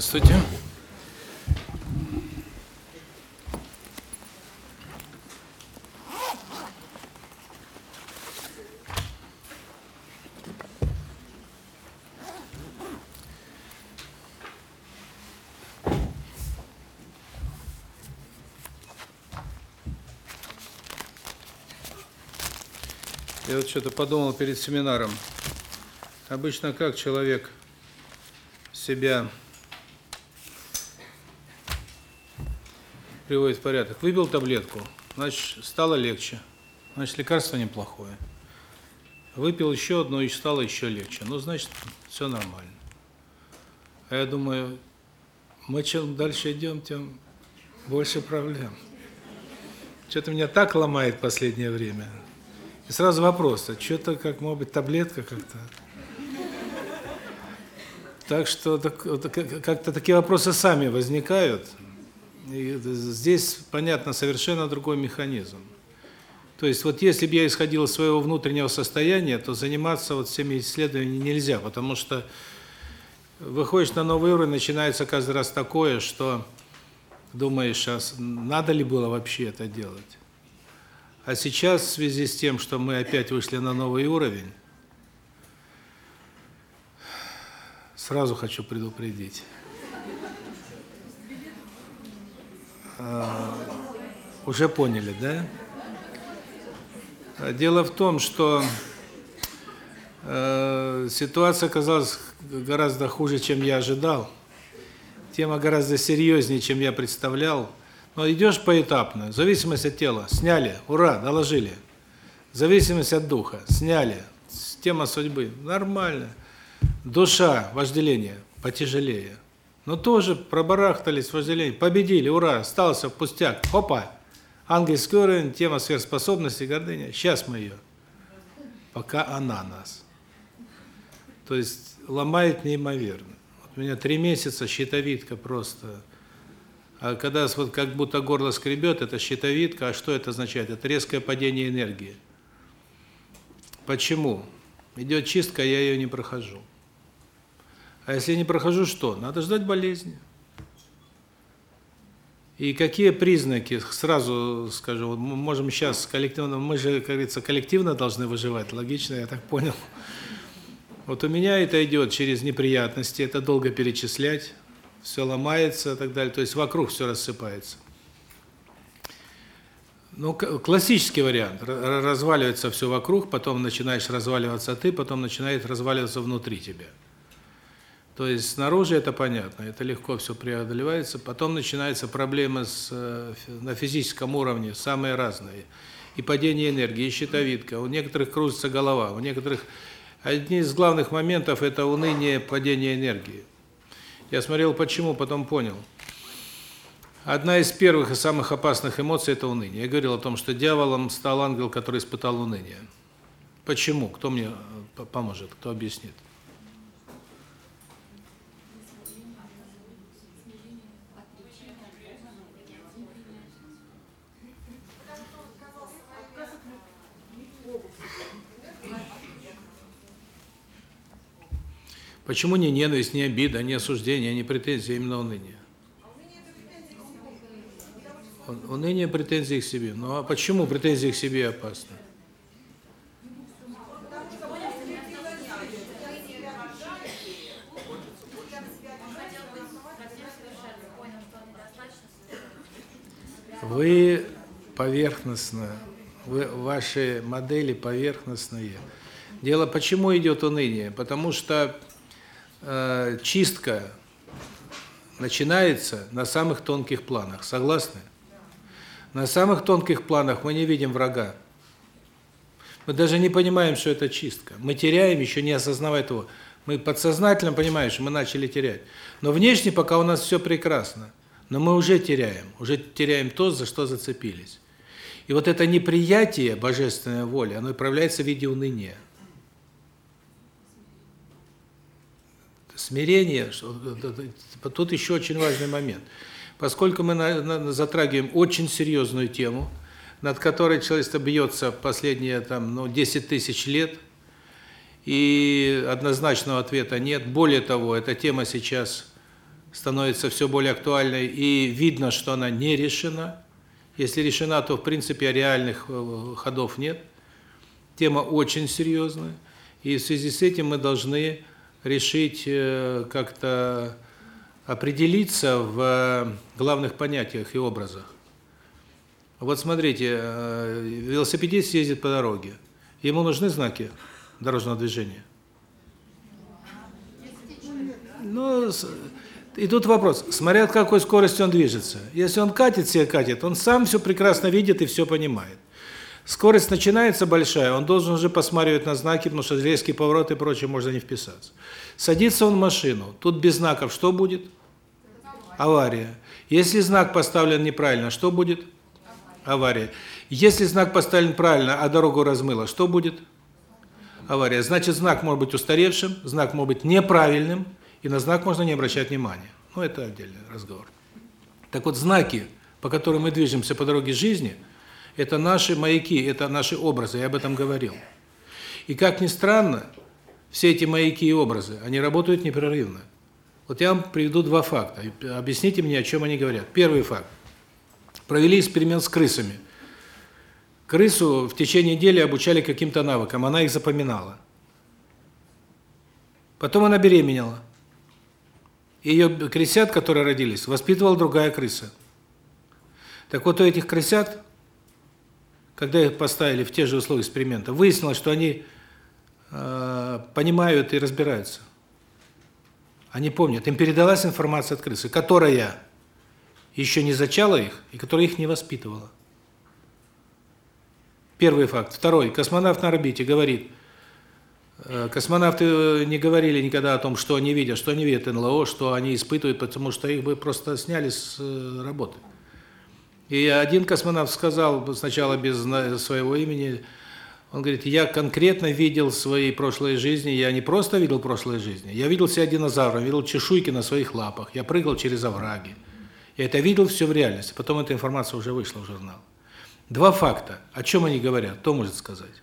Здравствуйте. Я вот что-то подумал перед семинаром. Обычно как человек себя приводит в порядок? Выпил таблетку, значит, стало легче. Значит, лекарство неплохое. Выпил еще одну, и стало еще легче. Ну, значит, все нормально. А я думаю, мы чем дальше идем, тем больше проблем. Что-то меня так ломает последнее время. И сразу вопрос, а что-то, как, может быть, таблетка как-то? Так что как-то такие вопросы сами возникают. Здесь, понятно, совершенно другой механизм. То есть вот если бы я исходил из своего внутреннего состояния, то заниматься вот всеми исследованиями нельзя, потому что выходишь на новый уровень, начинается каждый раз такое, что думаешь, а надо ли было вообще это делать? А сейчас, в связи с тем, что мы опять вышли на новый уровень, сразу хочу предупредить. А, уже поняли, да? Дело в том, что э, ситуация оказалась гораздо хуже, чем я ожидал. Тема гораздо серьезнее, чем я представлял. Но идешь поэтапно. Зависимость от тела сняли, ура, доложили. Зависимость от духа сняли. Тема судьбы нормально. Душа, вожделение потяжелее. Но тоже пробарахтались вожделение, победили, ура, остался пустяк. Опа. Ангельский уровень, тема сверхспособности, гордыня. Сейчас мы ее. Пока она нас. То есть ломает неимоверно. Вот у меня три месяца щитовидка просто а когда вот как будто горло скребет, это щитовидка, а что это означает? Это резкое падение энергии. Почему? Идет чистка, я ее не прохожу. А если не прохожу, что? Надо ждать болезни. И какие признаки, сразу скажу, мы можем сейчас коллективно, мы же, как говорится, коллективно должны выживать, логично, я так понял. Вот у меня это идет через неприятности, это долго перечислять, все ломается и так далее, то есть вокруг все рассыпается. Ну, классический вариант. Разваливается все вокруг, потом начинаешь разваливаться ты, потом начинает разваливаться внутри тебя. То есть снаружи это понятно, это легко все преодолевается, потом начинаются проблемы с э, на физическом уровне, самые разные. И падение энергии, и щитовидка, у некоторых кружится голова, у некоторых одни из главных моментов это уныние, падение энергии. Я смотрел почему, потом понял. Одна из первых и самых опасных эмоций это уныние. Я говорил о том, что дьяволом стал ангел, который испытал уныние. Почему? Кто мне э, поможет? Кто объяснит? Почему не ненависть, не обида, не осуждение, не претензия, а именно уныние? Уныние претензии к себе. Ну а почему претензии к себе опасны? Вы поверхностно, вы, ваши модели поверхностные. Дело, почему идет уныние? Потому что э, чистка начинается на самых тонких планах. Согласны? На самых тонких планах мы не видим врага. Мы даже не понимаем, что это чистка. Мы теряем, еще не осознавая этого. Мы подсознательно понимаем, что мы начали терять. Но внешне пока у нас все прекрасно. Но мы уже теряем. Уже теряем то, за что зацепились. И вот это неприятие божественной воли, оно проявляется в виде уныния. Смирение, тут еще очень важный момент. Поскольку мы затрагиваем очень серьезную тему, над которой человечество бьется последние там, ну, 10 тысяч лет, и однозначного ответа нет. Более того, эта тема сейчас становится все более актуальной, и видно, что она не решена. Если решена, то в принципе реальных э, ходов нет. Тема очень серьезная, и в связи с этим мы должны решить э, как-то определиться в главных понятиях и образах. Вот смотрите, э, велосипедист ездит по дороге. Ему нужны знаки дорожного движения? Ну, и тут вопрос, смотря от какой скорости он движется. Если он катит себе катит, он сам все прекрасно видит и все понимает. Скорость начинается большая, он должен уже посматривать на знаки, потому что резкий поворот и прочее можно не вписаться. Садится он в машину, тут без знаков что будет? Авария. Если знак поставлен неправильно, что будет? Авария. Если знак поставлен правильно, а дорогу размыло, что будет? Авария. Значит, знак может быть устаревшим, знак может быть неправильным, и на знак можно не обращать внимания. Ну, это отдельный разговор. Так вот, знаки, по которым мы движемся по дороге жизни, это наши маяки, это наши образы, я об этом говорил. И как ни странно, все эти маяки и образы, они работают непрерывно. Вот я вам приведу два факта. Объясните мне, о чем они говорят. Первый факт. Провели эксперимент с крысами. Крысу в течение недели обучали каким-то навыкам, она их запоминала. Потом она беременела. Ее крысят, которые родились, воспитывала другая крыса. Так вот, у этих крысят, когда их поставили в те же условия эксперимента, выяснилось, что они э, понимают и разбираются. Они помнят, им передалась информация от крысы, которая еще не зачала их и которая их не воспитывала. Первый факт. Второй. Космонавт на орбите говорит, Э, космонавты не говорили никогда о том, что они видят, что они видят НЛО, что они испытывают, потому что их бы просто сняли с э, работы. И один космонавт сказал сначала без своего имени, он говорит, я конкретно видел свои прошлые жизни, я не просто видел прошлые жизни, я видел себя динозавром, видел чешуйки на своих лапах, я прыгал через овраги. Я это видел все в реальности, потом эта информация уже вышла в журнал. Два факта. О чем они говорят? Кто может сказать?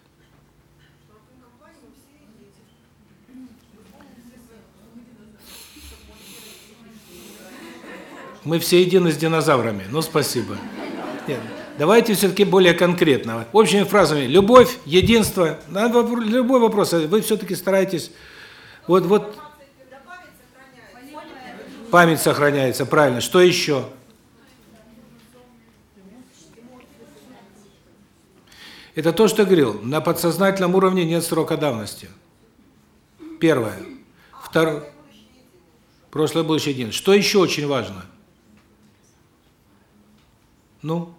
Мы все едины с динозаврами. Ну, спасибо. Нет, давайте все-таки более конкретно. Общими фразами. Любовь, единство. На любой вопрос. Вы все-таки стараетесь... Вот, вот... Память сохраняется, правильно. Что еще? Это то, что я говорил. На подсознательном уровне нет срока давности. Первое. Второе. Прошлое, будущее, день. Что еще очень важно? Ну?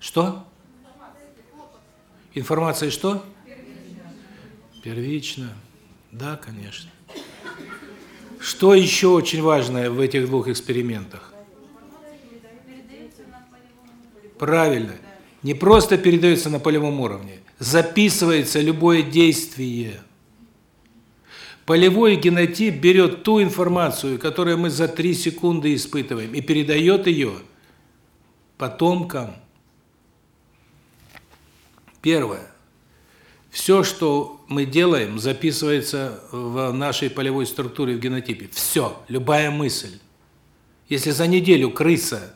Что? Информация что? Первично. Да, конечно. Что еще очень важное в этих двух экспериментах? Правильно. Не просто передается на полевом уровне, записывается любое действие. Полевой генотип берет ту информацию, которую мы за 3 секунды испытываем, и передает ее потомкам. Первое. Все, что мы делаем, записывается в нашей полевой структуре в генотипе. Все, любая мысль. Если за неделю крыса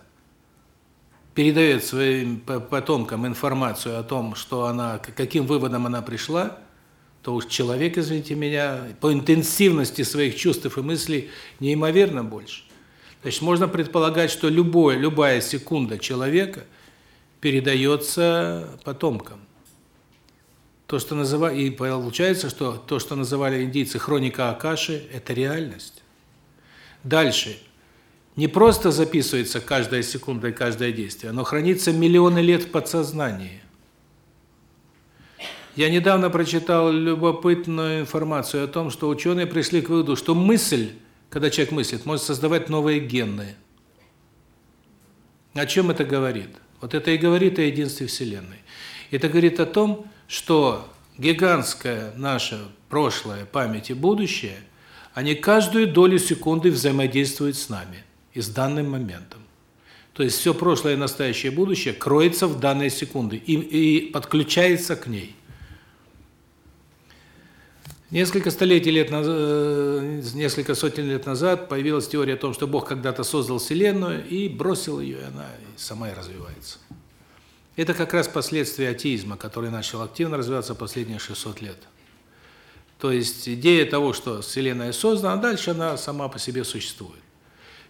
передает своим потомкам информацию о том, что она, каким выводом она пришла, то уж человек, извините меня, по интенсивности своих чувств и мыслей неимоверно больше. Значит, можно предполагать, что любое, любая секунда человека передается потомкам. То, что называют, и получается, что то, что называли индийцы хроника Акаши, это реальность. Дальше. Не просто записывается каждая секунда и каждое действие, оно хранится миллионы лет в подсознании. Я недавно прочитал любопытную информацию о том, что ученые пришли к выводу, что мысль, когда человек мыслит, может создавать новые гены. О чем это говорит? Вот это и говорит о единстве Вселенной. Это говорит о том, что гигантская наша прошлое, память и будущее, они каждую долю секунды взаимодействуют с нами и с данным моментом. То есть все прошлое, настоящее и будущее кроется в данной секунды и, и подключается к ней. Несколько столетий лет назад, э, несколько сотен лет назад появилась теория о том, что Бог когда-то создал Вселенную и бросил ее, и она сама и развивается. Это как раз последствия атеизма, который начал активно развиваться последние 600 лет. То есть идея того, что Вселенная создана, а дальше она сама по себе существует.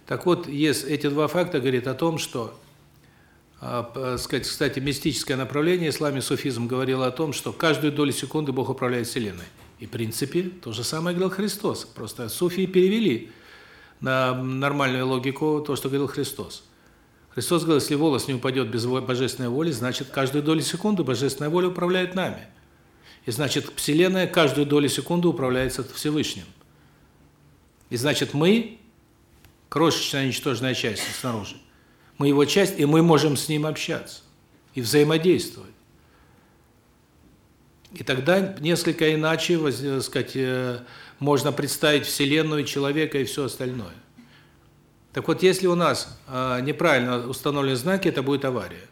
Так вот, есть эти два факта говорят о том, что а, сказать, кстати, мистическое направление исламе суфизм говорило о том, что каждую долю секунды Бог управляет вселенной. И в принципе то же самое говорил Христос. Просто суфии перевели на нормальную логику то, что говорил Христос. Христос говорил, если волос не упадет без божественной воли, значит, каждую долю секунды божественная воля управляет нами. И значит, вселенная каждую долю секунды управляется Всевышним. И значит, мы крошечная ничтожная часть снаружи. Мы его часть, и мы можем с ним общаться и взаимодействовать. И тогда несколько иначе, так сказать, э, можно представить вселенную, человека и все остальное. Так вот, если у нас э, неправильно установлены знаки, это будет авария.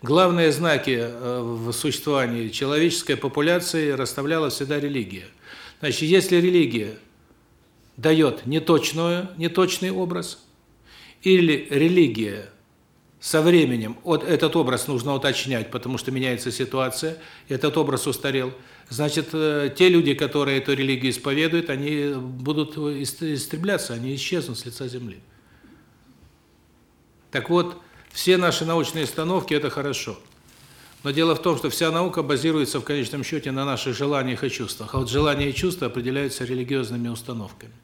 Главные знаки э, в существовании человеческой популяции расставляла всегда религия. Значит, если религия дает неточную, неточный образ, или религия со временем вот этот образ нужно уточнять, потому что меняется ситуация, этот образ устарел. Значит, э, те люди, которые эту религию исповедуют, они будут истребляться, они исчезнут с лица земли. Так вот, все наши научные установки это хорошо. Но дело в том, что вся наука базируется в конечном счете на наших желаниях и чувствах. А вот желания и чувства определяются религиозными установками.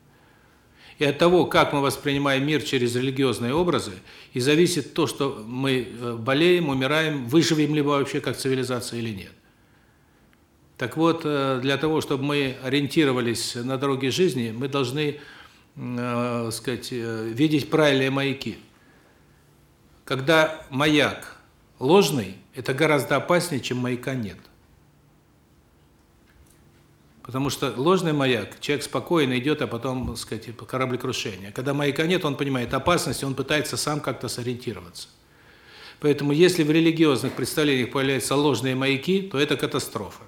И от того, как мы воспринимаем мир через религиозные образы, и зависит то, что мы э, болеем, умираем, выживем ли мы вообще как цивилизация или нет. Так вот, э, для того, чтобы мы ориентировались на дороге жизни, мы должны, э, сказать, э, видеть правильные маяки. Когда маяк ложный, это гораздо опаснее, чем маяка нет. Потому что ложный маяк, человек спокойно идет, а потом, так сказать, кораблекрушение. Когда маяка нет, он понимает опасность, он пытается сам как-то сориентироваться. Поэтому если в религиозных представлениях появляются ложные маяки, то это катастрофа.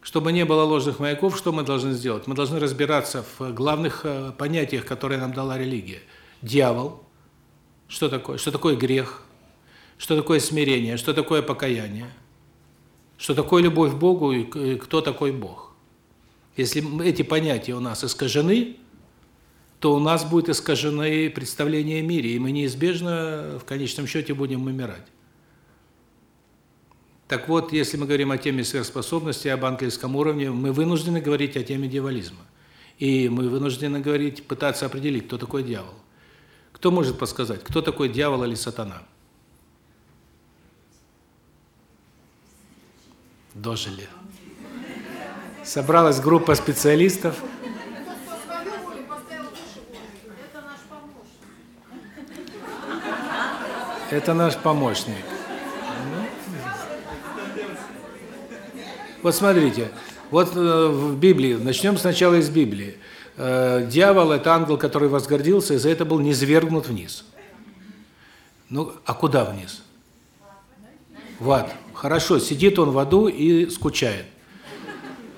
Чтобы не было ложных маяков, что мы должны сделать? Мы должны разбираться в главных э, понятиях, которые нам дала религия. Дьявол. Что такое? Что такое грех? Что такое смирение? Что такое покаяние? что такое любовь к Богу и кто такой Бог. Если эти понятия у нас искажены, то у нас будет искажены представления о мире, и мы неизбежно в конечном счете будем умирать. Так вот, если мы говорим о теме сверхспособности, об ангельском уровне, мы вынуждены говорить о теме дьяволизма. И мы вынуждены говорить, пытаться определить, кто такой дьявол. Кто может подсказать, кто такой дьявол или сатана? Дожили. Собралась группа специалистов. Это наш помощник. Вот смотрите, вот э, в Библии, начнем сначала из Библии. Э, дьявол – это ангел, который возгордился, и за это был низвергнут вниз. Ну, а куда вниз? В ад. Хорошо, сидит он в аду и скучает.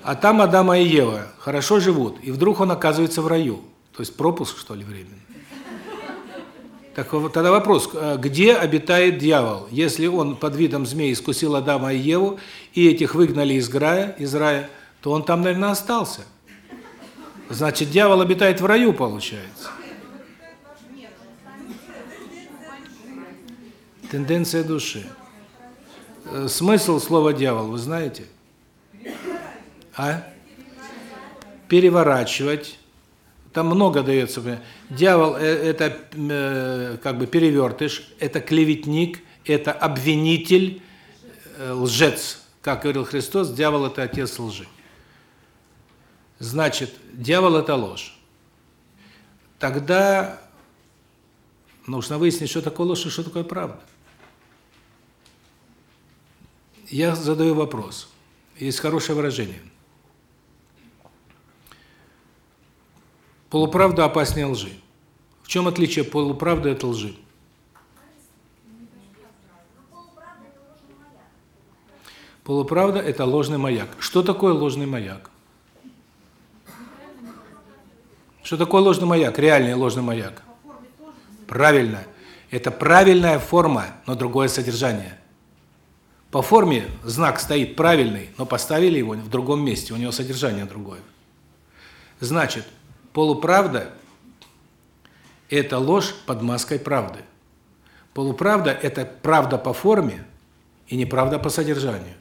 А там Адама и Ева хорошо живут, и вдруг он оказывается в раю. То есть пропуск, что ли, временный. Так вот тогда вопрос, э, где обитает дьявол? Если он под видом змеи искусил Адама и Еву, и этих выгнали из рая, из рая, то он там, наверное, остался. Значит, дьявол обитает в раю, получается. Тенденция души. Э, смысл слова дьявол, вы знаете? А? Переворачивать. Там много дается. Дьявол э, это э, как бы перевертыш, это клеветник, это обвинитель, лжец. Как говорил Христос, дьявол это отец лжи. Значит, дьявол это ложь. Тогда нужно выяснить, что такое ложь и что такое правда. я задаю вопрос. Есть хорошее выражение. Полуправда опаснее лжи. В чем отличие полуправды от лжи? Полуправда – это ложный маяк. Что такое ложный маяк? Что такое ложный маяк? Реальный ложный маяк. Правильно. Это правильная форма, но другое содержание. По форме знак стоит правильный, но поставили его в другом месте, у него содержание другое. Значит, полуправда – это ложь под маской правды. Полуправда – это правда по форме и неправда по содержанию.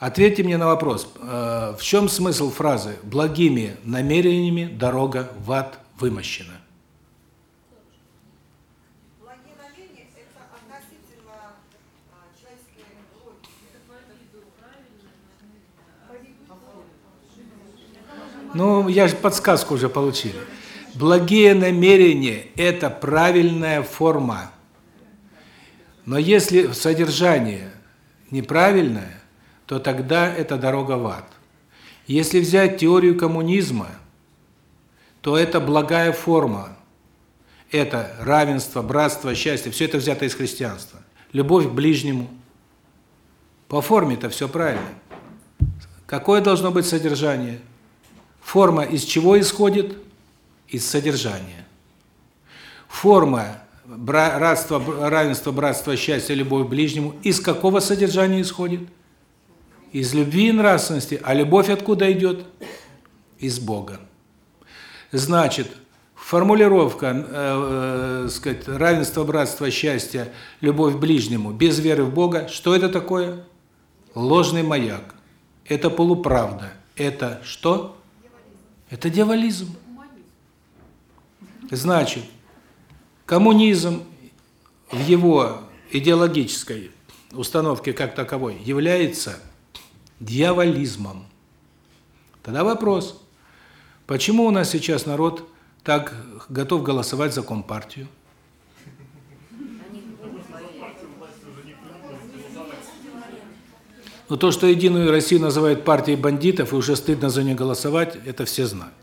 Ответьте мне на вопрос, э, в чем смысл фразы «благими намерениями дорога в ад вымощена»? Ну, я же подсказку уже получили. Благие намерения – это правильная форма. Но если содержание неправильное, то тогда это дорога в ад. Если взять теорию коммунизма, то это благая форма. Это равенство, братство, счастье, все это взято из христианства. Любовь к ближнему. По форме это все правильно. Какое должно быть содержание? Форма из чего исходит? Из содержания. Форма братства, равенства, братства, счастья, любовь к ближнему из какого содержания исходит? Из любви и нравственности. А любовь откуда идет? Из Бога. Значит, формулировка, э, э, сказать, равенство, братство, счастье, любовь к ближнему без веры в Бога, что это такое? Ложный маяк. Это полуправда. Это что? Это дьяволизм. Значит, коммунизм в его идеологической установке как таковой является дьяволизмом. Тогда вопрос, почему у нас сейчас народ так готов голосовать за Компартию? Но то, что Единую Россию называют партией бандитов, и уже стыдно за нее голосовать, это все знают.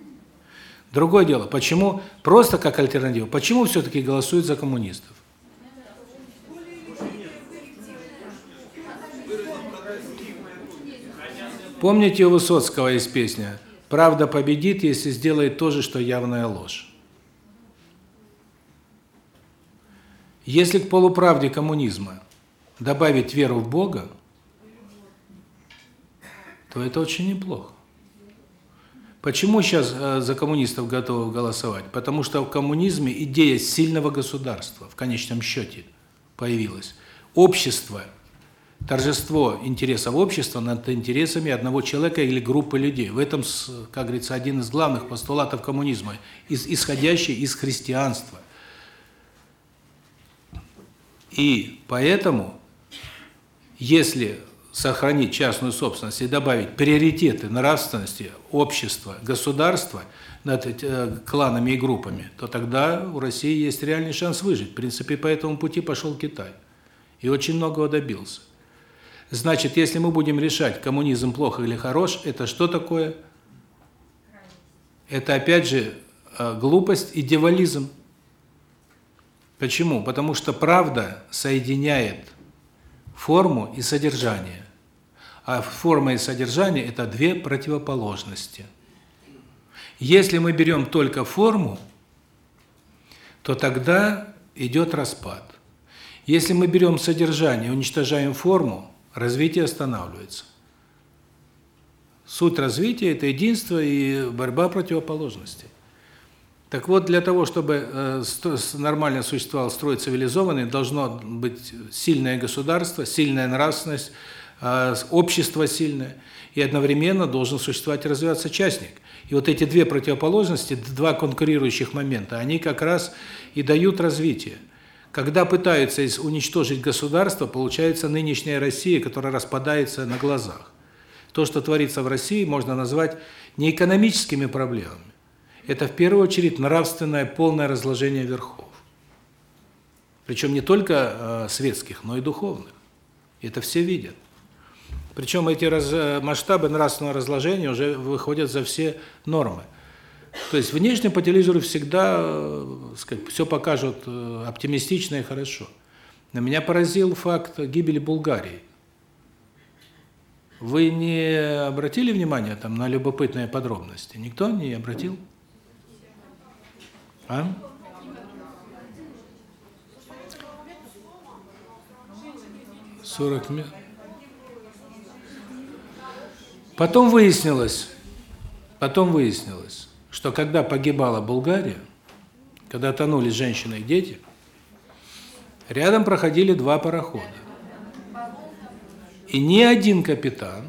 Другое дело, почему, просто как альтернатива, почему все-таки голосуют за коммунистов? Помните у Высоцкого есть песня «Правда победит, если сделает то же, что явная ложь». Если к полуправде коммунизма добавить веру в Бога, то это очень неплохо. Почему сейчас э, за коммунистов готовы голосовать? Потому что в коммунизме идея сильного государства в конечном счете появилась. Общество, торжество интересов общества над интересами одного человека или группы людей. В этом, как говорится, один из главных постулатов коммунизма, исходящий из христианства. И поэтому, если сохранить частную собственность и добавить приоритеты нравственности общества, государства над э, кланами и группами, то тогда у России есть реальный шанс выжить. В принципе, по этому пути пошел Китай. И очень многого добился. Значит, если мы будем решать, коммунизм плохо или хорош, это что такое? Это опять же э, глупость и дьяволизм. Почему? Потому что правда соединяет форму и содержание. А форма и содержание – это две противоположности. Если мы берем только форму, то тогда идет распад. Если мы берем содержание, уничтожаем форму, развитие останавливается. Суть развития – это единство и борьба противоположностей. Так вот, для того, чтобы э, нормально существовал строй цивилизованный, должно быть сильное государство, сильная нравственность, а, общество сильное, и одновременно должен существовать и развиваться частник. И вот эти две противоположности, два конкурирующих момента, они как раз и дают развитие. Когда пытаются уничтожить государство, получается нынешняя Россия, которая распадается на глазах. То, что творится в России, можно назвать не экономическими проблемами. Это в первую очередь нравственное полное разложение верхов. Причем не только э, светских, но и духовных. Это все видят. Причем эти раз, э, масштабы нравственного разложения уже выходят за все нормы. То есть внешне по телевизору всегда, э, сказать, все покажут э, оптимистично и хорошо. Но меня поразил факт гибели Булгарии. Вы не обратили внимания там на любопытные подробности? Никто не обратил? А? Сорок минут. Потом выяснилось, потом выяснилось, что когда погибала Булгария, когда тонули женщины и дети, рядом проходили два парохода. И ни один капитан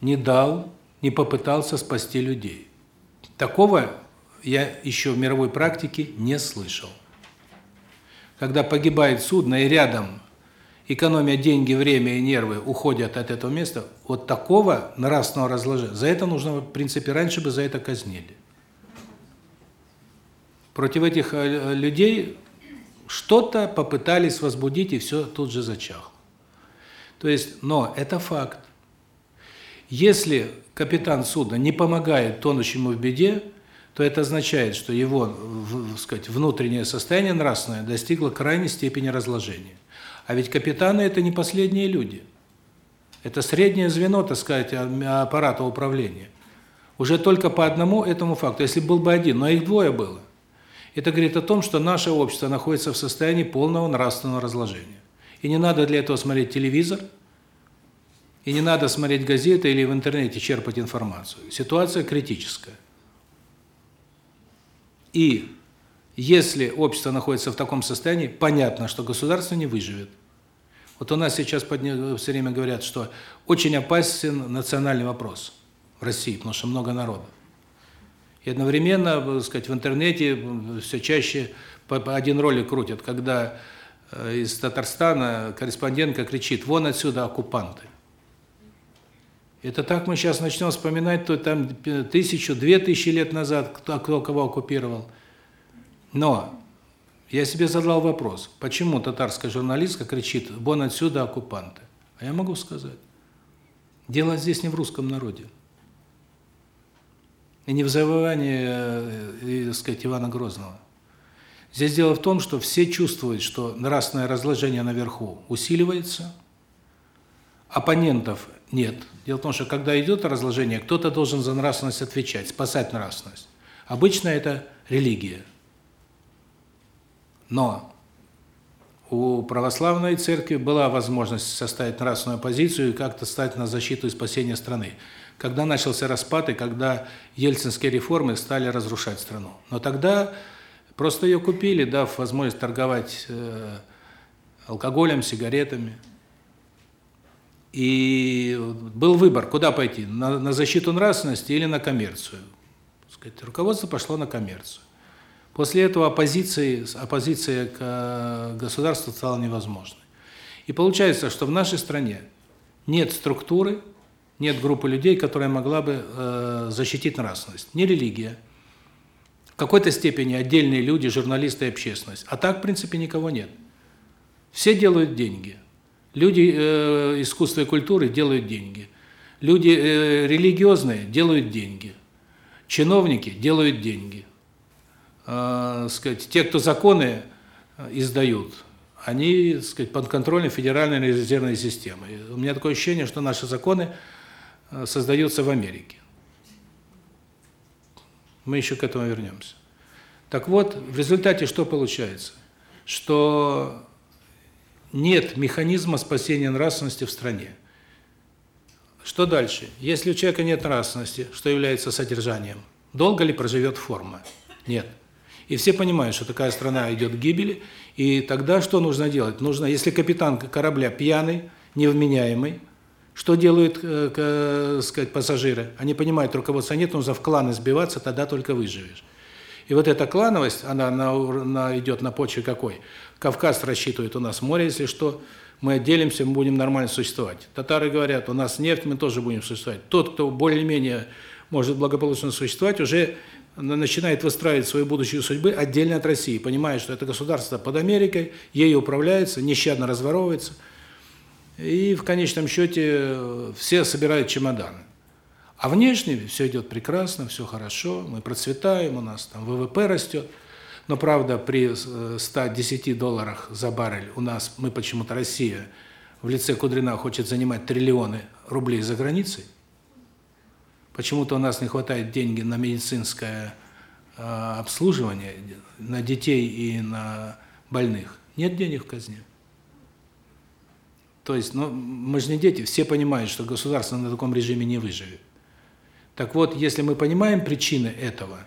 не дал, не попытался спасти людей. Такого я еще в мировой практике не слышал. Когда погибает судно и рядом экономя деньги, время и нервы уходят от этого места, вот такого нравственного разложения, за это нужно, в принципе, раньше бы за это казнили. Против этих э, людей что-то попытались возбудить, и все тут же зачахло. То есть, но это факт. Если капитан судна не помогает тонущему в беде, то это означает, что его, сказать, внутреннее состояние нравственное достигло крайней степени разложения. А ведь капитаны это не последние люди. Это среднее звено, так сказать, аппарата управления. Уже только по одному этому факту, если был бы один, но их двое было. Это говорит о том, что наше общество находится в состоянии полного нравственного разложения. И не надо для этого смотреть телевизор, и не надо смотреть газеты или в интернете черпать информацию. Ситуация критическая. И если общество находится в таком состоянии, понятно, что государство не выживет. Вот у нас сейчас все время говорят, что очень опасен национальный вопрос в России, потому что много народа. И одновременно, так сказать, в интернете все чаще один ролик крутят, когда э, из Татарстана корреспондентка кричит: "Вон отсюда оккупанты". Это так мы сейчас начнем вспоминать, то там тысячу, две тысячи лет назад кто, кто кого оккупировал. Но я себе задал вопрос, почему татарская журналистка кричит «Вон отсюда оккупанты»? А я могу сказать. Дело здесь не в русском народе. И не в завоевании, э, так сказать, Ивана Грозного. Здесь дело в том, что все чувствуют, что нравственное разложение наверху усиливается, оппонентов нет. Дело в том, что когда идет разложение, кто-то должен за нравственность отвечать, спасать нравственность. Обычно это религия. Но у православной церкви была возможность составить нравственную позицию и как-то стать на защиту и спасение страны. Когда начался распад и когда ельцинские реформы стали разрушать страну. Но тогда просто ее купили, дав возможность торговать э, алкоголем, сигаретами. И был выбор, куда пойти: на на защиту нравственности или на коммерцию. сказать, руководство пошло на коммерцию. После этого оппозиции, оппозиция к э, государству стала невозможной. И получается, что в нашей стране нет структуры, нет группы людей, которая могла бы э, защитить нравственность. Не религия, в какой-то степени отдельные люди, журналисты и общественность. А так, в принципе, никого нет. Все делают деньги. Люди э, искусства и культуры делают деньги. Люди э, религиозные делают деньги. Чиновники делают деньги э, сказать, те, кто законы э, издают, они, сказать, под контролем Федеральной резервной системы. У меня такое ощущение, что наши законы э, создаются в Америке. Мы еще к этому вернемся. Так вот, в результате что получается? Что нет механизма спасения нравственности в стране. Что дальше? Если у человека нет нравственности, что является содержанием, долго ли проживет форма? Нет. И все понимают, что такая страна идет к гибели, и тогда что нужно делать? Нужно, если капитан корабля пьяный, невменяемый, что делают, э, сказать, пассажиры? Они понимают, руководство нет, нужно в кланы сбиваться, тогда только выживешь. И вот эта клановость, она на, на идет на почве какой? Кавказ рассчитывает у нас море, если что, мы отделимся, мы будем нормально существовать. Татары говорят, у нас нефть, мы тоже будем существовать. Тот, кто более-менее может благополучно существовать, уже начинает выстраивать свою будущую судьбу отдельно от России, понимая, что это государство под Америкой, ею управляется, нещадно разворовывается, и в конечном счете все собирают чемоданы. А внешне все идет прекрасно, все хорошо, мы процветаем, у нас там ВВП растет. Но правда, при 110 э, долларах за баррель у нас мы почему-то Россия в лице Кудрина хочет занимать триллионы рублей за границей. Почему-то у нас не хватает денег на медицинское э, обслуживания на детей и на больных, нет денег в казне. То есть, ну, мы же не дети, все понимают, что государство на таком режиме не выживет. Так вот, если мы понимаем причины этого,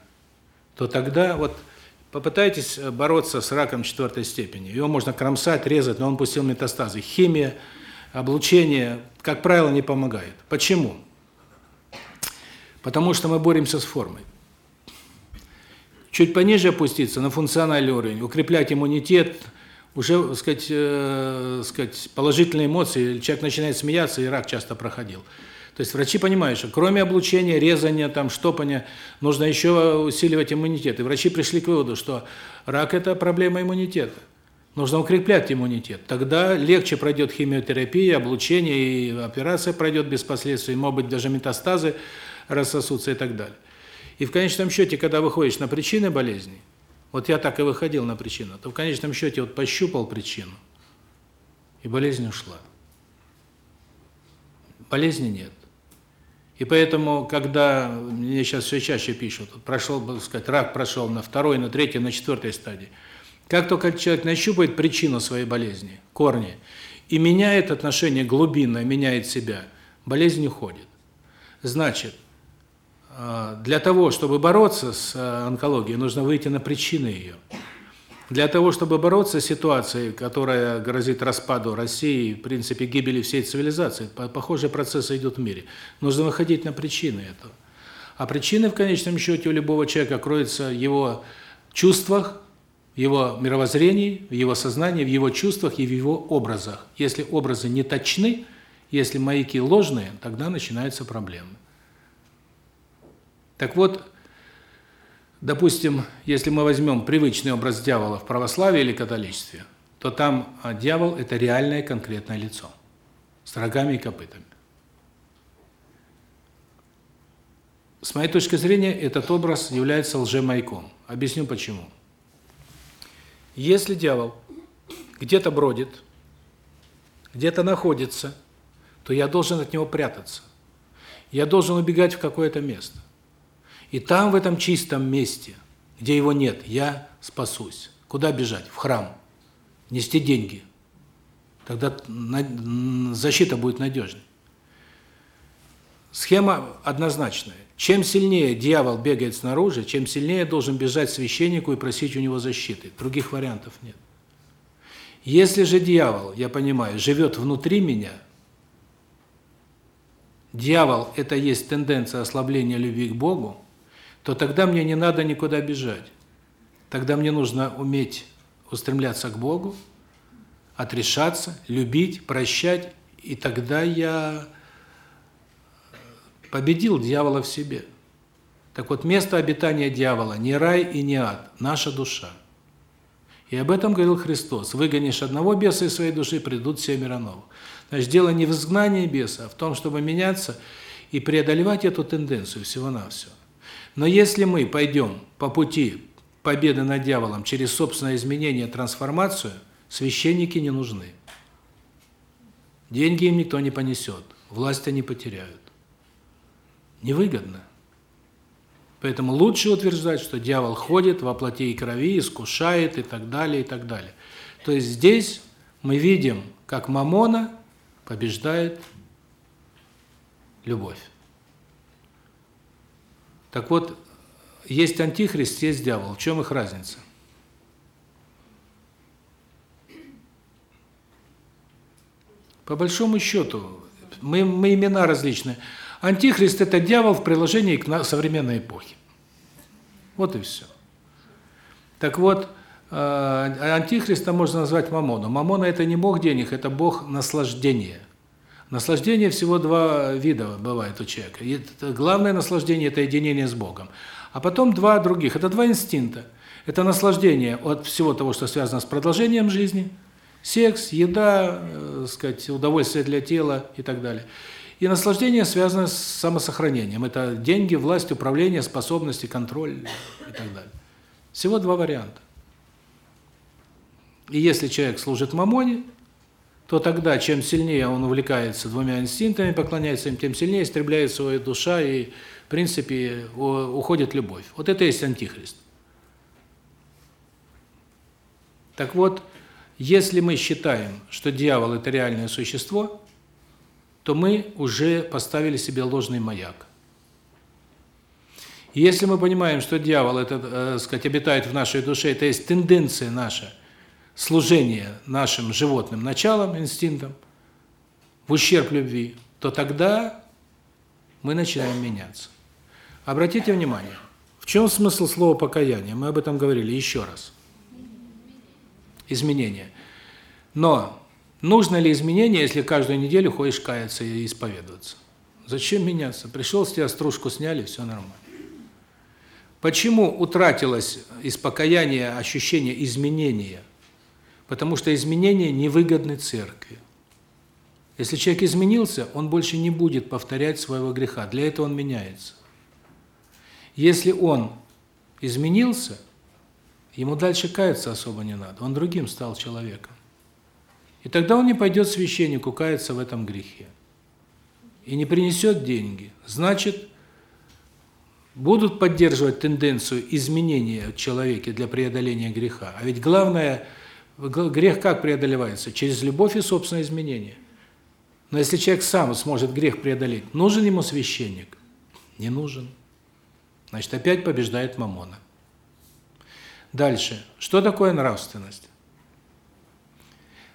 то тогда вот попытайтесь бороться с раком четвертой степени. Его можно кромсать, резать, но он пустил метастазы. Химия, облучение, как правило, не помогает. Почему? Потому что мы боремся с формой. Чуть пониже опуститься на функциональный уровень, укреплять иммунитет, уже, так сказать, э, сказать, положительные эмоции, человек начинает смеяться, и рак часто проходил. То есть врачи понимают, что кроме облучения, резания, там, штопания, нужно еще усиливать иммунитет. И врачи пришли к выводу, что рак – это проблема иммунитета. Нужно укреплять иммунитет. Тогда легче пройдет химиотерапия, облучение, и операция пройдет без последствий, может быть, даже метастазы рассосутся и так далее. И в конечном счете, когда выходишь на причины болезни, вот я так и выходил на причину, то в конечном счете вот пощупал причину, и болезнь ушла. Болезни нет. И поэтому, когда мне сейчас все чаще пишут, прошел, так сказать, рак прошел на второй, на третьей, на четвертой стадии. Как только человек нащупает причину своей болезни, корни, и меняет отношение глубинно, меняет себя, болезнь уходит. Значит, для того, чтобы бороться с а, онкологией, нужно выйти на причины ее. Для того, чтобы бороться с ситуацией, которая грозит распаду России, в принципе, гибели всей цивилизации, похожие процессы идут в мире, нужно выходить на причины этого. А причины, в конечном счете, у любого человека кроются в его чувствах, в его мировоззрении, в его сознании, в его чувствах и в его образах. Если образы не точны, если маяки ложные, тогда начинаются проблемы. Так вот, Допустим, если мы возьмем привычный образ дьявола в православии или католичестве, то там а, дьявол – это реальное конкретное лицо с рогами и копытами. С моей точки зрения, этот образ является лжемайком. Объясню почему. Если дьявол где-то бродит, где-то находится, то я должен от него прятаться. Я должен убегать в какое-то место. И там, в этом чистом месте, где его нет, я спасусь. Куда бежать? В храм. Нести деньги. Тогда защита будет надежной. Схема однозначная. Чем сильнее дьявол бегает снаружи, чем сильнее должен бежать священнику и просить у него защиты. Других вариантов нет. Если же дьявол, я понимаю, живет внутри меня, дьявол – это есть тенденция ослабления любви к Богу, то тогда мне не надо никуда бежать. Тогда мне нужно уметь устремляться к Богу, отрешаться, любить, прощать, и тогда я победил дьявола в себе. Так вот, место обитания дьявола не рай и не ад, наша душа. И об этом говорил Христос. Выгонишь одного беса из своей души, придут семеро новых. Значит, дело не в изгнании беса, а в том, чтобы меняться и преодолевать эту тенденцию всего-навсего. Но если мы пойдем по пути победы над дьяволом через собственное изменение, трансформацию, священники не нужны. Деньги им никто не понесет, власть они потеряют. Невыгодно. Поэтому лучше утверждать, что дьявол ходит во плоти и крови, искушает и так далее, и так далее. То есть здесь мы видим, как Мамона побеждает любовь. Так вот, есть антихрист, есть дьявол. В чем их разница? По большому счету, мы, мы имена различные. Антихрист – это дьявол в приложении к современной эпохе. Вот и все. Так вот, э, антихриста можно назвать Мамону. Мамона – это не бог денег, это бог наслаждения. Наслаждение всего два вида бывает у человека. И главное наслаждение – это единение с Богом. А потом два других – это два инстинкта. Это наслаждение от всего того, что связано с продолжением жизни, секс, еда, э, сказать, удовольствие для тела и так далее. И наслаждение связано с самосохранением. Это деньги, власть, управление, способности, контроль и так далее. Всего два варианта. И если человек служит мамоне, то тогда, чем сильнее он увлекается двумя инстинктами, поклоняется им, тем сильнее истребляется его душа и, в принципе, уходит любовь. Вот это и есть антихрист. Так вот, если мы считаем, что дьявол – это реальное существо, то мы уже поставили себе ложный маяк. И если мы понимаем, что дьявол, это, э, сказать, обитает в нашей душе, это есть тенденция наша – служение нашим животным началам, инстинктам, в ущерб любви, то тогда мы начинаем меняться. Обратите внимание, в чем смысл слова покаяние? Мы об этом говорили еще раз. Изменение. Но нужно ли изменение, если каждую неделю ходишь каяться и исповедоваться? Зачем меняться? Пришел, с тебя стружку сняли, все нормально. Почему утратилось из покаяния ощущение изменения – Потому что изменения невыгодны церкви. Если человек изменился, он больше не будет повторять своего греха. Для этого он меняется. Если он изменился, ему дальше каяться особо не надо. Он другим стал человеком. И тогда он не пойдет священнику каяться в этом грехе. И не принесет деньги. Значит, будут поддерживать тенденцию изменения в человеке для преодоления греха. А ведь главное – Грех как преодолевается? Через любовь и собственное изменение. Но если человек сам сможет грех преодолеть, нужен ему священник? Не нужен. Значит, опять побеждает мамона. Дальше. Что такое нравственность?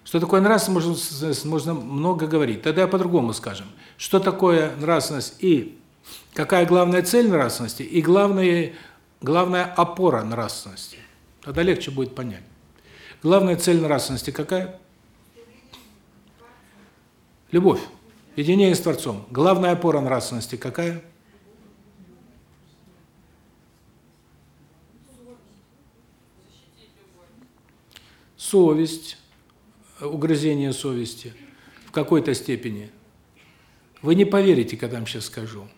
Что такое нравственность, можно, можно много говорить. Тогда по-другому скажем. Что такое нравственность и какая главная цель нравственности и главная, главная опора нравственности? Тогда легче будет понять. Главная цель нравственности какая? Любовь. Единение с Творцом. Главная опора нравственности какая? Совесть, угрызение совести в какой-то степени. Вы не поверите, когда я вам сейчас скажу.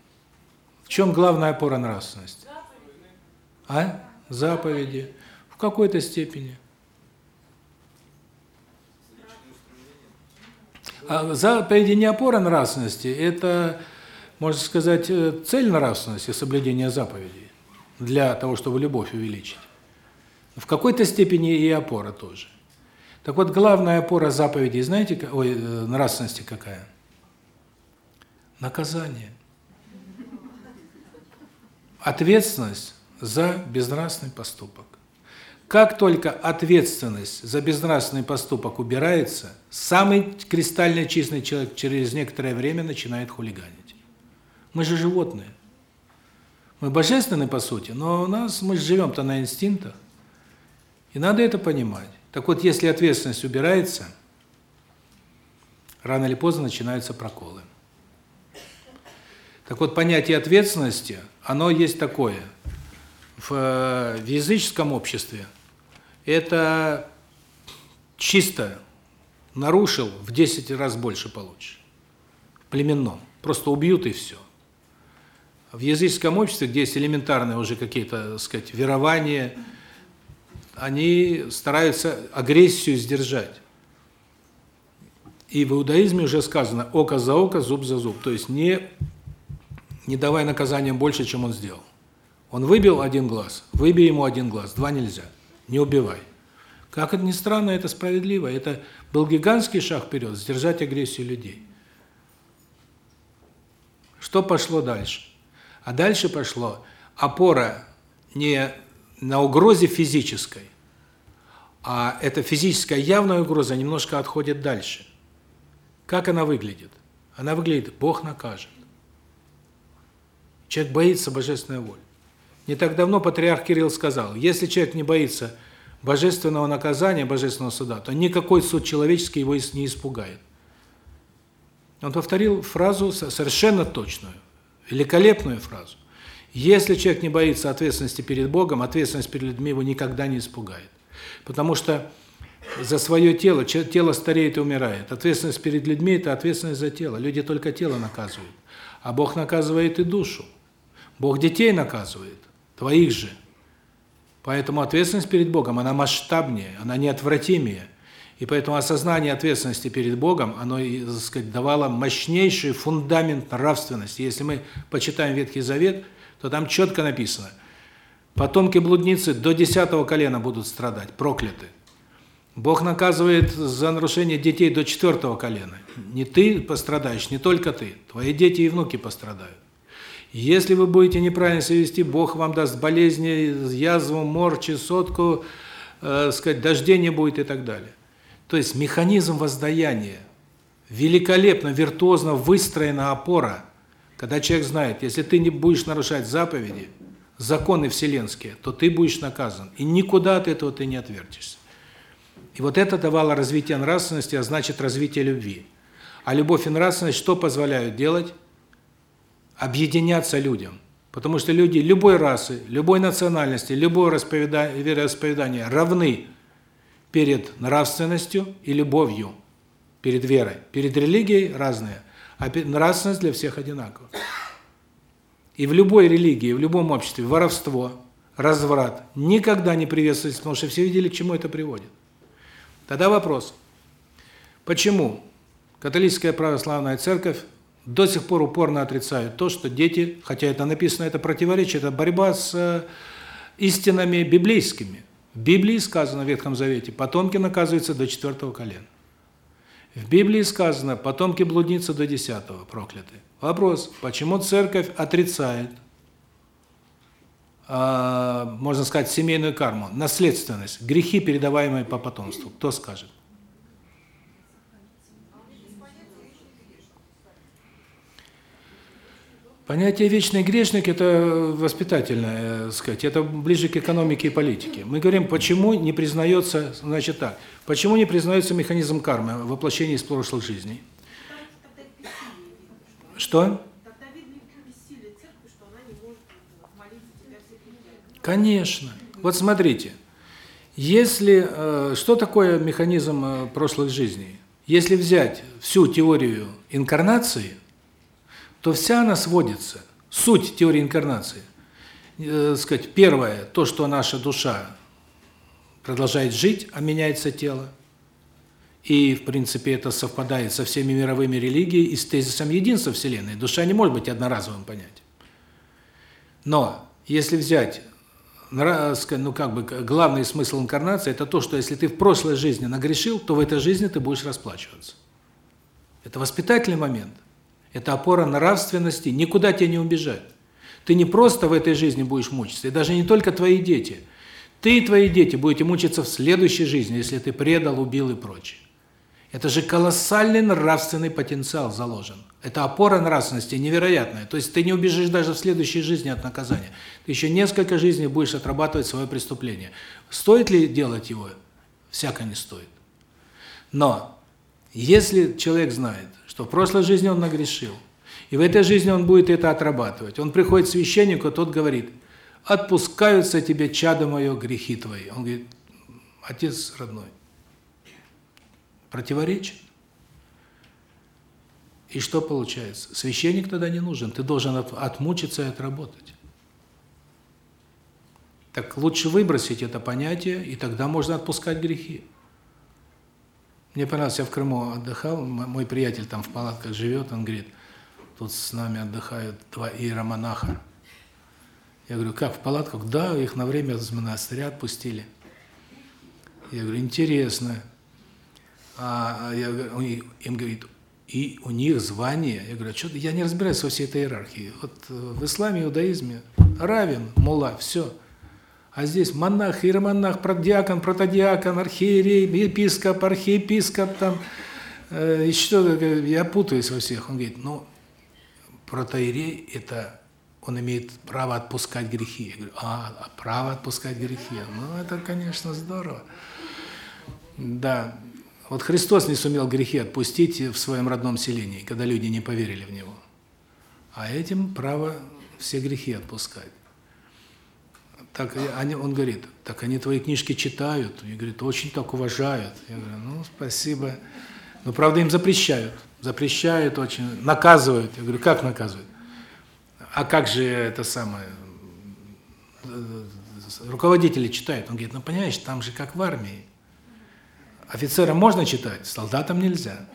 В чем главная опора нравственности? А? Заповеди. В какой-то степени. А заповеди не опора нравственности, это, можно сказать, э, цель нравственности, соблюдение заповедей, для того, чтобы любовь увеличить. В какой-то степени и опора тоже. Так вот, главная опора заповедей, знаете, ой, э, нравственности какая? Наказание. Ответственность за безнравственный поступок. Как только ответственность за безнравственный поступок убирается, самый кристально чистый человек через некоторое время начинает хулиганить. Мы же животные. Мы божественны по сути, но у нас мы живем-то на инстинктах. И надо это понимать. Так вот, если ответственность убирается, рано или поздно начинаются проколы. Так вот, понятие ответственности, оно есть такое. В, э, в языческом обществе это чисто нарушил, в 10 раз больше получишь. В племенном. Просто убьют и все. В языческом обществе, где есть элементарные уже какие-то, так сказать, верования, они стараются агрессию сдержать. И в иудаизме уже сказано око за око, зуб за зуб. То есть не не давай наказания больше, чем он сделал. Он выбил один глаз, выбей ему один глаз, два нельзя не убивай. Как это ни странно, это справедливо. Это был гигантский шаг вперед, сдержать агрессию людей. Что пошло дальше? А дальше пошло опора не на угрозе физической, а эта физическая явная угроза немножко отходит дальше. Как она выглядит? Она выглядит «Бог накажет». Человек боится божественной воли. Не так давно патриарх Кирилл сказал, если человек не боится божественного наказания, божественного суда, то никакой суд человеческий его не испугает. Он повторил фразу совершенно точную, великолепную фразу. Если человек не боится ответственности перед Богом, ответственность перед людьми его никогда не испугает. Потому что за свое тело, тело стареет и умирает. Ответственность перед людьми – это ответственность за тело. Люди только тело наказывают. А Бог наказывает и душу. Бог детей наказывает твоих же. Поэтому ответственность перед Богом, она масштабнее, она неотвратимее. И поэтому осознание ответственности перед Богом, оно, так сказать, давало мощнейший фундамент нравственности. Если мы почитаем Ветхий Завет, то там четко написано: потомки блудницы до десятого колена будут страдать, прокляты. Бог наказывает за нарушение детей до четвертого колена. Не ты пострадаешь, не только ты, твои дети и внуки пострадают. Если вы будете неправильно себя вести, Бог вам даст болезни, язву, мор, чесотку, э, сказать, дождей будет и так далее. То есть механизм воздаяния, великолепно, виртуозно выстроена опора, когда человек знает, если ты не будешь нарушать заповеди, законы вселенские, то ты будешь наказан, и никуда от этого ты не отвертишься. И вот это давало развитие нравственности, а значит развитие любви. А любовь и нравственность что позволяют делать? Объединяться людям. Потому что люди любой расы, любой национальности, любого вероисповедания равны перед нравственностью и любовью, перед верой. Перед религией разные, а нравственность для всех одинакова. И в любой религии, в любом обществе воровство, разврат никогда не приветствуется, потому что все видели, к чему это приводит. Тогда вопрос. Почему католическая православная церковь до сих пор упорно отрицают то, что дети, хотя это написано, это противоречие, это борьба с э, истинами библейскими. В Библии сказано в Ветхом Завете, потомки наказываются до четвертого колена. В Библии сказано, потомки блудницы до десятого прокляты. Вопрос, почему церковь отрицает, э, можно сказать, семейную карму, наследственность, грехи, передаваемые по потомству? Кто скажет? Понятие вечный грешник это воспитательное, так сказать, это ближе к экономике и политике. Мы говорим, почему не признается, значит так, почему не признается механизм кармы, воплощение из прошлых жизней? Что? Конечно. Вот смотрите. Если э, что такое механизм э, прошлых жизней? Если взять всю теорию инкарнации, то вся она сводится, суть теории инкарнации, э, сказать, первое, то, что наша душа продолжает жить, а меняется тело. И, в принципе, это совпадает со всеми мировыми религиями и с тезисом единства Вселенной. Душа не может быть одноразовым понятием. Но, если взять, ну, как бы, главный смысл инкарнации, это то, что если ты в прошлой жизни нагрешил, то в этой жизни ты будешь расплачиваться. Это воспитательный момент. Это опора нравственности, никуда тебе не убежать. Ты не просто в этой жизни будешь мучиться, и даже не только твои дети. Ты и твои дети будете мучиться в следующей жизни, если ты предал, убил и прочее. Это же колоссальный нравственный потенциал заложен. Это опора нравственности невероятная. То есть ты не убежишь даже в следующей жизни от наказания. Ты еще несколько жизней будешь отрабатывать свое преступление. Стоит ли делать его? Всяко не стоит. Но если человек знает, что в прошлой жизни он нагрешил, и в этой жизни он будет это отрабатывать. Он приходит к священнику, тот говорит, отпускаются тебе, чадо мое, грехи твои. Он говорит, отец родной, противоречит. И что получается? Священник тогда не нужен, ты должен от, отмучиться и отработать. Так лучше выбросить это понятие, и тогда можно отпускать грехи. Мне понравилось, я в Крыму отдыхал, мой приятель там в палатках живет, он говорит, тут с нами отдыхают два иеромонаха. Я говорю, как, в палатках? Да, их на время из монастыря отпустили. Я говорю, интересно. А, а я, им говорит, и у них звание. Я говорю, а что я не разбираюсь во всей этой иерархии. Вот э, в исламе, иудаизме равен, мула, все. А здесь монах, иеромонах, протодиакон, протодиакон, архиерей, епископ, архиепископ, там, э, что, я путаюсь во всех. Он говорит, ну, протоиерей – это он имеет право отпускать грехи. Я говорю, а, а право отпускать грехи. Ну, это, конечно, здорово. Да. Вот Христос не сумел грехи отпустить в своем родном селении, когда люди не поверили в Него. А этим право все грехи отпускать так они, он говорит, так они твои книжки читают, и говорит, очень так уважают. Я говорю, ну, спасибо. Но, правда, им запрещают. Запрещают очень, наказывают. Я говорю, как наказывают? А как же это самое... Руководители читают. Он говорит, ну, понимаешь, там же как в армии. Офицерам можно читать, солдатам нельзя.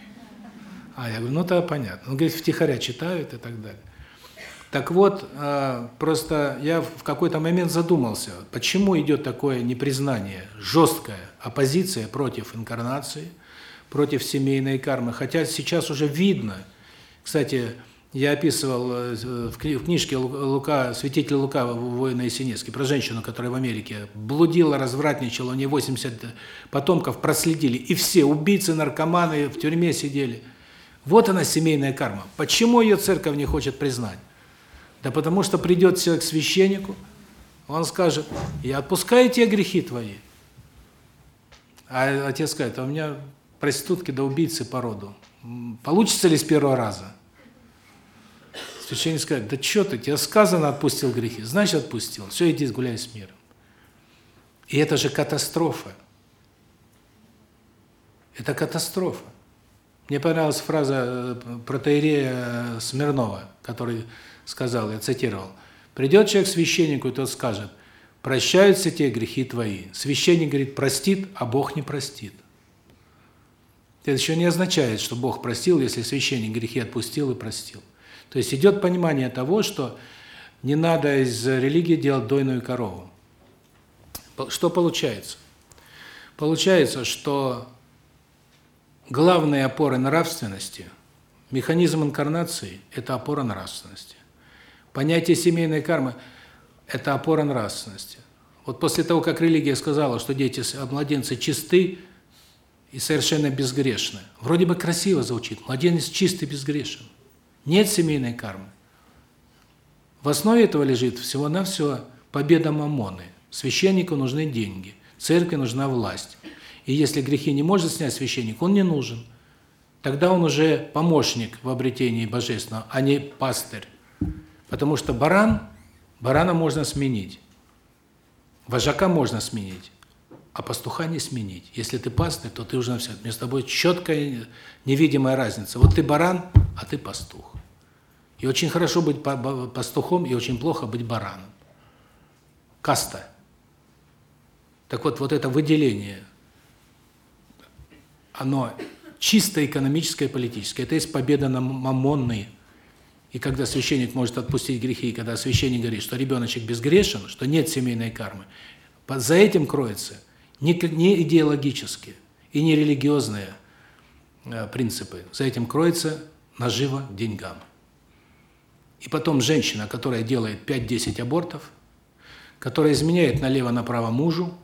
А я говорю, ну это понятно. Он говорит, втихаря читают и так далее. Так вот, а, просто я в какой-то момент задумался, почему идет такое непризнание, жесткая оппозиция против инкарнации, против семейной кармы. Хотя сейчас уже видно, кстати, я описывал э, в книжке Лука, святитель Лука «Воина Есенинский» про женщину, которая в Америке блудила, развратничала, у нее 80 потомков проследили, и все убийцы, наркоманы в тюрьме сидели. Вот она семейная карма. Почему ее церковь не хочет признать? Да потому что придет человек к священнику, он скажет, я отпускаю те грехи твои. А отец скажет, а у меня проститутки да убийцы по роду. Получится ли с первого раза? Священник скажет, да что ты, тебе сказано, отпустил грехи. Значит, отпустил. Все, иди гуляй с миром. И это же катастрофа. Это катастрофа. Мне понравилась фраза э, протоиерея Смирнова, который сказал, я цитировал, «Придет человек к священнику, и тот скажет, прощаются те грехи твои». Священник говорит, простит, а Бог не простит. Это еще не означает, что Бог простил, если священник грехи отпустил и простил. То есть идет понимание того, что не надо из религии делать дойную корову. Что получается? Получается, что главные опоры нравственности, механизм инкарнации – это опора нравственности. Понятие семейной кармы – это опора нравственности. Вот после того, как религия сказала, что дети, младенцы чисты и совершенно безгрешны, вроде бы красиво звучит, младенец чистый, безгрешен. Нет семейной кармы. В основе этого лежит всего-навсего победа мамоны. Священнику нужны деньги, церкви нужна власть. И если грехи не может снять священник, он не нужен. Тогда он уже помощник в обретении божественного, а не пастырь. Потому что баран, барана можно сменить. Вожака можно сменить, а пастуха не сменить. Если ты пастырь, то ты уже на все. Между тобой четкая невидимая разница. Вот ты баран, а ты пастух. И очень хорошо быть пастухом, и очень плохо быть бараном. Каста. Так вот, вот это выделение, оно чисто экономическое и политическое. Это есть победа на мамонной. И когда священник может отпустить грехи, и когда священник говорит, что ребеночек безгрешен, что нет семейной кармы, за этим кроется не, не идеологические и не религиозные э, принципы. За этим кроется нажива деньгам. И потом женщина, которая делает 5-10 абортов, которая изменяет налево-направо мужу,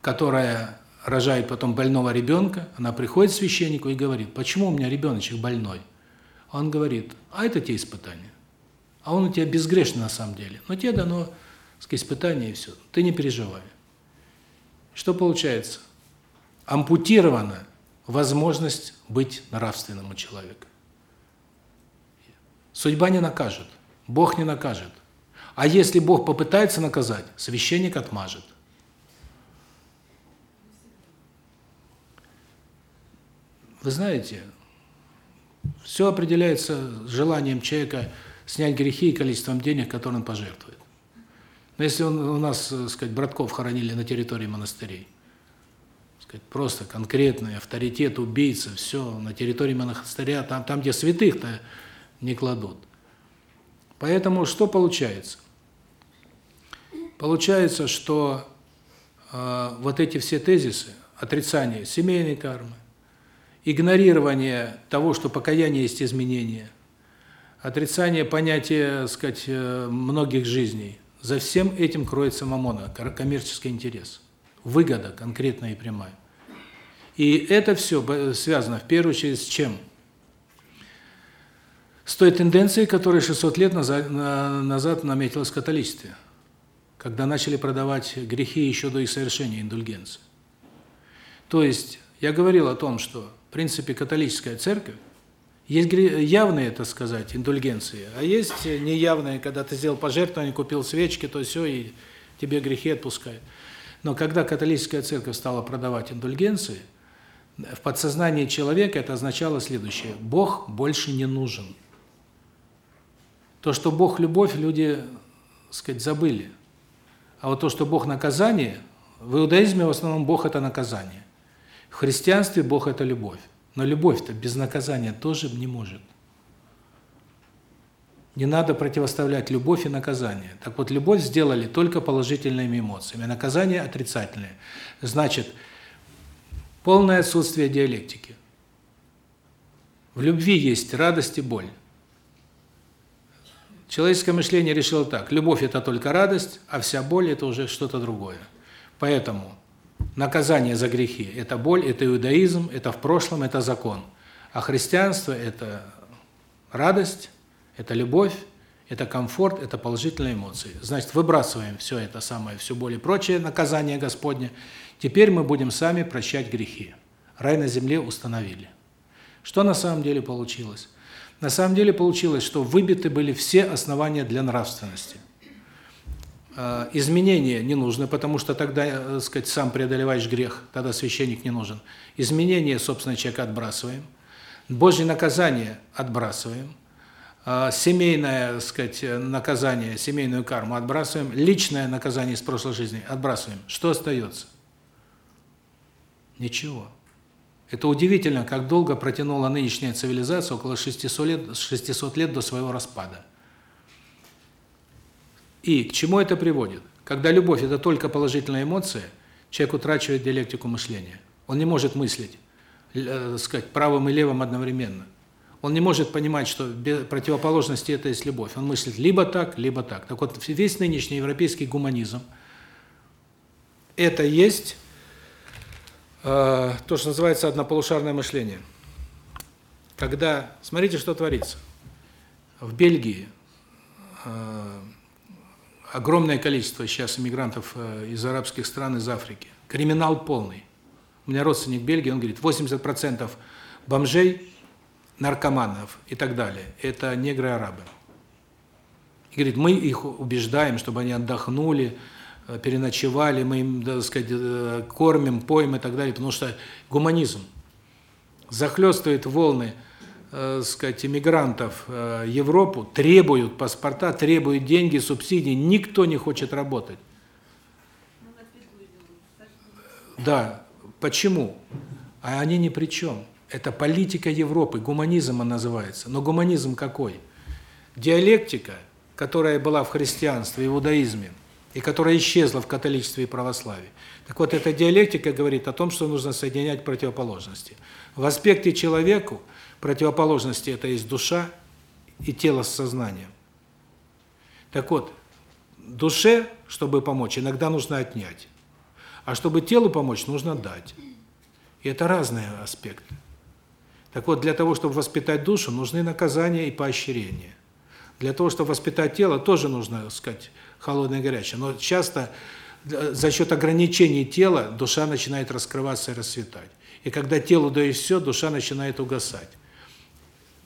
которая рожает потом больного ребенка, она приходит к священнику и говорит, почему у меня ребеночек больной? Он говорит, а это те испытания. А он у тебя безгрешный на самом деле. Но тебе дано сказать, испытание и все. Ты не переживай. Что получается? Ампутирована возможность быть нравственным у человека. Судьба не накажет, Бог не накажет. А если Бог попытается наказать, священник отмажет. Вы знаете, все определяется желанием человека снять грехи и количеством денег, которые он пожертвует. Но если он, у нас, так сказать, братков хоронили на территории монастырей, сказать, просто конкретный авторитет, убийца, все на территории монастыря, там, там где святых-то не кладут. Поэтому что получается? Получается, что э, вот эти все тезисы, отрицание семейной кармы, игнорирование того, что покаяние есть изменение, отрицание понятия, сказать, э, многих жизней, за всем этим кроется мамона, коммерческий интерес, выгода конкретная и прямая. И это все связано в первую очередь с чем? с той тенденцией, которая 600 лет назад, назад наметилась в католичестве, когда начали продавать грехи еще до их совершения индульгенции. То есть, я говорил о том, что, в принципе, католическая церковь, есть явные, так сказать, индульгенции, а есть неявные, когда ты сделал пожертвование, купил свечки, то все, и тебе грехи отпускают. Но когда католическая церковь стала продавать индульгенции, в подсознании человека это означало следующее: Бог больше не нужен. То, что Бог любовь, люди, сказать, забыли. А вот то, что Бог наказание, В иудаизме в основном Бог – это наказание. В христианстве Бог – это любовь. Но любовь-то без наказания тоже не может. Не надо противоставлять любовь и наказание. Так вот, любовь сделали только положительными эмоциями, а наказание отрицательное. Значит, полное отсутствие диалектики. В любви есть радость и боль. Человеческое мышление решило так: любовь это только радость, а вся боль это уже что-то другое. Поэтому наказание за грехи это боль, это иудаизм, это в прошлом, это закон. А христианство это радость, это любовь, это комфорт, это положительные эмоции. Значит, выбрасываем все это самое, все более прочее наказание Господне. Теперь мы будем сами прощать грехи. Рай на земле установили. Что на самом деле получилось? На самом деле получилось, что выбиты были все основания для нравственности. А, изменения не нужны, потому что тогда, так э, сказать, сам преодолеваешь грех, тогда священник не нужен. Изменения, собственно, человека отбрасываем. Божье наказание отбрасываем. А, семейное, так сказать, наказание, семейную карму отбрасываем, личное наказание из прошлой жизни отбрасываем. Что остается? Ничего. Это удивительно, как долго протянула нынешняя цивилизация, около 600 лет, 600 лет до своего распада. И к чему это приводит? Когда любовь – это только положительная эмоция, человек утрачивает диалектику мышления. Он не может мыслить, э, сказать, правым и левым одновременно. Он не может понимать, что противоположности это есть любовь. Он мыслит либо так, либо так. Так вот, весь нынешний европейский гуманизм – это есть э, то, что называется однополушарное мышление. Когда, смотрите, что творится. В Бельгии э, огромное количество сейчас иммигрантов э, из арабских стран, из Африки. Криминал полный. У меня родственник в Бельгии, он говорит, 80% бомжей наркоманов и так далее. Это негры-арабы. И говорит, мы их убеждаем, чтобы они отдохнули, э, переночевали, мы им, так сказать, э, кормим, поем и так далее, потому что гуманизм захлестывает волны, э, сказать, иммигрантов э, Европу, требуют паспорта, требуют деньги, субсидии, никто не хочет работать. Да, почему? А они ни при чем. Это политика Европы, гуманизм он называется. Но гуманизм какой? Диалектика, которая была в христианстве и в иудаизме, и которая исчезла в католичестве и православии. Так вот, эта диалектика говорит о том, что нужно соединять противоположности. В аспекте человеку противоположности это есть душа и тело с сознанием. Так вот, душе, чтобы помочь, иногда нужно отнять. А чтобы телу помочь, нужно дать. И это разные аспекты. Так вот, для того, чтобы воспитать душу, нужны наказания и поощрения. Для того, чтобы воспитать тело, тоже нужно, так сказать, холодное и горячее. Но часто э, за счет ограничений тела душа начинает раскрываться и расцветать. И когда телу дают все, душа начинает угасать.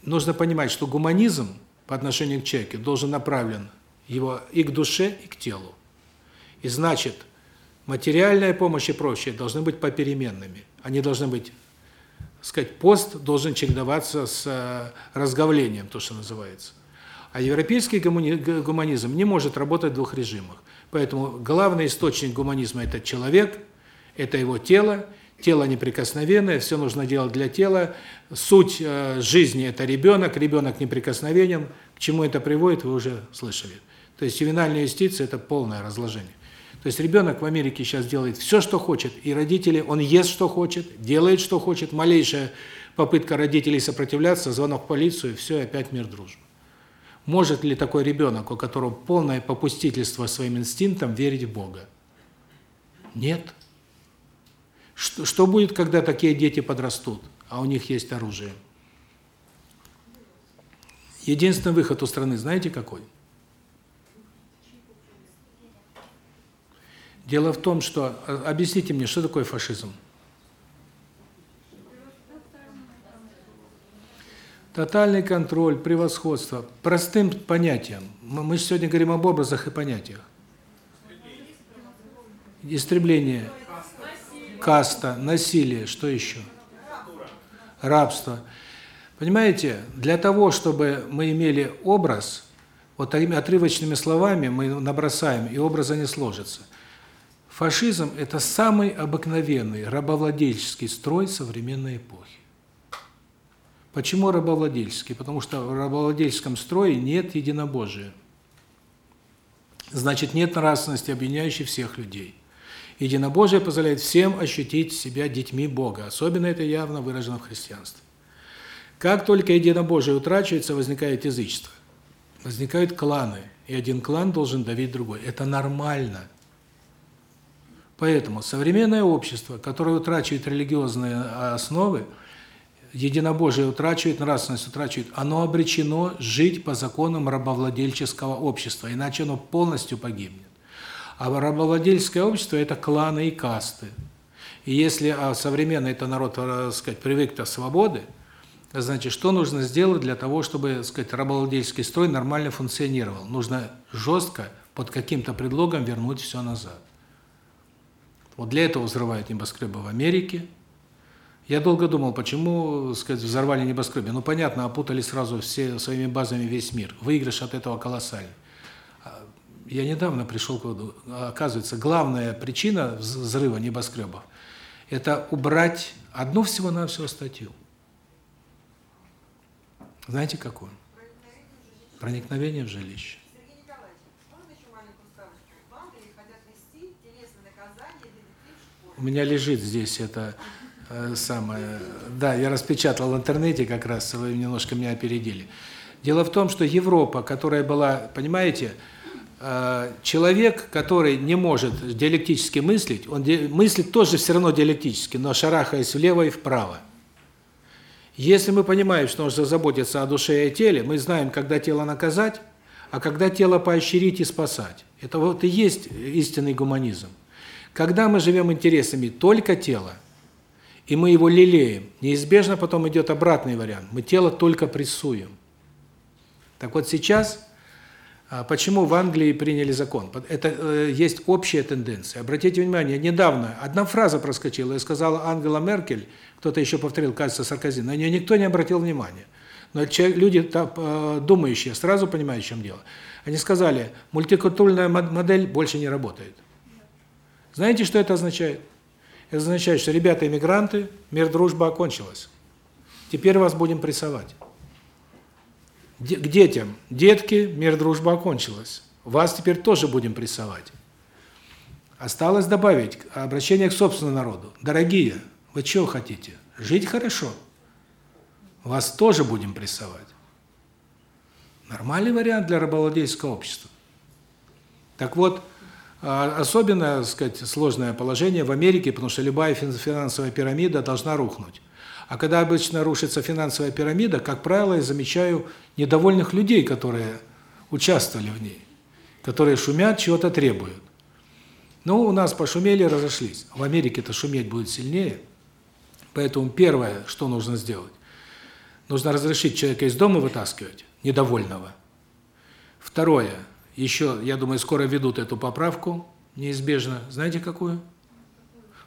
Нужно понимать, что гуманизм по отношению к человеку должен направлен его и к душе, и к телу. И значит, материальная помощь и прочее должны быть попеременными. Они должны быть сказать, пост должен чередоваться с э, разговлением, то, что называется. А европейский гуманизм не может работать в двух режимах. Поэтому главный источник гуманизма – это человек, это его тело, тело неприкосновенное, все нужно делать для тела. Суть э, жизни – это ребенок, ребенок неприкосновенен. К чему это приводит, вы уже слышали. То есть ювенальная юстиция – это полное разложение. То есть ребенок в Америке сейчас делает все, что хочет, и родители, он ест, что хочет, делает, что хочет, малейшая попытка родителей сопротивляться, звонок в полицию, все, опять мир, дружба. Может ли такой ребенок, у которого полное попустительство своим инстинктам, верить в Бога? Нет. Что, что будет, когда такие дети подрастут, а у них есть оружие? Единственный выход у страны, знаете какой? Дело в том, что э, объясните мне, что такое фашизм? Тотальный контроль, превосходство. Простым понятием. Мы сегодня говорим об образах и понятиях. Истребление, каста, насилие, что еще? Рабство. Понимаете, для того, чтобы мы имели образ, вот такими отрывочными словами мы набросаем, и образа не сложится – Фашизм – это самый обыкновенный рабовладельческий строй современной эпохи. Почему рабовладельческий? Потому что в рабовладельческом строе нет единобожия. Значит, нет нравственности, объединяющей всех людей. Единобожие позволяет всем ощутить себя детьми Бога. Особенно это явно выражено в христианстве. Как только единобожие утрачивается, возникает язычество. Возникают кланы, и один клан должен давить другой. Это нормально. Поэтому современное общество, которое утрачивает религиозные основы, единобожие утрачивает, нравственность утрачивает, оно обречено жить по законам рабовладельческого общества, иначе оно полностью погибнет. А рабовладельческое общество – это кланы и касты. И если а современный это народ, так сказать, привык к свободе, значит, что нужно сделать для того, чтобы, сказать, рабовладельческий строй нормально функционировал? Нужно жестко, под каким-то предлогом вернуть все назад. Вот для этого взрывают небоскребы в Америке. Я долго думал, почему, сказать, взорвали небоскребы. Ну, понятно, опутали сразу все своими базами весь мир. Выигрыш от этого колоссальный. Я недавно пришел к выводу, оказывается, главная причина взрыва небоскребов – это убрать одну всего-навсего статью. Знаете, какую? Проникновение в жилище. У меня лежит здесь это э, самое. Да, я распечатал в интернете как раз, вы немножко меня опередили. Дело в том, что Европа, которая была, понимаете, человек, который не может диалектически мыслить, он мыслит тоже все равно диалектически, но шарахаясь влево и вправо. Если мы понимаем, что нужно заботиться о душе и о теле, мы знаем, когда тело наказать, а когда тело поощрить и спасать. Это вот и есть истинный гуманизм. Когда мы живем интересами только тела, и мы его лелеем, неизбежно потом идет обратный вариант. Мы тело только прессуем. Так вот сейчас, почему в Англии приняли закон? Это э, есть общая тенденция. Обратите внимание, недавно одна фраза проскочила, и сказала Ангела Меркель, кто-то еще повторил, кажется, Саркози, на нее никто не обратил внимания. Но люди э, думающие сразу понимают, в чем дело. Они сказали, мультикультурная модель больше не работает. Знаете, что это означает? Это означает, что ребята-иммигранты, мир, дружба окончилась. Теперь вас будем прессовать. К детям. Детки, мир, дружба окончилась. Вас теперь тоже будем прессовать. Осталось добавить обращение к собственному народу. Дорогие, вы что хотите? Жить хорошо? Вас тоже будем прессовать. Нормальный вариант для рабовладельческого общества. Так вот, а, особенно, так сказать, сложное положение в Америке, потому что любая финансовая пирамида должна рухнуть. А когда обычно рушится финансовая пирамида, как правило, я замечаю недовольных людей, которые участвовали в ней, которые шумят, чего-то требуют. Ну, у нас пошумели, разошлись. В Америке-то шуметь будет сильнее. Поэтому первое, что нужно сделать, нужно разрешить человека из дома вытаскивать, недовольного. Второе, еще, я думаю, скоро ведут эту поправку, неизбежно. Знаете, какую?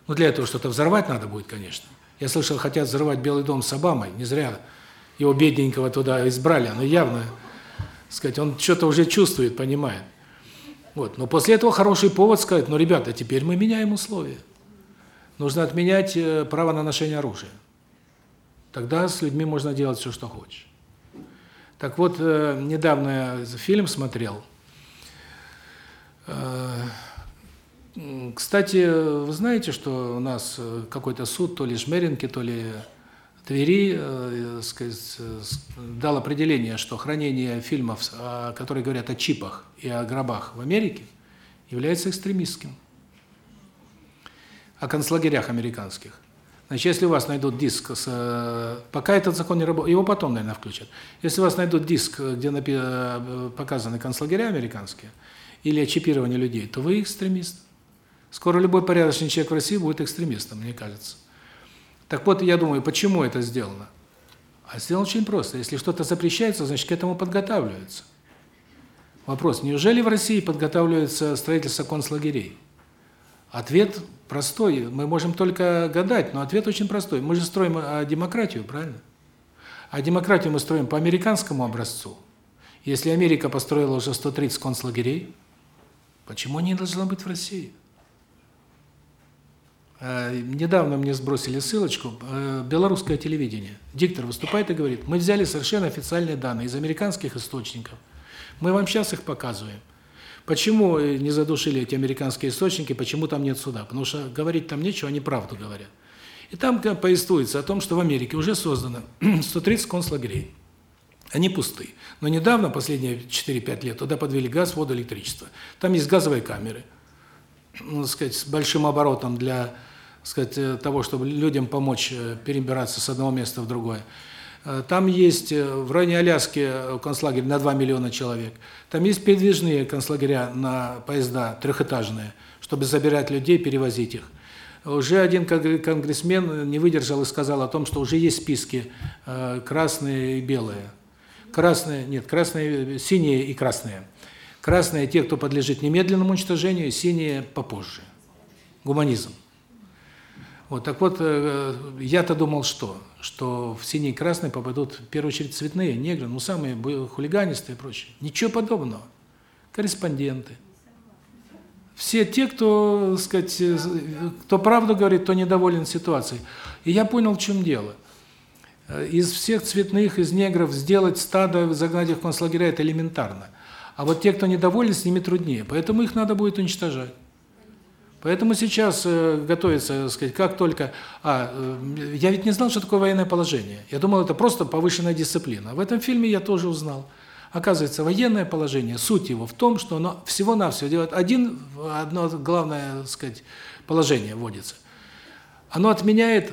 Ну, для этого что-то взорвать надо будет, конечно. Я слышал, хотят взорвать Белый дом с Обамой, не зря его бедненького туда избрали, но явно, сказать, он что-то уже чувствует, понимает. Вот, но после этого хороший повод сказать, ну, ребята, теперь мы меняем условия. Нужно отменять э, право на ношение оружия. Тогда с людьми можно делать все, что хочешь. Так вот, э, недавно фильм смотрел Э, кстати, вы знаете, что у нас э, какой-то суд, то ли Жмеринки, то ли Твери, э, сказать, дал определение, что хранение фильмов, которые говорят о чипах и о гробах в Америке, является экстремистским. О концлагерях американских. Значит, если у вас найдут диск с пока этот закон не работает, его потом, наверное, включат. Если у вас найдут диск, где показаны концлагеря американские, или чипирование людей, то вы экстремист. Скоро любой порядочный человек в России будет экстремистом, мне кажется. Так вот, я думаю, почему это сделано? А сделано очень просто. Если что-то запрещается, значит, к этому подготавливаются. Вопрос, неужели в России подготавливается строительство концлагерей? Ответ простой. Мы можем только гадать, но ответ очень простой. Мы же строим а, демократию, правильно? А демократию мы строим по американскому образцу. Если Америка построила уже 130 концлагерей, Почему они должны быть в России? Э, недавно мне сбросили ссылочку, э, белорусское телевидение. Диктор выступает и говорит, мы взяли совершенно официальные данные из американских источников. Мы вам сейчас их показываем. Почему э, не задушили эти американские источники, почему там нет суда? Потому что говорить там нечего, они правду говорят. И там повествуется о том, что в Америке уже создано 130 концлагерей. Они пусты. Но недавно, последние 4-5 лет, туда подвели газ, воду, электричество. Там есть газовые камеры, ну, сказать, с большим оборотом для сказать, э, того, чтобы людям помочь э, перебираться с одного места в другое. Э, там есть в районе Аляски концлагерь на 2 миллиона человек. Там есть передвижные концлагеря на поезда трехэтажные, чтобы забирать людей, перевозить их. Уже один конгрессмен не выдержал и сказал о том, что уже есть списки красные и белые. Красные, нет, красные, синие и красные. Красные те, кто подлежит немедленному уничтожению, синие попозже. Гуманизм. Вот так вот, э, я-то думал, что что в синий и красный попадут в первую очередь цветные, негры, ну самые хулиганистые и прочее. Ничего подобного. Корреспонденты. Все те, кто, сказать, э, кто правду говорит, кто недоволен ситуацией. И я понял, в чем дело. Э, из всех цветных, из негров сделать стадо, загнать их в концлагеря – это элементарно. А вот те, кто недоволен, с ними труднее. Поэтому их надо будет уничтожать. Поэтому сейчас э, готовится, так сказать, как только... А, э, я ведь не знал, что такое военное положение. Я думал, это просто повышенная дисциплина. В этом фильме я тоже узнал. Оказывается, военное положение, суть его в том, что оно всего-навсего делает один, одно главное, так сказать, положение вводится. Оно отменяет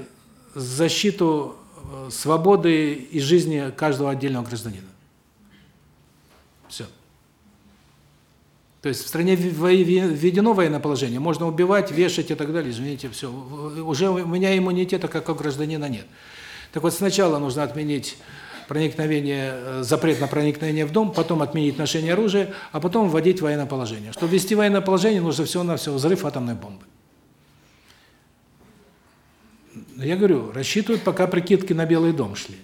защиту э, свободы и жизни каждого отдельного гражданина. Все. То есть в стране введено военное положение, можно убивать, вешать и так далее, извините, все. Уже у меня иммунитета как у гражданина нет. Так вот сначала нужно отменить проникновение, э, запрет на проникновение в дом, потом отменить ношение оружия, а потом вводить военное положение. Чтобы ввести военное положение, нужно всего-навсего взрыв атомной бомбы. Я говорю, рассчитывают, пока прикидки на Белый дом шли.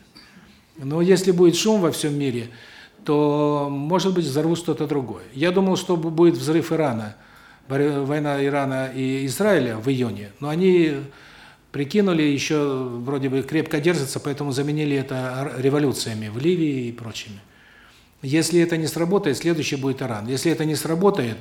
Но если будет шум во всем мире, то, может быть, взорвут что-то другое. Я думал, что будет взрыв Ирана, война Ирана и Израиля в июне, но они прикинули, еще вроде бы крепко держатся, поэтому заменили это революциями в Ливии и прочими. Если это не сработает, следующий будет Иран. Если это не сработает,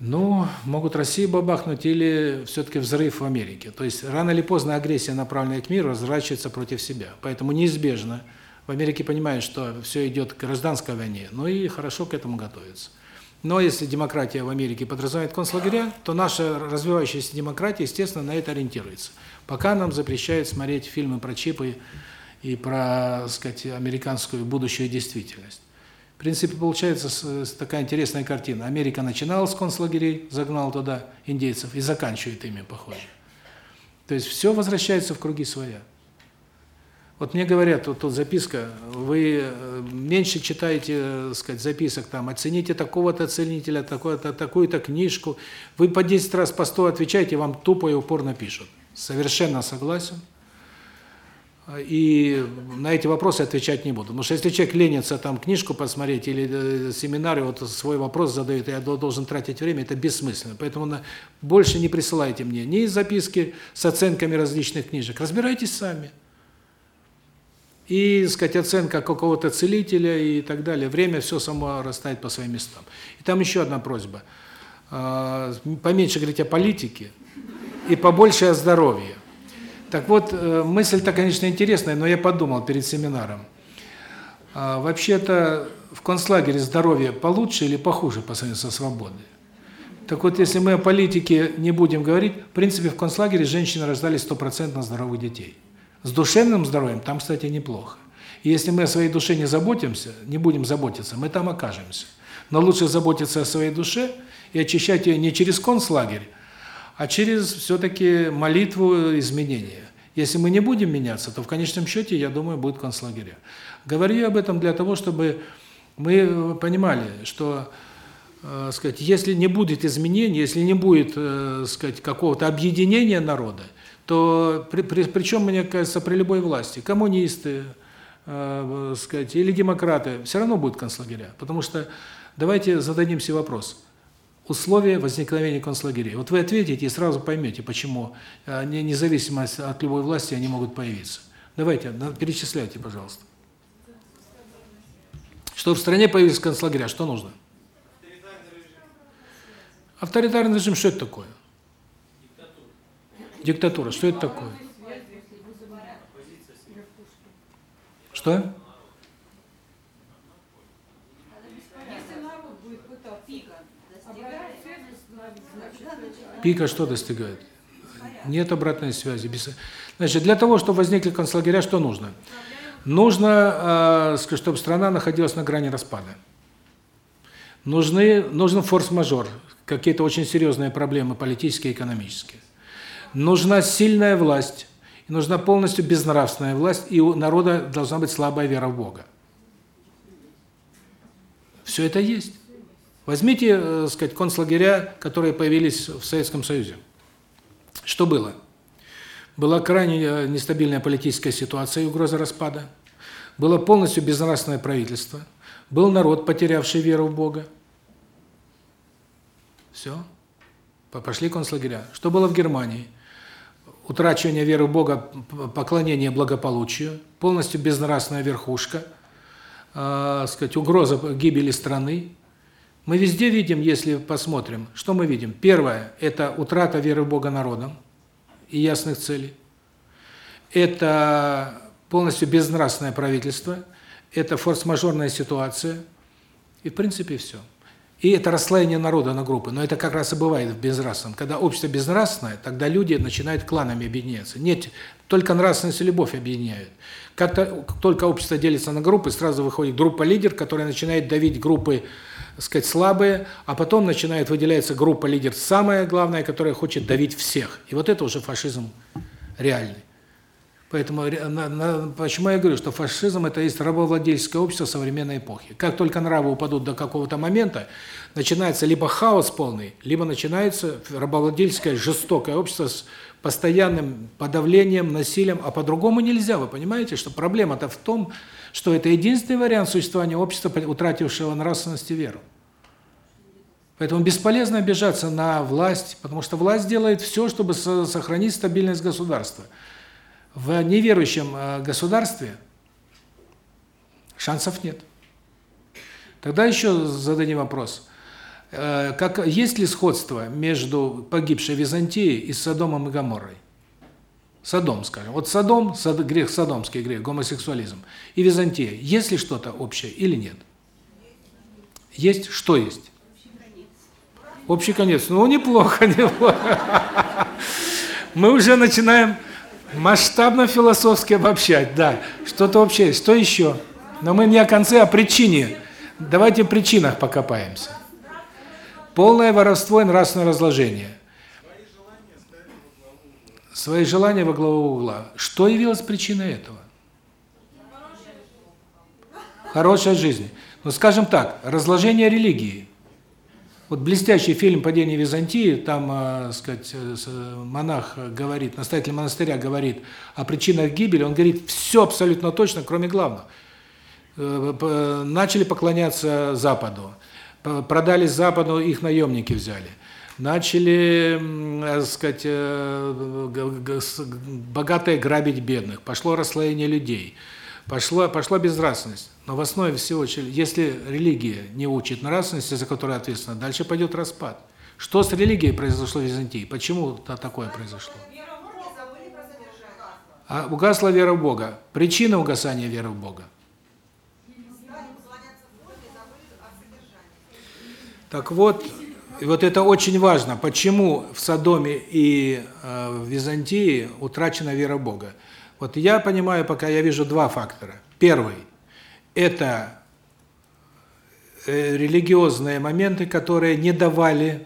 ну, могут Россию бабахнуть или все-таки взрыв в Америке. То есть рано или поздно агрессия, направленная к миру, разворачивается против себя. Поэтому неизбежно – в Америке понимают, что все идет к гражданской войне, ну и хорошо к этому готовятся. Но если демократия в Америке подразумевает концлагеря, то наша развивающаяся демократия, естественно, на это ориентируется. Пока нам запрещают смотреть фильмы про чипы и про, сказать, американскую будущую действительность. В принципе, получается такая интересная картина. Америка начинала с концлагерей, загнала туда индейцев и заканчивает ими, похоже. То есть все возвращается в круги своя. Вот мне говорят, вот тут записка, вы э, меньше читаете, э, сказать, записок там, оцените такого-то ценителя, такую-то такую-то книжку. Вы по 10 раз по 100 отвечаете, вам тупо и упорно пишут. Совершенно согласен. И на эти вопросы отвечать не буду. Потому что если человек ленится там книжку посмотреть или э, семинары, вот свой вопрос задает, я должен тратить время, это бессмысленно. Поэтому на, больше не присылайте мне ни записки с оценками различных книжек. Разбирайтесь сами и, сказать, оценка какого-то целителя и так далее. Время все само расставит по своим местам. И там еще одна просьба. А, поменьше говорить о политике и побольше о здоровье. Так вот, э, мысль-то, конечно, интересная, но я подумал перед семинаром. А, вообще-то в концлагере здоровье получше или похуже по сравнению со свободой? Так вот, если мы о политике не будем говорить, в принципе, в концлагере женщины рождали стопроцентно здоровых детей. С душевным здоровьем там, кстати, неплохо. И если мы о своей душе не заботимся, не будем заботиться, мы там окажемся. Но лучше заботиться о своей душе и очищать ее не через концлагерь, а через все-таки молитву изменения. Если мы не будем меняться, то в конечном счете, я думаю, будет концлагеря. Говорю я об этом для того, чтобы мы понимали, что э, сказать, если не будет изменений, если не будет, э, сказать, какого-то объединения народа, то при, при, причем, мне кажется, при любой власти, коммунисты, э, сказать, или демократы, все равно будут концлагеря. Потому что давайте зададим себе вопрос. условия возникновения концлагерей. Вот вы ответите и сразу поймете, почему э, независимо от любой власти они могут появиться. Давайте, перечисляйте, пожалуйста. Чтобы в стране появились концлагеря, что нужно? Авторитарный режим, что это такое? Диктатура, что это такое? Что? Пика что достигает? Нет обратной связи. Значит, для того, чтобы возникли концлагеря, что нужно? Нужно, э, чтобы страна находилась на грани распада. Нужны, нужен форс-мажор, какие-то очень серьезные проблемы политические и экономические. Нужна сильная власть, нужна полностью безнравственная власть, и у народа должна быть слабая вера в Бога. Все это есть. Возьмите, э, сказать, концлагеря, которые появились в Советском Союзе. Что было? Была крайне э, нестабильная политическая ситуация и угроза распада. Было полностью безнравственное правительство. Был народ, потерявший веру в Бога. Все. Пошли концлагеря. Что было в Германии? Утрачивание веры в Бога, поклонение благополучию, полностью безнравственная верхушка, э, сказать, угроза гибели страны, мы везде видим, если посмотрим, что мы видим? Первое – это утрата веры в Бога народом и ясных целей. Это полностью безнравственное правительство, это форс-мажорная ситуация, и в принципе все. И это расслоение народа на группы. Но это как раз и бывает в безнравственном. Когда общество безнравственное, тогда люди начинают кланами объединяться. Нет, только нравственность и любовь объединяют. Как только общество делится на группы, сразу выходит группа-лидер, которая начинает давить группы сказать, слабые, а потом начинает выделяться группа лидер самая главная, которая хочет давить всех. И вот это уже фашизм реальный. Поэтому почему я говорю, что фашизм это есть рабовладельческое общество современной эпохи. Как только нравы упадут до какого-то момента, начинается либо хаос полный, либо начинается рабовладельческое жестокое общество с постоянным подавлением, насилием, а по-другому нельзя. Вы понимаете, что проблема-то в том, что это единственный вариант существования общества, утратившего нравственность и веру. Поэтому бесполезно обижаться на власть, потому что власть делает все, чтобы сохранить стабильность государства. В неверующем э, государстве шансов нет. Тогда еще зададим вопрос. Э, как есть ли сходство между погибшей Византией и Содомом и Гоморрой? Содом, скажем. Вот Содом, сад, грех содомский грех, гомосексуализм, и Византия. Есть ли что-то общее или нет? Есть? Что есть? Общий конец. Ну, неплохо, неплохо. Мы уже начинаем масштабно философски обобщать, да. Что-то общее. Что еще? Но мы не о конце, а о причине. Давайте в причинах покопаемся. Полное воровство и нравственное разложение – свои желания во главу угла. Что явилось причиной этого? Хорошая жизнь. Ну, скажем так, разложение религии. Вот блестящий фильм «Падение Византии», там, э, сказать, э, монах говорит, настоятель монастыря говорит о причинах гибели, он говорит все абсолютно точно, кроме главного. Э, начали поклоняться Западу, продались Западу, их наемники взяли. Начали, так сказать, э, богатые грабить бедных, пошло расслоение людей, пошло пошла безнравственность. Но в основе всего, если религия не учит нравственности, за которую ответственна, дальше пойдет распад. Что с религией произошло в Византии? Почему такое произошло? А угасла вера в Бога. Причина угасания веры в Бога. Так вот, вот это очень важно, почему в Содоме и э, в Византии утрачена вера в Бога. Вот я понимаю, пока я вижу два фактора. Первый это э, религиозные моменты, которые не давали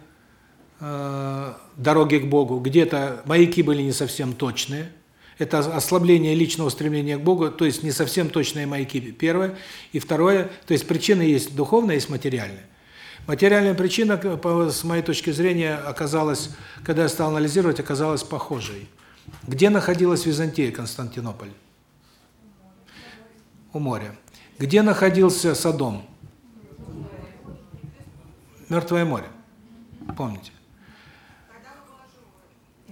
э, дороги к Богу. Где-то маяки были не совсем точные. Это ослабление личного стремления к Богу, то есть не совсем точные маяки, первое. И второе, то есть причины есть духовная, есть материальная. Материальная причина, с моей точки зрения, оказалась, когда я стал анализировать, оказалась похожей. Где находилась Византия, Константинополь? У моря. Где находился Содом? Мертвое море. Помните?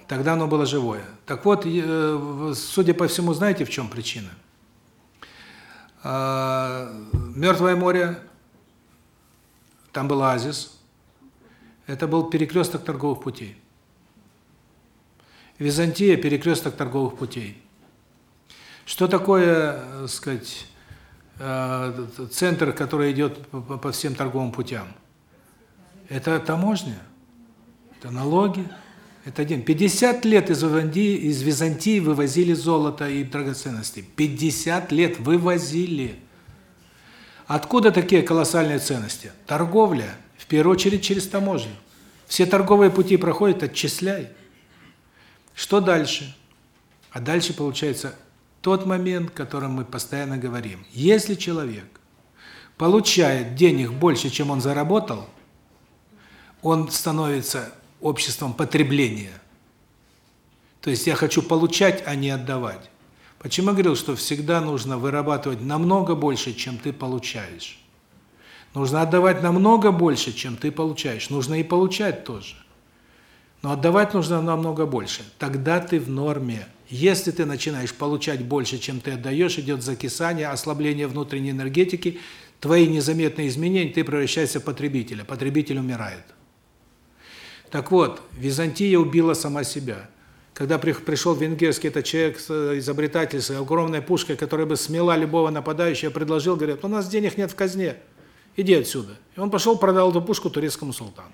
Тогда оно было живое. Так вот, э, судя по всему, знаете, в чем причина? А, Мертвое море, там был оазис, это был перекресток торговых путей. Византия – перекресток торговых путей. Что такое, так э, сказать, э, центр, который идет по всем торговым путям? Это таможня, это налоги, это один. 50 лет из Византии, из Византии вывозили золото и драгоценности. 50 лет вывозили. Откуда такие колоссальные ценности? Торговля, в первую очередь через таможню. Все торговые пути проходят, отчисляй. Что дальше? А дальше получается тот момент, о котором мы постоянно говорим. Если человек получает денег больше, чем он заработал, он становится обществом потребления. То есть я хочу получать, а не отдавать. Почему я говорил, что всегда нужно вырабатывать намного больше, чем ты получаешь? Нужно отдавать намного больше, чем ты получаешь. Нужно и получать тоже. Но отдавать нужно намного больше. Тогда ты в норме. Если ты начинаешь получать больше, чем ты отдаешь, идет закисание, ослабление внутренней энергетики, твои незаметные изменения, ты превращаешься в потребителя. Потребитель умирает. Так вот, Византия убила сама себя. Когда пришел венгерский этот человек, э, изобретатель с огромной пушкой, которая бы смела любого нападающего, предложил, говорят, у нас денег нет в казне, иди отсюда. И он пошел, продал эту пушку турецкому султану.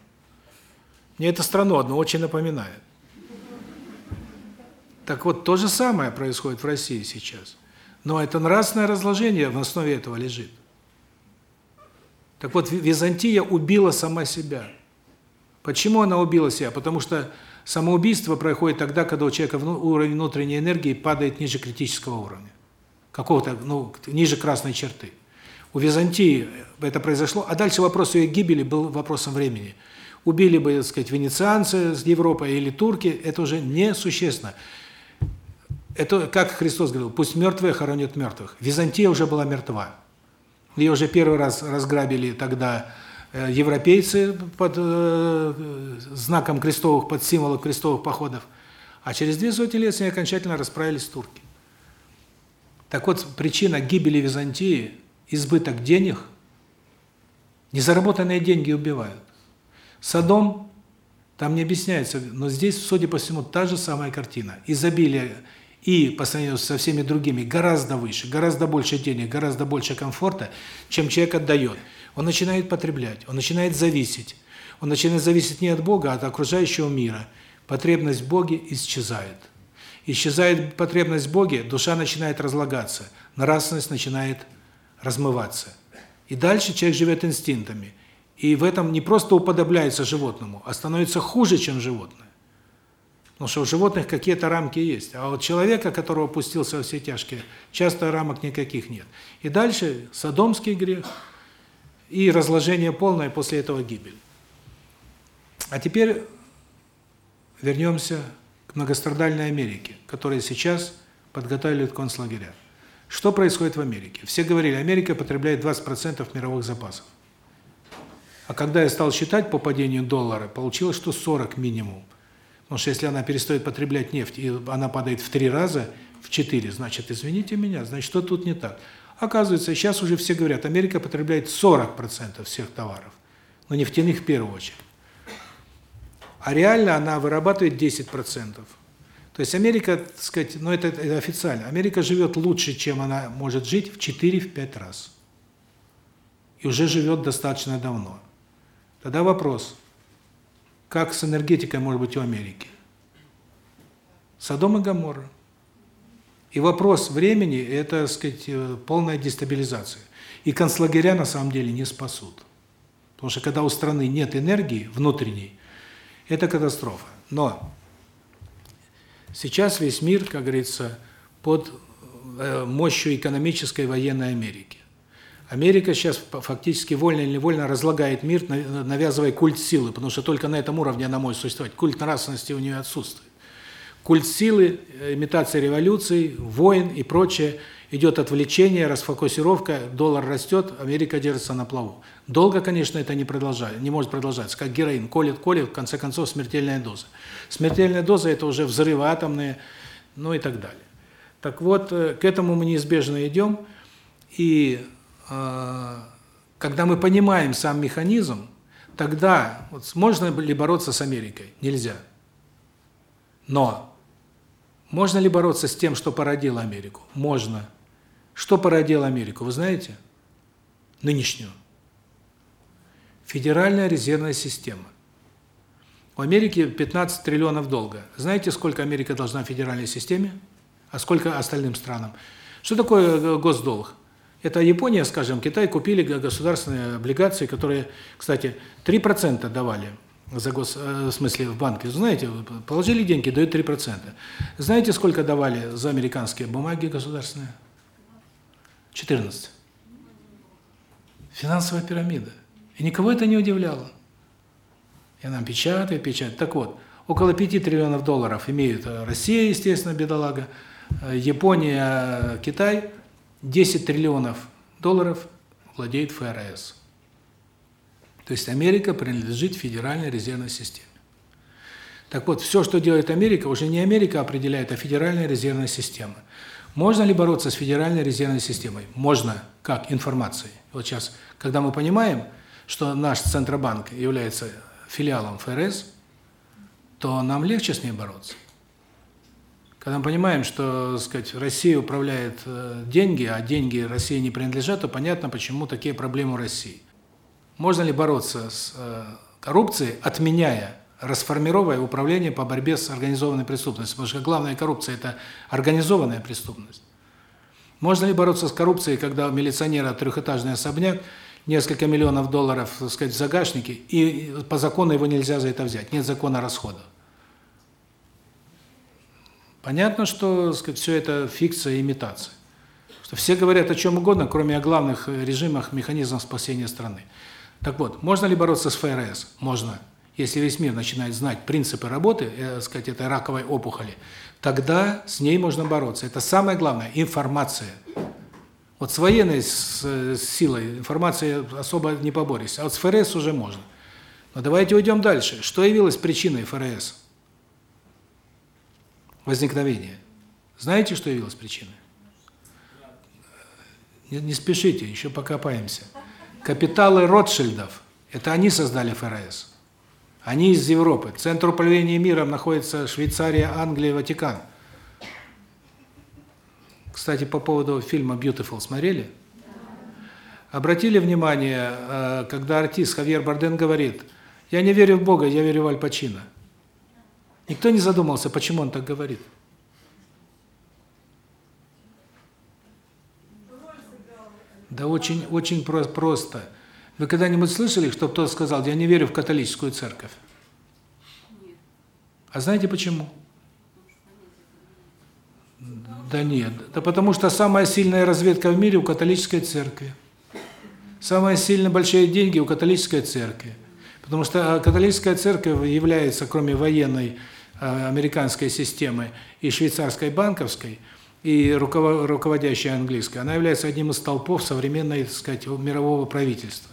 Мне эту страну одну очень напоминает. Так вот, то же самое происходит в России сейчас. Но это нравственное разложение в основе этого лежит. Так вот, Византия убила сама себя. Почему она убила себя? Потому что самоубийство происходит тогда, когда у человека уровень внутренней энергии падает ниже критического уровня. Какого-то, ну, ниже красной черты. У Византии это произошло, а дальше вопрос ее гибели был вопросом времени. Убили бы, так сказать, венецианцы с Европы или турки, это уже несущественно. Это, как Христос говорил, пусть мертвые хоронят мертвых. Византия уже была мертва. Ее уже первый раз разграбили тогда Э, европейцы под э, знаком крестовых, под символом крестовых походов, а через две сотни лет с ней окончательно расправились турки. Так вот, причина гибели Византии – избыток денег. Незаработанные деньги убивают. Содом, там не объясняется, но здесь, судя по всему, та же самая картина. Изобилие и по сравнению со всеми другими гораздо выше, гораздо больше денег, гораздо больше комфорта, чем человек отдает – он начинает потреблять, он начинает зависеть. Он начинает зависеть не от Бога, а от окружающего мира. Потребность в Боге исчезает. Исчезает потребность в Боге, душа начинает разлагаться, нравственность начинает размываться. И дальше человек живет инстинктами. И в этом не просто уподобляется животному, а становится хуже, чем животное. Потому что у животных какие-то рамки есть. А вот человека, которого пустился во все тяжкие, часто рамок никаких нет. И дальше садомский грех – и разложение полное, после этого гибель. А теперь вернемся к многострадальной Америке, которая сейчас подготавливает концлагеря. Что происходит в Америке? Все говорили, Америка потребляет 20% мировых запасов. А когда я стал считать по падению доллара, получилось, что 40 минимум. Потому что если она перестает потреблять нефть, и она падает в три раза, в четыре, значит, извините меня, значит, что тут не так? Оказывается, сейчас уже все говорят, Америка потребляет 40% всех товаров, но нефтяных в первую очередь. А реально она вырабатывает 10%. То есть Америка, так сказать, ну это, это официально, Америка живет лучше, чем она может жить в 4-5 раз. И уже живет достаточно давно. Тогда вопрос, как с энергетикой может быть у Америки? Содом и Гоморра. И вопрос времени – это, так сказать, э, полная дестабилизация. И концлагеря на самом деле не спасут. Потому что когда у страны нет энергии внутренней, это катастрофа. Но сейчас весь мир, как говорится, под э, мощью экономической военной Америки. Америка сейчас фактически вольно или невольно разлагает мир, навязывая культ силы, потому что только на этом уровне она может существовать. Культ нравственности у нее отсутствует культ силы, имитация революций, войн и прочее. идет отвлечение, расфокусировка, доллар растет, Америка держится на плаву. Долго, конечно, это не продолжает, не может продолжаться. Как героин колет, колет, в конце концов смертельная доза. Смертельная доза это уже взрывы атомные, ну и так далее. Так вот, э, к этому мы неизбежно идем, и э, когда мы понимаем сам механизм, тогда вот можно ли бороться с Америкой? Нельзя. Но можно ли бороться с тем, что породило Америку? Можно. Что породило Америку, вы знаете? Нынешнюю. Федеральная резервная система. У Америки 15 триллионов долга. Знаете, сколько Америка должна федеральной системе? А сколько остальным странам? Что такое э, госдолг? Это Япония, скажем, Китай купили государственные облигации, которые, кстати, 3% давали за гос, э, в смысле в банке. Знаете, положили деньги, дают 3%. Знаете, сколько давали за американские бумаги государственные? 14. Финансовая пирамида. И никого это не удивляло. И нам печатают, печатают. Так вот, около 5 триллионов долларов имеют э, Россия, естественно, бедолага, э, Япония, Китай, 10 триллионов долларов владеет ФРС. То есть Америка принадлежит Федеральной резервной системе. Так вот, все, что делает Америка, уже не Америка определяет, а Федеральная резервная система. Можно ли бороться с Федеральной резервной системой? Можно. Как? Информацией. Вот сейчас, когда мы понимаем, что наш Центробанк является филиалом ФРС, то нам легче с ней бороться. Когда мы понимаем, что, сказать, Россия управляет э, деньги, а деньги России не принадлежат, то понятно, почему такие проблемы у России. Можно ли бороться с э, коррупцией, отменяя, расформировая управление по борьбе с организованной преступностью? Потому что главная коррупция – это организованная преступность. Можно ли бороться с коррупцией, когда у милиционера трехэтажный особняк, несколько миллионов долларов, так сказать, в загашнике, и по закону его нельзя за это взять, нет закона расхода. Понятно, что, сказать, все это фикция, имитация. Что все говорят о чем угодно, кроме о главных режимах, механизмах спасения страны. Так вот, можно ли бороться с ФРС? Можно. Если весь мир начинает знать принципы работы, э, сказать, этой раковой опухоли, тогда с ней можно бороться. Это самое главное информация. Вот с военной с силой информации особо не поборешься, а вот с ФРС уже можно. Но давайте уйдем дальше. Что явилось причиной ФРС? Возникновение. Знаете, что явилось причиной? Не, не спешите, еще покопаемся. Капиталы Ротшильдов это они создали ФРС. Они из Европы. Центр управления миром находится Швейцария, Англия, Ватикан. Кстати, по поводу фильма Beautiful смотрели? Обратили внимание, э, когда артист Хавьер Барден говорит: "Я не верю в Бога, я верю в Аль Пачино". Никто не задумался, почему он так говорит. Да очень очень просто. Вы когда-нибудь слышали, что кто-то сказал: "Я не верю в католическую церковь"? А знаете почему? Да нет. Да потому что самая сильная разведка в мире у католической церкви. Самые сильно большие деньги у католической церкви. Потому что а, католическая церковь является, кроме военной американской системы и швейцарской банковской, и руководящей английской, она является одним из столпов современной, так сказать, мирового правительства.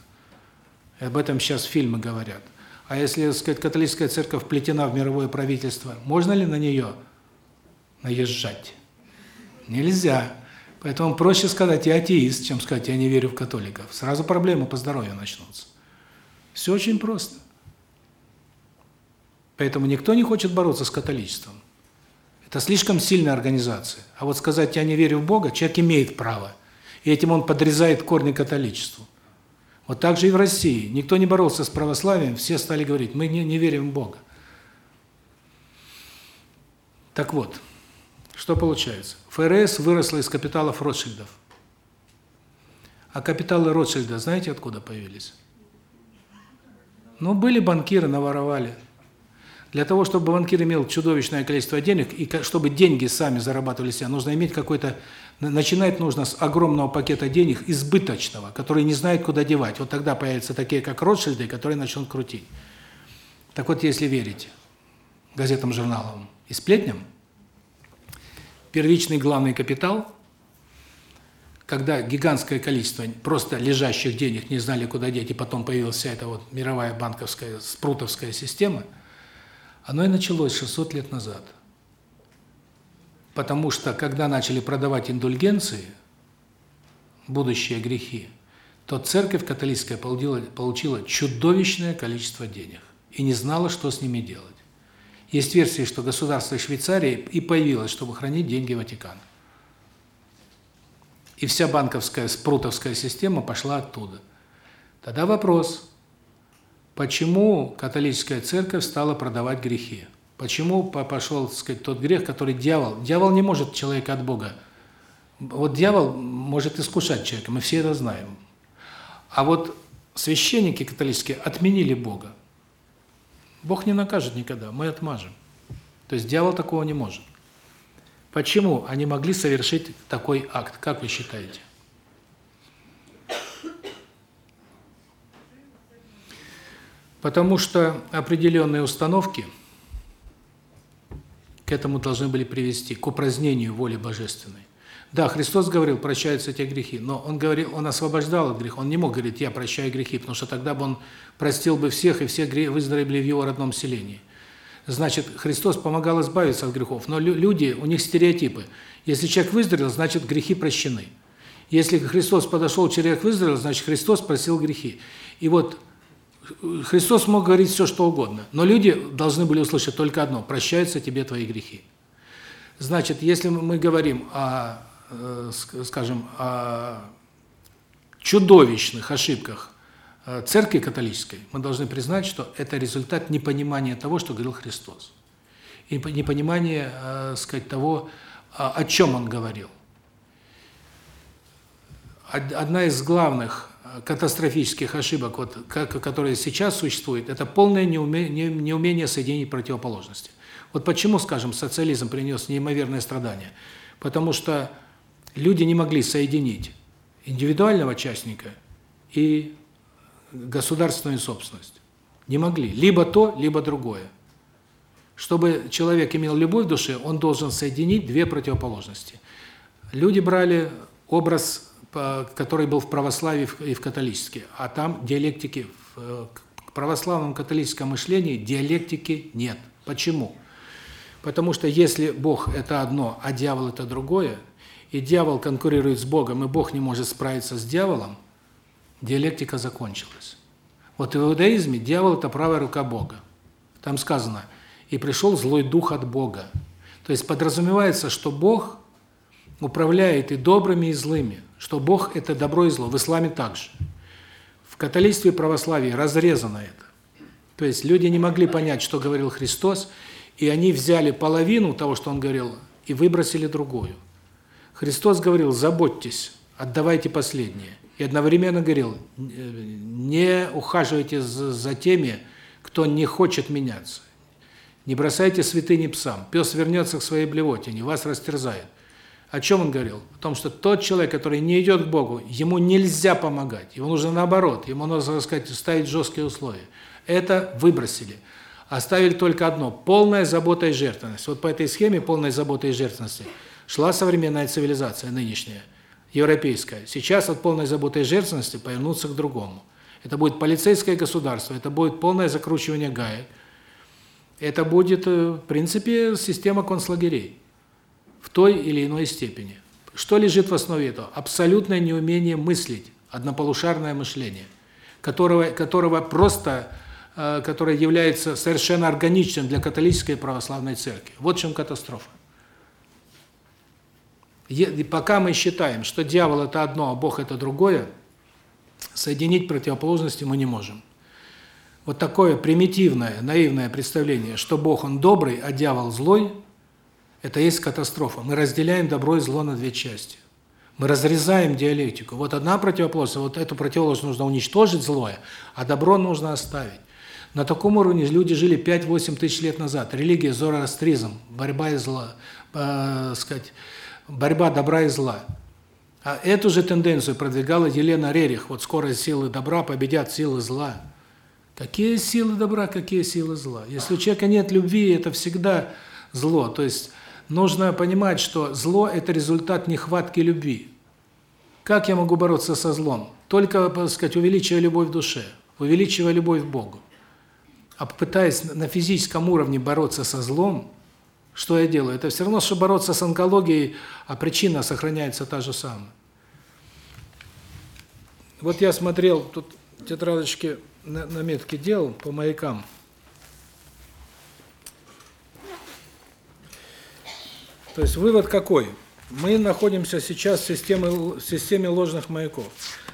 Об этом сейчас фильмы говорят. А если, так сказать, католическая церковь вплетена в мировое правительство, можно ли на нее наезжать? Нельзя. Поэтому проще сказать «я атеист», чем сказать «я не верю в католиков». Сразу проблемы по здоровью начнутся. Все очень просто. Поэтому никто не хочет бороться с католичеством. Это слишком сильная организация. А вот сказать «я не верю в Бога» человек имеет право. И этим он подрезает корни католичеству. Вот так же и в России. Никто не боролся с православием, все стали говорить «мы не, не верим в Бога». Так вот, что получается? ФРС выросла из капиталов Ротшильдов. А капиталы Ротшильда знаете откуда появились? Ну, были банкиры, наворовали. Для того, чтобы банкир имел чудовищное количество денег, и чтобы деньги сами зарабатывали себя, нужно иметь какой-то... Начинать нужно с огромного пакета денег, избыточного, который не знает, куда девать. Вот тогда появятся такие, как Ротшильды, которые начнут крутить. Так вот, если верить газетам, журналам и сплетням, первичный главный капитал когда гигантское количество просто лежащих денег не знали, куда деть, и потом появилась вся эта вот мировая банковская, спрутовская система, оно и началось 600 лет назад. Потому что, когда начали продавать индульгенции, будущие грехи, то церковь католическая получила, чудовищное количество денег и не знала, что с ними делать. Есть версия, что государство Швейцарии и появилось, чтобы хранить деньги Ватикана. И вся банковская спрутовская система пошла оттуда. Тогда вопрос, почему католическая церковь стала продавать грехи? Почему пошел, так сказать, тот грех, который дьявол? Дьявол не может человека от Бога. Вот дьявол может искушать человека, мы все это знаем. А вот священники католические отменили Бога. Бог не накажет никогда, мы отмажем. То есть дьявол такого не может. Почему они могли совершить такой акт, как вы считаете? Потому что определенные установки к этому должны были привести, к упразднению воли божественной. Да, Христос говорил, прощаются те грехи, но Он говорил, Он освобождал от греха. Он не мог говорить, я прощаю грехи, потому что тогда бы Он простил бы всех, и все выздоровели в Его родном селении. Значит, Христос помогал избавиться от грехов, но люди, у них стереотипы. Если человек выздоровел, значит, грехи прощены. Если Христос подошел, человек выздоровел, значит, Христос просил грехи. И вот Христос мог говорить все, что угодно, но люди должны были услышать только одно – прощаются тебе твои грехи. Значит, если мы говорим о Э, скажем, о чудовищных ошибках э, церкви католической, мы должны признать, что это результат непонимания того, что говорил Христос. И непонимания, э, сказать, того, о чем он говорил. Одна из главных катастрофических ошибок, вот, которые сейчас существуют, это полное неумение, неумение соединить противоположности. Вот почему, скажем, социализм принес неимоверное страдание? Потому что люди не могли соединить индивидуального частника и государственную собственность. Не могли. Либо то, либо другое. Чтобы человек имел любовь в душе, он должен соединить две противоположности. Люди брали образ, который был в православии и в католическом, а там диалектики в православном католическом мышлении диалектики нет. Почему? Потому что если Бог это одно, а дьявол это другое, и дьявол конкурирует с Богом, и Бог не может справиться с дьяволом, диалектика закончилась. Вот в иудаизме дьявол – это правая рука Бога. Там сказано «и пришел злой дух от Бога». То есть подразумевается, что Бог управляет и добрыми, и злыми, что Бог – это добро и зло. В исламе также. В католичестве и православии разрезано это. То есть люди не могли понять, что говорил Христос, и они взяли половину того, что Он говорил, и выбросили другую. Христос говорил, заботьтесь, отдавайте последнее. И одновременно говорил, не ухаживайте за теми, кто не хочет меняться. Не бросайте святыни псам. Пес вернется к своей блевотине, вас растерзает. О чем он говорил? О том, что тот человек, который не идет к Богу, ему нельзя помогать. Ему нужно наоборот. Ему нужно, так сказать, ставить жесткие условия. Это выбросили. Оставили только одно – полная забота и жертвенность. Вот по этой схеме полной заботы и жертвенности – шла современная цивилизация нынешняя, европейская. Сейчас от полной заботы и жертвенности повернуться к другому. Это будет полицейское государство, это будет полное закручивание гаек. Это будет, э, в принципе, система концлагерей в той или иной степени. Что лежит в основе этого? Абсолютное неумение мыслить, однополушарное мышление, которого которого просто э, которое является совершенно органичным для католической православной церкви. Вот в чем катастрофа. И пока мы считаем, что дьявол это одно, а Бог это другое, соединить противоположности мы не можем. Вот такое примитивное, наивное представление, что Бог он добрый, а дьявол злой, это есть катастрофа. Мы разделяем добро и зло на две части. Мы разрезаем диалектику. Вот одна противоположность, вот эту противоположность нужно уничтожить злое, а добро нужно оставить. На таком уровне люди жили 5-8 тысяч лет назад. Религия, зороастризм, борьба и зла, э, сказать, борьба добра и зла. А эту же тенденцию продвигала Елена Рерих. Вот скоро силы добра победят силы зла. Какие силы добра, какие силы зла? Если у человека нет любви, это всегда зло. То есть нужно понимать, что зло – это результат нехватки любви. Как я могу бороться со злом? Только, так сказать, увеличивая любовь в душе, увеличивая любовь к Богу. А пытаясь на физическом уровне бороться со злом, что я делаю? Это все равно, что бороться с онкологией, а причина сохраняется та же самая. Вот я смотрел, тут тетрадочки наметки делал по маякам. То есть вывод какой? Мы находимся сейчас в системе, в системе ложных маяков.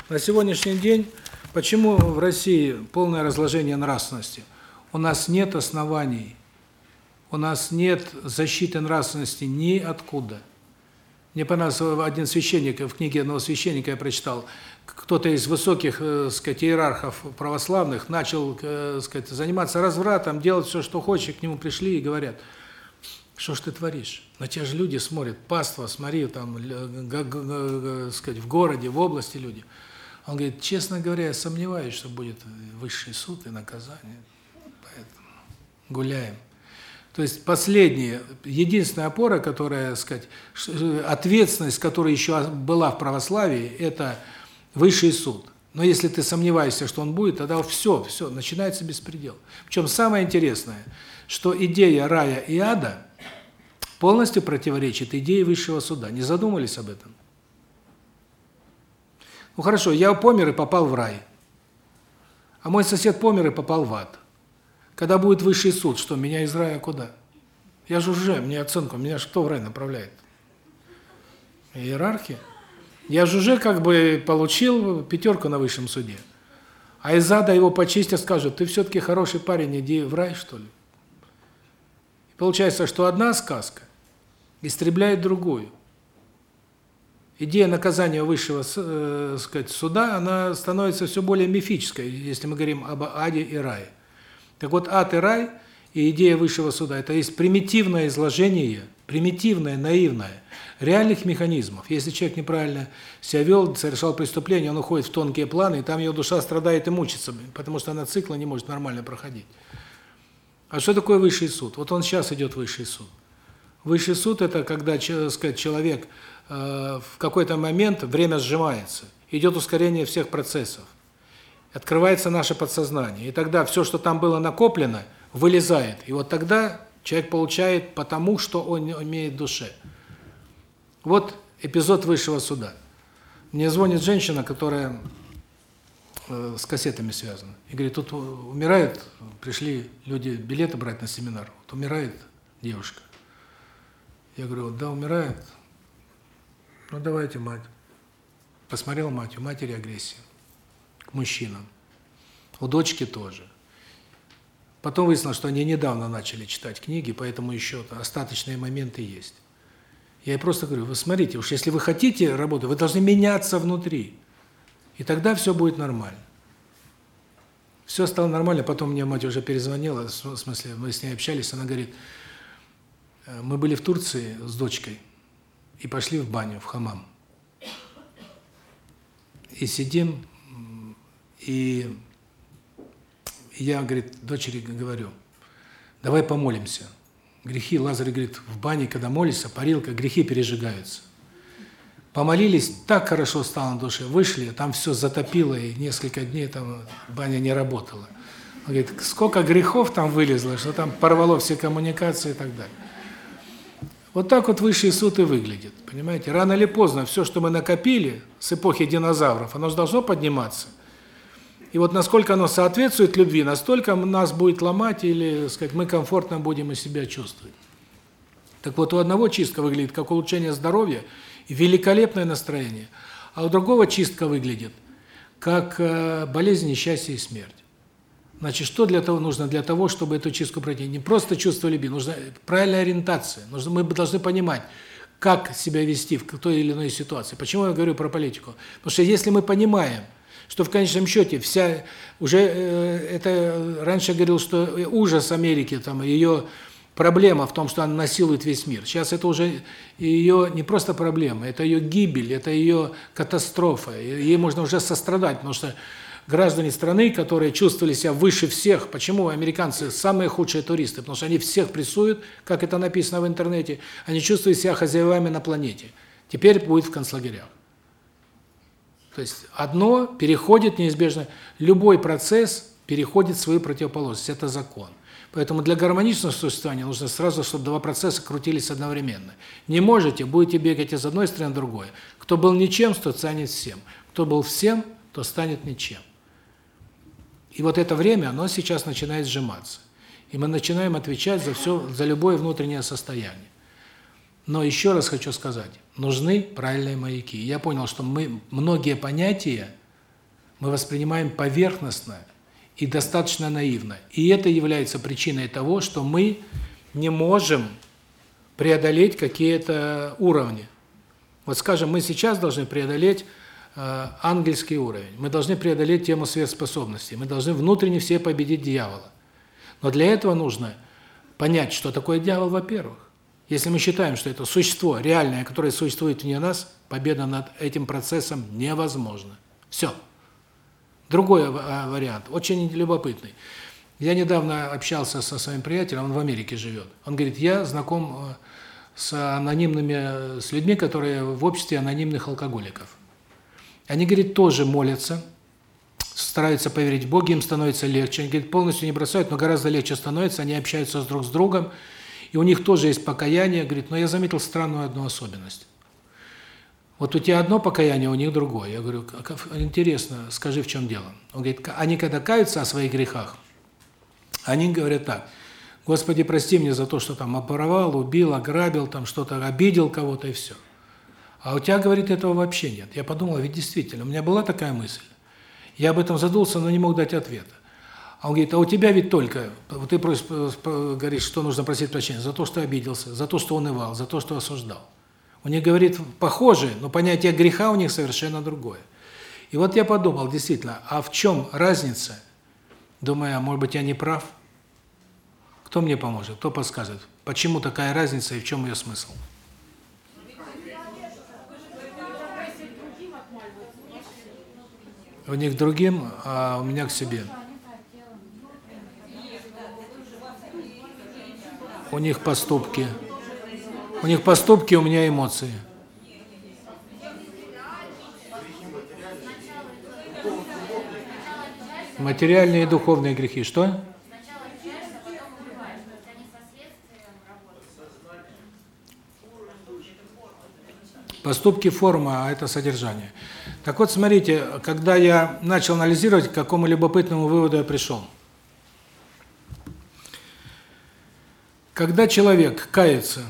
На сегодняшний день, почему в России полное разложение нравственности? У нас нет оснований, у нас нет защиты нравственности ни откуда. Мне понравился один священник, в книге одного священника я прочитал, кто-то из высоких, э, сказать, иерархов православных начал, э, сказать, заниматься развратом, делать все, что хочет, к нему пришли и говорят, что ж ты творишь? На тебя же люди смотрят, паства, смотри, там, сказать, в городе, в области люди. Он говорит, честно говоря, я сомневаюсь, что будет высший суд и наказание. Поэтому гуляем. То есть последняя, единственная опора, которая, сказать, ответственность, которая еще была в православии, это высший суд. Но если ты сомневаешься, что он будет, тогда все, все, начинается беспредел. Причем самое интересное, что идея рая и ада полностью противоречит идее высшего суда. Не задумались об этом? Ну хорошо, я помер и попал в рай. А мой сосед помер и попал в ад. Когда будет высший суд, что меня из рая куда? Я же уже, мне оценку, меня что в рай направляет? Иерархия. Я же уже как бы получил пятерку на высшем суде. А из ада его почистят, скажут, ты все-таки хороший парень, иди в рай, что ли. И получается, что одна сказка истребляет другую. Идея наказания высшего, э, сказать, суда, она становится все более мифической, если мы говорим об аде и рае. Так вот, ад и рай и идея высшего суда это есть примитивное изложение, примитивное, наивное реальных механизмов. Если человек неправильно себя вел, совершал преступление, он уходит в тонкие планы, и там его душа страдает и мучится, потому что она цикла не может нормально проходить. А что такое высший суд? Вот он сейчас идет высший суд. Высший суд это когда, сказать, человек э, в какой-то момент время сжимается, идет ускорение всех процессов. Открывается наше подсознание, и тогда все, что там было накоплено, вылезает. И вот тогда человек получает потому, что он имеет в душе. Вот эпизод высшего суда. Мне звонит женщина, которая с кассетами связана. И говорит, тут умирает, пришли люди билеты брать на семинар. Вот умирает девушка. Я говорю, да, умирает. Ну, давайте, мать. Посмотрел мать, у матери агрессия к мужчинам. У дочки тоже. Потом выяснилось, что они недавно начали читать книги, поэтому еще остаточные моменты есть. Я ей просто говорю, вы смотрите, уж если вы хотите работать, вы должны меняться внутри. И тогда все будет нормально. Все стало нормально, потом мне мать уже перезвонила, в смысле, мы с ней общались, она говорит, «Э, мы были в Турции с дочкой и пошли в баню, в хамам. И сидим, и я, говорит, дочери говорю, давай помолимся. Грехи, Лазарь говорит, в бане, когда молишься, парилка, грехи пережигаются. Помолились, так хорошо стало на душе, вышли, там все затопило, и несколько дней там баня не работала. Он говорит, сколько грехов там вылезло, что там порвало все коммуникации и так далее. Вот так вот высший суд и выглядит, понимаете? Рано или поздно все, что мы накопили с эпохи динозавров, оно же должно подниматься. И вот насколько оно соответствует любви, настолько нас будет ломать или, сказать, мы комфортно будем и себя чувствовать. Так вот, у одного чистка выглядит как улучшение здоровья великолепное настроение, а у другого чистка выглядит как э, болезнь, несчастье и смерть. Значит, что для того нужно для того, чтобы эту чистку пройти? Не просто чувство любви, нужна правильная ориентация. Нужно мы должны понимать, как себя вести в той или иной ситуации. Почему я говорю про политику? Потому что если мы понимаем, что в конечном счете вся уже э, это раньше я говорил, что ужас Америки там ее проблема в том, что она насилует весь мир. Сейчас это уже ее не просто проблема, это ее гибель, это ее катастрофа. Ей можно уже сострадать, потому что граждане страны, которые чувствовали себя выше всех, почему американцы самые худшие туристы? Потому что они всех прессуют, как это написано в интернете, они чувствуют себя хозяевами на планете. Теперь будет в концлагерях. То есть одно переходит неизбежно, любой процесс переходит свою противоположность, это закон. Поэтому для гармоничного существования нужно сразу, чтобы два процесса крутились одновременно. Не можете, будете бегать из одной стороны в другой. Кто был ничем, тот станет всем. Кто был всем, то станет ничем. И вот это время, оно сейчас начинает сжиматься. И мы начинаем отвечать за все, за любое внутреннее состояние. Но еще раз хочу сказать, нужны правильные маяки. Я понял, что мы многие понятия мы воспринимаем поверхностно и достаточно наивно. И это является причиной того, что мы не можем преодолеть какие-то уровни. Вот скажем, мы сейчас должны преодолеть э, ангельский уровень. Мы должны преодолеть тему сверхспособностей. Мы должны внутренне все победить дьявола. Но для этого нужно понять, что такое дьявол, во-первых. Если мы считаем, что это существо реальное, которое существует вне нас, победа над этим процессом невозможна. Все. Другой а, вариант, очень любопытный. Я недавно общался со своим приятелем, он в Америке живет. Он говорит, я знаком э, с анонимными, с людьми, которые в обществе анонимных алкоголиков. Они, говорит, тоже молятся, стараются поверить в Бога, им становится легче. Они, говорит, полностью не бросают, но гораздо легче становится, они общаются друг с другом, и у них тоже есть покаяние. Говорит, но я заметил странную одну особенность. Вот у тебя одно покаяние, у них другое. Я говорю, интересно, скажи, в чем дело. Он говорит, они когда каются о своих грехах, они говорят так, Господи, прости мне за то, что там оборовал, убил, ограбил, там что-то обидел кого-то и все. А у тебя, говорит, этого вообще нет. Я подумал, ведь действительно, у меня была такая мысль. Я об этом задулся, но не мог дать ответа. А он говорит, а у тебя ведь только, вот ты просишь, говоришь, что нужно просить прощения за то, что обиделся, за то, что унывал, за то, что осуждал. У них, говорит, похоже, но понятие греха у них совершенно другое. И вот я подумал, действительно, а в чем разница? Думаю, а может быть, я не прав? Кто мне поможет? Кто подскажет? Почему такая разница и в чем ее смысл? У них другим, а у меня к себе. У них поступки. У них поступки, у меня эмоции. Материальные и духовные грехи. Что? Поступки форма, а это содержание. Так вот, смотрите, когда я начал анализировать, к какому любопытному выводу я пришел. Когда человек кается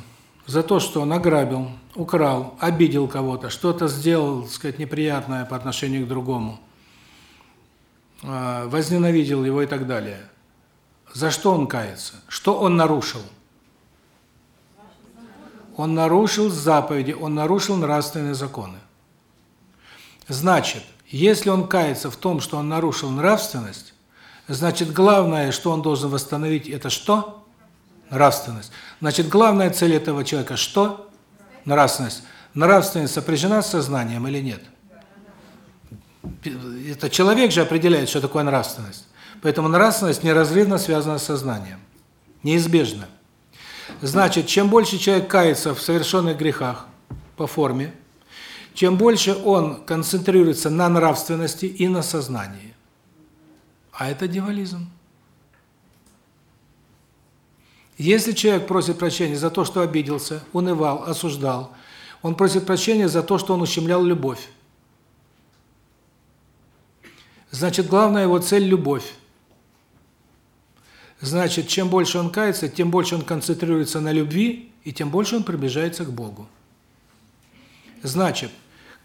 за то, что он ограбил, украл, обидел кого-то, что-то сделал, так сказать, неприятное по отношению к другому, а, возненавидел его и так далее, за что он кается? Что он нарушил? Он нарушил заповеди, он нарушил нравственные законы. Значит, если он кается в том, что он нарушил нравственность, значит, главное, что он должен восстановить, это что? Нравственность. Значит, главная цель этого человека что? Нравственность. Нравственность сопряжена с сознанием или нет? Это человек же определяет, что такое нравственность. Поэтому нравственность неразрывно связана с сознанием. Неизбежно. Значит, чем больше человек кается в совершенных грехах по форме, чем больше он концентрируется на нравственности и на сознании. А это дьяволизм. Если человек просит прощения за то, что обиделся, унывал, осуждал, он просит прощения за то, что он ущемлял любовь. Значит, главная его цель – любовь. Значит, чем больше он кается, тем больше он концентрируется на любви, и тем больше он приближается к Богу. Значит,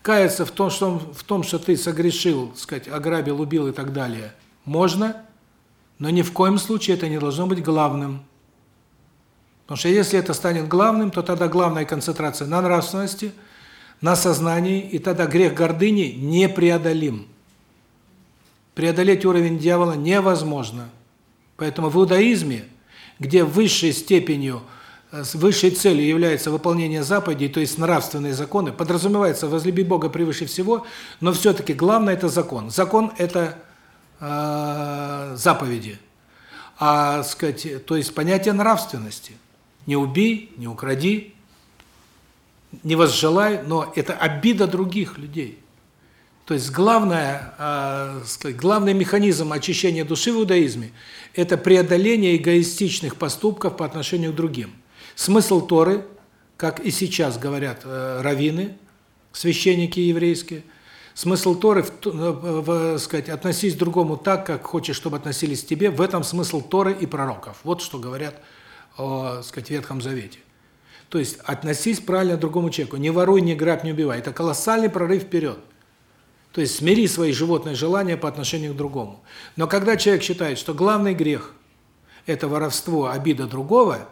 каяться в том, что в том, что ты согрешил, сказать, ограбил, убил и так далее, можно, но ни в коем случае это не должно быть главным. Потому что если это станет главным, то тогда главная концентрация на нравственности, на сознании, и тогда грех гордыни непреодолим. Преодолеть уровень дьявола невозможно. Поэтому в иудаизме, где высшей степенью, э, высшей целью является выполнение заповедей, то есть нравственные законы, подразумевается возлюби Бога превыше всего, но все-таки главное это закон. Закон это э, заповеди. А, сказать, то есть понятие нравственности. Не убей, не укради, не возжелай, но это обида других людей. То есть главное, э, сказать, главный механизм очищения души в иудаизме – это преодоление эгоистичных поступков по отношению к другим. Смысл Торы, как и сейчас говорят э, раввины, священники еврейские, смысл Торы, в, в, в, сказать, относись к другому так, как хочешь, чтобы относились к тебе, в этом смысл Торы и пророков. Вот что говорят о, сказать, Ветхом Завете. То есть относись правильно к другому человеку, не воруй, не грабь, не убивай. Это колоссальный прорыв вперед. То есть смири свои животные желания по отношению к другому. Но когда человек считает, что главный грех – это воровство, обида другого,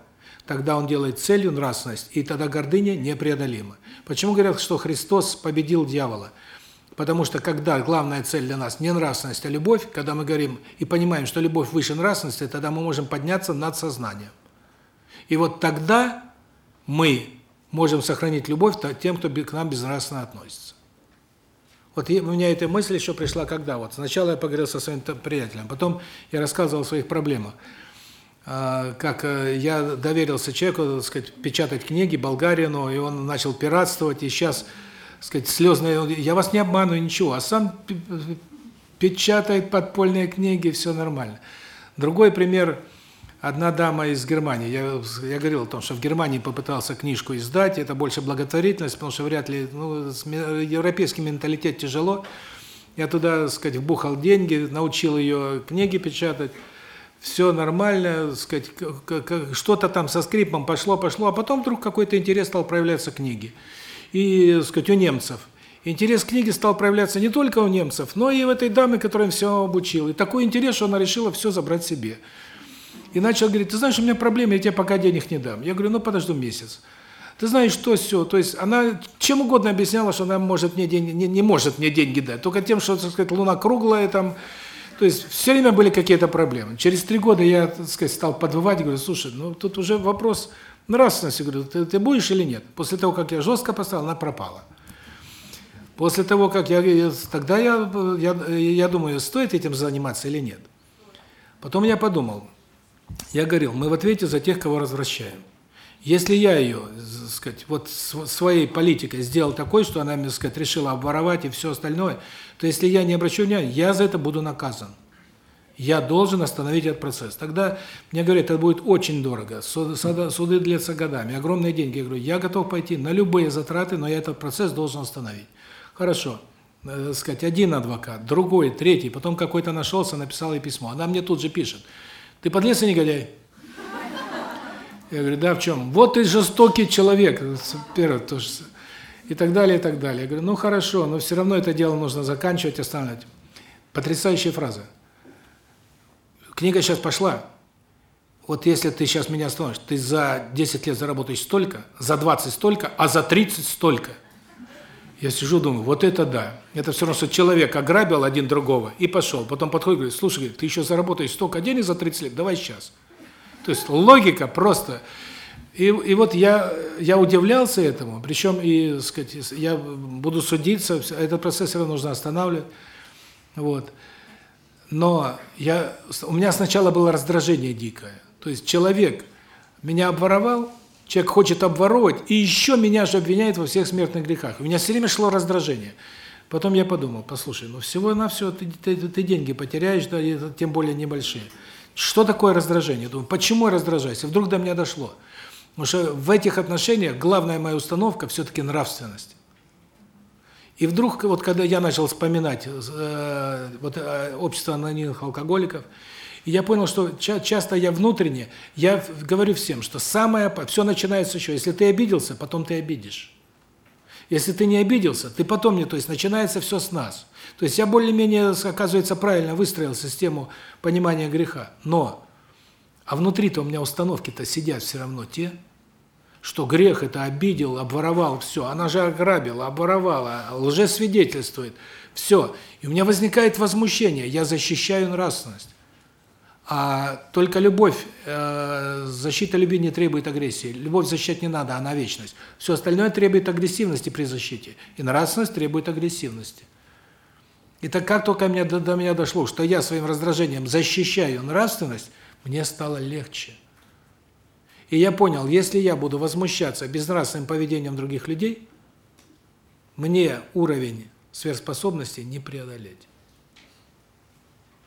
тогда он делает целью нравственность, и тогда гордыня непреодолима. Почему говорят, что Христос победил дьявола? Потому что когда главная цель для нас не нравственность, а любовь, когда мы говорим и понимаем, что любовь выше нравственности, тогда мы можем подняться над сознанием. И вот тогда мы можем сохранить любовь тем, кто к нам безнравственно относится. Вот у меня эта мысль еще пришла когда? Вот сначала я поговорил со своим приятелем, потом я рассказывал о своих проблемах. А, как э, я доверился человеку, так сказать, печатать книги болгарину, и он начал пиратствовать, и сейчас, так сказать, слезные, я вас не обманываю, ничего, а сам печатает подпольные книги, все нормально. Другой пример – Одна дама из Германии, я я говорил о том, что в Германии попытался книжку издать, это больше благотворительность, потому что вряд ли, ну, европейский менталитет тяжело. Я туда, так сказать, вбухал деньги, научил ее книги печатать. Все нормально, сказать, что-то там со скрипом пошло, пошло, а потом вдруг какой-то интерес стал проявляться книги. И, сказать, у немцев. Интерес к книге стал проявляться не только у немцев, но и в этой даме, которая все обучила. И такой интерес, что она решила все забрать себе. И начал говорить, ты знаешь, у меня проблемы, я тебе пока денег не дам. Я говорю, ну подожду месяц. Ты знаешь, что все, то есть она чем угодно объясняла, что она может мне деньги, не, не может мне деньги дать, только тем, что, так сказать, луна круглая там, то есть все время были какие-то проблемы. Через три года я, так сказать, стал подвывать, говорю, слушай, ну тут уже вопрос нравственности, говорю, ты, ты будешь или нет? После того, как я жестко поставил, она пропала. После того, как я, тогда я, я, я думаю, стоит этим заниматься или нет. Потом я подумал, я говорил, мы в ответе за тех, кого развращаем. Если я ее, сказать, вот своей политикой сделал такой, что она, мне сказать, решила обворовать и все остальное, то если я не обращу внимания, я за это буду наказан. Я должен остановить этот процесс. Тогда мне говорят, это будет очень дорого. Суды, суды длятся годами, огромные деньги. Я говорю, я готов пойти на любые затраты, но я этот процесс должен остановить. Хорошо. Э, сказать, один адвокат, другой, третий, потом какой-то нашелся, написал ей письмо. Она мне тут же пишет. Ты подлец и негодяй. Я говорю, да, в чем? Вот ты жестокий человек. Первое, то же. И так далее, и так далее. Я говорю, ну хорошо, но все равно это дело нужно заканчивать, останавливать. Потрясающая фраза. Книга сейчас пошла. Вот если ты сейчас меня остановишь, ты за 10 лет заработаешь столько, за 20 столько, а за 30 столько – я сижу, думаю, вот это да. Это все равно, что человек ограбил один другого и пошел. Потом подходит говорит, слушай, говорит, ты еще заработаешь столько денег за 30 лет, давай сейчас. То есть логика просто... И, и вот я я удивлялся этому, причем и, сказать, я буду судиться, этот процесс все равно нужно останавливать. Вот. Но я у меня сначала было раздражение дикое. То есть человек меня обворовал, Человек хочет обворовать, и еще меня же обвиняет во всех смертных грехах. У меня все время шло раздражение. Потом я подумал, послушай, ну всего на все ты, ты, ты деньги потеряешь, да, тем более небольшие. Что такое раздражение? Думаю, почему я раздражаюсь? И вдруг до меня дошло. Потому что в этих отношениях главная моя установка все-таки нравственность. И вдруг, вот когда я начал вспоминать э, вот, э, общество анонимных алкоголиков, и я понял, что часто я внутренне, я говорю всем, что самое, все начинается еще, если ты обиделся, потом ты обидишь. Если ты не обиделся, ты потом не, то есть начинается все с нас. То есть я более-менее, оказывается, правильно выстроил систему понимания греха. Но, а внутри-то у меня установки-то сидят все равно те, что грех это обидел, обворовал, все. Она же ограбила, обворовала, лжесвидетельствует. Все. И у меня возникает возмущение, я защищаю нравственность. А только любовь, э, защита любви не требует агрессии. Любовь защищать не надо, она вечность. Все остальное требует агрессивности при защите. И нравственность требует агрессивности. И так как только мне до, до меня дошло, что я своим раздражением защищаю нравственность, мне стало легче. И я понял, если я буду возмущаться безнравственным поведением других людей, мне уровень сверхспособностей не преодолеть.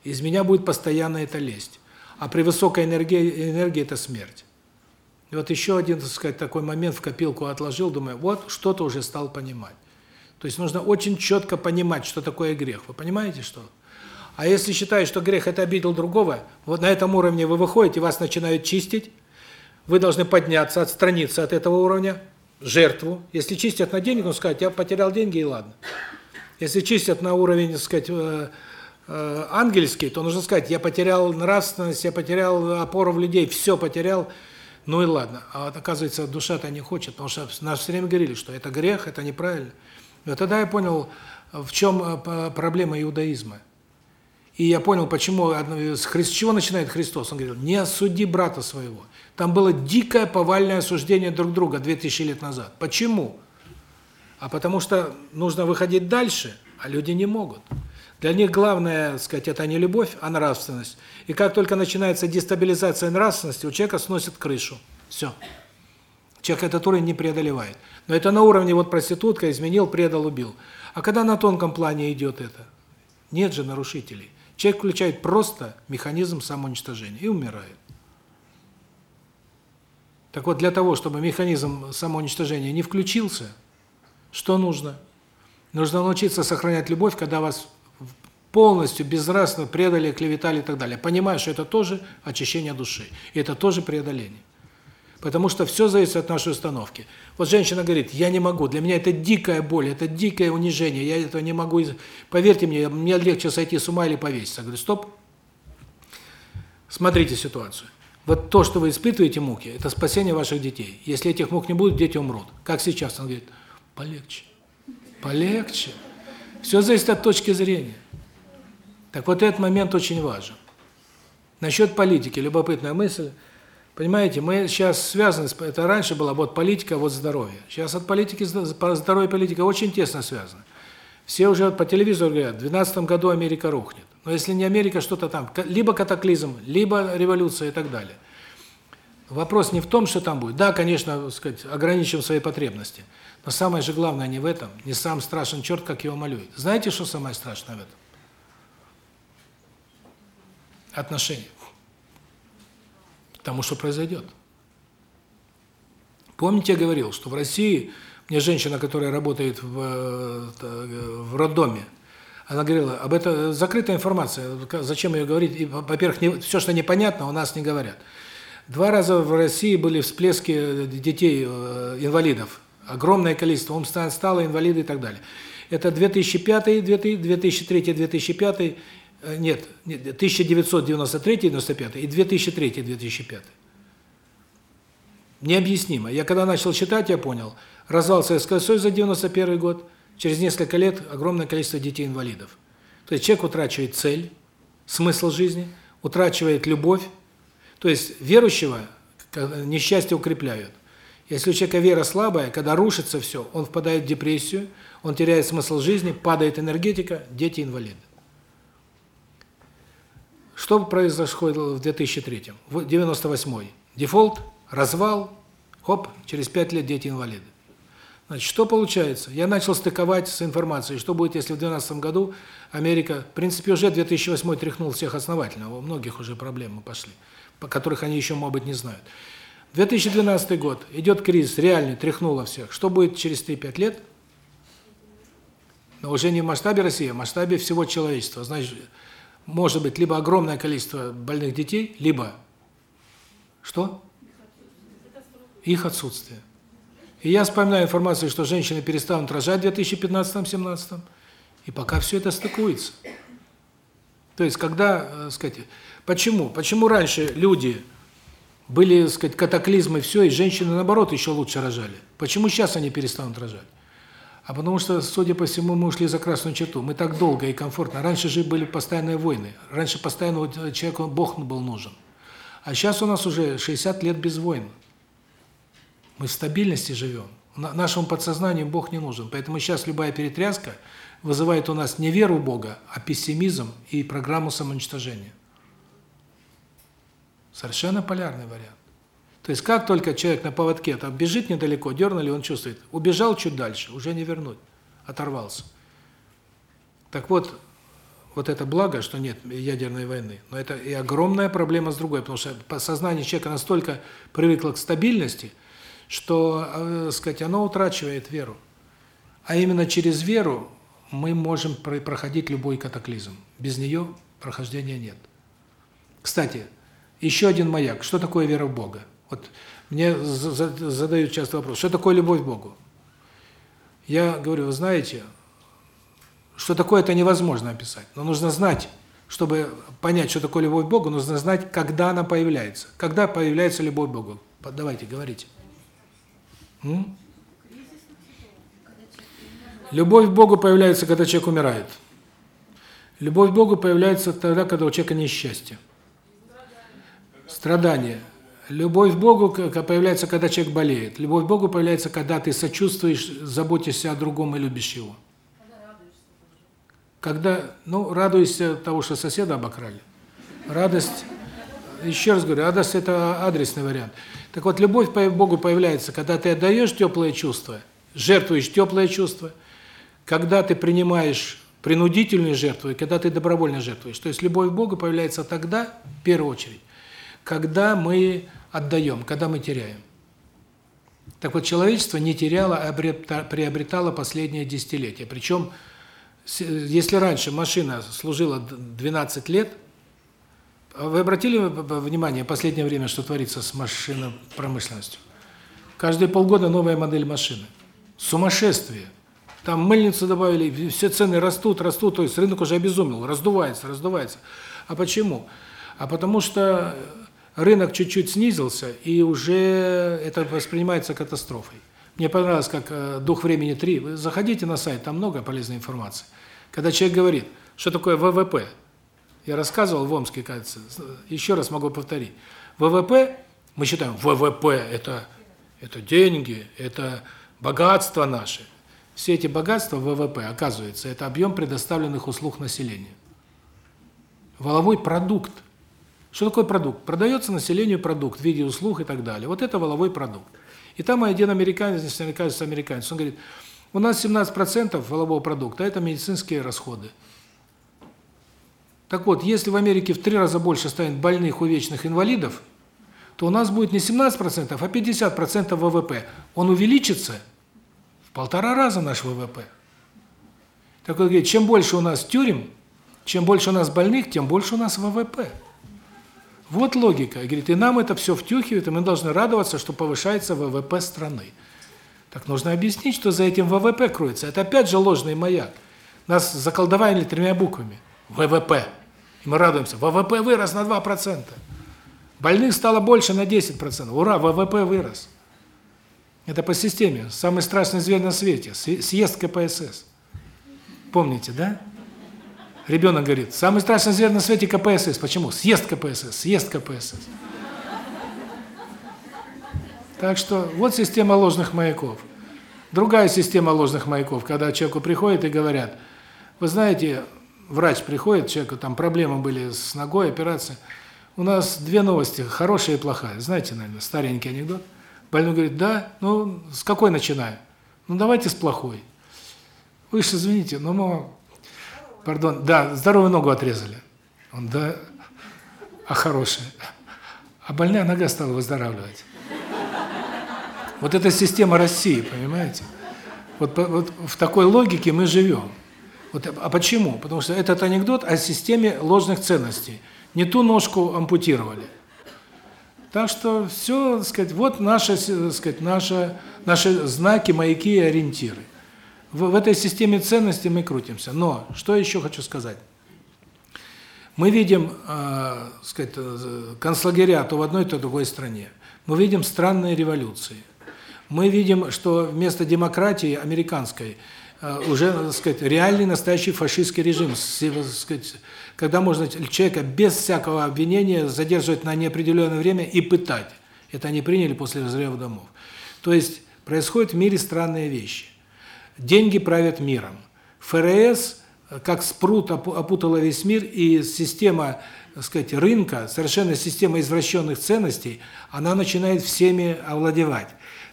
Из меня будет постоянно это лезть. А при высокой энергии, энергии это смерть. И вот еще один, так сказать, такой момент в копилку отложил, думаю, вот что-то уже стал понимать. То есть нужно очень четко понимать, что такое грех. Вы понимаете, что? А если считаешь, что грех – это обидел другого, вот на этом уровне вы выходите, вас начинают чистить, вы должны подняться, отстраниться от этого уровня, жертву. Если чистят на деньги, ну сказать, я потерял деньги и ладно. Если чистят на уровень, так сказать, э, ангельский, то нужно сказать, я потерял нравственность, я потерял опору в людей, все потерял, ну и ладно. А вот оказывается, душа-то не хочет, потому что нас все время говорили, что это грех, это неправильно. И вот тогда я понял, в чем э, проблема иудаизма. И я понял, почему с чего начинает Христос. Он говорил, не осуди брата своего. Там было дикое повальное осуждение друг друга 2000 лет назад. Почему? А потому что нужно выходить дальше, а люди не могут. Для них главное, сказать, это не любовь, а нравственность. И как только начинается дестабилизация нравственности, у человека сносит крышу. Все. Человек этот уровень не преодолевает. Но это на уровне вот проститутка изменил, предал, убил. А когда на тонком плане идет это? Нет же нарушителей. Человек включает просто механизм самоуничтожения и умирает. Так вот, для того, чтобы механизм самоуничтожения не включился, что нужно? Нужно научиться сохранять любовь, когда вас полностью безнравственно предали, клеветали и так далее. Понимая, что это тоже очищение души, и это тоже преодоление. Потому что все зависит от нашей установки. Вот женщина говорит, я не могу, для меня это дикая боль, это дикое унижение, я этого не могу, поверьте мне, мне легче сойти с ума или повеситься. Я говорю, стоп, смотрите ситуацию. Вот то, что вы испытываете муки, это спасение ваших детей. Если этих мук не будет, дети умрут. Как сейчас? Он говорит, полегче, полегче. Все зависит от точки зрения. Так вот этот момент очень важен. Насчет политики, любопытная мысль – Понимаете, мы сейчас связаны, с это раньше была вот политика, вот здоровье. Сейчас от политики, здоровье и политика очень тесно связаны. Все уже по телевизору говорят, в 2012 году Америка рухнет. Но если не Америка, что-то там, либо катаклизм, либо революция и так далее. Вопрос не в том, что там будет. Да, конечно, сказать, ограничим свои потребности. Но самое же главное не в этом. Не сам страшен черт, как его малюет. Знаете, что самое страшное в этом? Отношения тому, что произойдет. Помните, я говорил, что в России, мне женщина, которая работает в, э, в роддоме, она говорила, об этом закрытая информация, зачем ее говорить? Во-первых, все, что непонятно, у нас не говорят. Два раза в России были всплески детей, э, инвалидов. Огромное количество, умственно стало инвалиды и так далее. Это 2005, 2003, 2005 Э, нет, 1993-95 и 2003-2005. Необъяснимо. Я когда начал читать, я понял. Развал Советского Союза за 91 год, через несколько лет огромное количество детей-инвалидов. То есть человек утрачивает цель, смысл жизни, утрачивает любовь. То есть верующего несчастье укрепляют. Если у человека вера слабая, когда рушится все, он впадает в депрессию, он теряет смысл жизни, падает энергетика, дети-инвалиды. Что произошло в 2003? В 98-й. Дефолт, развал, хоп, через 5 лет дети инвалиды. Значит, что получается? Я начал стыковать с информацией, что будет, если в 2012 году Америка, в принципе, уже 2008 тряхнул всех основательно, у многих уже проблемы пошли, о которых они еще, может быть, не знают. 2012 год, идет кризис, реальный, тряхнуло всех. Что будет через 3-5 лет? Но уже не в масштабе России, а в масштабе всего человечества. Значит, может быть либо огромное количество больных детей, либо что? Их отсутствие. И я вспоминаю информацию, что женщины перестанут рожать в 2015-2017, и пока все это стыкуется. То есть, когда, э, сказать, почему? Почему раньше люди были, сказать, катаклизмы, все, и женщины, наоборот, еще лучше рожали? Почему сейчас они перестанут рожать? А потому что, судя по всему, мы ушли за красную черту. Мы так долго и комфортно. Раньше же были постоянные войны. Раньше постоянно вот человеку Бог был нужен. А сейчас у нас уже 60 лет без войн. Мы в стабильности живем. Нашему подсознанию Бог не нужен. Поэтому сейчас любая перетряска вызывает у нас не веру в Бога, а пессимизм и программу самоуничтожения. Совершенно полярный вариант. То есть как только человек на поводке там бежит недалеко, дернули, он чувствует. Убежал чуть дальше, уже не вернуть. Оторвался. Так вот, вот это благо, что нет ядерной войны, но это и огромная проблема с другой, потому что сознание человека настолько привыкло к стабильности, что, э, сказать, оно утрачивает веру. А именно через веру мы можем проходить любой катаклизм. Без нее прохождения нет. Кстати, еще один маяк. Что такое вера в Бога? Вот мне задают часто вопрос, что такое любовь к Богу? Я говорю, вы знаете, что такое это невозможно описать. Но нужно знать, чтобы понять, что такое любовь к Богу, нужно знать, когда она появляется. Когда появляется любовь к Богу? Давайте, говорите. М? Любовь к Богу появляется, когда человек умирает. Любовь к Богу появляется тогда, когда у человека несчастье. Страдание. Любовь к Богу появляется, когда человек болеет. Любовь к Богу появляется, когда ты сочувствуешь, заботишься о другом и любишь его. Когда, ну, радуешься того, что соседа обокрали. Радость, еще раз говорю, радость – это адресный вариант. Так вот, любовь к Богу появляется, когда ты отдаешь теплые чувства, жертвуешь теплые чувства, когда ты принимаешь принудительную жертву и когда ты добровольно жертвуешь. То есть любовь к Богу появляется тогда, в первую очередь, когда мы отдаем, когда мы теряем. Так вот, человечество не теряло, а приобретало последние десятилетия. Причем, если раньше машина служила 12 лет, а вы обратили внимание в последнее время, что творится с машинопромышленностью? Каждые полгода новая модель машины. Сумасшествие. Там мыльницу добавили, все цены растут, растут, то есть рынок уже обезумел, раздувается, раздувается. А почему? А потому что рынок чуть-чуть снизился, и уже это воспринимается катастрофой. Мне понравилось, как э, «Дух времени 3». Вы заходите на сайт, там много полезной информации. Когда человек говорит, что такое ВВП, я рассказывал в Омске, кажется, еще раз могу повторить. ВВП, мы считаем, ВВП – это это деньги, это богатство наше. Все эти богатства ВВП, оказывается, это объем предоставленных услуг населению. Воловой продукт – что такое продукт? Продается населению продукт в виде услуг и так далее. Вот это воловой продукт. И там один американец, если американец, американец, он говорит, у нас 17% волового продукта – это медицинские расходы. Так вот, если в Америке в три раза больше станет больных, увечных, инвалидов, то у нас будет не 17%, а 50% ВВП. Он увеличится в полтора раза наш ВВП. Так вот, говорит, чем больше у нас тюрем, чем больше у нас больных, тем больше у нас ВВП. Вот логика. Говорит, и нам это все втюхивает, и мы должны радоваться, что повышается ВВП страны. Так нужно объяснить, что за этим ВВП кроется. Это опять же ложный маяк. Нас заколдовали тремя буквами. ВВП. И мы радуемся. ВВП вырос на 2%. Больных стало больше на 10%. Ура, ВВП вырос. Это по системе. Самый страшный зверь на свете. Съезд КПСС. Помните, да? Ребенок говорит, самый страшный зверь на свете КПСС. Почему? Съест КПСС, съест КПСС. Так что вот система ложных маяков. Другая система ложных маяков, когда человеку приходят и говорят, вы знаете, врач приходит, человеку там проблемы были с ногой, операция. У нас две новости, хорошая и плохая. Знаете, наверное, старенький анекдот. Больной говорит, да, ну, с какой начинаю? Ну, давайте с плохой. Вы же извините, но мы Пардон, да, здоровую ногу отрезали. Он, да, а хорошая. А больная нога стала выздоравливать. Вот эта система России, понимаете? Вот, вот в такой логике мы живем. Вот, а почему? Потому что этот анекдот о системе ложных ценностей. Не ту ножку ампутировали. Так что все, так сказать, вот наши, так сказать, наши, наши знаки, маяки и ориентиры. В, в этой системе ценностей мы крутимся. Но что еще хочу сказать? Мы видим, э, сказать, э, концлагеря то в одной, то в другой стране. Мы видим странные революции. Мы видим, что вместо демократии американской э, уже, так сказать, реальный настоящий фашистский режим, так сказать, когда можно человека без всякого обвинения задерживать на неопределенное время и пытать. Это они приняли после разрыва домов. То есть происходят в мире странные вещи. Деньги правят миром. ФРС, как спрут, опутала весь мир, и система, так сказать, рынка, совершенно система извращенных ценностей, она начинает всеми овладевать.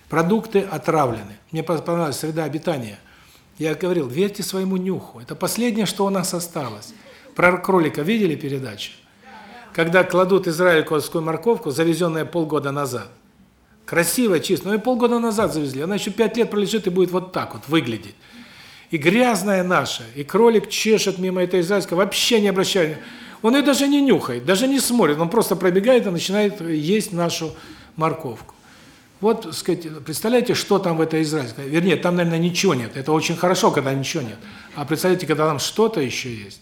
Продукты отравлены. Мне понравилась среда обитания. Я говорил, верьте своему нюху. Это последнее, что у нас осталось. Про кролика видели передачу? Когда кладут израильскую морковку, завезенная полгода назад. Красиво, чисто. Ну и полгода назад завезли. Она еще пять лет пролежит и будет вот так вот выглядеть. И грязная наша, и кролик чешет мимо этой израильской, вообще не обращая. Он ее даже не нюхает, даже не смотрит. Он просто пробегает и начинает есть нашу морковку. Вот, сказать, представляете, что там в этой израильской? Вернее, там, наверное, ничего нет. Это очень хорошо, когда ничего нет. А представляете, когда там что-то еще есть.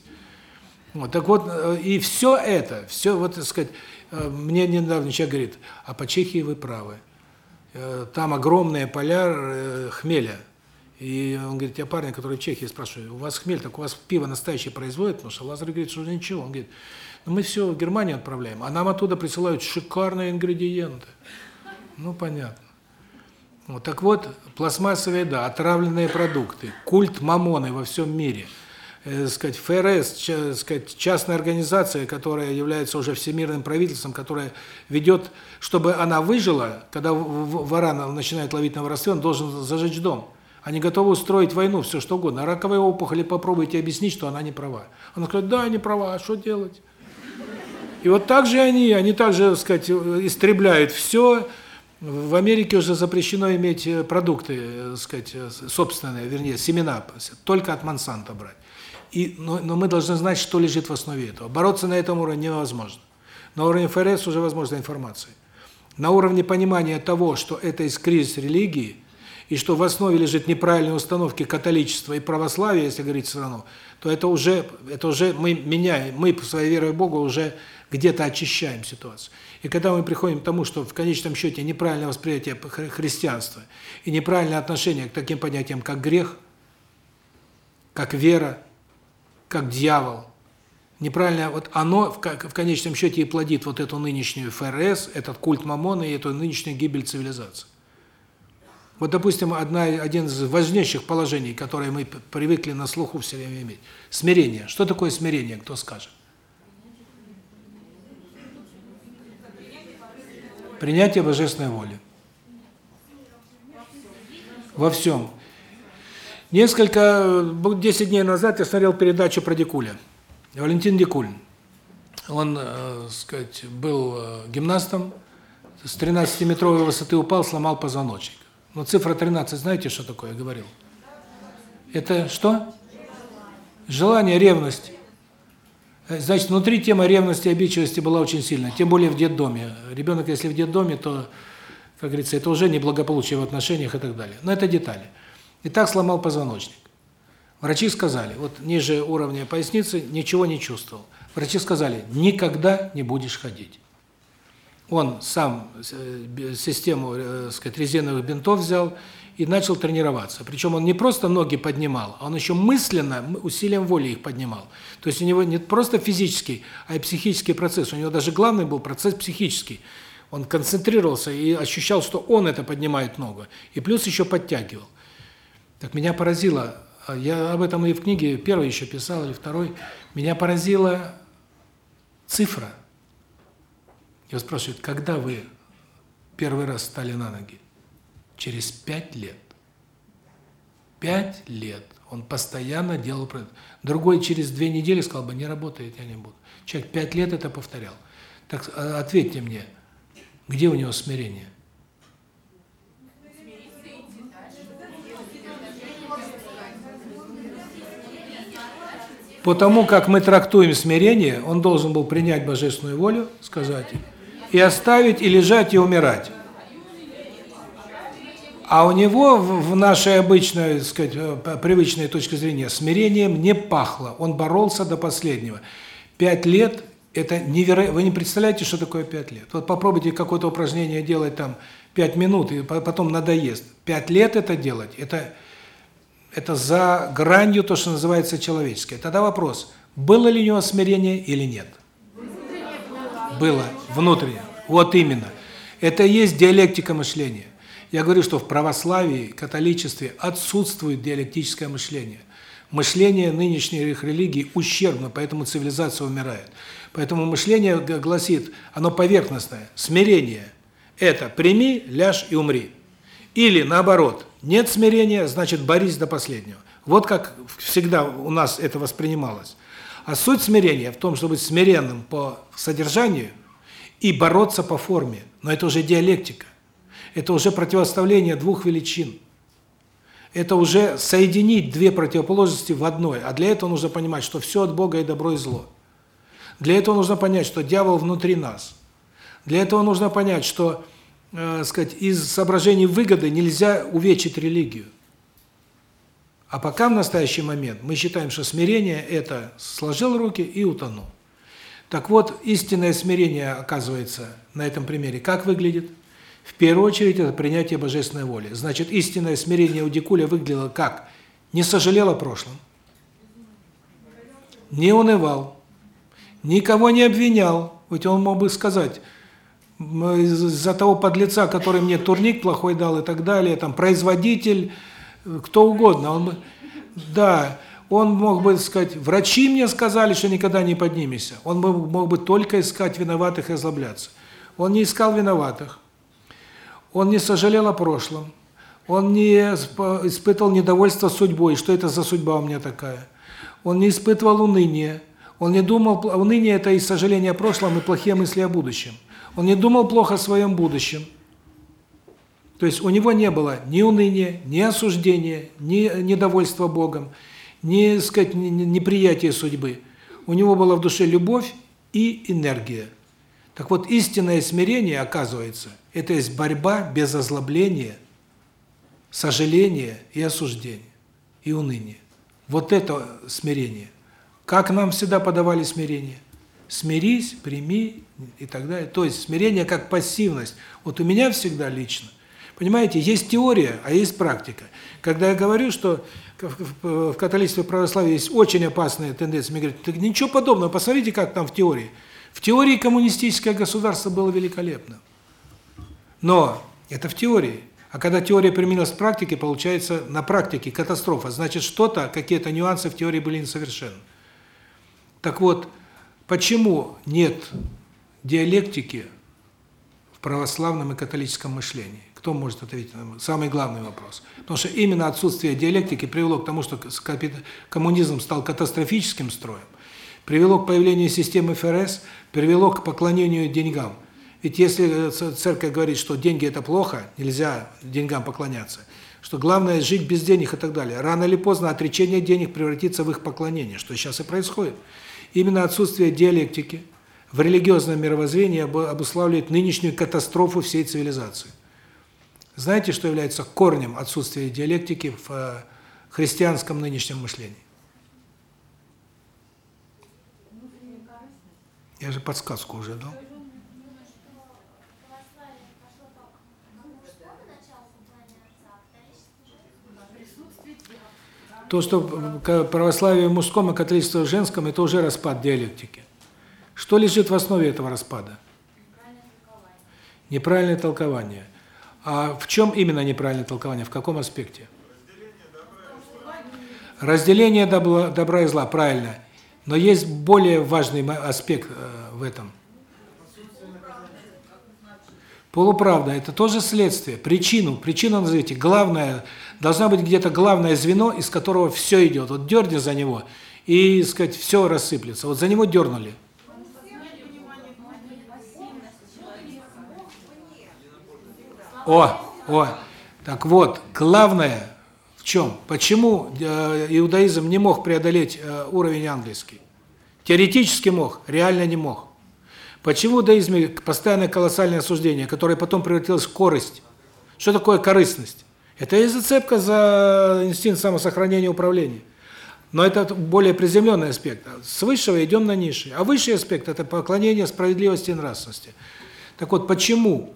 Вот, так вот, э, и все это, все, вот, так сказать, э, мне недавно человек говорит, а по Чехии вы правы. Э, там огромные поля хмеля. И он говорит, я парня, который в Чехии, спрашиваю, у вас хмель, так у вас пиво настоящее производят? Потому что Лазарь говорит, что ничего. Он говорит, ну мы все в Германию отправляем, а нам оттуда присылают шикарные ингредиенты. Ну, понятно. Вот так вот, пластмассовая еда, отравленные продукты, культ мамоны во всем мире, э, сказать, ФРС, сказать, частная организация, которая является уже всемирным правительством, которая ведет, чтобы она выжила, когда вора начинает ловить на воровстве, он должен зажечь дом. Они готовы устроить войну, все что угодно. А раковая опухоль, попробуйте объяснить, что она не права. Она скажет, да, не права, а что делать? И вот так же они, они также, так сказать, истребляют все, в Америке уже запрещено иметь э, продукты, э, сказать, собственные, вернее, семена, только от Монсанто брать. И, но, но мы должны знать, что лежит в основе этого. Бороться на этом уровне невозможно. На уровне ФРС уже возможна информация. На уровне понимания того, что это из кризис религии, и что в основе лежит неправильные установки католичества и православия, если говорить страну, то это уже это уже мы меняем, мы по своей верой в Бога уже где-то очищаем ситуацию. И когда мы приходим к тому, что в конечном счете неправильное восприятие христианства и неправильное отношение к таким понятиям, как грех, как вера, как дьявол, неправильное, вот оно в, в конечном счете и плодит вот эту нынешнюю ФРС, этот культ Мамона и эту нынешнюю гибель цивилизации. Вот, допустим, одна, один из важнейших положений, которые мы привыкли на слуху все время иметь. Смирение. Что такое смирение, кто скажет? Принятие божественной воли. Во всем. Несколько, 10 дней назад я смотрел передачу про Дикуля. Валентин Дикуль. Он, э, сказать, был э, гимнастом, с 13-метровой высоты упал, сломал позвоночник. Но цифра 13, знаете, что такое, я говорил? Это что? Желание, ревность. Э, значит, внутри тема ревности и обидчивости была очень сильная, тем более в детдоме. Ребенок, если в детдоме, то, как говорится, это уже неблагополучие в отношениях и так далее. Но это детали. И так сломал позвоночник. Врачи сказали, вот ниже уровня поясницы ничего не чувствовал. Врачи сказали, никогда не будешь ходить. Он сам э, систему, э, сказать, резиновых бинтов взял и начал тренироваться. Причем он не просто ноги поднимал, а он еще мысленно, усилием воли их поднимал. То есть у него не просто физический, а и психический процесс. У него даже главный был процесс психический. Он концентрировался и ощущал, что он это поднимает ногу. И плюс еще подтягивал. Так меня поразило, а я об этом и в книге первый еще писал, или второй, меня поразила цифра. Я спрашиваю, когда вы первый раз стали на ноги? через пять лет. Пять лет он постоянно делал Другой через две недели сказал бы, не работает, я не буду. Человек пять лет это повторял. Так а, ответьте мне, где у него смирение? Потому как мы трактуем смирение, он должен был принять божественную волю, сказать, и оставить, и лежать, и умирать. А у него в нашей обычной, так сказать, э, привычной точке зрения смирением не пахло. Он боролся до последнего. Пять лет это невероятно. Вы не представляете, что такое пять лет. Вот попробуйте какое-то упражнение делать там пять минут и потом надоест. Пять лет это делать это это за гранью то, что называется человеческое. Тогда вопрос: было ли у него смирение или нет? Было внутреннее. Вот именно. Это и есть диалектика мышления. Я говорю, что в православии, католичестве отсутствует диалектическое мышление. Мышление нынешних религий ущербно, поэтому цивилизация умирает. Поэтому мышление гласит, оно поверхностное, смирение. Это прими, ляжь и умри. Или наоборот, нет смирения, значит, борись до последнего. Вот как всегда у нас это воспринималось. А суть смирения в том, чтобы быть смиренным по содержанию и бороться по форме. Но это уже диалектика. Это уже противоставление двух величин. Это уже соединить две противоположности в одной. А для этого нужно понимать, что все от Бога и добро, и зло. Для этого нужно понять, что дьявол внутри нас. Для этого нужно понять, что, э, сказать, из соображений выгоды нельзя увечить религию. А пока в настоящий момент мы считаем, что смирение – это сложил руки и утонул. Так вот, истинное смирение, оказывается, на этом примере как выглядит? В первую очередь, это принятие божественной воли. Значит, истинное смирение у Дикуля выглядело как? Не сожалел о прошлом, не унывал, никого не обвинял. Ведь он мог бы сказать, из-за того подлеца, который мне турник плохой дал и так далее, там, производитель – кто угодно. Он да, он мог бы сказать, врачи мне сказали, что никогда не поднимешься. Он бы, мог бы только искать виноватых и озлобляться. Он не искал виноватых. Он не сожалел о прошлом. Он не испытывал недовольство судьбой, что это за судьба у меня такая. Он не испытывал уныния. Он не думал, уныние – это и сожаление о прошлом, и плохие мысли о будущем. Он не думал плохо о своем будущем. То есть у него не было ни уныния, ни осуждения, ни недовольства Богом, ни, сказать, неприятия судьбы. У него была в душе любовь и энергия. Так вот, истинное смирение, оказывается, это есть борьба без озлобления, сожаления и осуждения, и уныния. Вот это смирение. Как нам всегда подавали смирение? Смирись, прими и так далее. То есть смирение как пассивность. Вот у меня всегда лично – Понимаете, есть теория, а есть практика. Когда я говорю, что в католичестве православии есть очень опасные тенденции, мне говорят, так ничего подобного, посмотрите, как там в теории. В теории коммунистическое государство было великолепно. Но это в теории. А когда теория применилась в практике, получается на практике катастрофа. Значит, что-то, какие-то нюансы в теории были несовершенны. Так вот, почему нет диалектики в православном и католическом мышлении? Кто может ответить на самый главный вопрос? Потому что именно отсутствие диалектики привело к тому, что коммунизм стал катастрофическим строем, привело к появлению системы ФРС, привело к поклонению деньгам. Ведь если церковь говорит, что деньги – это плохо, нельзя деньгам поклоняться, что главное – жить без денег и так далее, рано или поздно отречение денег превратится в их поклонение, что сейчас и происходит. Именно отсутствие диалектики в религиозном мировоззрении обуславливает нынешнюю катастрофу всей цивилизации. Знаете, что является корнем отсутствия диалектики в э, христианском нынешнем мышлении? Я же подсказку уже дал. То, что православие мужском, и католичество женском, это уже распад диалектики. Что лежит в основе этого распада? Неправильное толкование. А в чем именно неправильное толкование? В каком аспекте? Разделение добра, добра и зла, правильно. Но есть более важный аспект э, в этом. Полуправда – это тоже следствие. Причину, причину назовите. Главное, должна быть где-то главное звено, из которого все идет. Вот дерни за него, и, сказать, все рассыплется. Вот за него дернули. О, о. Так вот, главное в чем? Почему э, иудаизм не мог преодолеть э, уровень английский? Теоретически мог, реально не мог. Почему в иудаизме постоянное колоссальное осуждение, которое потом превратилось в корость? Что такое корыстность? Это и зацепка за инстинкт самосохранения управления. Но это более приземленный аспект. С высшего идем на низший. А высший аспект – это поклонение справедливости и нравственности. Так вот, почему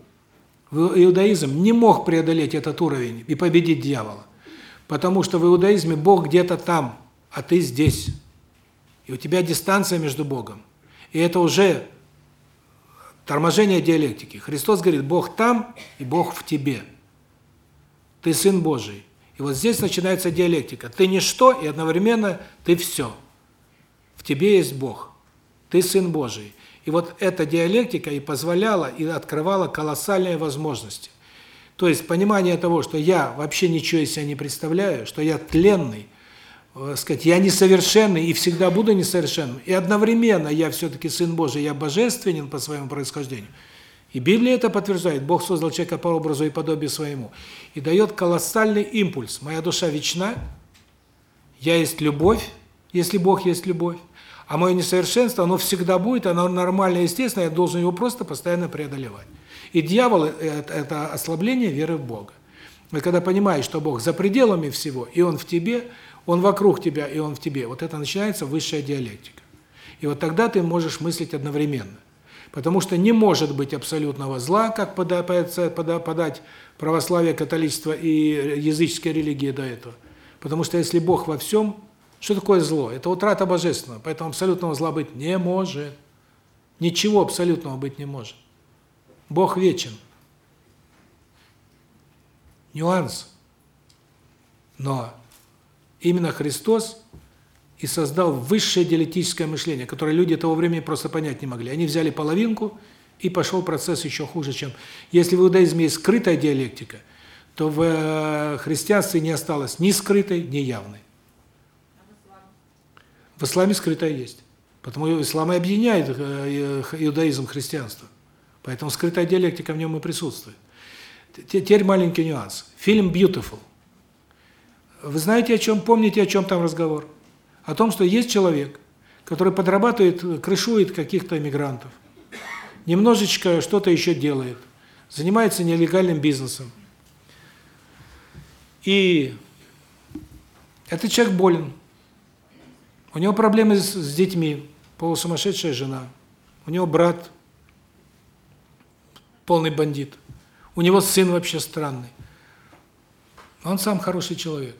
Иудаизм не мог преодолеть этот уровень и победить дьявола. Потому что в иудаизме Бог где-то там, а ты здесь. И у тебя дистанция между Богом. И это уже торможение диалектики. Христос говорит, Бог там, и Бог в тебе. Ты Сын Божий. И вот здесь начинается диалектика. Ты ничто, и одновременно ты все. В тебе есть Бог. Ты Сын Божий. И вот эта диалектика и позволяла, и открывала колоссальные возможности. То есть понимание того, что я вообще ничего из себя не представляю, что я тленный, э, сказать, я несовершенный и всегда буду несовершенным. И одновременно я все-таки Сын Божий, я божественен по своему происхождению. И Библия это подтверждает. Бог создал человека по образу и подобию своему. И дает колоссальный импульс. Моя душа вечна, я есть любовь, если Бог есть любовь. А мое несовершенство, оно всегда будет, оно нормально, естественно, я должен его просто постоянно преодолевать. И дьявол – это ослабление веры в Бога. И когда понимаешь, что Бог за пределами всего, и Он в тебе, Он вокруг тебя, и Он в тебе, вот это начинается высшая диалектика. И вот тогда ты можешь мыслить одновременно. Потому что не может быть абсолютного зла, как подать православие, католичество и языческие религии до этого. Потому что если Бог во всем, что такое зло? Это утрата божественного, поэтому абсолютного зла быть не может. Ничего абсолютного быть не может. Бог вечен. Нюанс. Но именно Христос и создал высшее диалектическое мышление, которое люди того времени просто понять не могли. Они взяли половинку, и пошел процесс еще хуже, чем... Если в иудаизме есть скрытая диалектика, то в э, христианстве не осталось ни скрытой, ни явной. В исламе скрытая есть. Потому ислам и объединяет э, иудаизм христианство. Поэтому скрытая диалектика в нем и присутствует. Теперь маленький нюанс. Фильм Beautiful. Вы знаете, о чем, помните, о чем там разговор? О том, что есть человек, который подрабатывает, крышует каких-то мигрантов, немножечко что-то еще делает, занимается нелегальным бизнесом. И этот человек болен. У него проблемы с, с детьми, полусумасшедшая жена. У него брат полный бандит. У него сын вообще странный. Он сам хороший человек.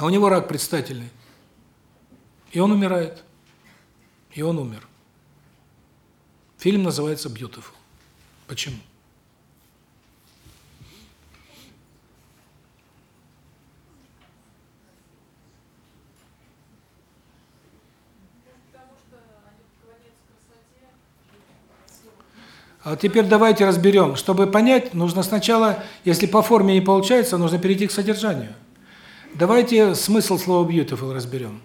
А у него рак предстательный. И он умирает. И он умер. Фильм называется Beautiful. Почему? А теперь давайте разберем. Чтобы понять, нужно сначала, если по форме не получается, нужно перейти к содержанию. Давайте смысл слова beautiful разберем.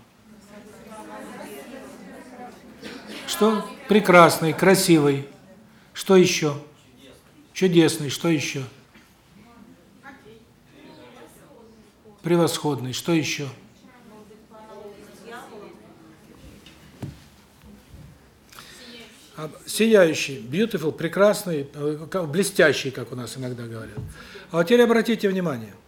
Что? Прекрасный, красивый. Что еще? Чудесный. Что еще? Превосходный. Что еще? Сияющий, beautiful, прекрасный, э, блестящий, как у нас иногда говорят. А теперь обратите внимание –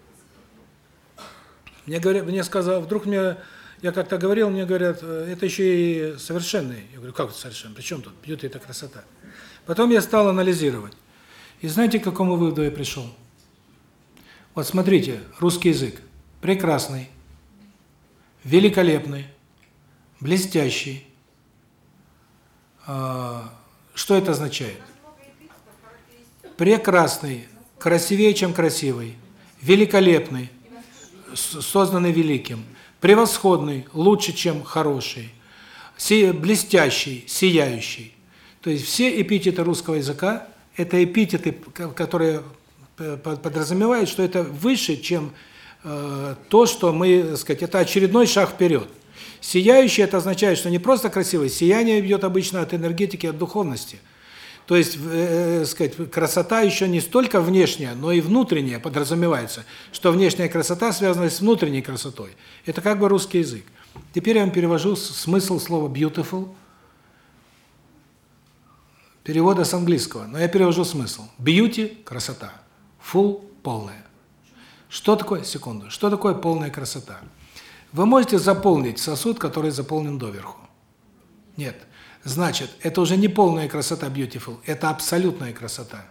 мне говорят, мне сказал, вдруг мне, я как-то говорил, мне говорят, э, это еще и совершенный. Я говорю, как это совершенный? При чем тут? Бьют это красота. Потом я стал анализировать. И знаете, к какому выводу я пришел? Вот смотрите, русский язык. Прекрасный, великолепный, блестящий. А, что это означает? Прекрасный, красивее, чем красивый, великолепный, созданный великим, превосходный, лучше, чем хороший, блестящий, сияющий. То есть все эпитеты русского языка – это эпитеты, которые подразумевают, что это выше, чем э, то, что мы, так сказать, это очередной шаг вперед. Сияющий – это означает, что не просто красивый, сияние идет обычно от энергетики, от духовности – то есть, э, э, сказать, красота еще не столько внешняя, но и внутренняя подразумевается, что внешняя красота связана с внутренней красотой. Это как бы русский язык. Теперь я вам перевожу смысл слова beautiful перевода с английского, но я перевожу смысл. Beauty красота, full полная. Что такое, секунду, что такое полная красота? Вы можете заполнить сосуд, который заполнен доверху? Нет. Значит, это уже не полная красота beautiful, это абсолютная красота.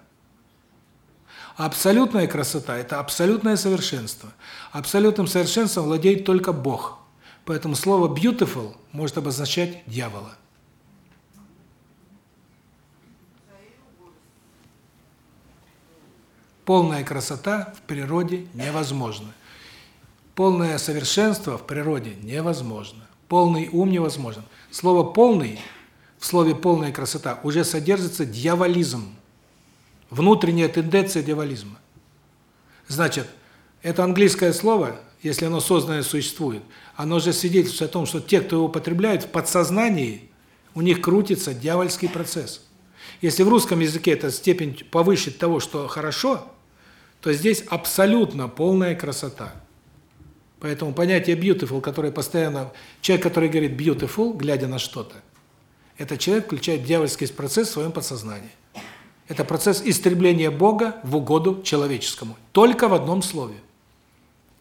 Абсолютная красота – это абсолютное совершенство. Абсолютным совершенством владеет только Бог. Поэтому слово beautiful может обозначать дьявола. Полная красота в природе невозможна. Полное совершенство в природе невозможно. Полный ум невозможен. Слово «полный» в слове «полная красота» уже содержится дьяволизм. Внутренняя тенденция дьяволизма. Значит, это английское слово, если оно созданное существует, оно же свидетельствует о том, что те, кто его употребляет, в подсознании у них крутится дьявольский процесс. Если в русском языке эта степень повыше того, что хорошо, то здесь абсолютно полная красота. Поэтому понятие beautiful, которое постоянно человек, который говорит beautiful, глядя на что-то, этот человек включает дьявольский процесс в своем подсознании. Это процесс истребления Бога в угоду человеческому. Только в одном слове.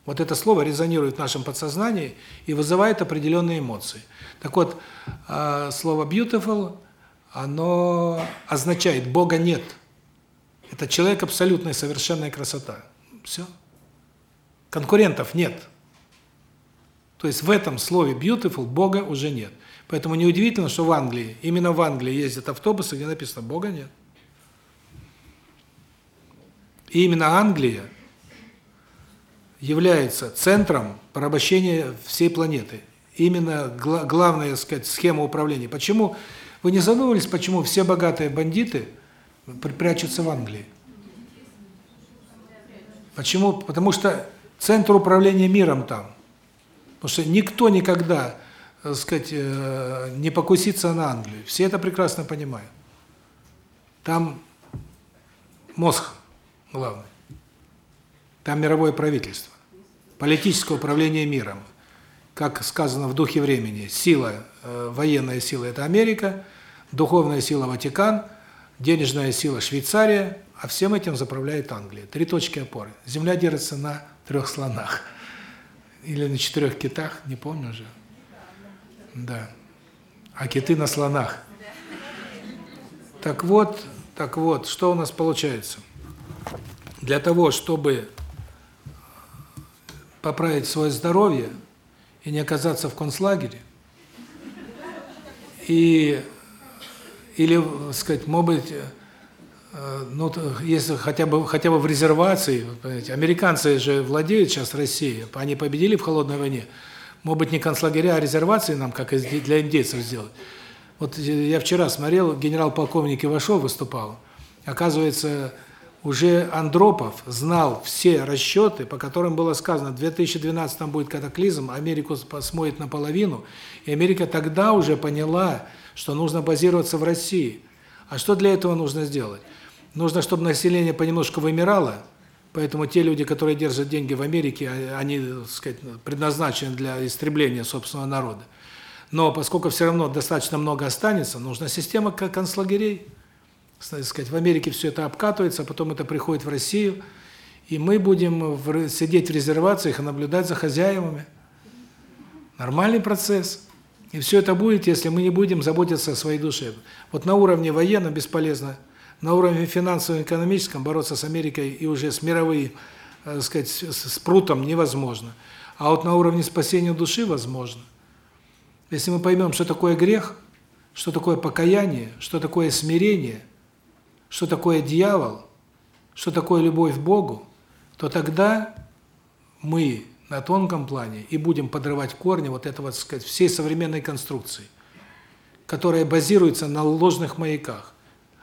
Вот это слово резонирует в нашем подсознании и вызывает определенные эмоции. Так вот, а, слово beautiful, оно означает Бога нет. Это человек абсолютная совершенная красота. Все. Конкурентов нет. То есть в этом слове beautiful Бога уже нет. Поэтому неудивительно, что в Англии, именно в Англии ездят автобусы, где написано Бога нет. И именно Англия является центром порабощения всей планеты. Именно главная, так сказать, схема управления. Почему вы не задумывались, почему все богатые бандиты прячутся в Англии? Почему? Потому что центр управления миром там. Потому что никто никогда, так сказать, э, не покусится на Англию. Все это прекрасно понимают. Там мозг главный. Там мировое правительство. Политическое управление миром. Как сказано в духе времени, сила, э, военная сила – это Америка, духовная сила – Ватикан, денежная сила – Швейцария, а всем этим заправляет Англия. Три точки опоры. Земля держится на трех слонах. Или на четырех китах, не помню уже. Да. А киты на слонах. Так вот, так вот, что у нас получается? Для того, чтобы поправить свое здоровье и не оказаться в концлагере, и или, сказать, может быть, э, ну, если хотя бы хотя бы в резервации, понимаете, американцы же владеют сейчас Россией, они победили в холодной войне. Может быть, не концлагеря, а резервации нам, как для индейцев, сделать. Вот я вчера смотрел, генерал-полковник Ивашов выступал. Оказывается, уже Андропов знал все расчеты, по которым было сказано, в 2012 будет катаклизм, Америку смоет наполовину, и Америка тогда уже поняла, что нужно базироваться в России. А что для этого нужно сделать? Нужно, чтобы население понемножку вымирало, поэтому те люди, которые держат деньги в Америке, а, они, так сказать, предназначены для истребления собственного народа. Но поскольку все равно достаточно много останется, нужна система концлагерей сказать, в Америке все это обкатывается, а потом это приходит в Россию, и мы будем в, сидеть в резервациях и наблюдать за хозяевами. Нормальный процесс. И все это будет, если мы не будем заботиться о своей душе. Вот на уровне военном бесполезно, на уровне финансовом экономическом бороться с Америкой и уже с мировой, так сказать, с прутом невозможно. А вот на уровне спасения души возможно. Если мы поймем, что такое грех, что такое покаяние, что такое смирение – что такое дьявол, что такое любовь к Богу, то тогда мы на тонком плане и будем подрывать корни вот этого, так сказать, всей современной конструкции, которая базируется на ложных маяках.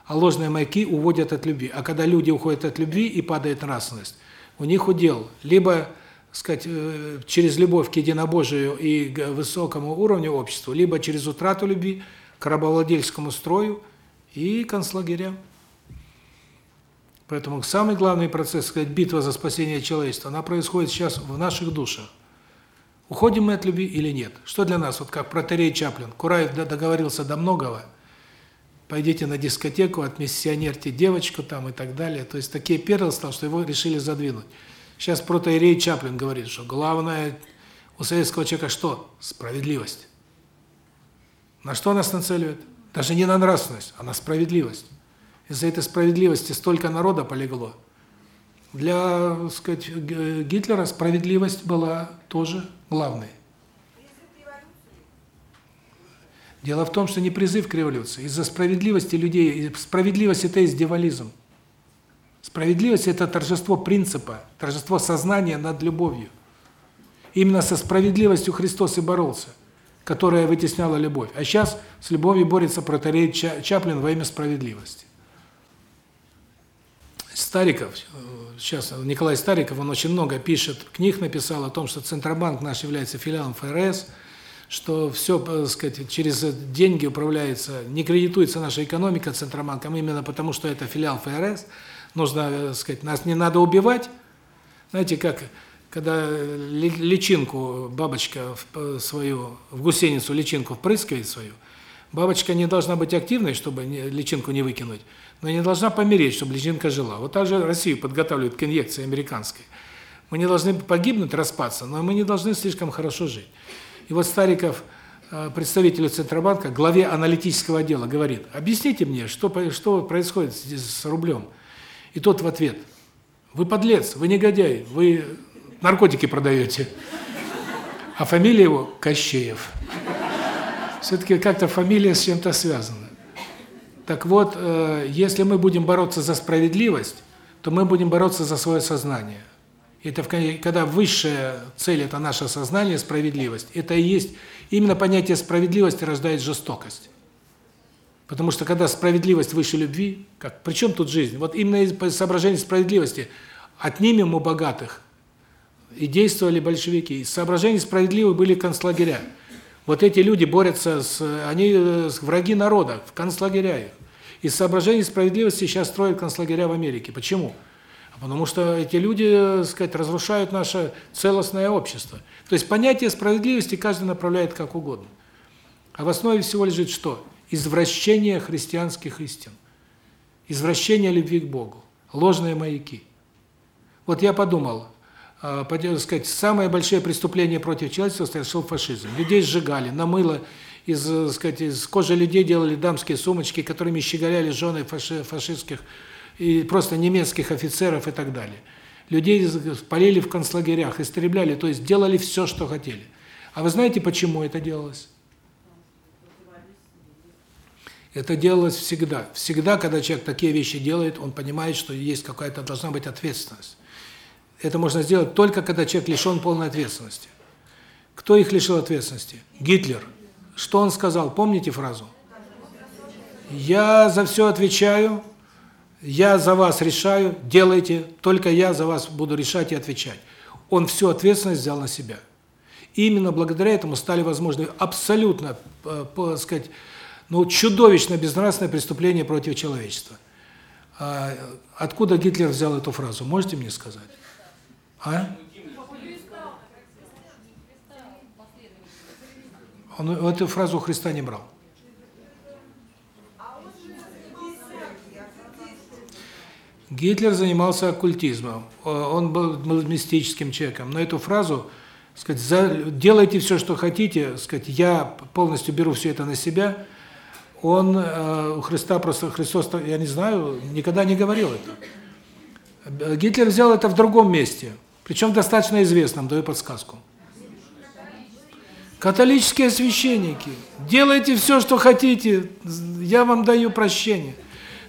А ложные маяки уводят от любви. А когда люди уходят от любви и падает нравственность, у них удел либо, сказать, э, через любовь к единобожию и к высокому уровню общества, либо через утрату любви к рабовладельческому строю и концлагерям. Поэтому самый главный процесс, сказать, битва за спасение человечества, она происходит сейчас в наших душах. Уходим мы от любви или нет? Что для нас, вот как протерей Чаплин, Кураев договорился до многого, пойдите на дискотеку, отмиссионерьте девочку там и так далее. То есть такие перлы стал, что его решили задвинуть. Сейчас протоиерей Чаплин говорит, что главное у советского человека что? Справедливость. На что нас нацеливает? Даже не на нравственность, а на справедливость. Из-за этой справедливости столько народа полегло. Для, так сказать, Гитлера справедливость была тоже главной. Дело в том, что не призыв к революции. Из-за справедливости людей, справедливость – это дьяволизм. Справедливость – это торжество принципа, торжество сознания над любовью. Именно со справедливостью Христос и боролся, которая вытесняла любовь. А сейчас с любовью борется протарей Чаплин во имя справедливости. Стариков, сейчас Николай Стариков, он очень много пишет, книг написал о том, что Центробанк наш является филиалом ФРС, что все, так сказать, через деньги управляется, не кредитуется наша экономика Центробанком именно потому, что это филиал ФРС. Нужно, так сказать, нас не надо убивать. Знаете, как когда личинку бабочка в свою в гусеницу личинку впрыскивает свою, бабочка не должна быть активной, чтобы личинку не выкинуть, но не должна помереть, чтобы личинка жила. Вот так же Россию подготавливают к инъекции американской. Мы не должны погибнуть, распаться, но мы не должны слишком хорошо жить. И вот Стариков, э, представителю Центробанка, главе аналитического отдела, говорит, объясните мне, что, что происходит с рублем. И тот в ответ, вы подлец, вы негодяй, вы наркотики продаете. А фамилия его Кощеев. Все-таки как-то фамилия с чем-то связана. Так вот, э, если мы будем бороться за справедливость, то мы будем бороться за свое сознание. Это когда высшая цель это наше сознание, справедливость. Это и есть именно понятие справедливости рождает жестокость. Потому что когда справедливость выше любви, как причем тут жизнь? Вот именно из соображения справедливости отнимем у богатых и действовали большевики. Из соображений справедливых были концлагеря. Вот эти люди борются с они э, враги народа, в концлагеря их. Из соображений справедливости сейчас строят концлагеря в Америке. Почему? Потому что эти люди, так сказать, разрушают наше целостное общество. То есть понятие справедливости каждый направляет как угодно. А в основе всего лежит что? Извращение христианских истин. Извращение любви к Богу. Ложные маяки. Вот я подумал, э, сказать, самое большое преступление против человечества совершил фашизм. Людей сжигали, на мыло из, сказать, из кожи людей делали дамские сумочки, которыми щеголяли жены фаши, фашистских и просто немецких офицеров и так далее. Людей полили в концлагерях, истребляли, то есть делали все, что хотели. А вы знаете, почему это делалось? Это делалось всегда. Всегда, когда человек такие вещи делает, он понимает, что есть какая-то должна быть ответственность. Это можно сделать только когда человек лишен полной ответственности. Кто их лишил ответственности? Гитлер. Что он сказал? Помните фразу? Я за все отвечаю, я за вас решаю, делайте, только я за вас буду решать и отвечать. Он всю ответственность взял на себя. И именно благодаря этому стали возможны абсолютно, э, по, сказать, ну, чудовищно безнравственное преступление против человечества. А откуда Гитлер взял эту фразу? Можете мне сказать? А? Он эту фразу Христа не брал. Гитлер занимался оккультизмом. Он был мистическим человеком. Но эту фразу, сказать, за, делайте все, что хотите, сказать, я полностью беру все это на себя. Он э, у Христа просто Христос, я не знаю, никогда не говорил это. Гитлер взял это в другом месте, причем достаточно известном, даю подсказку. Католические священники, делайте все, что хотите, я вам даю прощение.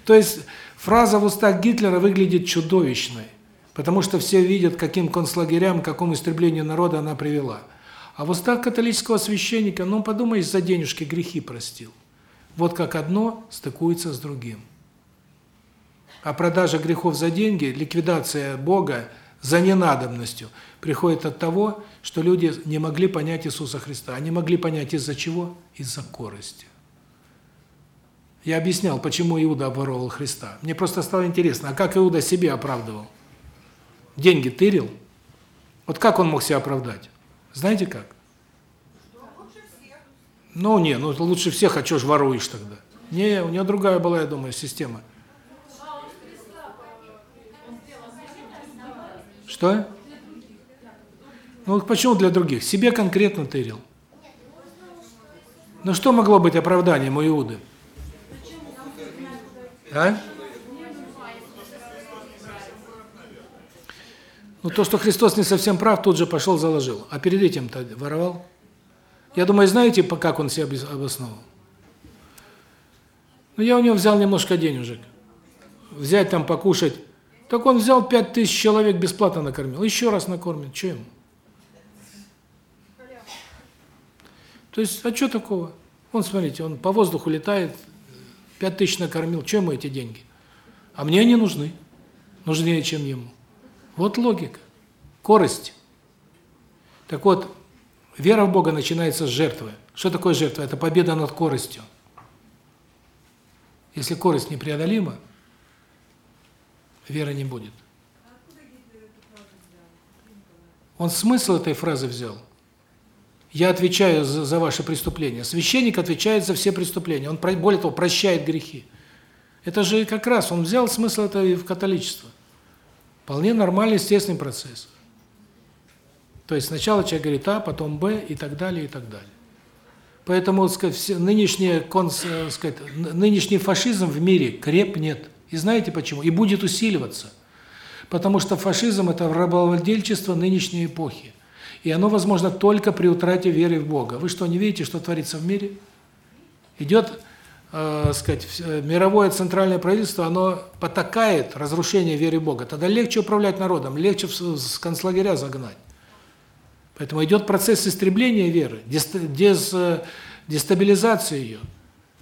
То есть Фраза в устах Гитлера выглядит чудовищной, потому что все видят, каким концлагерям, какому истреблению народа она привела. А в устах католического священника, ну, подумаешь, за денежки грехи простил. Вот как одно стыкуется с другим. А продажа грехов за деньги, ликвидация Бога за ненадобностью приходит от того, что люди не могли понять Иисуса Христа. Они могли понять из-за чего? Из-за корости. Я объяснял, почему Иуда обворовал Христа. Мне просто стало интересно, а как Иуда себе оправдывал? Деньги тырил? Вот как он мог себя оправдать? Знаете как? Ну, не, ну лучше всех, а что ж воруешь тогда? Не, у него другая была, я думаю, система. Что? Ну, почему для других? Себе конкретно тырил. Ну, что могло быть оправданием у Иуды? А? Ну, то, что Христос не совсем прав, тут же пошел заложил. А перед этим-то воровал. Я думаю, знаете, как он себя обосновал? Ну, я у него взял немножко денежек. Взять там, покушать. Так он взял пять тысяч человек бесплатно накормил. Еще раз накормит. Что ему? То есть, а что такого? Он, смотрите, он по воздуху летает, Пять тысяч накормил, чем ему эти деньги? А мне они нужны. нужнее, чем ему. Вот логика. Корость. Так вот, вера в Бога начинается с жертвы. Что такое жертва? Это победа над коростью. Если корость непреодолима, веры не будет. Он смысл этой фразы взял. Я отвечаю за, за ваши преступления. Священник отвечает за все преступления. Он, более того, прощает грехи. Это же как раз он взял смысл этого в католичество. Вполне нормальный, естественный процесс. То есть сначала человек говорит А, потом Б и так далее, и так далее. Поэтому, сказать, все, нынешний, конс, э, сказать, нынешний фашизм в мире крепнет. И знаете почему? И будет усиливаться. Потому что фашизм – это рабовладельчество нынешней эпохи. И оно возможно только при утрате веры в Бога. Вы что, не видите, что творится в мире? Идет, э, сказать, э, мировое центральное правительство, оно потакает разрушение веры в Бога. Тогда легче управлять народом, легче с концлагеря загнать. Поэтому идет процесс истребления веры, дез, э, дестабилизации ее,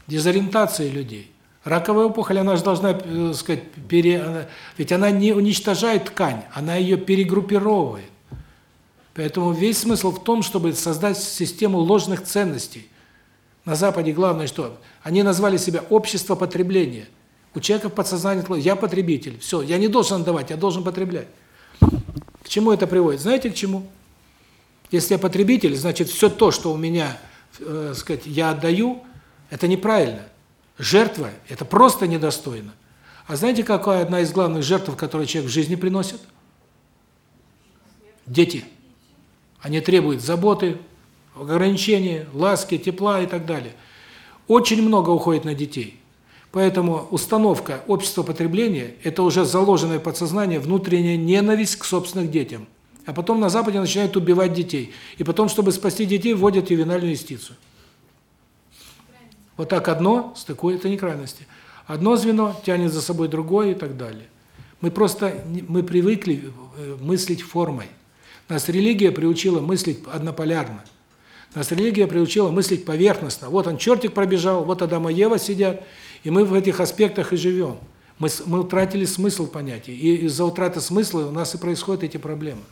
дезориентации людей. Раковая опухоль, она же должна, э, сказать, пере... ведь она не уничтожает ткань, она ее перегруппировывает. Поэтому весь смысл в том, чтобы создать систему ложных ценностей. На Западе главное что? Они назвали себя общество потребления. У человека в подсознании я потребитель. Все, я не должен давать, я должен потреблять. К чему это приводит? Знаете, к чему? Если я потребитель, значит, все то, что у меня, э, сказать, я отдаю, это неправильно. Жертва это просто недостойно. А знаете, какая одна из главных жертв, которую человек в жизни приносит? Дети. Они требуют заботы, ограничения, ласки, тепла и так далее. Очень много уходит на детей. Поэтому установка общества потребления – это уже заложенное подсознание внутренняя ненависть к собственным детям. А потом на Западе начинают убивать детей. И потом, чтобы спасти детей, вводят ювенальную юстицию. Вот так одно стыкует, это не крайности. Одно звено тянет за собой другое и так далее. Мы просто мы привыкли э, мыслить формой. Нас религия приучила мыслить однополярно. Нас религия приучила мыслить поверхностно. Вот он, чертик пробежал, вот Адам и Ева сидят, и мы в этих аспектах и живем. Мы, мы утратили смысл понятия, и из-за утраты смысла у нас и происходят эти проблемы.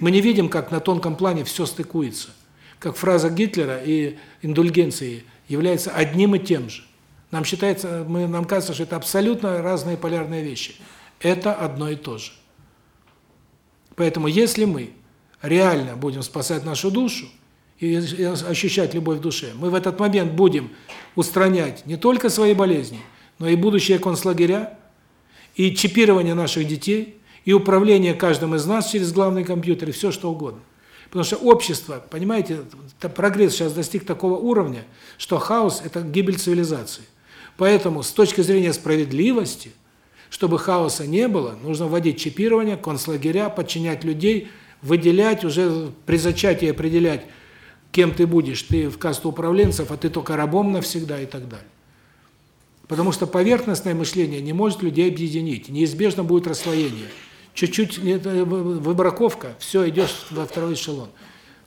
Мы не видим, как на тонком плане все стыкуется. Как фраза Гитлера и индульгенции является одним и тем же. Нам считается, мы нам кажется, что это абсолютно разные полярные вещи. Это одно и то же. Поэтому если мы реально будем спасать нашу душу и ощущать любовь в душе, мы в этот момент будем устранять не только свои болезни, но и будущие концлагеря, и чипирование наших детей, и управление каждым из нас через главный компьютер, и все что угодно. Потому что общество, понимаете, прогресс сейчас достиг такого уровня, что хаос – это гибель цивилизации. Поэтому с точки зрения справедливости – чтобы хаоса не было, нужно вводить чипирование, концлагеря, подчинять людей, выделять, уже при зачатии определять, кем ты будешь. Ты в касту управленцев, а ты только рабом навсегда и так далее. Потому что поверхностное мышление не может людей объединить. Неизбежно будет расслоение. Чуть-чуть выбраковка, все, идешь во второй эшелон.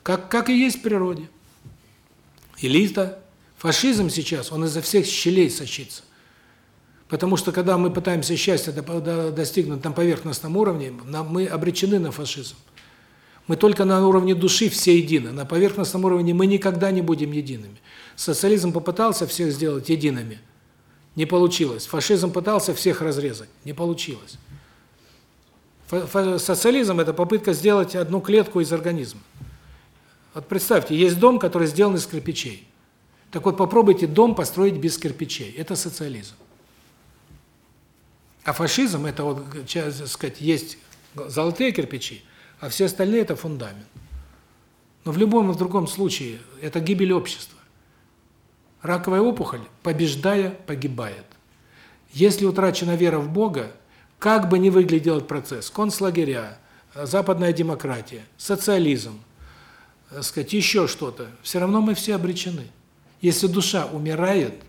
Как, как и есть в природе. Элита. Фашизм сейчас, он изо всех щелей сочится. Потому что когда мы пытаемся счастья достигнуть на поверхностном уровне, мы обречены на фашизм. Мы только на уровне души все едины, на поверхностном уровне мы никогда не будем едиными. Социализм попытался всех сделать едиными, не получилось. Фашизм пытался всех разрезать, не получилось. Социализм – это попытка сделать одну клетку из организма. Вот представьте, есть дом, который сделан из кирпичей. Так вот попробуйте дом построить без кирпичей. Это социализм. А фашизм это вот, так сказать, есть золотые кирпичи, а все остальные это фундамент. Но в любом и в другом случае это гибель общества. Раковая опухоль, побеждая, погибает. Если утрачена вера в Бога, как бы ни выглядел этот процесс, концлагеря, западная демократия, социализм, сказать, еще что-то, все равно мы все обречены. Если душа умирает,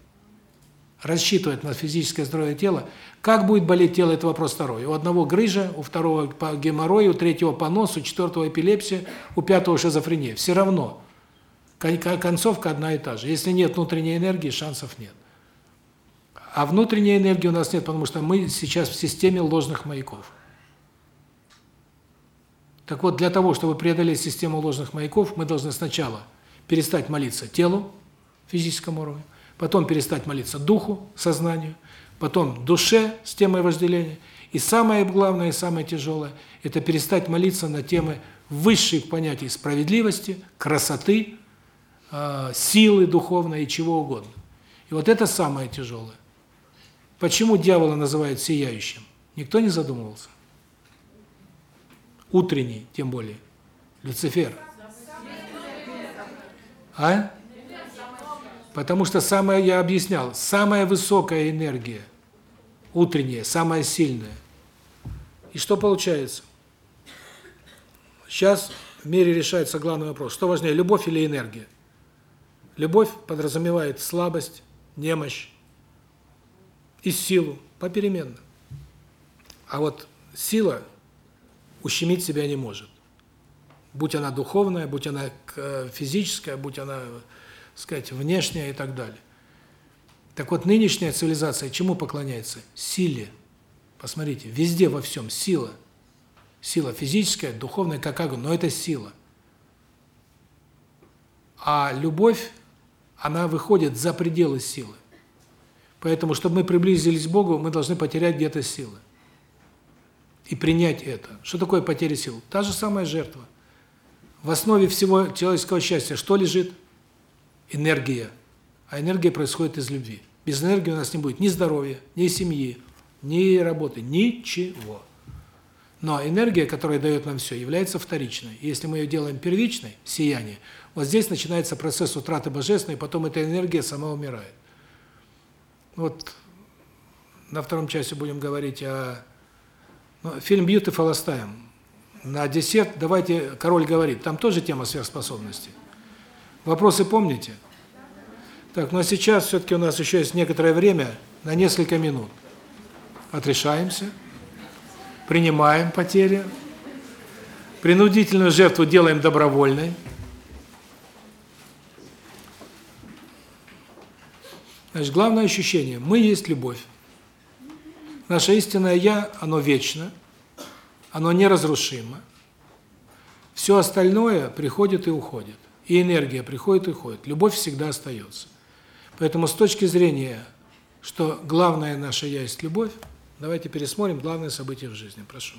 рассчитывает на физическое здоровье тела, как будет болеть тело, это вопрос второй. У одного грыжа, у второго по геморрою, у третьего по носу, у четвертого эпилепсия, у пятого шизофрения. Все равно концовка одна и та же. Если нет внутренней энергии, шансов нет. А внутренней энергии у нас нет, потому что мы сейчас в системе ложных маяков. Так вот, для того, чтобы преодолеть систему ложных маяков, мы должны сначала перестать молиться телу, физическому уровню, потом перестать молиться духу, сознанию, потом душе с темой вожделения, и самое главное, и самое тяжелое – это перестать молиться на темы высших понятий справедливости, красоты, э, силы духовной и чего угодно. И вот это самое тяжелое. Почему дьявола называют сияющим? Никто не задумывался. Утренний, тем более. Люцифер. А? Потому что самая, я объяснял, самая высокая энергия, утренняя, самая сильная. И что получается? Сейчас в мире решается главный вопрос. Что важнее, любовь или энергия? Любовь подразумевает слабость, немощь и силу попеременно. А вот сила ущемить себя не может. Будь она духовная, будь она э, физическая, будь она, сказать, внешняя и так далее. Так вот, нынешняя цивилизация чему поклоняется? Силе. Посмотрите, везде во всем сила. Сила физическая, духовная, как огонь, но это сила. А любовь, она выходит за пределы силы. Поэтому, чтобы мы приблизились к Богу, мы должны потерять где-то силы и принять это. Что такое потеря сил? Та же самая жертва. В основе всего человеческого счастья что лежит? Энергия. А энергия происходит из любви. Без энергии у нас не будет ни здоровья, ни семьи, ни работы, ничего. Но энергия, которая дает нам все, является вторичной. И если мы ее делаем первичной, сияние, вот здесь начинается процесс утраты божественной, потом эта энергия сама умирает. Вот на втором часе будем говорить о ну, фильм Beautiful оставим. На десерт давайте «Король говорит». Там тоже тема сверхспособности. Вопросы помните? Так, ну а сейчас все-таки у нас еще есть некоторое время, на несколько минут. Отрешаемся, принимаем потери, принудительную жертву делаем добровольной. Значит, главное ощущение – мы есть любовь. Наше истинное «Я», оно вечно, оно неразрушимо. Все остальное приходит и уходит. И энергия приходит и уходит. Любовь всегда остается. Поэтому с точки зрения, что главное наше «Я» есть любовь, давайте пересмотрим главное событие в жизни. Прошу.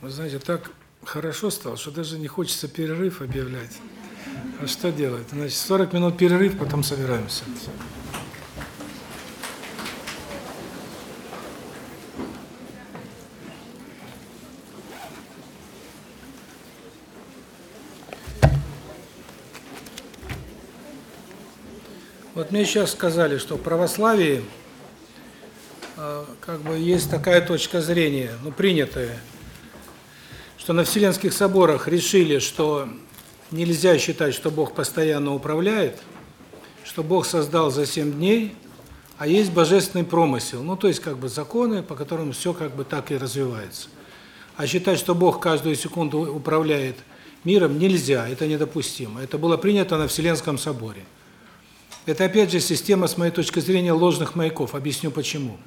Вы знаете, так хорошо стало, что даже не хочется перерыв объявлять. А что делать? Значит, 40 минут перерыв, потом собираемся. Вот мне сейчас сказали, что в православии э, как бы есть такая точка зрения, ну принятая, что на Вселенских соборах решили, что нельзя считать, что Бог постоянно управляет, что Бог создал за семь дней, а есть божественный промысел. Ну, то есть как бы законы, по которым все как бы так и развивается. А считать, что Бог каждую секунду управляет миром, нельзя, это недопустимо. Это было принято на Вселенском соборе. Это опять же система, с моей точки зрения, ложных маяков. Объясню почему.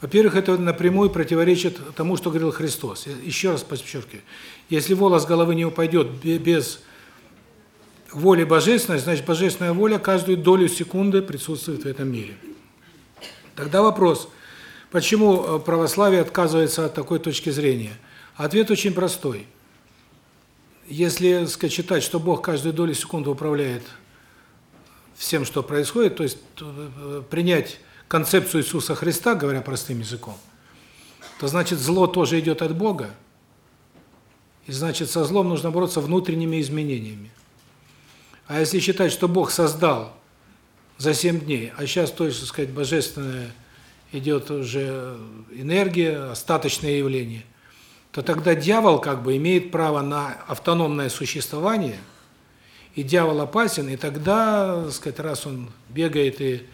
Во-первых, это напрямую противоречит тому, что говорил Христос. Еще раз подчеркиваю. Если волос головы не упадет без воли божественной, значит, божественная воля каждую долю секунды присутствует в этом мире. Тогда вопрос, почему э, православие отказывается от такой точки зрения? Ответ очень простой. Если сказать, считать, что Бог каждую долю секунды управляет всем, что происходит, то есть э, принять концепцию Иисуса Христа, говоря простым языком, то значит зло тоже идет от Бога, и значит со злом нужно бороться внутренними изменениями. А если считать, что Бог создал за семь дней, а сейчас, то есть, сказать, божественная идет уже энергия, остаточное явление, то тогда дьявол как бы имеет право на автономное существование – и дьявол опасен, и тогда, сказать, раз он бегает и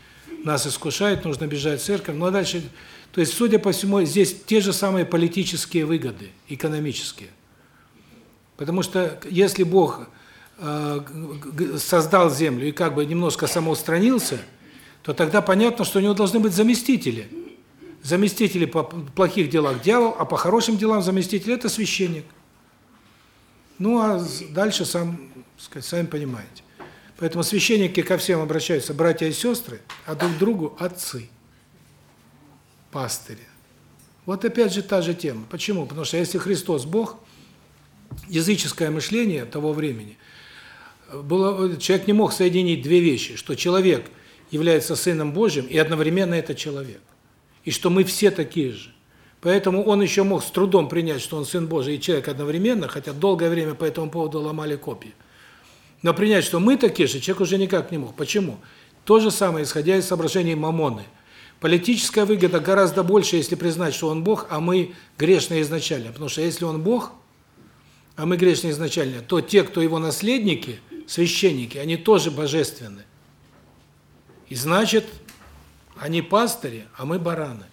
нас искушает, нужно бежать в церковь. Ну а дальше, то есть, судя по всему, здесь те же самые политические выгоды, экономические. Потому что если Бог э, создал землю и как бы немножко самоустранился, то тогда понятно, что у него должны быть заместители. Заместители по плохих делах дьявол, а по хорошим делам заместитель это священник. Ну а дальше сам сказать, сами понимаете. Поэтому священники ко всем обращаются братья и сестры, а друг другу отцы, пастыри. Вот опять же та же тема. Почему? Потому что если Христос Бог, языческое мышление того времени, было человек не мог соединить две вещи, что человек является сыном Божьим и одновременно это человек. И что мы все такие же. Поэтому он еще мог с трудом принять, что он сын Божий и человек одновременно, хотя долгое время по этому поводу ломали копья. Но принять, что мы такие же, человек уже никак не мог. Почему? То же самое, исходя из соображений Мамоны. Политическая выгода гораздо больше, если признать, что он Бог, а мы грешные изначально. Потому что если он Бог, а мы грешные изначально, то те, кто его наследники, священники, они тоже божественны. И значит, они пастыри, а мы бараны.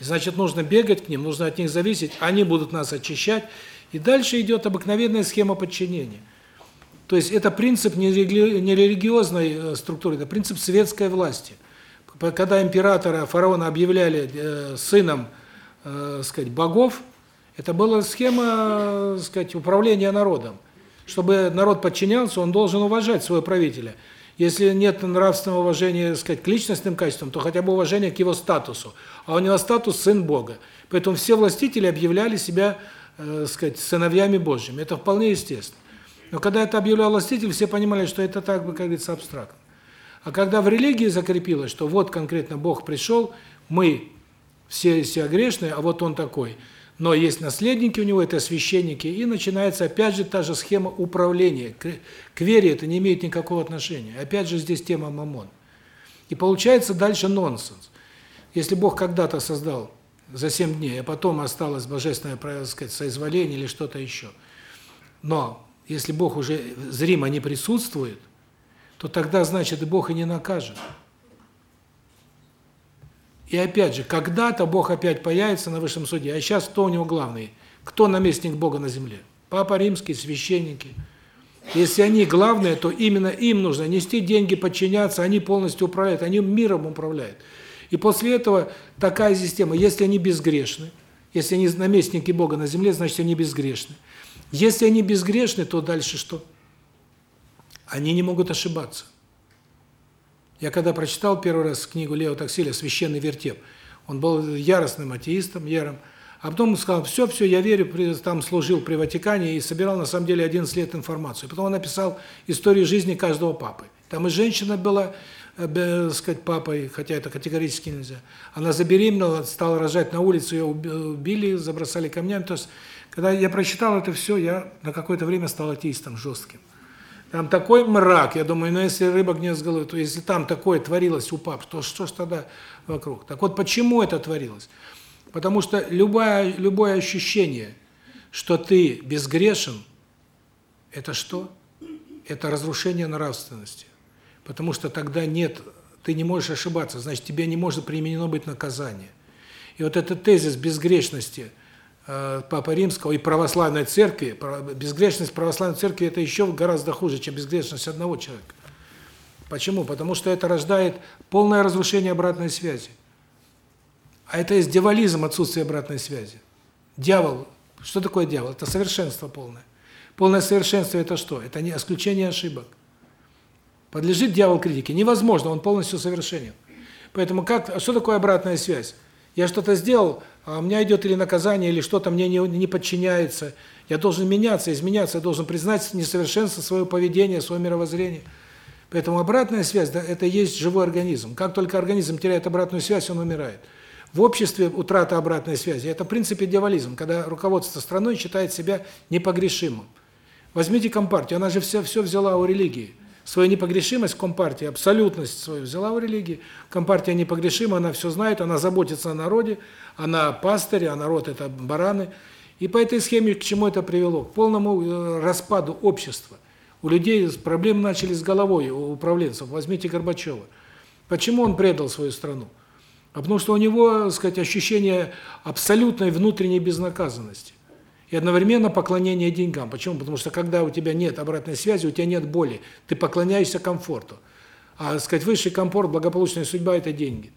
И значит, нужно бегать к ним, нужно от них зависеть, они будут нас очищать. И дальше идет обыкновенная схема подчинения. То есть это принцип не религиозной э, структуры, это принцип светской власти. Когда императора, фараона объявляли э, сыном, э, сказать, богов, это была схема, сказать, управления народом. Чтобы народ подчинялся, он должен уважать своего правителя. Если нет нравственного уважения, сказать, к личностным качествам, то хотя бы уважение к его статусу. А у него статус сын Бога. Поэтому все властители объявляли себя, э, сказать, сыновьями Божьими. Это вполне естественно. Но когда это объявлял властитель, все понимали, что это так бы, как говорится, абстрактно. А когда в религии закрепилось, что вот конкретно Бог пришел, мы все все грешные, а вот он такой. Но есть наследники у него, это священники, и начинается опять же та же схема управления. К вере это не имеет никакого отношения. Опять же здесь тема мамон. И получается дальше нонсенс. Если Бог когда-то создал за семь дней, а потом осталось божественное, так сказать, соизволение или что-то еще. Но если Бог уже зримо не присутствует, то тогда, значит, и Бог и не накажет. И опять же, когда-то Бог опять появится на высшем суде, а сейчас кто у него главный? Кто наместник Бога на земле? Папа Римский, священники. Если они главные, то именно им нужно нести деньги, подчиняться, они полностью управляют, они миром управляют. И после этого такая система, если они безгрешны, если они наместники Бога на земле, значит, они безгрешны. Если они безгрешны, то дальше что? Они не могут ошибаться. Я когда прочитал первый раз книгу Лео Таксиля «Священный вертеп», он был яростным атеистом, ярым, А потом сказал, все, все, я верю, там служил при Ватикане и собирал на самом деле 11 лет информацию. Потом он написал историю жизни каждого папы. Там и женщина была, э, сказать, папой, хотя это категорически нельзя. Она забеременела, стала рожать на улице, ее убили, забросали камнями. То есть, когда я прочитал это все, я на какое-то время стал атеистом жестким. Там такой мрак, я думаю, ну если рыба гнет с головы, то если там такое творилось у пап, то что ж тогда вокруг? Так вот, почему это творилось? Потому что любое, любое ощущение, что ты безгрешен, это что? Это разрушение нравственности. Потому что тогда нет, ты не можешь ошибаться, значит, тебе не может применено быть наказание. И вот этот тезис безгрешности Папы Римского и православной церкви, безгрешность православной церкви это еще гораздо хуже, чем безгрешность одного человека. Почему? Потому что это рождает полное разрушение обратной связи. А это есть дьяволизм, отсутствие обратной связи. Дьявол, что такое дьявол? Это совершенство полное. Полное совершенство это что? Это не исключение ошибок. Подлежит дьявол критике? Невозможно, он полностью совершенен. Поэтому как что такое обратная связь? Я что-то сделал, а у меня идет или наказание, или что-то мне не, не подчиняется. Я должен меняться, изменяться, я должен признать несовершенство своего поведения, своего мировоззрения. Поэтому обратная связь да, это есть живой организм. Как только организм теряет обратную связь, он умирает. В обществе утрата обратной связи это в принципе дьяволизм, когда руководство страной считает себя непогрешимым. Возьмите компартию, она же все все взяла у религии. Свою непогрешимость компартия, абсолютность свою взяла у религии. Компартия непогрешима, она все знает, она заботится о народе, она пастырь, а народ это бараны. И по этой схеме к чему это привело? К полному э, распаду общества. У людей проблемы начались с головой, у управленцев. Возьмите Горбачева. Почему он предал свою страну? А потому что у него, так сказать, ощущение абсолютной внутренней безнаказанности. И одновременно поклонение деньгам. Почему? Потому что когда у тебя нет обратной связи, у тебя нет боли, ты поклоняешься комфорту. А, сказать, высший комфорт, благополучная судьба – это деньги.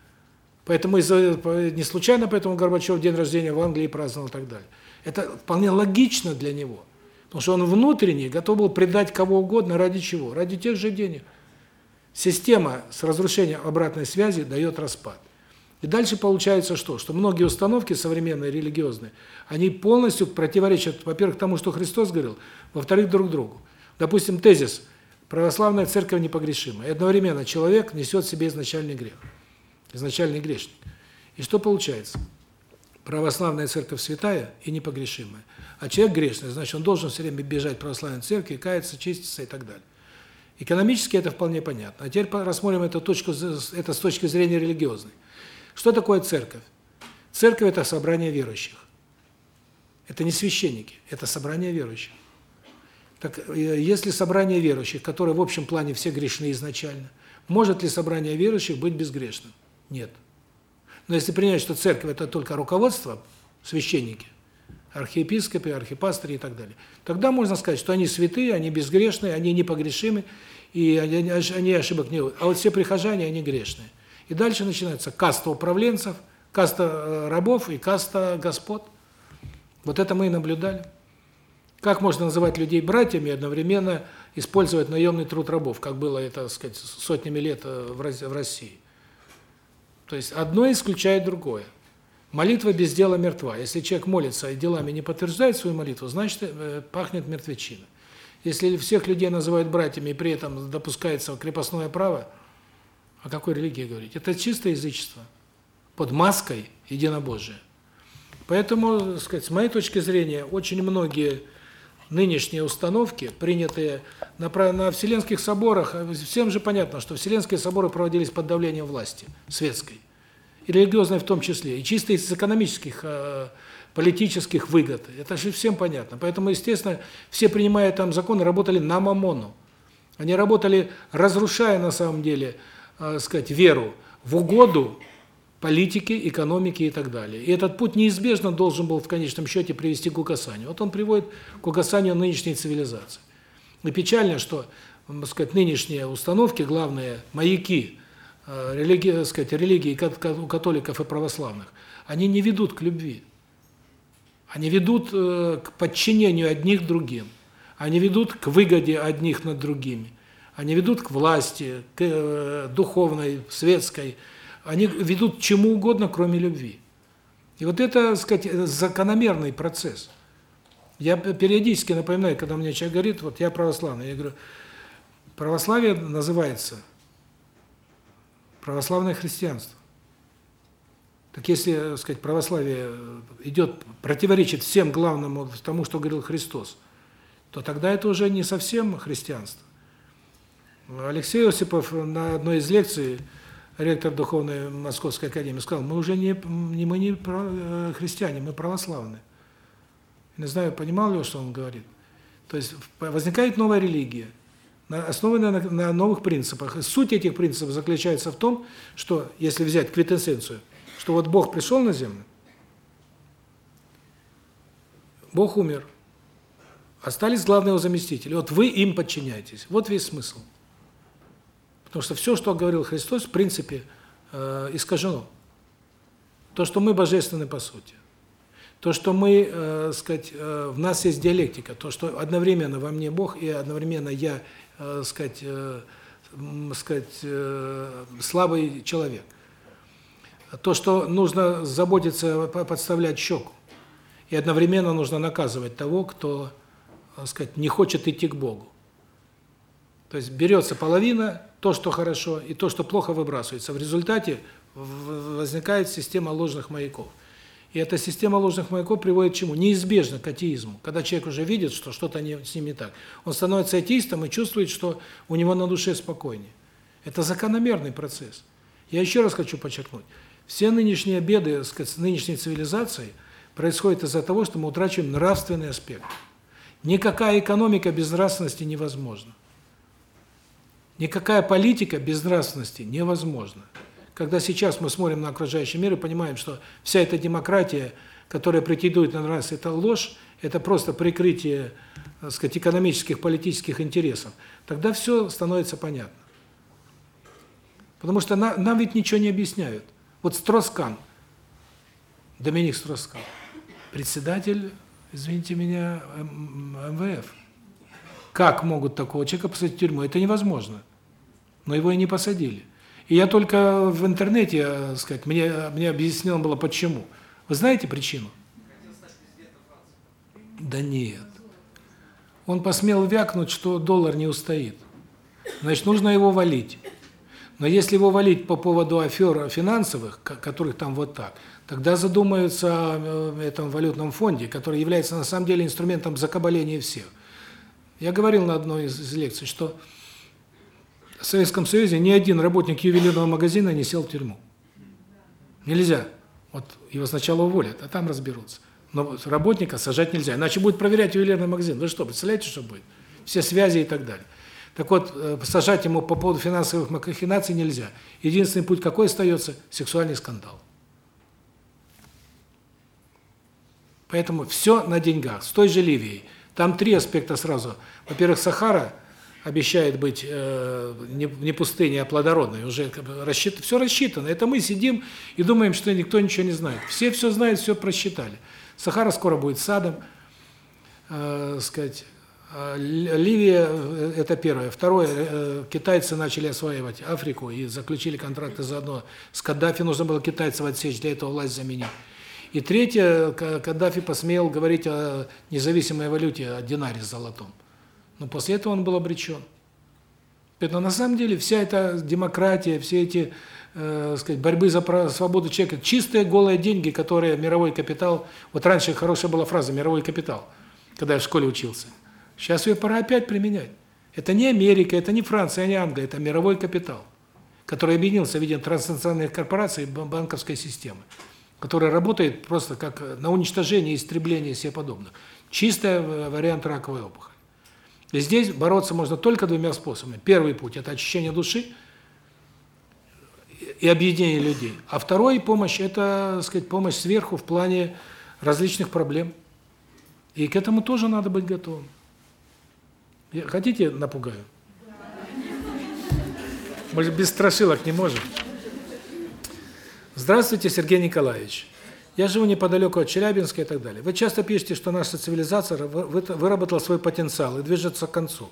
Поэтому из-за не случайно поэтому Горбачев день рождения в Англии праздновал и так далее. Это вполне логично для него. Потому что он внутренне готов был предать кого угодно ради чего? Ради тех же денег. Система с разрушением обратной связи дает распад. И дальше получается что? Что многие установки современные, религиозные, они полностью противоречат, во-первых, тому, что Христос говорил, во-вторых, друг другу. Допустим, тезис «православная церковь непогрешима». И одновременно человек несет в себе изначальный грех, изначальный грешник. И что получается? Православная церковь святая и непогрешимая. А человек грешный, значит, он должен все время бежать в православной церкви, каяться, чиститься и так далее. Экономически это вполне понятно. А теперь рассмотрим эту точку это с точки зрения религиозной. Что такое церковь? Церковь – это собрание верующих. Это не священники, это собрание верующих. Так э, если собрание верующих, которые в общем плане все грешны изначально, может ли собрание верующих быть безгрешным? Нет. Но если принять, что церковь – это только руководство, священники, архиепископы, архипастыри и так далее, тогда можно сказать, что они святые, они безгрешные, они непогрешимы, и они, ошибок не А вот все прихожане, они грешные. И дальше начинается каста управленцев, каста э, рабов и каста господ. Вот это мы и наблюдали. Как можно называть людей братьями и одновременно использовать наемный труд рабов, как было это, так сказать, сотнями лет э, в России? То есть одно исключает другое. Молитва без дела мертва. Если человек молится и делами не подтверждает свою молитву, значит, э, пахнет мертвечина. Если всех людей называют братьями и при этом допускается крепостное право, о какой религии говорить? Это чистое язычество под маской единобожия. Поэтому, сказать, с моей точки зрения, очень многие нынешние установки, принятые на на вселенских соборах, всем же понятно, что вселенские соборы проводились под давлением власти светской, и религиозной в том числе, и чисто из экономических э, политических выгод. Это же всем понятно. Поэтому, естественно, все принимая там законы, работали на мамону. Они работали разрушая на самом деле э, сказать, веру в угоду политике, экономике и так далее. И этот путь неизбежно должен был в конечном счете привести к угасанию. Вот он приводит к угасанию нынешней цивилизации. И печально, что, так сказать, нынешние установки, главные маяки э, религии, так сказать, религии у католиков и православных, они не ведут к любви. Они ведут э, к подчинению одних другим. Они ведут к выгоде одних над другими. Они ведут к власти, к э, духовной, светской. Они ведут к чему угодно, кроме любви. И вот это, так сказать, закономерный процесс. Я периодически напоминаю, когда мне человек говорит, вот я православный, я говорю, православие называется православное христианство. Так если, так сказать, православие идет противоречит всем главному тому, что говорил Христос, то тогда это уже не совсем христианство. Алексей Осипов на одной из лекций ректор духовной Московской академии сказал: "Мы уже не не мы не э, христиане, мы православные". Не знаю, понимал ли, что он говорит. То есть возникает новая религия, основанная на, на новых принципах. И суть этих принципов заключается в том, что если взять квитэссенцию, что вот Бог пришел на землю, Бог умер. Остались главные его заместители. Вот вы им подчиняетесь. Вот весь смысл. Потому что все, что говорил Христос, в принципе, э, искажено. То, что мы божественны по сути. То, что мы, э, сказать, э, в нас есть диалектика, то, что одновременно во мне Бог и одновременно я, э, сказать, э, сказать, э, слабый человек. То, что нужно заботиться, подставлять щеку. И одновременно нужно наказывать того, кто, так сказать, не хочет идти к Богу. То есть берется половина, то, что хорошо, и то, что плохо выбрасывается. В результате возникает система ложных маяков. И эта система ложных маяков приводит к чему? Неизбежно к атеизму. Когда человек уже видит, что что-то с ним не так, он становится атеистом и чувствует, что у него на душе спокойнее. Это закономерный процесс. Я еще раз хочу подчеркнуть. Все нынешние беды с нынешней цивилизацией происходят из-за того, что мы утрачиваем нравственный аспект. Никакая экономика без нравственности невозможна. Никакая политика без невозможна. Когда сейчас мы смотрим на окружающий мир и понимаем, что вся эта демократия, которая претендует на нравственность, это ложь, это просто прикрытие, так сказать, экономических, политических интересов, тогда все становится понятно. Потому что на, нам ведь ничего не объясняют. Вот Строскан, Доминик Строскан, председатель, извините меня, МВФ. Как могут такого человека посадить в тюрьму? Это невозможно. Но его и не посадили. И я только в интернете, так э, сказать, мне мне объяснено было почему. Вы знаете причину? Да нет. Он посмел вякнуть, что доллар не устоит. Значит, нужно его валить. Но если его валить по поводу афер финансовых, которых там вот так, тогда задумаются о э, этом валютном фонде, который является на самом деле инструментом закабаления всех. Я говорил на одной из лекций, что в Советском Союзе ни один работник ювелирного магазина не сел в тюрьму. Нельзя. Вот его сначала уволят, а там разберутся. Но работника сажать нельзя, иначе будет проверять ювелирный магазин. Вы что, представляете, что будет? Все связи и так далее. Так вот, э, сажать ему по поводу финансовых махинаций нельзя. Единственный путь какой остается? Сексуальный скандал. Поэтому все на деньгах. С той же Ливией. Там три аспекта сразу. Во-первых, Сахара обещает быть э, не, не пустыней, а плодородной. Уже как бы рассчит... все рассчитано. Это мы сидим и думаем, что никто ничего не знает. Все все знают, все просчитали. Сахара скоро будет садом. Э, сказать, а, Ливия э, это первое. Второе, э, китайцы начали осваивать Африку и заключили контракты заодно с Каддафи, нужно было китайцев отсечь, для этого власть заменить. И третье, Каддафи посмел говорить о независимой валюте, о динаре золотом. Но после этого он был обречен. Поэтому на самом деле вся эта демократия, все эти, э, сказать, борьбы за свободу человека, чистые голые деньги, которые мировой капитал, вот раньше хорошая была фраза «мировой капитал», когда я в школе учился – Сейчас ее пора опять применять. Это не Америка, это не Франция, не Англия, это мировой капитал, который объединился в виде транснациональных корпораций и банковской системы, которая работает просто как на уничтожение и истребление себе подобных. Чистый вариант раковой опухоли. И здесь бороться можно только двумя способами. Первый путь – это очищение души и объединение людей. А второй помощь – это, так сказать, помощь сверху в плане различных проблем. И к этому тоже надо быть готовым. Хотите, напугаю? Мы же без страшилок не можем. Здравствуйте, Сергей Николаевич. Я живу неподалеку от Челябинска и так далее. Вы часто пишете, что наша цивилизация выработала свой потенциал и движется к концу.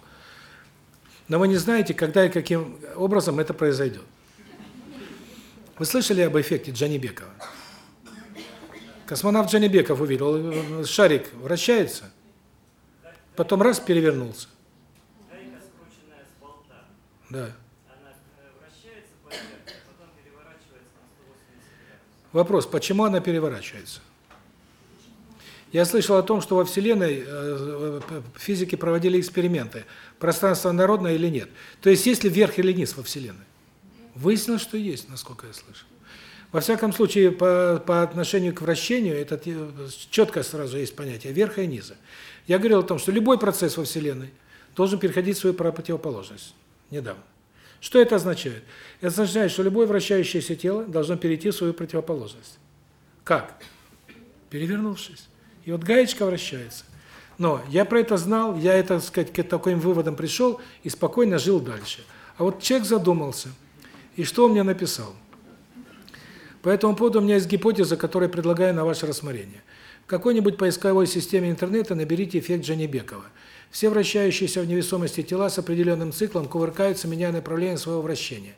Но вы не знаете, когда и каким образом это произойдет. Вы слышали об эффекте Джанибекова? Космонавт Джанибеков увидел, шарик вращается, потом раз перевернулся. Болта, Да. она э, вращается по поверхности, потом переворачивается на 180 градусов. Вопрос, почему она переворачивается? Я слышал о том, что во Вселенной э, э, физики проводили эксперименты, пространство народное или нет. То есть есть ли верх или низ во Вселенной? Выяснилось, что есть, насколько я слышал. Во всяком случае, по, по отношению к вращению, это четко сразу есть понятие верха и низа. Я говорил о том, что любой процесс во Вселенной должен переходить в свою противоположность. Недавно. Что это означает? Это означает, что любое вращающееся тело должно перейти в свою противоположность. Как? Перевернувшись. И вот гаечка вращается. Но я про это знал, я это, так сказать, к таким выводам пришел и спокойно жил дальше. А вот человек задумался, и что он мне написал? По этому поводу у меня есть гипотеза, которую предлагаю на ваше рассмотрение. В какой-нибудь поисковой системе интернета наберите эффект Джанибекова. Все вращающиеся в невесомости тела с определенным циклом кувыркаются, меняя направление своего вращения.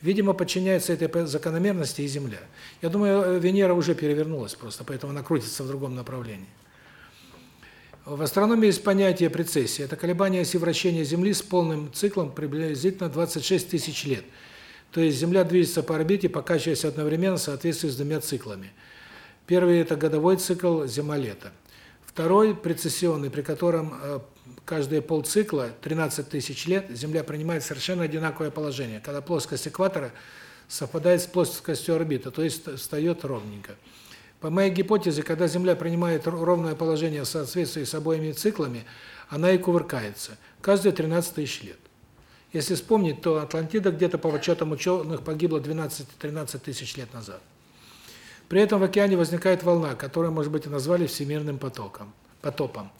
Видимо, подчиняется этой закономерности и Земля. Я думаю, Венера уже перевернулась просто, поэтому она крутится в другом направлении. В астрономии есть понятие прецессии. Это колебание оси вращения Земли с полным циклом приблизительно 26 тысяч лет. То есть Земля движется по орбите, покачиваясь одновременно в соответствии с двумя циклами. Первый – это годовой цикл зима-лето. Второй – прецессионный, при котором э, каждые полцикла, 13 тысяч лет, Земля принимает совершенно одинаковое положение, когда плоскость экватора совпадает с плоскостью орбиты, то есть встает ровненько. По моей гипотезе, когда Земля принимает ровное положение в соответствии с обоими циклами, она и кувыркается, каждые 13 тысяч лет. Если вспомнить, то Атлантида где-то по подсчетам ученых погибла 12-13 тысяч лет назад. При этом в океане возникает волна, которую, может быть, и назвали всемирным потоком, потопом.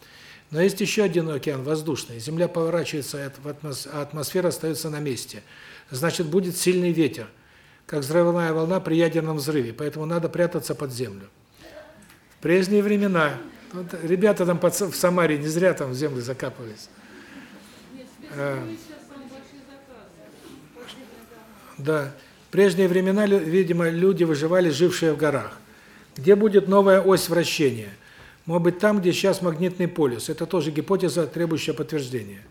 Но есть еще один океан, воздушный. Земля поворачивается, а атмосфера остается на месте. Значит, будет сильный ветер, как взрывная волна при ядерном взрыве, поэтому надо прятаться под землю. В прежние времена, вот ребята там под, в Самаре не зря там в землю закапывались. Э, да. В прежние времена, видимо, люди выживали, жившие в горах. Где будет новая ось вращения? Может быть, там, где сейчас магнитный полюс. Это тоже гипотеза, требующая подтверждения.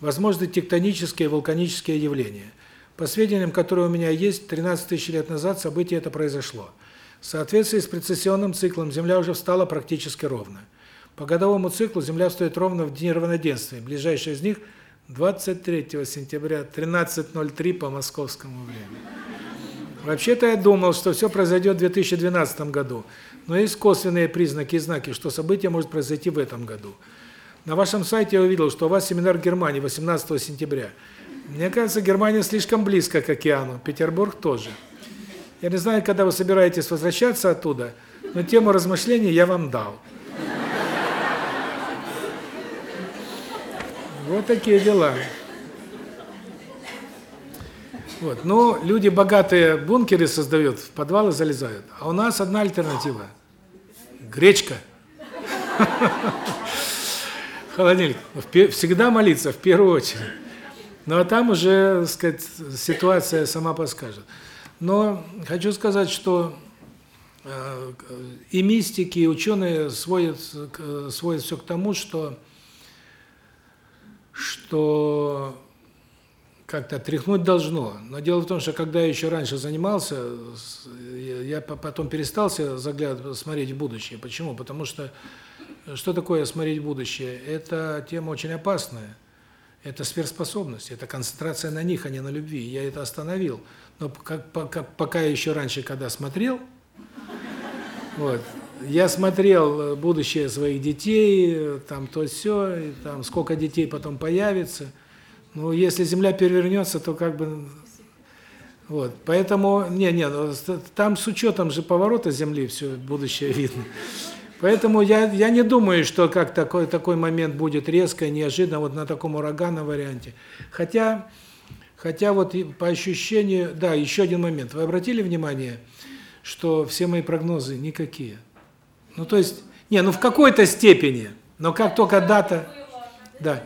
Возможно, тектонические вулканические явления. По сведениям, которые у меня есть, 13 тысяч лет назад событие это произошло. В соответствии с прецессионным циклом Земля уже встала практически ровно. По годовому циклу Земля встает ровно в дни равноденствия. Ближайший из них – 23 сентября 13:03 по московскому времени. Вообще-то я думал, что все произойдет в 2012 году, но есть косвенные признаки и знаки, что событие может произойти в этом году. На вашем сайте я увидел, что у вас семинар в Германии 18 сентября. Мне кажется, Германия слишком близко к океану, Петербург тоже. Я не знаю, когда вы собираетесь возвращаться оттуда, но тему размышлений я вам дал. Вот такие дела. Вот. Но люди богатые бункеры создают, в подвалы залезают. А у нас одна альтернатива. Гречка. Холодильник. Всегда молиться, в первую очередь. Ну а там уже, так сказать, ситуация сама подскажет. Но хочу сказать, что э, и мистики, и ученые сводят, сводят все к тому, что что как-то тряхнуть должно. Но дело в том, что когда я еще раньше занимался, я потом перестался заглядывать, смотреть в будущее. Почему? Потому что что такое смотреть в будущее? Это тема очень опасная. Это сверхспособность, это концентрация на них, а не на любви. Я это остановил. Но как, пока, пока я еще раньше, когда смотрел, вот, я смотрел э, будущее своих детей, э, там то все, там сколько детей потом появится. Ну, если земля перевернется, то как бы вот. Поэтому не, не, ну, там с учетом же поворота земли все будущее видно. Поэтому я я не думаю, что как такой такой момент будет резко, неожиданно вот на таком ураганном варианте. Хотя хотя вот по ощущению, да, еще один момент. Вы обратили внимание, что все мои прогнозы никакие. Ну, то есть, не, ну в какой-то степени, но как только дата... Да.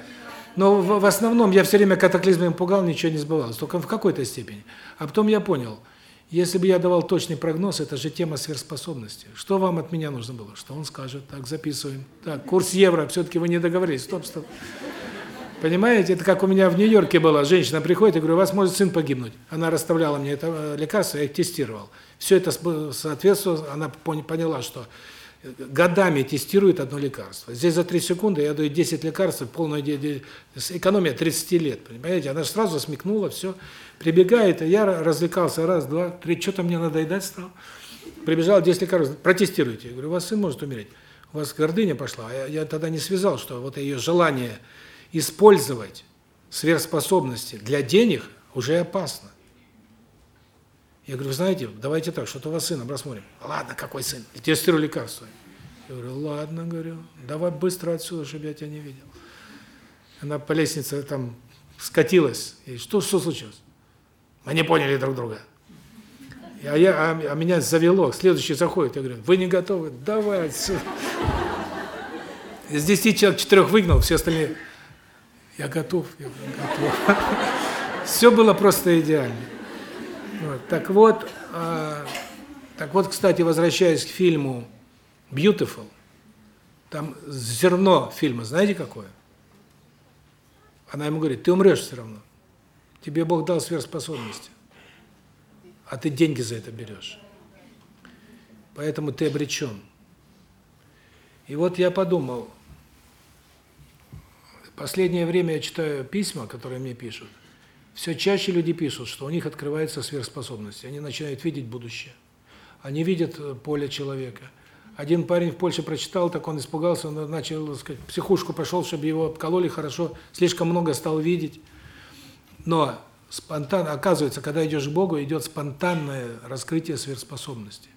Но в, основном я все время катаклизмами пугал, ничего не сбывалось, только в какой-то степени. А потом я понял, Если бы я давал точный прогноз, это же тема сверхспособности. Что вам от меня нужно было? Что он скажет? Так, записываем. Так, курс евро, все-таки вы не договорились. Стоп, стоп. Понимаете, это как у меня в Нью-Йорке была. Женщина приходит, я говорю, у вас может сын погибнуть. Она расставляла мне это э, лекарство, я их тестировал. Все это соответствовало, она поняла, что годами тестирует одно лекарство. Здесь за 3 секунды я даю 10 лекарств, полная экономия 30 лет, понимаете? Она сразу смекнула, все, прибегает, и я развлекался раз, два, три, что-то мне надоедать стало. Прибежал 10 лекарств, протестируйте. Я говорю, у вас сын может умереть. У вас гордыня пошла. А я, я тогда не связал, что вот ее желание использовать сверхспособности для денег уже опасно. Я говорю, знаете, давайте так, что-то у вас сыном рассмотрим. Ладно, какой сын? Тестирую лекарства. Я говорю, ладно, говорю, давай быстро отсюда, чтобы я тебя не видел. Она по лестнице там скатилась. И что, что случилось? Мы не поняли друг друга. А, я, а, а меня завело, следующий заходит, я говорю, вы не готовы? Давай отсюда. Из 10 человек четырех выгнал, все остальные, я готов, я готов. Все было просто идеально. Вот. Так вот, э, так вот, кстати, возвращаясь к фильму Beautiful, там зерно фильма, знаете какое? Она ему говорит: "Ты умрешь все равно. Тебе Бог дал сверхспособности. А ты деньги за это берешь. Поэтому ты обречен. И вот я подумал, последнее время я читаю письма, которые мне пишут. Все чаще люди пишут, что у них открываются сверхспособности. Они начинают видеть будущее. Они видят э, поле человека. Один парень в Польше прочитал, так он испугался, он начал, так сказать, психушку пошел, чтобы его обкололи хорошо, слишком много стал видеть. Но спонтанно, оказывается, когда идешь к Богу, идет спонтанное раскрытие сверхспособностей.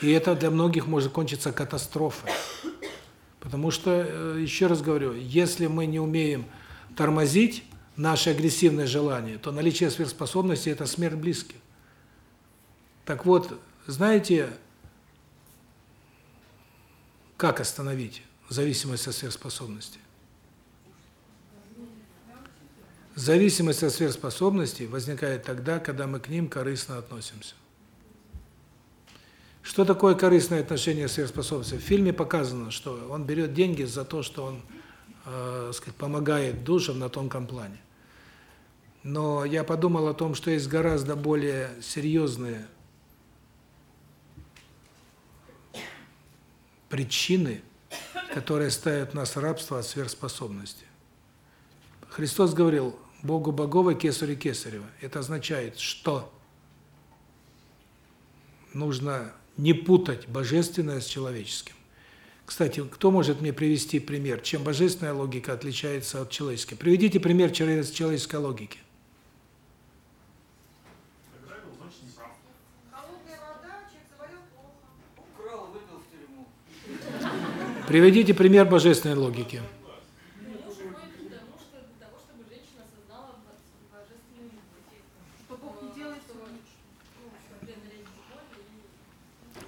И это для многих может кончиться катастрофой. Потому что, э, еще раз говорю, если мы не умеем тормозить, наше агрессивное желание, то наличие сверхспособности – это смерть близких. Так вот, знаете, как остановить зависимость от сверхспособности? Зависимость от сверхспособностей возникает тогда, когда мы к ним корыстно относимся. Что такое корыстное отношение к сверхспособности? В фильме показано, что он берет деньги за то, что он, э, сказать, помогает душам на тонком плане. Но я подумал о том, что есть гораздо более серьезные причины, которые ставят нас в рабство от сверхспособности. Христос говорил: "Богу богово, кесарю кесарево". Это означает, что нужно не путать божественное с человеческим. Кстати, кто может мне привести пример, чем божественная логика отличается от человеческой? Приведите пример человеческой логики. Приведите пример божественной логики.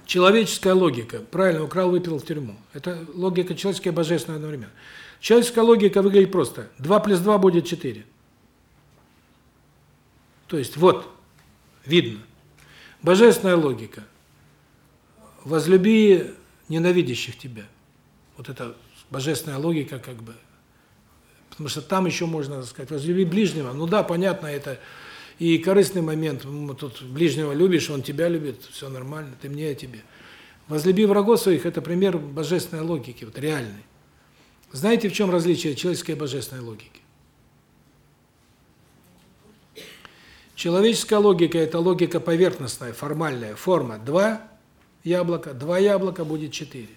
Человеческая логика. Правильно, украл, выпил в тюрьму. Это логика человеческая и божественная одновременно. Человеческая логика выглядит просто. 2 плюс 2 будет 4. То есть вот, видно. Божественная логика. Возлюби ненавидящих тебя. Вот это божественная логика как бы. Потому что там еще можно так сказать, возлюби ближнего. Ну да, понятно, это и корыстный момент. Тут ближнего любишь, он тебя любит, все нормально, ты мне, я тебе. Возлюби врагов своих это пример божественной логики, вот реальной. Знаете, в чем различие человеческой и божественной логики? Человеческая логика это логика поверхностная, формальная, форма. Два яблока, два яблока будет четыре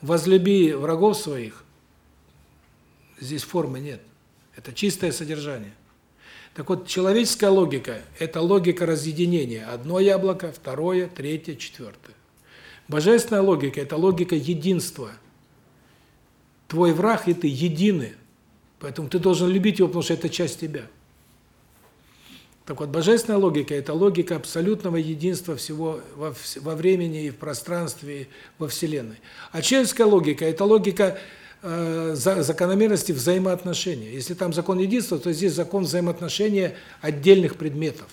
возлюби врагов своих, здесь формы нет. Это чистое содержание. Так вот, человеческая логика – это логика разъединения. Одно яблоко, второе, третье, четвертое. Божественная логика – это логика единства. Твой враг и ты едины. Поэтому ты должен любить его, потому что это часть тебя. Так вот, божественная логика – это логика абсолютного единства всего во, во времени и в пространстве, и во Вселенной. А человеческая логика – это логика э, закономерности взаимоотношений. Если там закон единства, то здесь закон взаимоотношения отдельных предметов.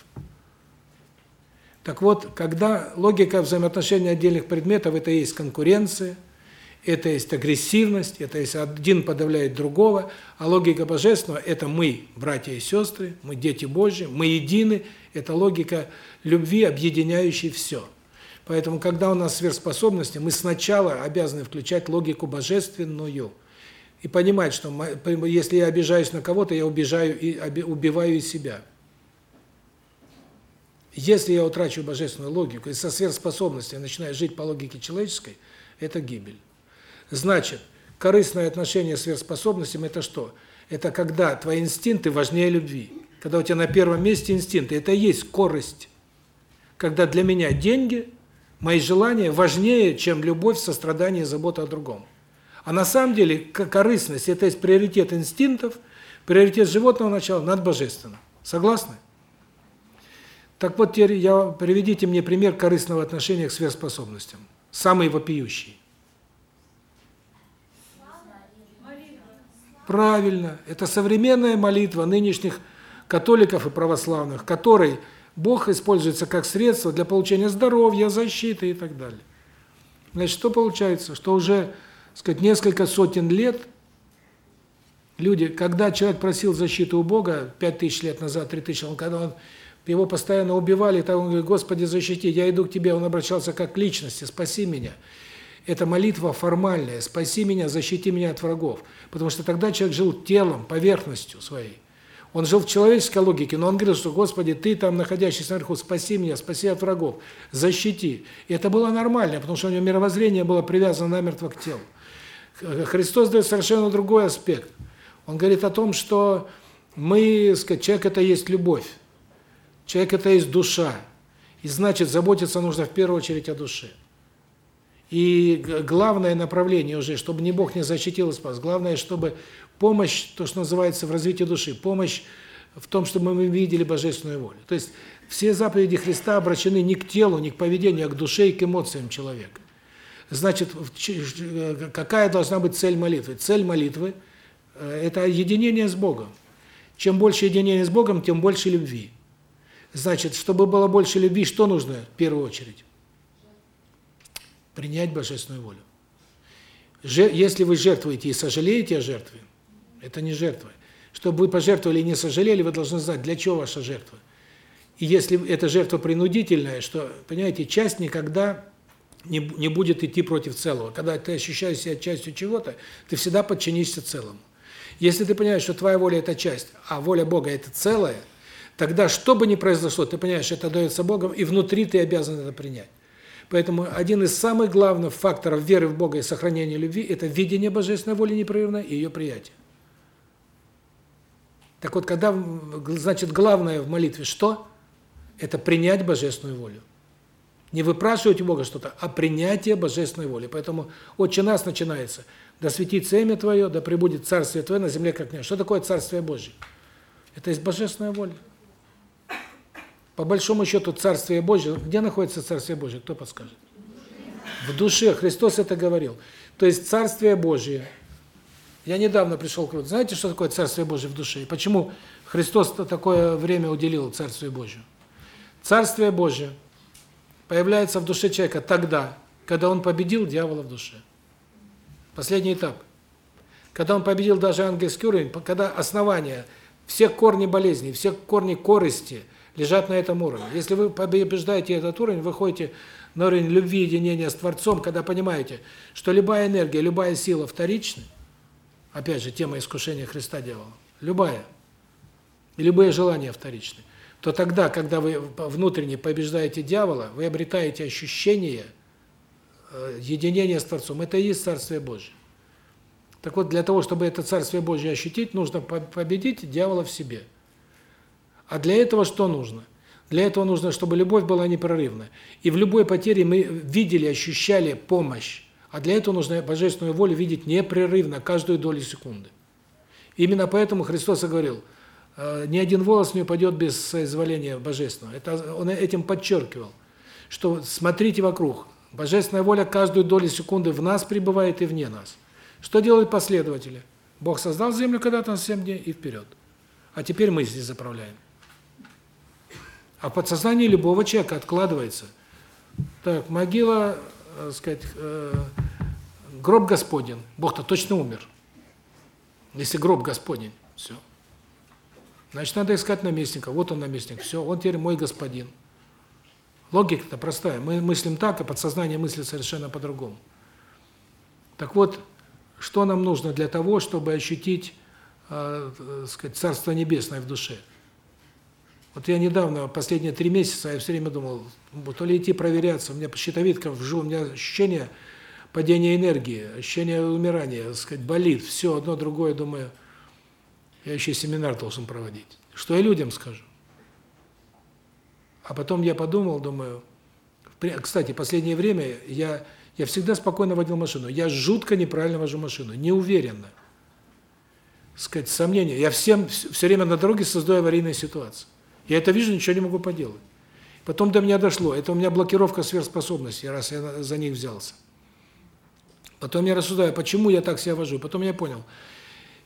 Так вот, когда логика взаимоотношений отдельных предметов это есть конкуренция, это есть агрессивность, это есть один подавляет другого, а логика божественного это мы, братья и сестры, мы дети Божьи, мы едины, это логика любви, объединяющей все. Поэтому когда у нас сверхспособности, мы сначала обязаны включать логику божественную и понимать, что если я обижаюсь на кого-то, я убежаю и убиваю и себя. Если я утрачу божественную логику и со сверхспособностью начинаю жить по логике человеческой, это гибель. Значит, корыстное отношение к сверхспособностям – это что? Это когда твои инстинкты важнее любви. Когда у тебя на первом месте инстинкты. Это и есть корость. Когда для меня деньги, мои желания важнее, чем любовь, сострадание забота о другом. А на самом деле корыстность – это есть приоритет инстинктов, приоритет животного начала над божественным. Согласны? Так вот, теперь я приведите мне пример корыстного отношения к сверхспособностям. Самый вопиющий. Правильно. Это современная молитва нынешних католиков и православных, которой Бог используется как средство для получения здоровья, защиты и так далее. Значит, что получается? Что уже, сказать, несколько сотен лет люди, когда человек просил защиты у Бога 5000 лет назад, 3000, он когда он его постоянно убивали, там он говорит: "Господи, защити, я иду к тебе". Он обращался как к личности: "Спаси меня". Это молитва формальная: "Спаси меня, защити меня от врагов". Потому что тогда человек жил телом, поверхностью своей. Он жил в человеческой логике, но он говорил, что: "Господи, ты там находящийся наверху, спаси меня, спаси от врагов, защити". И это было нормально, потому что у него мировоззрение было привязано намертво к телу. Христос дает совершенно другой аспект. Он говорит о том, что мы, сказать, человек это есть любовь. Человек это есть душа. И значит, заботиться нужно в первую очередь о душе. И главное направление уже, чтобы не Бог не защитил и спас, главное, чтобы помощь, то, что называется в развитии души, помощь в том, чтобы мы видели божественную волю. То есть все заповеди Христа обращены не к телу, не к поведению, а к душе и к эмоциям человека. Значит, какая должна быть цель молитвы? Цель молитвы э, это единение с Богом. Чем больше единения с Богом, тем больше любви. Значит, чтобы было больше любви, что нужно в первую очередь? Принять божественную волю. Если вы жертвуете и сожалеете о жертве, это не жертва. Чтобы вы пожертвовали и не сожалели, вы должны знать, для чего ваша жертва. И если эта жертва принудительная, что, понимаете, часть никогда не, не будет идти против целого. Когда ты ощущаешь себя частью чего-то, ты всегда подчинишься целому. Если ты понимаешь, что твоя воля – это часть, а воля Бога – это целое – Тогда, что бы ни произошло, ты понимаешь, это дается Богом, и внутри ты обязан это принять. Поэтому один из самых главных факторов веры в Бога и сохранения любви – это видение божественной воли непрерывно и ее приятие. Так вот, когда, значит, главное в молитве что? Это принять божественную волю. Не выпрашивать у Бога что-то, а принятие божественной воли. Поэтому «Отче нас» начинается «Да светится имя Твое, да пребудет Царствие Твое на земле, как нет». Что такое Царствие Божье? Это есть божественная воля. По большому счету Царствие Божье, где находится Царствие Божье, кто подскажет? В душе, Христос это говорил. То есть Царствие Божье. Я недавно пришел к выводу, знаете, что такое Царствие Божье в душе? И почему Христос такое время уделил Царствию Божью? Царствие Божье появляется в душе человека тогда, когда он победил дьявола в душе. Последний этап. Когда он победил даже ангельский уровень, когда основания всех корней болезней, всех корней корысти – лежат на этом уровне. Если вы побеждаете этот уровень, вы ходите на уровень любви, единения с Творцом, когда понимаете, что любая энергия, любая сила вторичны, опять же, тема искушения Христа дьявола, любая, и любые желания вторичны, то тогда, когда вы внутренне побеждаете дьявола, вы обретаете ощущение э, единения с Творцом. Это и есть Царствие Божие. Так вот, для того, чтобы это Царствие Божие ощутить, нужно победить дьявола в себе – а для этого что нужно? Для этого нужно, чтобы любовь была непрерывна. И в любой потере мы видели, ощущали помощь. А для этого нужно божественную волю видеть непрерывно, каждую долю секунды. Именно поэтому Христос и говорил, «Э, ни один волос не упадет без соизволения божественного. Это он этим подчеркивал, что смотрите вокруг. Божественная воля каждую долю секунды в нас пребывает и вне нас. Что делают последователи? Бог создал землю когда-то на 7 дней и вперед. А теперь мы здесь заправляем. А в подсознании любого человека откладывается. Так, могила, э, сказать, э, гроб Господень. Бог-то точно умер. Если гроб Господень, все. Значит, надо искать наместника. Вот он наместник. Все, он теперь мой господин. Логика-то простая. Мы мыслим так, а подсознание мыслит совершенно по-другому. Так вот, что нам нужно для того, чтобы ощутить, э, э, сказать, Царство Небесное в душе? Вот я недавно, последние три месяца, я все время думал, то ли идти проверяться, у меня щитовидка, вжу, у меня ощущение падения энергии, ощущение умирания, так сказать, болит, все, одно, другое, думаю, я еще семинар должен проводить. Что я людям скажу? А потом я подумал, думаю, кстати, последнее время я я всегда спокойно водил машину. Я жутко неправильно вожу машину, неуверенно. Сказать, сомнения. Я всем все время на дороге создаю аварийные ситуации. Я это вижу, ничего не могу поделать. Потом до меня дошло. Это у меня блокировка сверхспособностей, раз я за них взялся. Потом я рассуждаю, почему я так себя вожу. Потом я понял.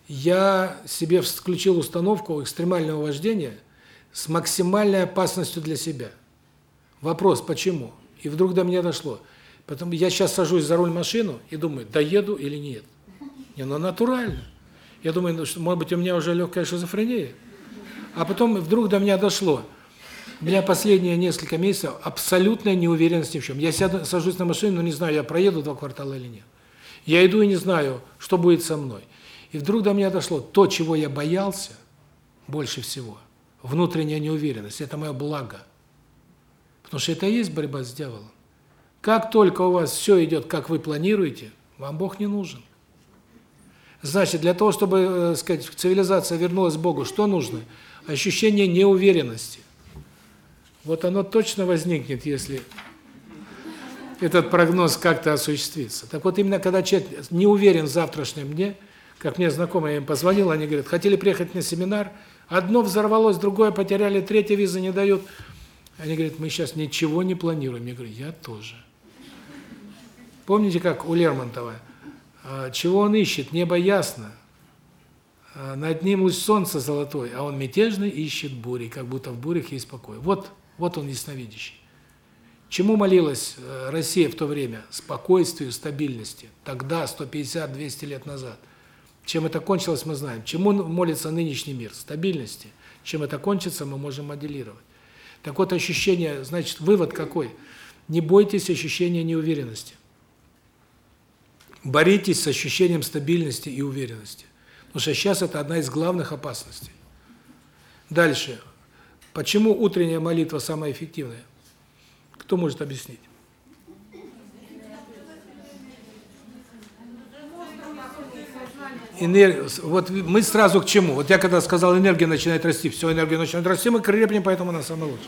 Я себе включил установку экстремального вождения с максимальной опасностью для себя. Вопрос, почему? И вдруг до меня дошло. Потом я сейчас сажусь за руль машину и думаю, доеду или нет. Не, ну натурально. Я думаю, ну, что, может быть, у меня уже легкая шизофрения. А потом вдруг до меня дошло. У меня последние несколько месяцев абсолютная неуверенность ни в чем. Я сяду, сажусь на машину, но не знаю, я проеду два квартала или нет. Я иду и не знаю, что будет со мной. И вдруг до меня дошло, то, чего я боялся больше всего, внутренняя неуверенность, это мое благо. Потому что это и есть борьба с дьяволом. Как только у вас все идет, как вы планируете, вам Бог не нужен. Значит, для того, чтобы, э, сказать, цивилизация вернулась к Богу, что нужно? Ощущение неуверенности. Вот оно точно возникнет, если этот прогноз как-то осуществится. Так вот, именно когда человек не уверен в завтрашнем дне, как мне знакомые им позвонил, они говорят, хотели приехать на семинар, одно взорвалось, другое потеряли, третье визы не дают. Они говорят, мы сейчас ничего не планируем. Я говорю, я тоже. Помните, как у Лермонтова? «А, чего он ищет? Небо ясно. А, над ним луч солнца золотой, а он мятежный ищет бури, как будто в бурях есть покой. Вот, вот он ясновидящий. Чему молилась э, Россия в то время? Спокойствию, стабильности. Тогда, 150-200 лет назад. Чем это кончилось, мы знаем. Чему молится нынешний мир? Стабильности. Чем это кончится, мы можем моделировать. Так вот, ощущение, значит, вывод какой? Не бойтесь ощущения неуверенности. Боритесь с ощущением стабильности и уверенности. Потому что сейчас это одна из главных опасностей. Дальше. Почему утренняя молитва самая эффективная? Кто может объяснить? Энергия. Вот мы сразу к чему? Вот я когда сказал, энергия начинает расти, все, энергия начинает расти, мы крепнем, поэтому она самая лучшая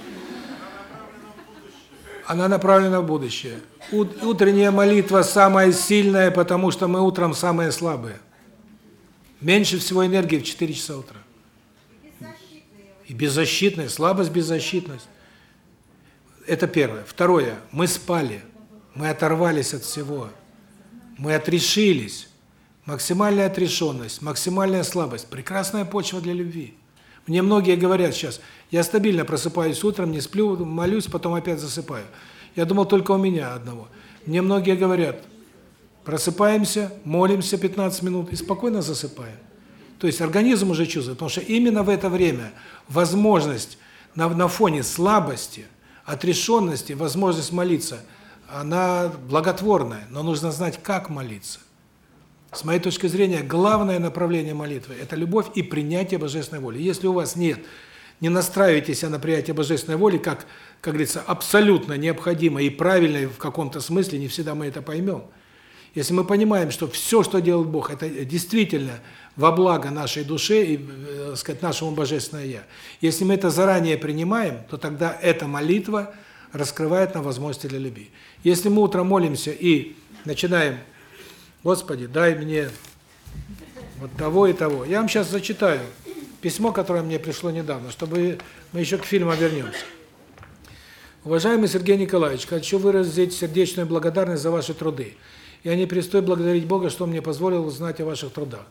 она направлена в будущее. Утренняя молитва самая сильная, потому что мы утром самые слабые. Меньше всего энергии в 4 часа утра. И беззащитная, слабость, беззащитность. Это первое. Второе. Мы спали. Мы оторвались от всего. Мы отрешились. Максимальная отрешенность, максимальная слабость. Прекрасная почва для любви. Мне многие говорят сейчас, я стабильно просыпаюсь утром, не сплю, молюсь, потом опять засыпаю. Я думал только у меня одного. Мне многие говорят, просыпаемся, молимся 15 минут и спокойно засыпаем. То есть организм уже чувствует, потому что именно в это время возможность на, на фоне слабости, отрешенности, возможность молиться, она благотворная, но нужно знать, как молиться. С моей точки зрения, главное направление молитвы – это любовь и принятие Божественной воли. Если у вас нет, не настраивайтесь на принятие Божественной воли, как, как говорится, абсолютно необходимо и правильно в каком-то смысле, не всегда мы это поймем. Если мы понимаем, что все, что делает Бог, это действительно во благо нашей душе и, э, сказать, нашему Божественное Я. Если мы это заранее принимаем, то тогда эта молитва раскрывает нам возможности для любви. Если мы утром молимся и начинаем Господи, дай мне вот того и того. Я вам сейчас зачитаю письмо, которое мне пришло недавно, чтобы мы еще к фильму вернемся. Уважаемый Сергей Николаевич, хочу выразить сердечную благодарность за ваши труды. Я не перестаю благодарить Бога, что Он мне позволил узнать о ваших трудах.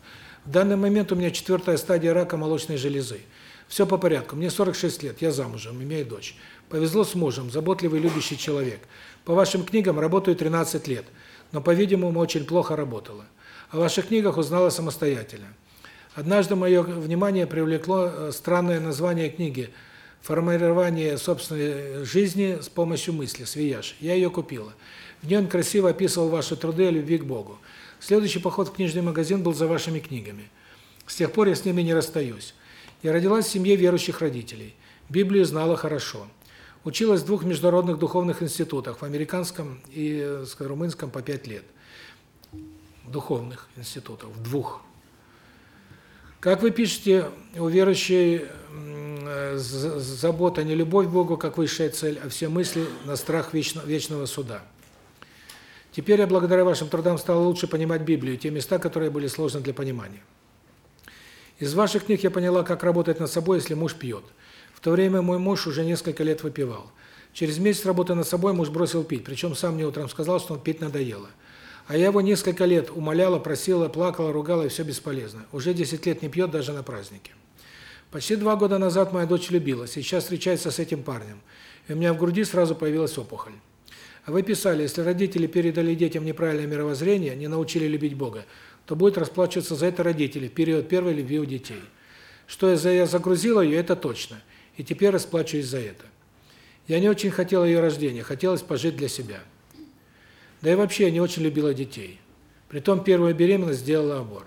В данный момент у меня четвертая стадия рака молочной железы. Все по порядку. Мне 46 лет, я замужем, имею дочь. Повезло с мужем, заботливый, любящий человек. По вашим книгам работаю 13 лет, но, по-видимому, очень плохо работала. О ваших книгах узнала самостоятельно. Однажды мое внимание привлекло э, странное название книги «Формирование собственной жизни с помощью мысли» Свияж. Я ее купила. В ней он красиво описывал ваши труды о любви к Богу. Следующий поход в книжный магазин был за вашими книгами. С тех пор я с ними не расстаюсь. Я родилась в семье верующих родителей. Библию знала хорошо. Училась в двух международных духовных институтах, в американском и э, румынском по пять лет. Духовных институтов, в двух. Как вы пишете, у верующей э, забота не любовь к Богу как высшая цель, а все мысли на страх вечного суда. Теперь я благодаря вашим трудам стал лучше понимать Библию, те места, которые были сложны для понимания. Из ваших книг я поняла, как работать над собой, если муж пьет. В то время мой муж уже несколько лет выпивал. Через месяц работы над собой муж бросил пить, причем сам мне утром сказал, что он пить надоело. А я его несколько лет умоляла, просила, плакала, ругала, и все бесполезно. Уже 10 лет не пьет даже на празднике. Почти два года назад моя дочь любила, сейчас встречается с этим парнем. И у меня в груди сразу появилась опухоль. А вы писали, если родители передали детям неправильное мировоззрение, не научили любить Бога, то будет расплачиваться за это родители в период первой любви у детей. Что я, я загрузила ее, это точно. И теперь расплачиваюсь за это. Я не очень хотела ее рождения, хотелось пожить для себя. Да и вообще я не очень любила детей. Притом первую беременность сделала аборт.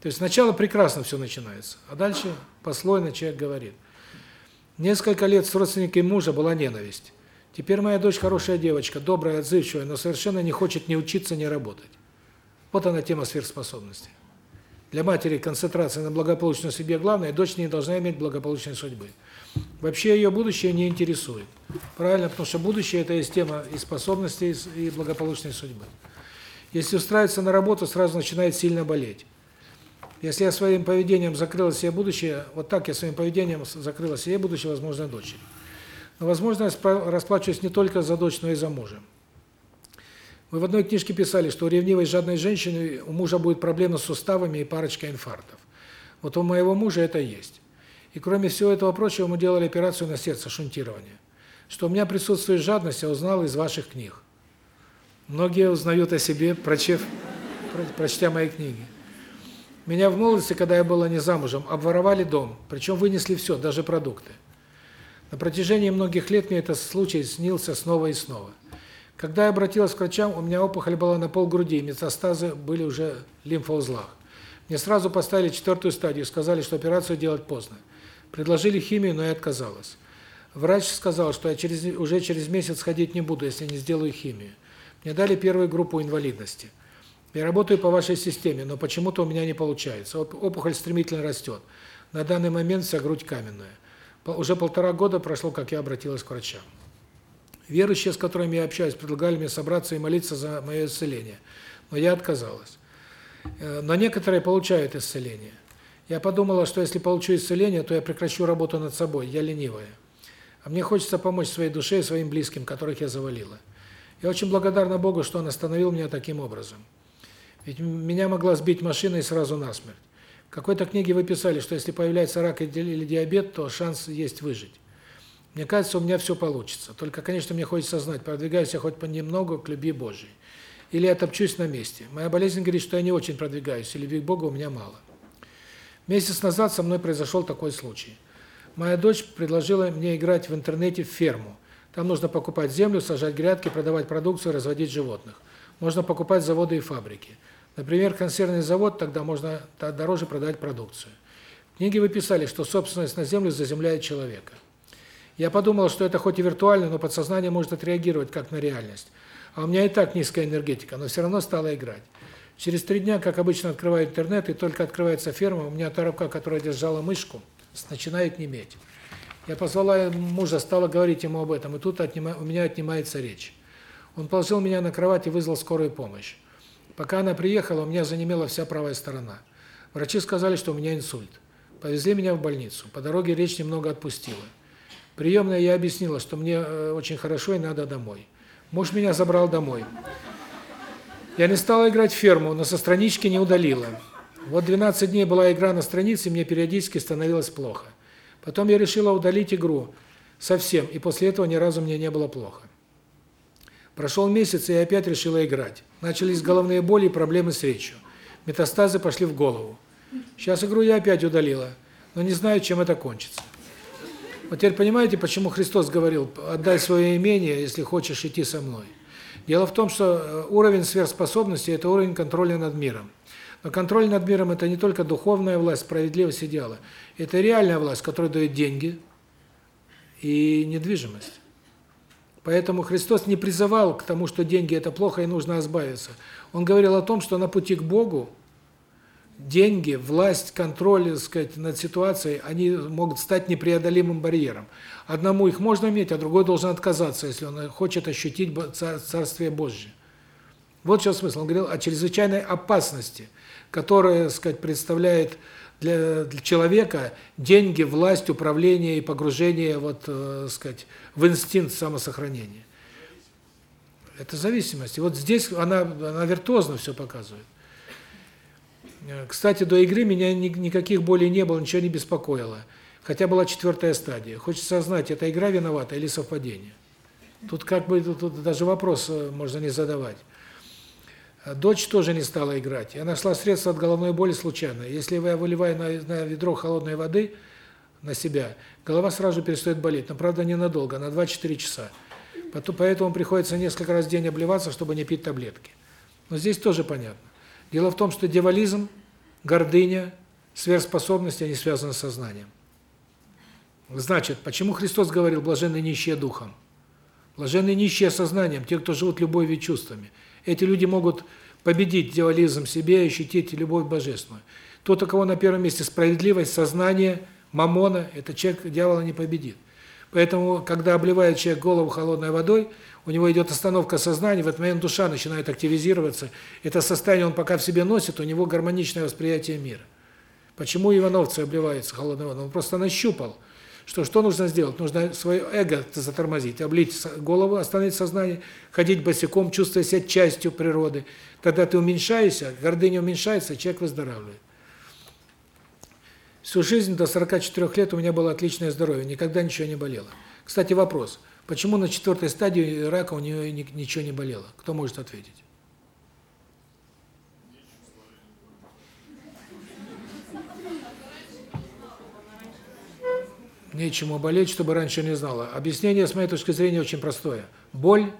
То есть сначала прекрасно все начинается, а дальше послойно человек говорит. Несколько лет с родственниками мужа была ненависть. Теперь моя дочь хорошая девочка, добрая, отзывчивая, но совершенно не хочет ни учиться, ни работать. Вот она тема сверхспособности. Для матери концентрация на благополучной судьбе главная, дочь не должна иметь благополучной судьбы. Вообще ее будущее не интересует. Правильно, потому что будущее это есть тема и способностей, и благополучной судьбы. Если устраиваться на работу, сразу начинает сильно болеть. Если я своим поведением закрыла себе будущее, вот так я своим поведением закрыла себе будущее, возможно, дочери. Но, возможно, я расплачиваюсь не только за дочь, но и за мужа. Вы в одной книжке писали, что у ревнивой жадной женщины у мужа будет проблема с суставами и парочка инфарктов. Вот у моего мужа это есть. И кроме всего этого прочего, мы делали операцию на сердце, шунтирование. Что у меня присутствует жадность, я узнал из ваших книг. Многие узнают о себе, прочев, прочтя мои книги. Меня в молодости, когда я была не замужем, обворовали дом, причем вынесли все, даже продукты. На протяжении многих лет мне этот случай снился снова и снова. Когда я обратилась к врачам, у меня опухоль была на полгруди, метастазы были уже в лимфоузлах. Мне сразу поставили четвертую стадию, сказали, что операцию делать поздно. Предложили химию, но я отказалась. Врач сказал, что я через уже через месяц ходить не буду, если не сделаю химию. Мне дали первую группу инвалидности. Я работаю по вашей системе, но почему-то у меня не получается. Опухоль стремительно растет. На данный момент вся грудь каменная. Уже полтора года прошло, как я обратилась к врачам. Верующие, с которыми я общаюсь, предлагали мне собраться и молиться за мое исцеление. Но я отказалась. Э, но некоторые получают исцеление. Я подумала, что если получу исцеление, то я прекращу работу над собой, я ленивая. А мне хочется помочь своей душе и своим близким, которых я завалила. Я очень благодарна Богу, что Он остановил меня таким образом. Ведь меня могла сбить машина и сразу насмерть. Какой-то книге вы писали, что если появляется рак или диабет, то шанс есть выжить. Мне кажется, у меня все получится. Только, конечно, мне хочется знать, продвигаюсь я хоть понемногу к любви Божьей. Или я топчусь на месте. Моя болезнь говорит, что я не очень продвигаюсь, и любви к Богу у меня мало. Месяц назад со мной произошел такой случай. Моя дочь предложила мне играть в интернете в ферму. Там нужно покупать землю, сажать грядки, продавать продукцию, разводить животных. Можно покупать заводы и фабрики. Например, консервный завод, тогда можно дороже продать продукцию. В книге вы писали, что собственность на землю заземляет человека. Я подумал, что это хоть и виртуально, но подсознание может отреагировать как на реальность. А у меня и так низкая энергетика, но все равно стала играть. Через три дня, как обычно, открываю интернет, и только открывается ферма, у меня та рука, которая держала мышку, начинает неметь. Я позвала мужа, стала говорить ему об этом, и тут отнима, у меня отнимается речь. Он положил меня на кровать и вызвал скорую помощь. Пока она приехала, у меня занемела вся правая сторона. Врачи сказали, что у меня инсульт. Повезли меня в больницу. По дороге речь немного отпустила. Приемная я объяснила, что мне э, очень хорошо и надо домой. Муж меня забрал домой. Я не стала играть в ферму, но со странички не удалила. Вот 12 дней была игра на странице, мне периодически становилось плохо. Потом я решила удалить игру совсем, и после этого ни разу мне не было плохо. Прошел месяц, и я опять решила играть. Начались головные боли и проблемы с речью. Метастазы пошли в голову. Сейчас игру я опять удалила, но не знаю, чем это кончится. Вот теперь понимаете, почему Христос говорил, отдай свое имение, если хочешь идти со мной. Дело в том, что э, уровень сверхспособности – это уровень контроля над миром. Но контроль над миром – это не только духовная власть, справедливость, идеалы. Это реальная власть, которая дает деньги и недвижимость. Поэтому Христос не призывал к тому, что деньги – это плохо и нужно избавиться. Он говорил о том, что на пути к Богу деньги, власть, контроль, так сказать, над ситуацией, они могут стать непреодолимым барьером. Одному их можно иметь, а другой должен отказаться, если он хочет ощутить Царствие Божье. Вот что смысл. Он говорил о чрезвычайной опасности, которая, так сказать, представляет для, для человека деньги, власть, управление и погружение, вот, э, сказать, в инстинкт самосохранения. Это зависимость. И вот здесь она, она виртуозно все показывает. Э, кстати, до игры меня ни, никаких болей не было, ничего не беспокоило. Хотя была четвертая стадия. Хочется знать, это игра виновата или совпадение. Тут как бы тут, тут даже вопрос э, можно не задавать. Э, дочь тоже не стала играть. Я нашла средство от головной боли случайно. Если я выливаю на, на ведро холодной воды на себя, голова сразу перестает болеть. Но, правда, ненадолго, на 2-4 часа. Поэтому приходится несколько раз в день обливаться, чтобы не пить таблетки. Но здесь тоже понятно. Дело в том, что дьяволизм, гордыня, сверхспособности, они связаны с сознанием. Значит, почему Христос говорил «блаженны нищие духом»? Блаженны нищие сознанием, те, кто живут любовью и чувствами. Эти люди могут победить дьяволизм себе и ощутить любовь божественную. Тот, у кого на первом месте справедливость, сознание, мамона, этот человек дьявола не победит. Поэтому, когда обливает человек голову холодной водой, у него идет остановка сознания, в этот момент душа начинает активизироваться. Это состояние он пока в себе носит, у него гармоничное восприятие мира. Почему ивановцы обливаются холодной водой? Он просто нащупал, что что нужно сделать? Нужно свое эго затормозить, облить голову, остановить сознание, ходить босиком, чувствуя себя частью природы. Тогда ты уменьшаешься, гордыня уменьшается, человек выздоравливает. Всю жизнь до 44 лет у меня было отличное здоровье, никогда ничего не болело. Кстати, вопрос. Почему на четвертой стадии рака у нее ничего не болело? Кто может ответить? Нечему болеть, чтобы раньше не знала. Объяснение, с моей точки зрения, очень простое. Боль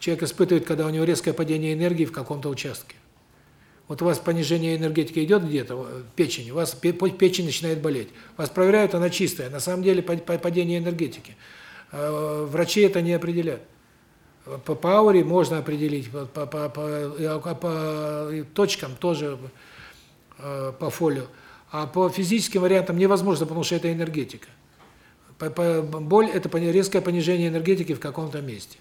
человек испытывает, когда у него резкое падение энергии в каком-то участке. Вот у вас понижение энергетики идет где-то в печени, у вас печень начинает болеть. Вас проверяют, она чистая. На самом деле падение энергетики. Э, врачи это не определяют. По, по ауре можно определить, по, по, по, по, по точкам тоже, э, по фолио. А по физическим вариантам невозможно, потому что это энергетика. Боль – это резкое понижение энергетики в каком-то месте.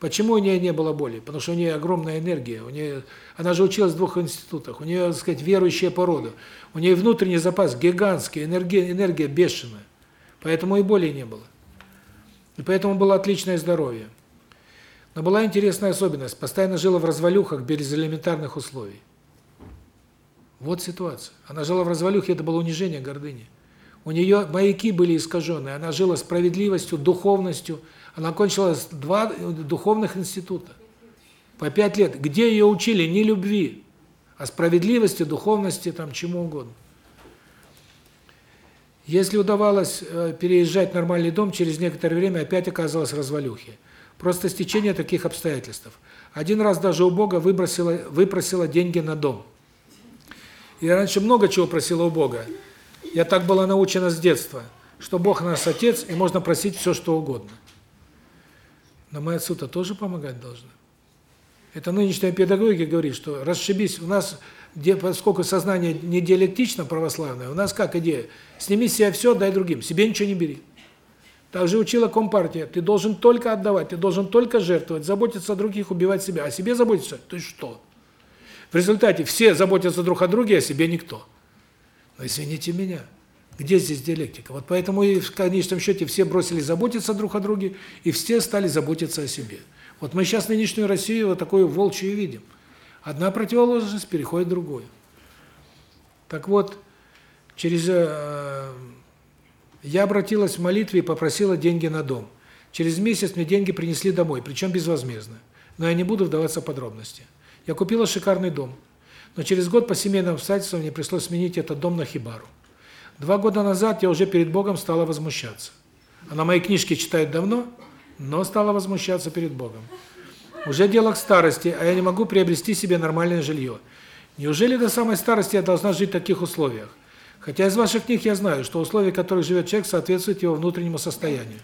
Почему у нее не было боли? Потому что у нее огромная энергия. У нее, она же училась в двух институтах. У нее, так сказать, верующая порода. У нее внутренний запас гигантский, энергия, энергия бешеная. Поэтому и боли не было. И поэтому было отличное здоровье. Но была интересная особенность. Постоянно жила в развалюхах без элементарных условий. Вот ситуация. Она жила в развалюхе, это было унижение гордыни. У нее маяки были искажены. Она жила справедливостью, духовностью. Она окончила два духовных института. По пять лет. Где ее учили? Не любви, а справедливости, духовности, там чему угодно. Если удавалось э, переезжать в нормальный дом, через некоторое время опять оказалась в развалюхе. Просто стечение таких обстоятельств. Один раз даже у Бога выбросила, выпросила деньги на дом. Я раньше много чего просила у Бога. Я так была научена с детства, что Бог наш Отец, и можно просить все, что угодно. Но мы отцу-то тоже помогать должны. Это нынешняя педагогика говорит, что расшибись, у нас где, поскольку сознание не диалектично православное, у нас как идея? Сними с себя все, дай другим, себе ничего не бери. Так же учила Компартия, ты должен только отдавать, ты должен только жертвовать, заботиться о других, убивать себя, а себе заботиться, ты что? В результате все заботятся друг о друге, а себе никто. Но извините меня, где здесь диалектика? Вот поэтому и в конечном счете все бросили заботиться друг о друге, и все стали заботиться о себе. Вот мы сейчас нынешнюю Россию вот такую волчью видим. Одна противоположность переходит в другую. Так вот, через э, я обратилась в молитве и попросила деньги на дом. Через месяц мне деньги принесли домой, причем безвозмездно. Но я не буду вдаваться в подробности. Я купила шикарный дом. Но через год по семейным обстоятельствам мне пришлось сменить этот дом на хибару. Два года назад я уже перед Богом стала возмущаться. Она мои книжки читает давно, но стала возмущаться перед Богом. Уже дело к старости, а я не могу приобрести себе нормальное жилье. Неужели до самой старости я должна жить в таких условиях? Хотя из ваших книг я знаю, что условия, в которых живет человек, соответствуют его внутреннему состоянию.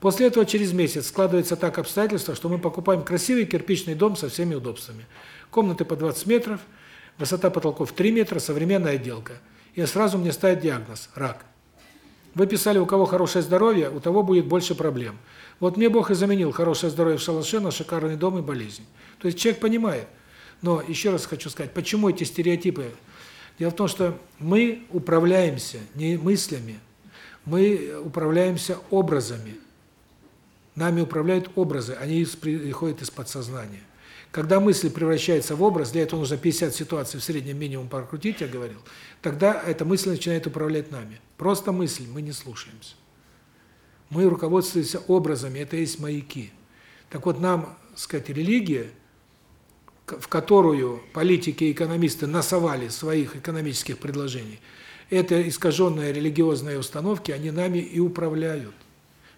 После этого через месяц складывается так обстоятельства, что мы покупаем красивый кирпичный дом со всеми удобствами. Комнаты по 20 метров, высота потолков 3 метра, современная отделка. И сразу мне ставят диагноз – рак. Вы писали, у кого хорошее здоровье, у того будет больше проблем. Вот мне Бог и заменил хорошее здоровье в шалаше на шикарный дом и болезнь. То есть человек понимает. Но еще раз хочу сказать, почему эти стереотипы? Дело в том, что мы управляемся не мыслями, мы управляемся образами. Нами управляют образы, они приходят из подсознания. Когда мысль превращается в образ, для этого нужно 50 ситуаций в среднем минимум прокрутить, я говорил, тогда эта мысль начинает управлять нами. Просто мысль, мы не слушаемся. Мы руководствуемся образами, это есть маяки. Так вот, нам, сказать, религия, в которую политики и экономисты насовали своих экономических предложений, это искаженные религиозные установки, они нами и управляют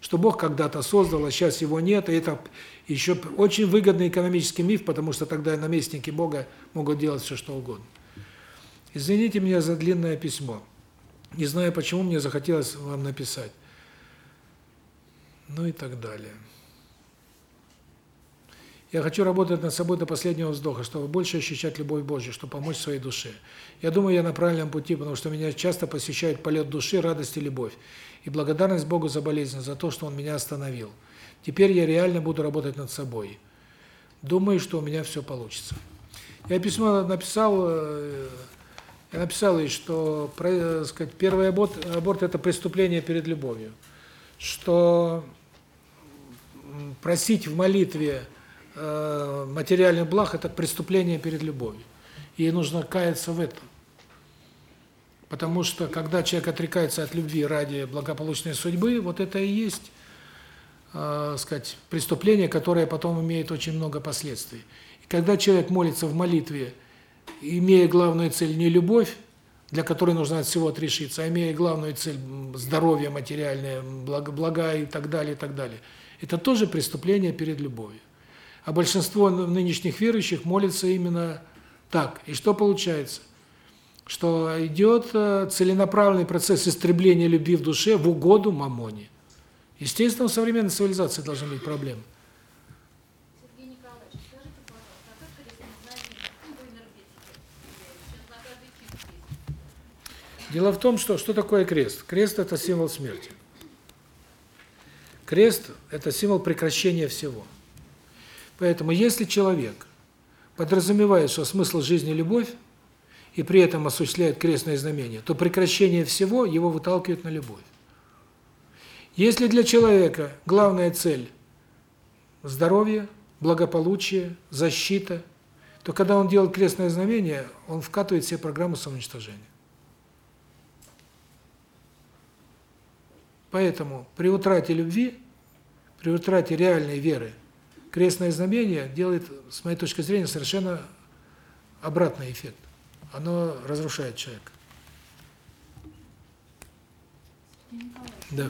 что Бог когда-то создал, а сейчас его нет, и это еще очень выгодный экономический миф, потому что тогда наместники Бога могут делать все, что угодно. Извините меня за длинное письмо. Не знаю, почему мне захотелось вам написать. Ну и так далее. Я хочу работать над собой до последнего вздоха, чтобы больше ощущать любовь Божью, чтобы помочь своей душе. Я думаю, я на правильном пути, потому что меня часто посещает полет души, радость и любовь и благодарность Богу за болезнь, за то, что Он меня остановил. Теперь я реально буду работать над собой. Думаю, что у меня все получится. Я письмо написал, э, я написал ей, что, э, сказать, первый аборт, аборт – это преступление перед любовью. Что просить в молитве э, материальных благ – это преступление перед любовью. Ей нужно каяться в этом. Потому что когда человек отрекается от любви ради благополучной судьбы, вот это и есть, э, сказать, преступление, которое потом имеет очень много последствий. И когда человек молится в молитве, имея главную цель не любовь, для которой нужно от всего отрешиться, а имея главную цель здоровье материальное, благо, блага и так далее, и так далее. Это тоже преступление перед любовью. А большинство нынешних верующих молится именно так. И что получается? Что идет э, целенаправленный процесс истребления любви в душе в угоду мамоне. Естественно, в современной цивилизации должны быть проблемы. Сергей Николаевич, скажите, пожалуйста, а. Дело в том, что что такое крест? Крест – это символ смерти. Крест – это символ прекращения всего. Поэтому если человек подразумевает, что смысл жизни – любовь, и при этом осуществляет крестное знамение, то прекращение всего его выталкивает на любовь. Если для человека главная цель – здоровье, благополучие, защита, то когда он делает крестное знамение, он вкатывает все программу самоуничтожения. Поэтому при утрате любви, при утрате реальной веры, крестное знамение делает, с моей точки зрения, совершенно обратный эффект оно разрушает человека. Николаевич, Да.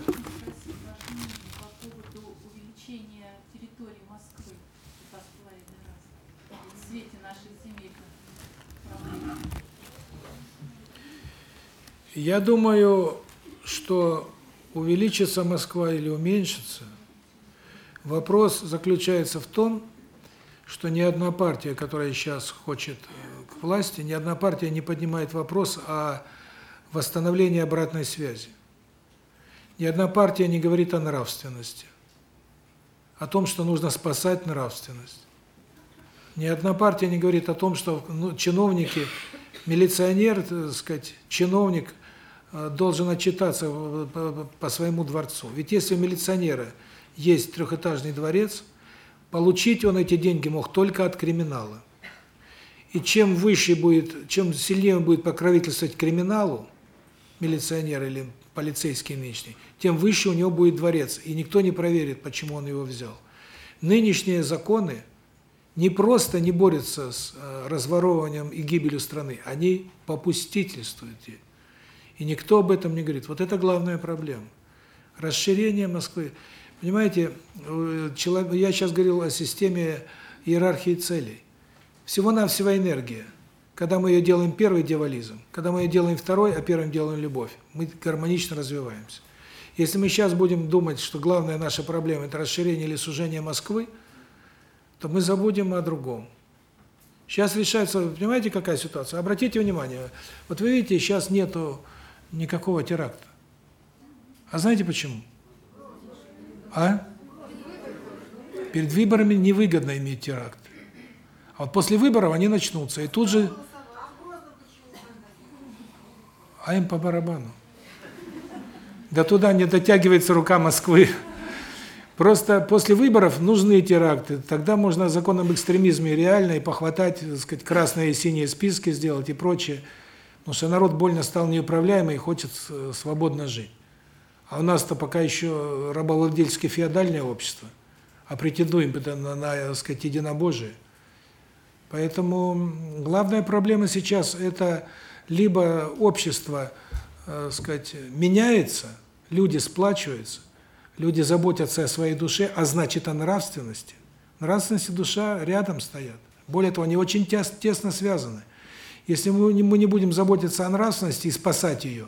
Я думаю, что увеличится Москва или уменьшится, вопрос заключается в том, что ни одна партия, которая сейчас хочет власти, ни одна партия не поднимает вопрос о восстановлении обратной связи. Ни одна партия не говорит о нравственности, о том, что нужно спасать нравственность. Ни одна партия не говорит о том, что ну, чиновники, милиционер, так сказать, чиновник э, должен отчитаться по, по своему дворцу. Ведь если у милиционера есть трехэтажный дворец, получить он эти деньги мог только от криминала. И чем выше будет, чем сильнее он будет покровительствовать криминалу, милиционер или полицейский нынешний, тем выше у него будет дворец, и никто не проверит, почему он его взял. Нынешние законы не просто не борются с э, разворовыванием и гибелью страны, они попустительствуют ей. И никто об этом не говорит. Вот это главная проблема. Расширение Москвы. Понимаете, э, я сейчас говорил о системе иерархии целей. Всего-навсего энергия. Когда мы ее делаем первый дьяволизм, когда мы ее делаем второй, а первым делаем любовь, мы гармонично развиваемся. Если мы сейчас будем думать, что главная наша проблема – это расширение или сужение Москвы, то мы забудем о другом. Сейчас решается, понимаете, какая ситуация? Обратите внимание, вот вы видите, сейчас нету никакого теракта. А знаете почему? А? Перед выборами невыгодно иметь теракт. Вот после выборов они начнутся, и тут же... А им по барабану. Да туда не дотягивается рука Москвы. Просто после выборов нужны теракты. Тогда можно закон об экстремизме реально и похватать, так сказать, красные и синие списки сделать и прочее. Потому что народ больно стал неуправляемый и хочет э, свободно жить. А у нас-то пока еще рабовладельческое феодальное общество, а претендуем на, на, так сказать, единобожие. Поэтому главная проблема сейчас – это либо общество, э, сказать, меняется, люди сплачиваются, люди заботятся о своей душе, а значит о нравственности. Нравственность и душа рядом стоят. Более того, они очень тес, тесно связаны. Если мы не будем заботиться о нравственности и спасать ее,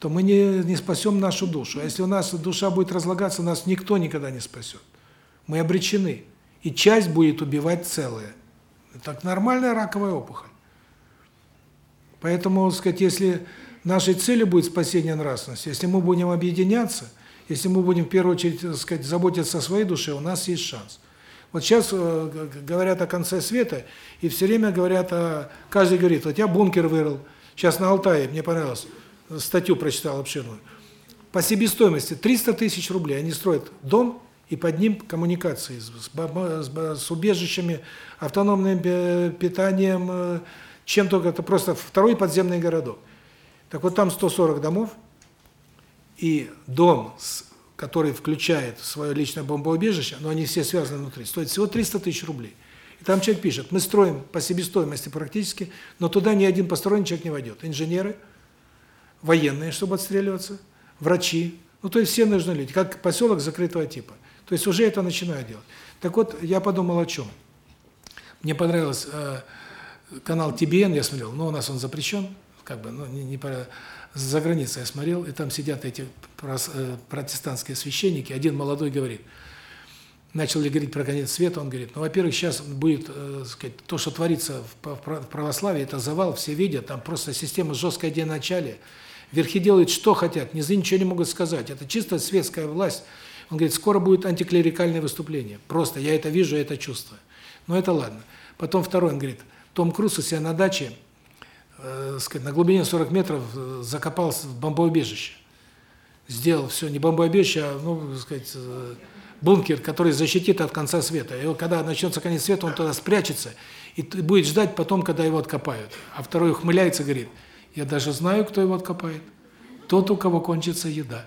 то мы не, не спасем нашу душу. А если у нас душа будет разлагаться, нас никто никогда не спасет. Мы обречены. И часть будет убивать целое. Так нормальная раковая опухоль. Поэтому, сказать, если нашей целью будет спасение нравственности, если мы будем объединяться, если мы будем в первую очередь, сказать, заботиться о своей душе, у нас есть шанс. Вот сейчас э, говорят о конце света, и все время говорят о... Каждый говорит, вот я бункер вырыл, сейчас на Алтае, мне понравилось, статью прочитал обширную. По себестоимости 300 тысяч рублей они строят дом, и под ним коммуникации с, с, с убежищами, автономным питанием, э, чем только это просто второй подземный городок. Так вот там 140 домов, и дом, который включает свое личное бомбоубежище, но они все связаны внутри, стоит всего 300 тысяч рублей. И там человек пишет, мы строим по себестоимости практически, но туда ни один посторонний человек не войдет. Инженеры, военные, чтобы отстреливаться, врачи, ну то есть все нужны люди, как поселок закрытого типа. То есть уже это начинают делать. Так вот, я подумал о чем. Мне понравился э, канал ТБН, я смотрел, но у нас он запрещен, как бы, ну, не, не по, за границей я смотрел, и там сидят эти э, протестантские священники, один молодой говорит, начал говорить про конец света, он говорит, ну, во-первых, сейчас будет, э, сказать, то, что творится в, в православии, это завал, все видят, там просто система жесткое единоначалие, верхи делают что хотят, низы ничего не могут сказать, это чисто светская власть, он говорит, скоро будет антиклерикальное выступление. Просто я это вижу, я это чувствую. Но это ладно. Потом второй, он говорит, Том Круз у себя на даче, э, сказать, на глубине 40 метров э, закопался в бомбоубежище. Сделал все, не бомбоубежище, а, ну, сказать, э, бункер, который защитит от конца света. И когда начнется конец света, он туда спрячется и будет ждать потом, когда его откопают. А второй ухмыляется говорит, я даже знаю, кто его откопает. Тот, у кого кончится еда.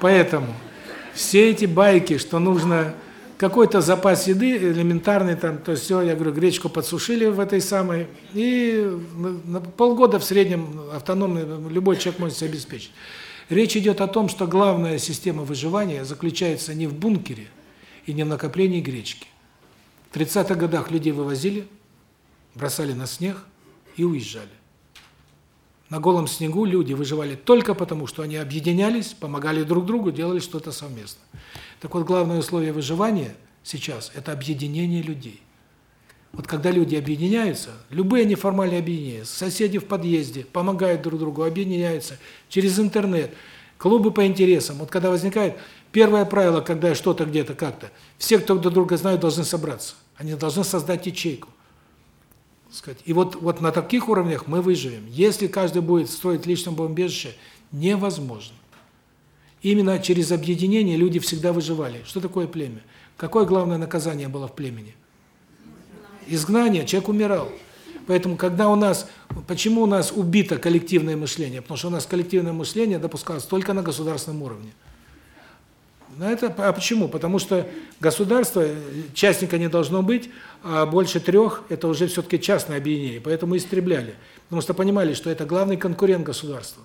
Поэтому все эти байки, что нужно какой-то запас еды элементарный там, то есть все, я говорю, гречку подсушили в этой самой, и на полгода в среднем автономный любой человек может себя обеспечить. Речь идет о том, что главная система выживания заключается не в бункере и не в накоплении гречки. В 30-х годах людей вывозили, бросали на снег и уезжали. На голом снегу люди выживали только потому, что они объединялись, помогали друг другу, делали что-то совместно. Так вот, главное условие выживания сейчас – это объединение людей. Вот когда люди объединяются, любые неформальные объединения, соседи в подъезде, помогают друг другу, объединяются через интернет, клубы по интересам. Вот когда возникает первое правило, когда что-то где-то как-то, все, кто друг друга знают, должны собраться. Они должны создать ячейку сказать. И вот вот на таких уровнях мы выживем. Если каждый будет строить личное бомбежище, невозможно. Именно через объединение люди всегда выживали. Что такое племя? Какое главное наказание было в племени? изгнание, человек умирал. Поэтому, когда у нас, почему у нас убито коллективное мышление? Потому что у нас коллективное мышление допускалось только на государственном уровне. На это, а почему? Потому что государство, частника не должно быть, а больше трех – это уже все-таки частное объединение, поэтому истребляли. Потому что понимали, что это главный конкурент государства.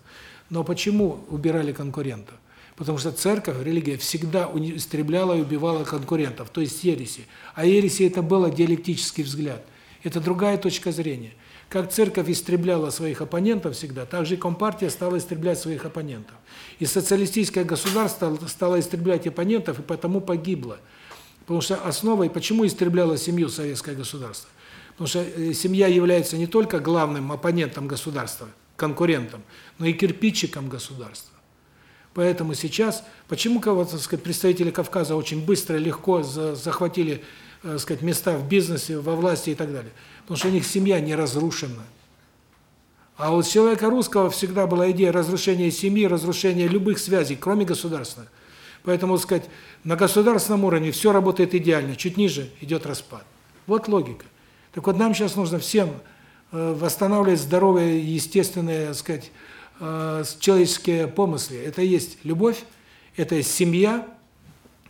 Но почему убирали конкурента? Потому что церковь, религия всегда истребляла и убивала конкурентов, то есть ереси. А ереси – это был диалектический взгляд. Это другая точка зрения. Как церковь истребляла своих оппонентов всегда, так же и Компартия стала истреблять своих оппонентов. И социалистическое государство стало истреблять оппонентов, и потому погибло. Потому что основой, почему истребляло семью советское государство? Потому что э, семья является не только главным оппонентом государства, конкурентом, но и кирпичиком государства. Поэтому сейчас, почему кого так сказать, представители Кавказа очень быстро и легко за, захватили, так сказать, места в бизнесе, во власти и так далее? Потому что у них семья не разрушена. А у человека русского всегда была идея разрушения семьи, разрушения любых связей, кроме государственных. Поэтому, сказать, на государственном уровне все работает идеально, чуть ниже идет распад. Вот логика. Так вот нам сейчас нужно всем э, восстанавливать здоровые, естественные, сказать, э, человеческие помыслы. Это есть любовь, это есть семья,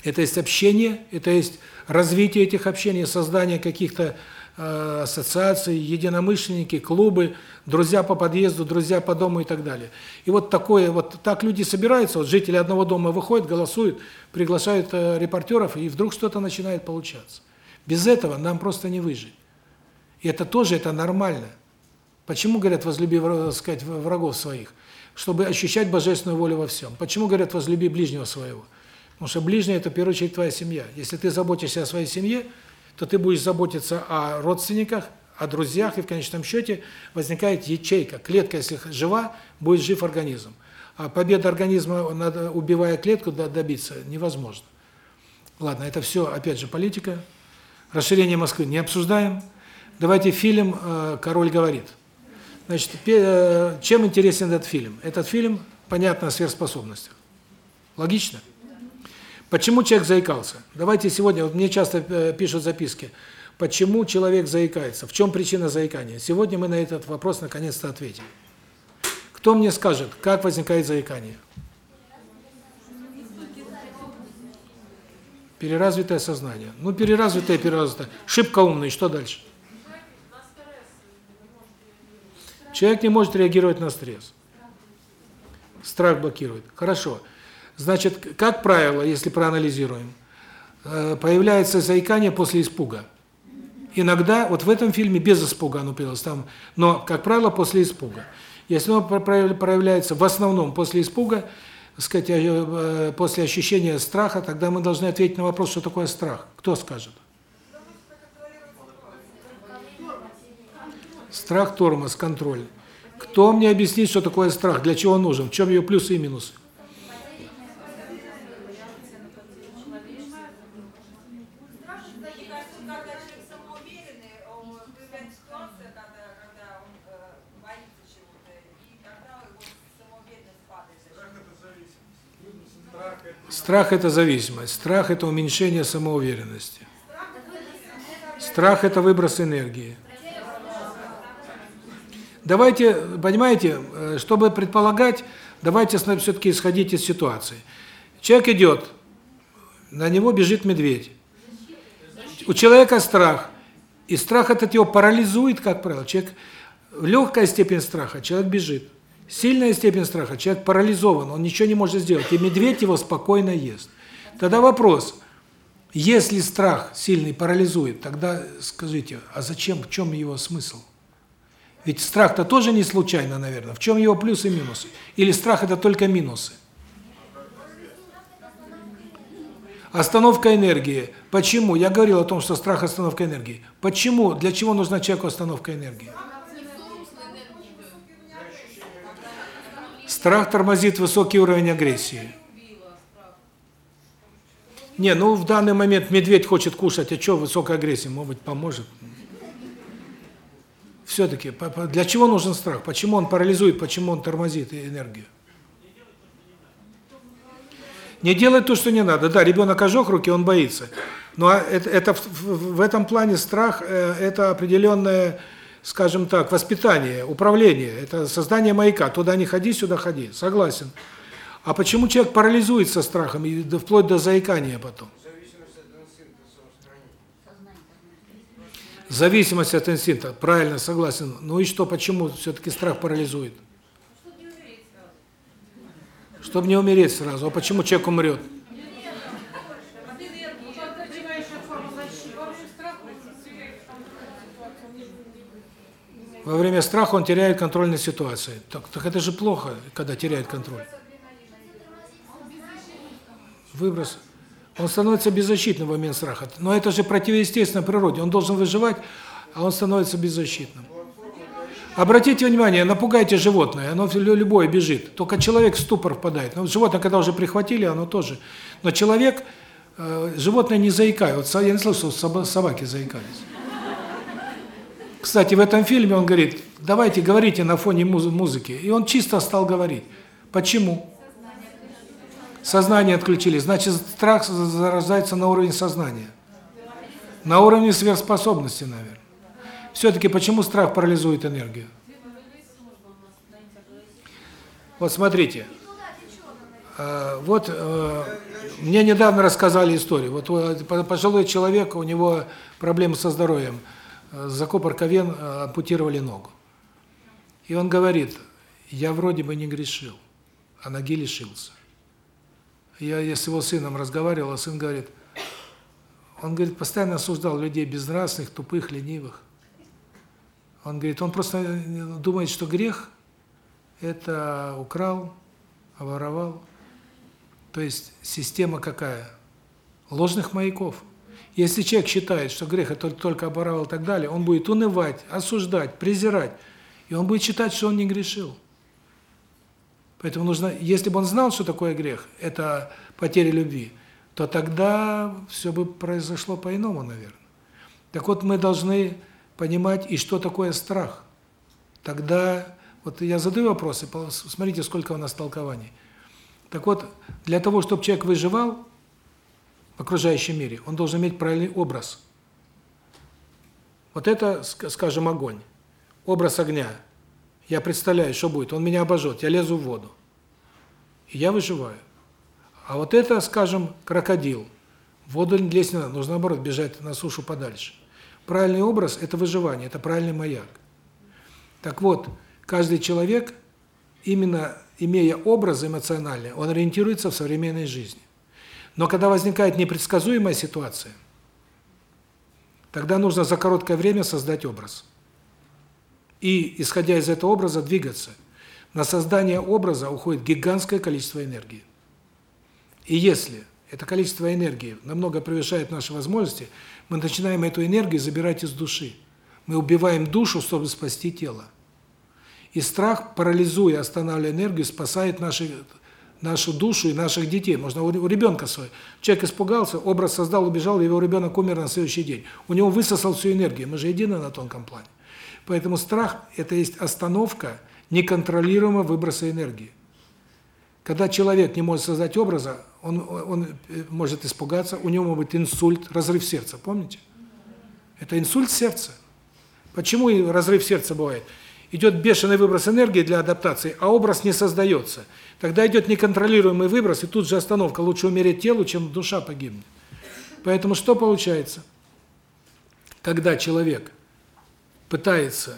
это есть общение, это есть развитие этих общений, создание каких-то э, ассоциаций, единомышленники, клубы, друзья по подъезду, друзья по дому и так далее. И вот такое, вот так люди собираются, вот жители одного дома выходят, голосуют, приглашают э, репортеров, и вдруг что-то начинает получаться. Без этого нам просто не выжить. И это тоже, это нормально. Почему говорят, возлюби, так сказать, врагов своих? Чтобы ощущать божественную волю во всем. Почему говорят, возлюби ближнего своего? Потому что ближний – это, в первую очередь, твоя семья. Если ты заботишься о своей семье, то ты будешь заботиться о родственниках, о друзьях, и в конечном счете возникает ячейка. Клетка, если жива, будет жив организм. А победа организма, надо, убивая клетку, до- добиться невозможно. Ладно, это все, опять же, политика. Расширение Москвы не обсуждаем. Давайте фильм э, «Король говорит». Значит, э, чем интересен этот фильм? Этот фильм, понятно, о сверхспособностях. Логично? Почему человек заикался? Давайте сегодня, вот мне часто э, пишут записки, почему человек заикается, в чем причина заикания? Сегодня мы на этот вопрос наконец-то ответим. Кто мне скажет, как возникает заикание? Переразвитое сознание. Ну, переразвитое, переразвитое. Шибко умный, что дальше? Человек не может реагировать на стресс. Страх блокирует. Хорошо. Значит, как правило, если проанализируем, э, появляется заикание после испуга. Иногда, вот в этом фильме без испуга оно появилось, там, но, как правило, после испуга. Если оно про- про- проявляется в основном после испуга, сказать, э, э, после ощущения страха, тогда мы должны ответить на вопрос, что такое страх. Кто скажет? Страх, тормоз, контроль. Кто мне объяснит, что такое страх, для чего он нужен, в чем ее плюсы и минусы? Страшно, мне кажется, когда человек самоуверенный, о, появляется ситуация, когда, когда он э, боится чего-то, и тогда его самоуверенность падает. Страх – это зависимость. Страх – это уменьшение самоуверенности. Страх – это выброс энергии. Давайте, понимаете, э, чтобы предполагать, давайте все-таки исходить из ситуации. Человек идет, на него бежит медведь. У человека страх, и страх этот его парализует, как правило. Человек легкая степень страха, человек бежит. Сильная степень страха, человек парализован, он ничего не может сделать, и медведь его спокойно ест. Тогда вопрос: если страх сильный парализует, тогда скажите, а зачем, в чем его смысл? Ведь страх-то тоже не случайно, наверное. В чем его плюсы и минусы? Или страх это только минусы? Остановка энергии. Почему? Я говорил о том, что страх остановка энергии. Почему? Для чего нужна человеку остановка энергии? Страх тормозит высокий уровень агрессии. Не, ну в данный момент медведь хочет кушать, а что высокая агрессия, может быть, поможет? Все-таки, для чего нужен страх? Почему он парализует, почему он тормозит энергию? Не делать то, что не надо. Да, ребенок ожег руки, он боится. Но это, это в, этом плане страх э, это определенное, скажем так, воспитание, управление, это создание маяка. Туда не ходи, сюда ходи. Согласен. А почему человек парализуется страхом и вплоть до заикания потом? Зависимость от инстинкта. Правильно, согласен. Ну и что, почему все-таки страх парализует? Чтобы не умереть сразу. А почему человек умрет? Во время страха он теряет контроль над ситуацией. Так, так это же плохо, когда теряет контроль. Выброс. Он становится беззащитным в момент страха. Но это же противоестественно природе. Он должен выживать, а он становится беззащитным. Обратите внимание, напугайте животное, оно лю- любое бежит. Только человек в ступор впадает. Но животное, когда уже прихватили, оно тоже. Но человек, э, животное не заикаются. Я не слышал, что соба- собаки заикались. Кстати, в этом фильме он говорит, давайте говорите на фоне муз- музыки. И он чисто стал говорить. Почему? Сознание отключили. Значит, страх за- зарождается на уровне сознания. На уровне сверхспособности, наверное. Все-таки почему страх парализует энергию? Вот смотрите. Э, Вот э, мне недавно рассказали историю. Вот э, по- пожилой человек, у него проблемы со здоровьем. Э, Закупорка вен, э, ампутировали ногу. И он говорит, я вроде бы не грешил, а ноги лишился. Я, я с его сыном разговаривал, а сын говорит, он говорит, постоянно осуждал людей безнравственных, тупых, ленивых. Он говорит, он просто э, думает, что грех – это украл, воровал. То есть система какая? Ложных маяков. Если человек считает, что грех – это только оборовал и так далее, он будет унывать, осуждать, презирать. И он будет считать, что он не грешил. Поэтому нужно, если бы он знал, что такое грех, это потеря любви, то тогда все бы произошло по-иному, наверное. Так вот, мы должны понимать, и что такое страх. Тогда, вот я задаю вопросы, смотрите, сколько у нас толкований. Так вот, для того, чтобы человек выживал окружающем мире, он должен иметь правильный образ. Вот это, ск- скажем, огонь. Образ огня. Я представляю, что будет. Он меня обожжет, я лезу в воду. И я выживаю. А вот это, скажем, крокодил. В воду лезть не надо, нужно, наоборот, бежать на сушу подальше. Правильный образ – это выживание, это правильный маяк. Так вот, каждый человек, именно имея образ эмоциональный, он ориентируется в современной жизни. Но когда возникает непредсказуемая ситуация, тогда нужно за короткое время создать образ. И, исходя из этого образа, двигаться. На создание образа уходит гигантское количество энергии. И если это количество энергии намного превышает наши возможности, мы начинаем эту энергию забирать из души. Мы убиваем душу, чтобы спасти тело. И страх, парализуя, останавливая энергию, спасает наши, нашу душу и наших детей. Можно у, ребенка свой. Человек испугался, образ создал, убежал, его ребенок умер на следующий день. У него высосал всю энергию. Мы же едины на тонком плане. Поэтому страх – это есть остановка неконтролируемого выброса энергии. Когда человек не может создать образа, он, он э, может испугаться, у него может быть инсульт, разрыв сердца, помните? Это инсульт сердца. Почему разрыв сердца бывает? Идет бешеный выброс энергии для адаптации, а образ не создается. Тогда идет неконтролируемый выброс, и тут же остановка. Лучше умереть телу, чем душа погибнет. Поэтому что получается? Когда человек пытается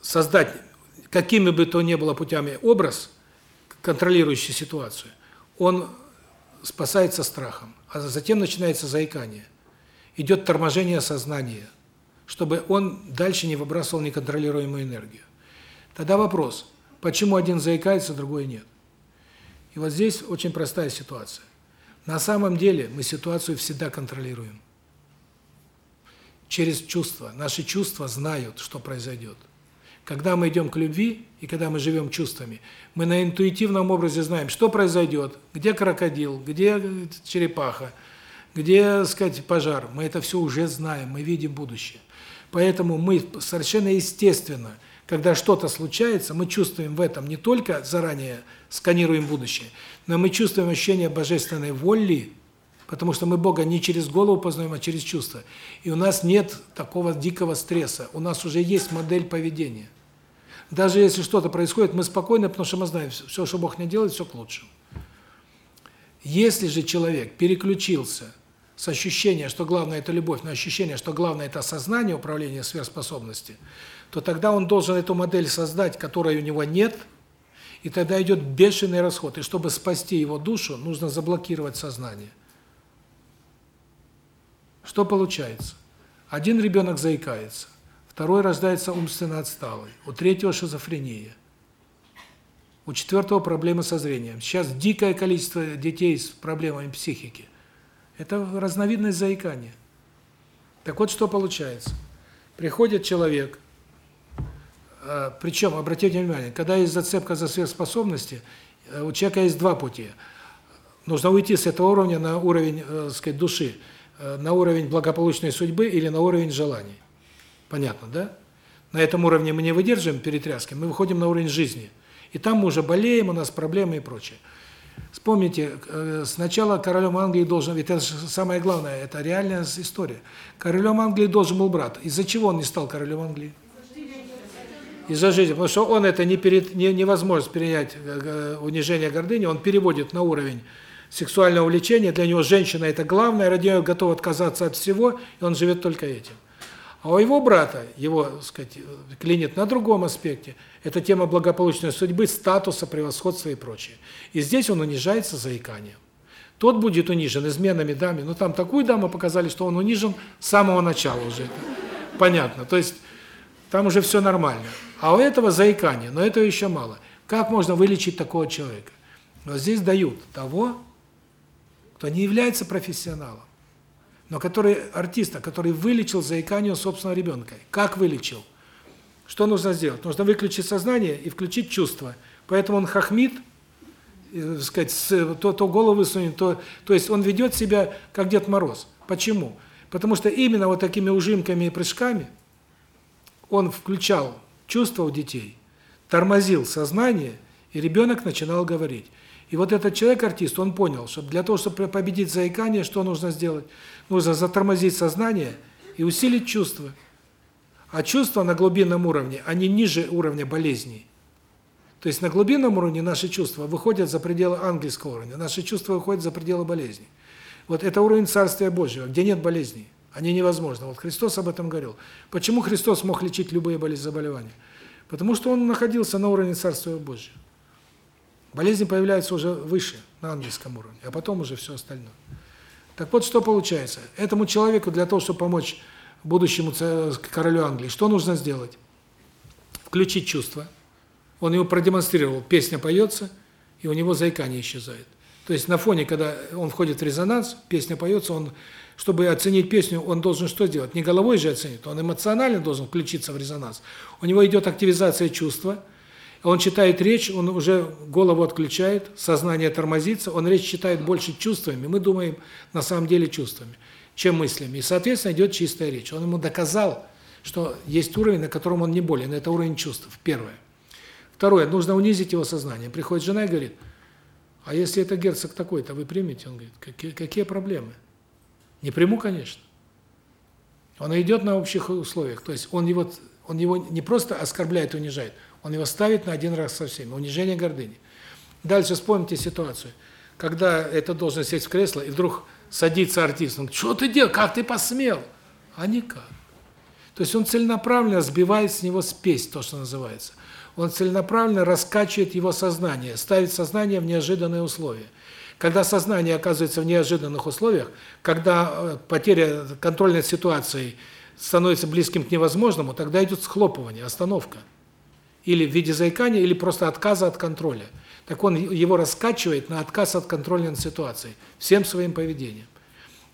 создать какими бы то ни было путями образ, контролирующий ситуацию, он спасается страхом, а затем начинается заикание. Идет торможение сознания, чтобы он дальше не выбрасывал неконтролируемую энергию. Тогда вопрос, почему один заикается, другой нет? И вот здесь очень простая ситуация. На самом деле мы ситуацию всегда контролируем. Через чувства. Наши чувства знают, что произойдет. Когда мы идем к любви, и когда мы живем чувствами, мы на интуитивном образе знаем, что произойдет, где крокодил, где черепаха, где, так сказать, пожар. Мы это все уже знаем, мы видим будущее. Поэтому мы совершенно естественно, когда что-то случается, мы чувствуем в этом не только заранее сканируем будущее, но мы чувствуем ощущение божественной воли, потому что мы Бога не через голову познаем, а через чувства. И у нас нет такого дикого стресса, у нас уже есть модель поведения. Даже если что-то происходит, мы спокойны, потому что мы знаем, все, что Бог не делает, все к лучшему. Если же человек переключился с ощущения, что главное это любовь, на ощущение, что главное это осознание управления сверхспособности, то тогда он должен эту модель создать, которой у него нет, и тогда идет бешеный расход. И чтобы спасти его душу, нужно заблокировать сознание. Что получается? Один ребенок заикается, второй рождается умственно отсталый, у третьего шизофрения, у четвертого проблемы со зрением. Сейчас дикое количество детей с проблемами психики. Это разновидность заикания. Так вот, что получается. Приходит человек, э, причем, обратите внимание, когда есть зацепка за сверхспособности, э, у человека есть два пути. Нужно уйти с этого уровня на уровень, э, сказать, души, на уровень благополучной судьбы или на уровень желаний. Понятно, да? На этом уровне мы не выдерживаем перетряски, мы выходим на уровень жизни. И там мы уже болеем, у нас проблемы и прочее. Вспомните, сначала королем Англии должен, ведь это самое главное, это реальная история. Королем Англии должен был брат. Из-за чего он не стал королем Англии? Из-за жизни, потому что он это не перед не, невозможно перенять унижение гордыни, он переводит на уровень сексуального влечения, для него женщина это главное, ради нее готов отказаться от всего, и он живет только этим. А у его брата, его, так сказать, клинит на другом аспекте. Это тема благополучной судьбы, статуса, превосходства и прочее. И здесь он унижается заиканием. Тот будет унижен изменами даме, но там такую даму показали, что он унижен с самого начала уже. Понятно. То есть там уже все нормально. А у этого заикание, но этого еще мало. Как можно вылечить такого человека? Вот здесь дают того, кто не является профессионалом, но который артиста, который вылечил заикание у собственного ребенка. Как вылечил? Что нужно сделать? Нужно выключить сознание и включить чувства. Поэтому он хохмит, э, сказать, то, то голову высунет, то, то есть он ведет себя как Дед Мороз. Почему? Потому что именно вот такими ужимками и прыжками он включал чувства у детей, тормозил сознание, и ребенок начинал говорить. И вот этот человек-артист, он понял, что для того, чтобы победить заикание, что нужно сделать? Нужно затормозить сознание и усилить чувства. А чувства на глубинном уровне, они ниже уровня болезней. То есть на глубинном уровне наши чувства выходят за пределы ангельского уровня, наши чувства выходят за пределы болезней. Вот это уровень Царствия Божьего, где нет болезней. Они невозможны. Вот Христос об этом говорил. Почему Христос мог лечить любые болезни, заболевания? Потому что Он находился на уровне Царствия Божьего. Болезни появляются уже выше, на ангельском уровне, а потом уже все остальное. Так вот, что получается? Этому человеку для того, чтобы помочь будущему королю Англии, что нужно сделать? Включить чувства. Он его продемонстрировал, песня поется, и у него заикание исчезает. То есть на фоне, когда он входит в резонанс, песня поется, он, чтобы оценить песню, он должен что делать? Не головой же оценить, он эмоционально должен включиться в резонанс. У него идет активизация чувства, он читает речь, он уже голову отключает, сознание тормозится, он речь читает больше чувствами, мы думаем на самом деле чувствами, чем мыслями. И, соответственно, идет чистая речь. Он ему доказал, что есть уровень, на котором он не болен, это уровень чувств, первое. Второе, нужно унизить его сознание. Приходит жена и говорит, а если это герцог такой-то, вы примете? Он говорит, какие, какие проблемы? Не приму, конечно. Он идет на общих условиях, то есть он его, он его не просто оскорбляет, унижает, он его ставит на один раз со всеми. Унижение гордыни. Дальше вспомните ситуацию. Когда это должен сесть в кресло, и вдруг садится артист. Он говорит, что ты делал? Как ты посмел? А никак. То есть он целенаправленно сбивает с него спесь, то, что называется. Он целенаправленно раскачивает его сознание, ставит сознание в неожиданные условия. Когда сознание оказывается в неожиданных условиях, когда э, потеря контрольной ситуации становится близким к невозможному, тогда идет схлопывание, остановка или в виде заикания, или просто отказа от контроля. Так он его раскачивает на отказ от контроля над ситуацией, всем своим поведением.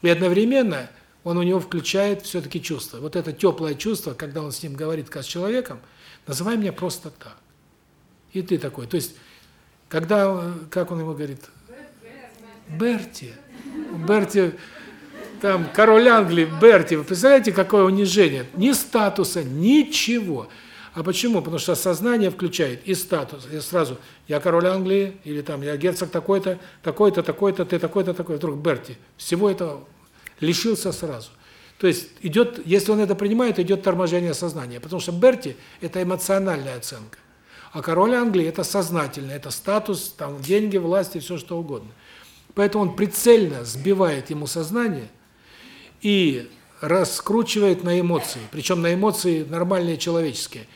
И одновременно он у него включает все-таки чувство. Вот это теплое чувство, когда он с ним говорит как с человеком, называй меня просто так. И ты такой. То есть, когда, как он ему говорит? Берти. Берти, там, король Англии, Берти. Вы представляете, какое унижение? Ни статуса, ничего. А почему? Потому что сознание включает и статус. И сразу я король Англии, или там я герцог такой-то, такой-то, такой-то, ты такой-то, такой. Вдруг Берти. Всего этого лишился сразу. То есть идет, если он это принимает, идет торможение сознания. Потому что Берти – это эмоциональная оценка. А король Англии – это сознательное, это статус, там деньги, власть и все что угодно. Поэтому он прицельно сбивает ему сознание и раскручивает на эмоции, причем на эмоции нормальные человеческие.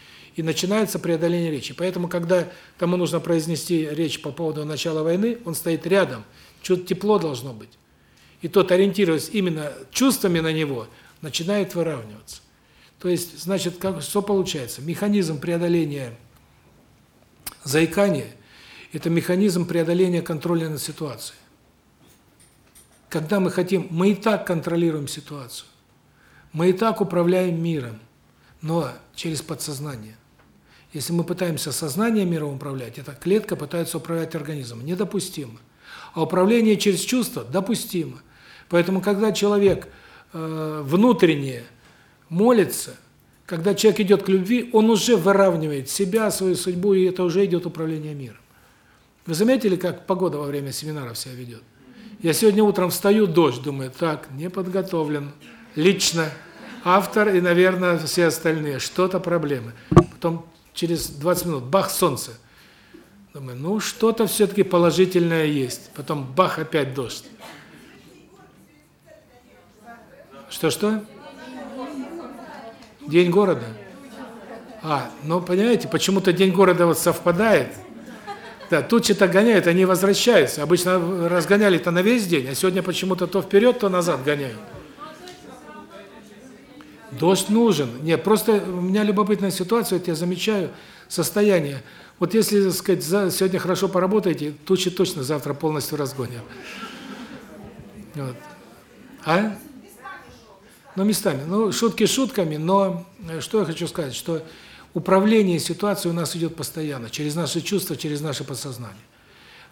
И начинается преодоление речи. Поэтому, когда тому нужно произнести речь по поводу начала войны, он стоит рядом, чуть тепло должно быть. И тот, ориентируясь именно чувствами на него, начинает выравниваться. То есть, значит, как что получается? Механизм преодоления заикания – это механизм преодоления контроля над ситуацией. Когда мы хотим, мы и так контролируем ситуацию. Мы и так управляем миром, но через подсознание. Если мы пытаемся сознанием миром управлять, эта клетка пытается управлять организмом. Недопустимо. А управление через чувства допустимо. Поэтому, когда человек э, внутренне молится, когда человек идет к любви, он уже выравнивает себя, свою судьбу, и это уже идет управление миром. Вы заметили, как погода во время семинаров себя ведет? Я сегодня утром встаю, дождь, думаю, так, не подготовлен лично автор и, наверное, все остальные. Что-то проблемы. Потом через 20 минут бах, солнце. Думаю, ну что-то все-таки положительное есть. Потом бах, опять дождь. Что-что? День города. А, ну понимаете, почему-то день города вот совпадает. Да, тучи-то гоняют, они возвращаются. Обычно разгоняли-то на весь день, а сегодня почему-то то вперед, то назад гоняют. Дождь нужен. Нет, просто у меня любопытная ситуация, вот я замечаю состояние. Вот если, так сказать, за, сегодня хорошо поработаете, тучи точно завтра полностью разгонят. Вот. А? Ну, местами. Ну, шутки шутками, но э, что я хочу сказать, что управление ситуацией у нас идет постоянно, через наши чувства, через наше подсознание.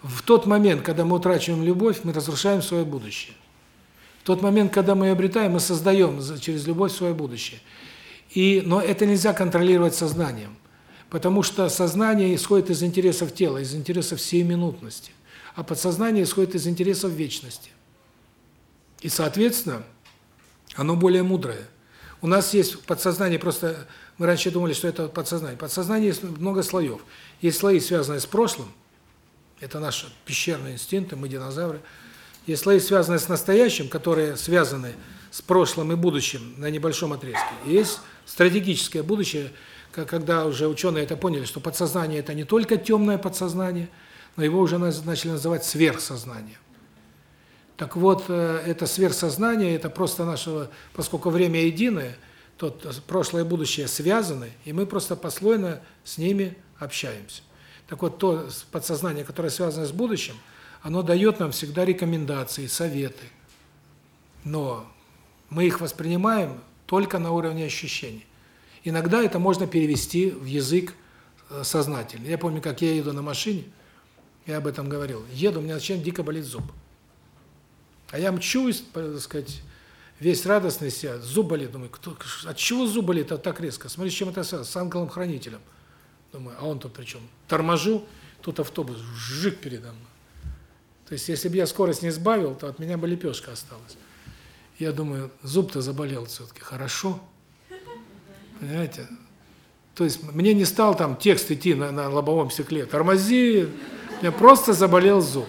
В тот момент, когда мы утрачиваем любовь, мы разрушаем свое будущее тот момент, когда мы обретаем, мы создаем через любовь свое будущее. И, но это нельзя контролировать сознанием, потому что сознание исходит из интересов тела, из интересов сиюминутности, а подсознание исходит из интересов вечности. И, соответственно, оно более мудрое. У нас есть подсознание, просто мы раньше думали, что это подсознание. Подсознание есть много слоев. Есть слои, связанные с прошлым, это наши пещерные инстинкты, мы динозавры – есть слои, связанные с настоящим, которые связаны с прошлым и будущим на небольшом отрезке. И есть стратегическое будущее, когда уже ученые это поняли, что подсознание – это не только темное подсознание, но его уже начали называть сверхсознанием. Так вот, э, это сверхсознание, это просто наше, поскольку время единое, то прошлое и будущее связаны, и мы просто послойно с ними общаемся. Так вот, то подсознание, которое связано с будущим – оно дает нам всегда рекомендации, советы. Но мы их воспринимаем только на уровне ощущений. Иногда это можно перевести в язык э, сознательный. Я помню, как я еду на машине, я об этом говорил. Еду, у меня начинает дико болеть зуб. А я мчусь, так сказать, весь радостный себя, зуб болит. Думаю, кто, от чего зуб болит так резко? Смотри, с чем это связано? С ангелом-хранителем. Думаю, а он тут при чем? Торможу, тут автобус, жик передо мной. То есть, если бы я скорость не сбавил, то от меня бы лепешка осталась. Я думаю, зуб-то заболел все-таки, хорошо. Понимаете? То есть, мне не стал там текст идти на, на лобовом стекле, тормози, меня просто заболел зуб.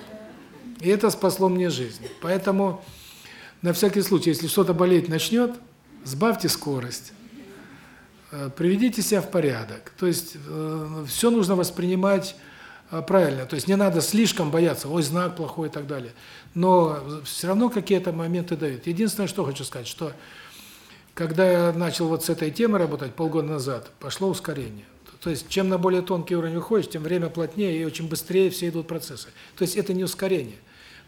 И это спасло мне жизнь. Поэтому, на всякий случай, если что-то болеть начнет, сбавьте скорость, э, приведите себя в порядок. То есть, э, все нужно воспринимать правильно. То есть не надо слишком бояться, ой, знак плохой и так далее. Но все равно какие-то моменты дают. Единственное, что хочу сказать, что когда я начал вот с этой темой работать полгода назад, пошло ускорение. То есть чем на более тонкий уровень выходишь, тем время плотнее и очень быстрее все идут процессы. То есть это не ускорение.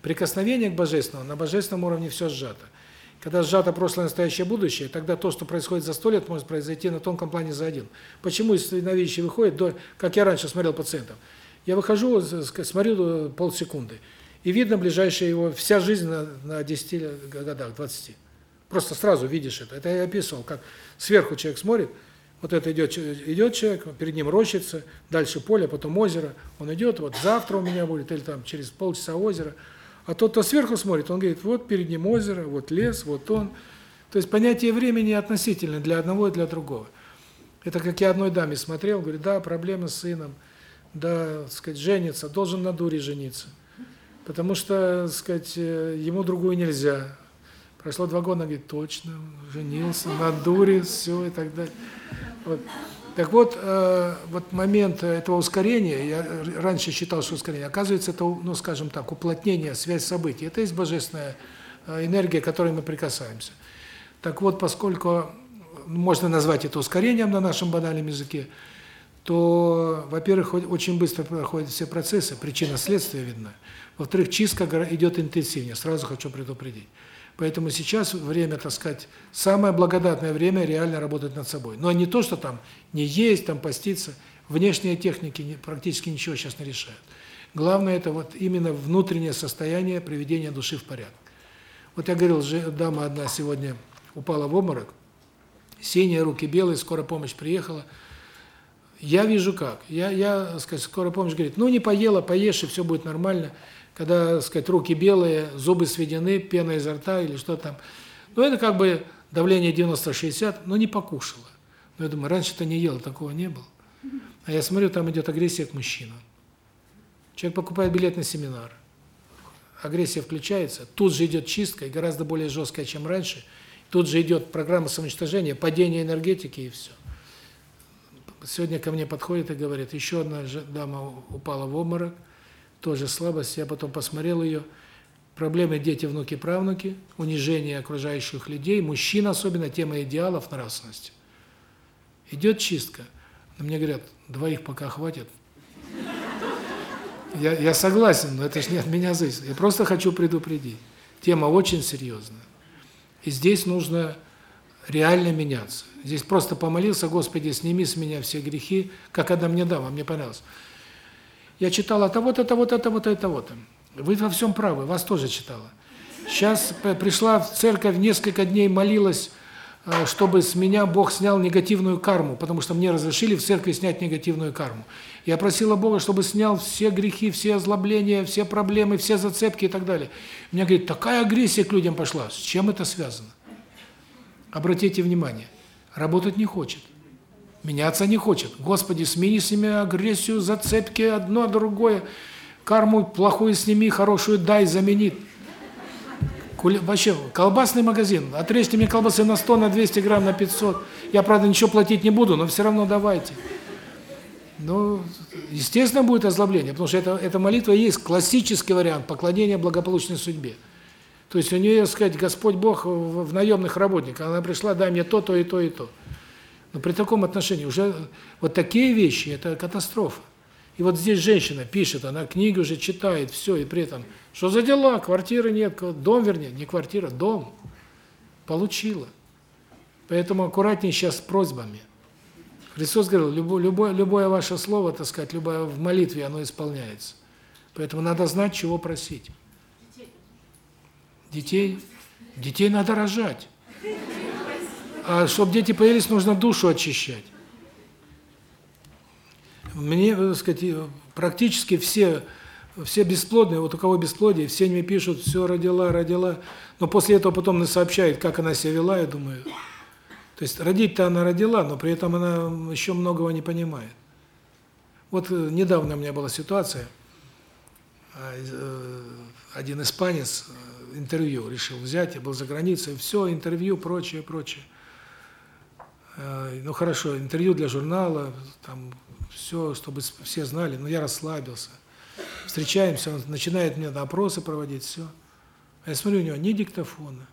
Прикосновение к Божественному, на Божественном уровне все сжато. Когда сжато прошлое, настоящее, будущее, тогда то, что происходит за сто лет, может произойти на тонком плане за один. Почему из ясновидящий выходит, до, как я раньше смотрел пациентов, я выхожу, смотрю полсекунды, и видно ближайшая его вся жизнь на, на 10 годах, 20. Просто сразу видишь это. Это я описывал, как сверху человек смотрит, Вот это идет, идет человек, перед ним рощица, дальше поле, потом озеро. Он идет, вот завтра у меня будет, или там через полчаса озеро. А тот, кто сверху смотрит, он говорит, вот перед ним озеро, вот лес, вот он. То есть понятие времени относительно для одного и для другого. Это как я одной даме смотрел, говорю, да, проблемы с сыном, да, так сказать, женится, должен на дуре жениться. Потому что, так сказать, э, ему другую нельзя. Прошло два года, она говорит, точно, женился, на дуре, все и так далее. Вот. Так вот, э, вот момент этого ускорения, я раньше считал, что ускорение, оказывается, это, ну, скажем так, уплотнение, связь событий. Это есть божественная э, энергия, к которой мы прикасаемся. Так вот, поскольку можно назвать это ускорением на нашем банальном языке, то, во-первых, очень быстро проходят все процессы, причина следствия видна. Во-вторых, чистка идет интенсивнее, сразу хочу предупредить. Поэтому сейчас время, так сказать, самое благодатное время реально работать над собой. Но не то, что там не есть, там поститься. Внешние техники практически ничего сейчас не решают. Главное это вот именно внутреннее состояние приведения души в порядок. Вот я говорил, дама одна сегодня упала в обморок, синие руки белые, скорая помощь приехала. Я вижу как. Я, я, сказать, скорая помощь говорит, ну не поела, поешь, и все будет нормально. Когда, сказать, руки белые, зубы сведены, пена изо рта или что там. Ну это как бы давление 90-60, но не покушала. Но я думаю, раньше-то не ела, такого не было. А я смотрю, там идет агрессия к мужчинам. Человек покупает билет на семинар. Агрессия включается, тут же идет чистка, и гораздо более жесткая, чем раньше. Тут же идет программа самоуничтожения, падение энергетики и все. Сегодня ко мне подходит и говорит, еще одна дама упала в обморок, тоже слабость. Я потом посмотрел ее. Проблемы дети, внуки, правнуки, унижение окружающих людей, мужчин особенно, тема идеалов нравственности. Идет чистка. Но мне говорят, двоих пока хватит. Я, я согласен, но это же не от меня зависит. Я просто хочу предупредить. Тема очень серьезная. И здесь нужно реально меняться. Здесь просто помолился, Господи, сними с меня все грехи, как Адам мне а мне понравилось. Я читала того-то, того-то, того-то и того-то. Вы во всем правы, вас тоже читала. Сейчас пришла в церковь, несколько дней молилась, э, чтобы с меня Бог снял негативную карму, потому что мне разрешили в церкви снять негативную карму. Я просила Бога, чтобы снял все грехи, все озлобления, все проблемы, все зацепки и так далее. Меня, говорит, такая агрессия к людям пошла. С чем это связано? Обратите внимание, работать не хочет. Меняться не хочет. Господи, смени с меня агрессию, зацепки, одно, другое. Карму плохую сними, хорошую дай, замени. Кули... Вообще, колбасный магазин. Отрежьте мне колбасы на 100, на 200 грамм, на 500. Я, правда, ничего платить не буду, но все равно давайте. Ну, естественно, будет озлобление, потому что это, эта молитва есть классический вариант поклонения благополучной судьбе. То есть у нее, сказать, Господь Бог в наемных работниках. Она пришла, дай мне то, то и то, и то. Но при таком отношении уже вот такие вещи – это катастрофа. И вот здесь женщина пишет, она книги уже читает, все, и при этом, что за дела, квартиры нет, дом, вернее, не квартира, дом. Получила. Поэтому аккуратнее сейчас с просьбами. Христос говорил, любое, любое, любое ваше слово, так сказать, любое в молитве, оно исполняется. Поэтому надо знать, чего просить. Детей? Детей надо рожать. А чтобы дети появились, нужно душу очищать. Мне, так сказать, практически все все бесплодные, вот у кого бесплодие, все мне пишут, все родила, родила, но после этого потом мне сообщают, как она себя вела, я думаю. То есть родить-то она родила, но при этом она еще многого не понимает. Вот э, недавно у меня была ситуация, а, э, один испанец э, интервью решил взять, я был за границей, все, интервью, прочее, прочее. Э, Ну хорошо, интервью для журнала, там все, чтобы все знали, но я расслабился. Встречаемся, он начинает мне опросы проводить, все. Я смотрю, у него ни диктофона.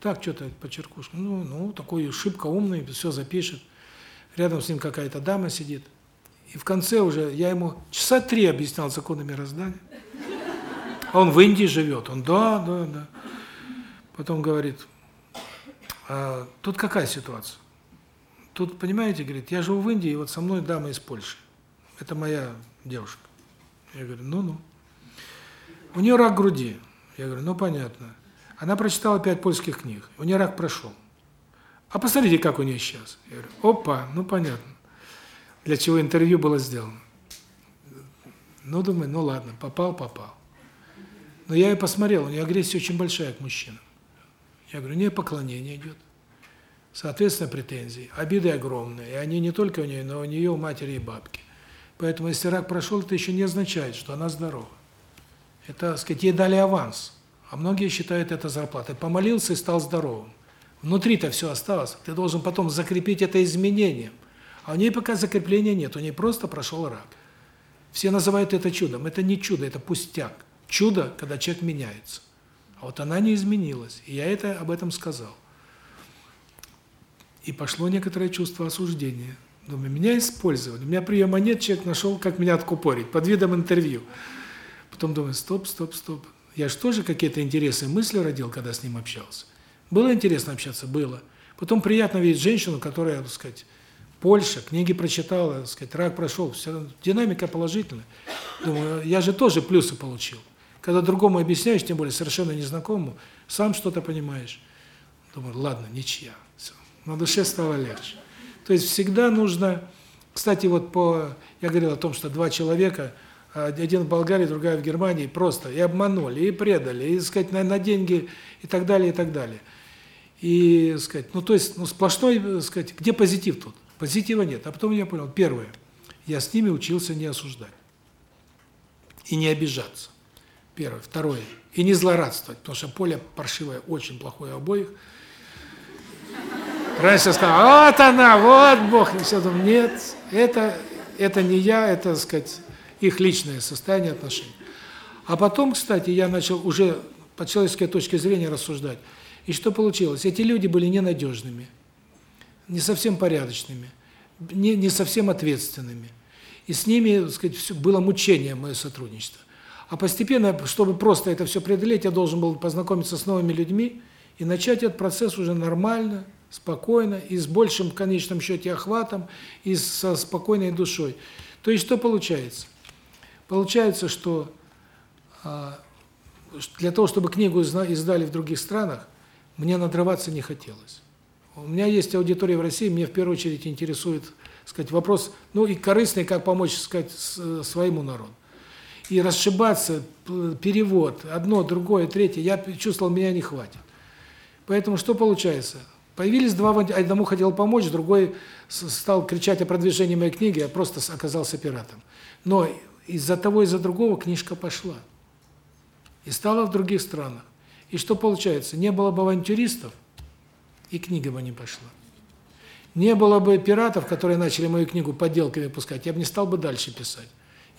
Так, что-то почеркушку. Ну, ну, такой шибко умный, все запишет. Рядом с ним какая-то дама сидит. И в конце уже я ему часа три объяснял законы мироздания. А он в Индии живет. Он, да, да, да. Потом говорит, а тут какая ситуация? Тут, понимаете, говорит, я живу в Индии, и вот со мной дама из Польши. Это моя девушка. Я говорю, ну-ну. У нее рак груди. Я говорю, ну понятно. Она прочитала пять польских книг. У нее рак прошел. А посмотрите, как у нее сейчас. Я говорю, опа, ну понятно, для чего интервью было сделано. Ну, думаю, ну ладно, попал, попал. Но я и посмотрел, у нее агрессия очень большая к мужчинам. Я говорю, у нее поклонение идет. Соответственно, претензии. Обиды огромные. И они не только у нее, но у нее, у матери и бабки. Поэтому, если рак прошел, это еще не означает, что она здорова. Это, так сказать, ей дали аванс. А многие считают это зарплатой. Помолился и стал здоровым. Внутри-то все осталось. Ты должен потом закрепить это изменением. А у нее пока закрепления нет, у нее просто прошел рак. Все называют это чудом. Это не чудо, это пустяк. Чудо, когда человек меняется. А вот она не изменилась. И я это об этом сказал. И пошло некоторое чувство осуждения. Думаю, меня использовали. У меня приема нет, человек нашел, как меня откупорить, под видом интервью. Потом думаю, стоп, стоп, стоп. Я же тоже какие-то интересы, мысли родил, когда с ним общался. Было интересно общаться? Было. Потом приятно видеть женщину, которая, так сказать, Польша, книги прочитала, так сказать, рак прошел, все, динамика положительная. Думаю, я же тоже плюсы получил. Когда другому объясняешь, тем более совершенно незнакомому, сам что-то понимаешь. Думаю, ладно, ничья. Все. На душе стало легче. То есть всегда нужно... Кстати, вот по... Я говорил о том, что два человека, один в Болгарии, другая в Германии, просто и обманули, и предали, и, сказать, на, на деньги, и так далее, и так далее. И, сказать, ну, то есть, ну, сплошной, сказать, где позитив тут? Позитива нет. А потом я понял, первое, я с ними учился не осуждать. И не обижаться. Первое. Второе. И не злорадствовать, потому что поле паршивое, очень плохое обоих. Раньше сказал, вот она, вот Бог. И все думаю, нет, это, это не я, это, так сказать, их личное состояние отношений. А потом, кстати, я начал уже по человеческой точке зрения рассуждать. И что получилось? Эти люди были ненадежными, не совсем порядочными, не, не совсем ответственными. И с ними, так сказать, все, было мучение мое сотрудничество. А постепенно, чтобы просто это все преодолеть, я должен был познакомиться с новыми людьми и начать этот процесс уже нормально, спокойно, и с большим в конечном счете охватом, и со спокойной душой. То есть что получается? Получается, что а, для того, чтобы книгу издали в других странах, мне надрываться не хотелось. У меня есть аудитория в России, мне в первую очередь интересует, сказать, вопрос, ну и корыстный, как помочь, сказать, своему народу и расшибаться, перевод, одно, другое, третье, я чувствовал, меня не хватит. Поэтому что получается? Появились два, одному хотел помочь, другой стал кричать о продвижении моей книги, а просто оказался пиратом. Но из-за того, из-за другого книжка пошла. И стала в других странах. И что получается? Не было бы авантюристов, и книга бы не пошла. Не было бы пиратов, которые начали мою книгу подделками пускать, я бы не стал бы дальше писать.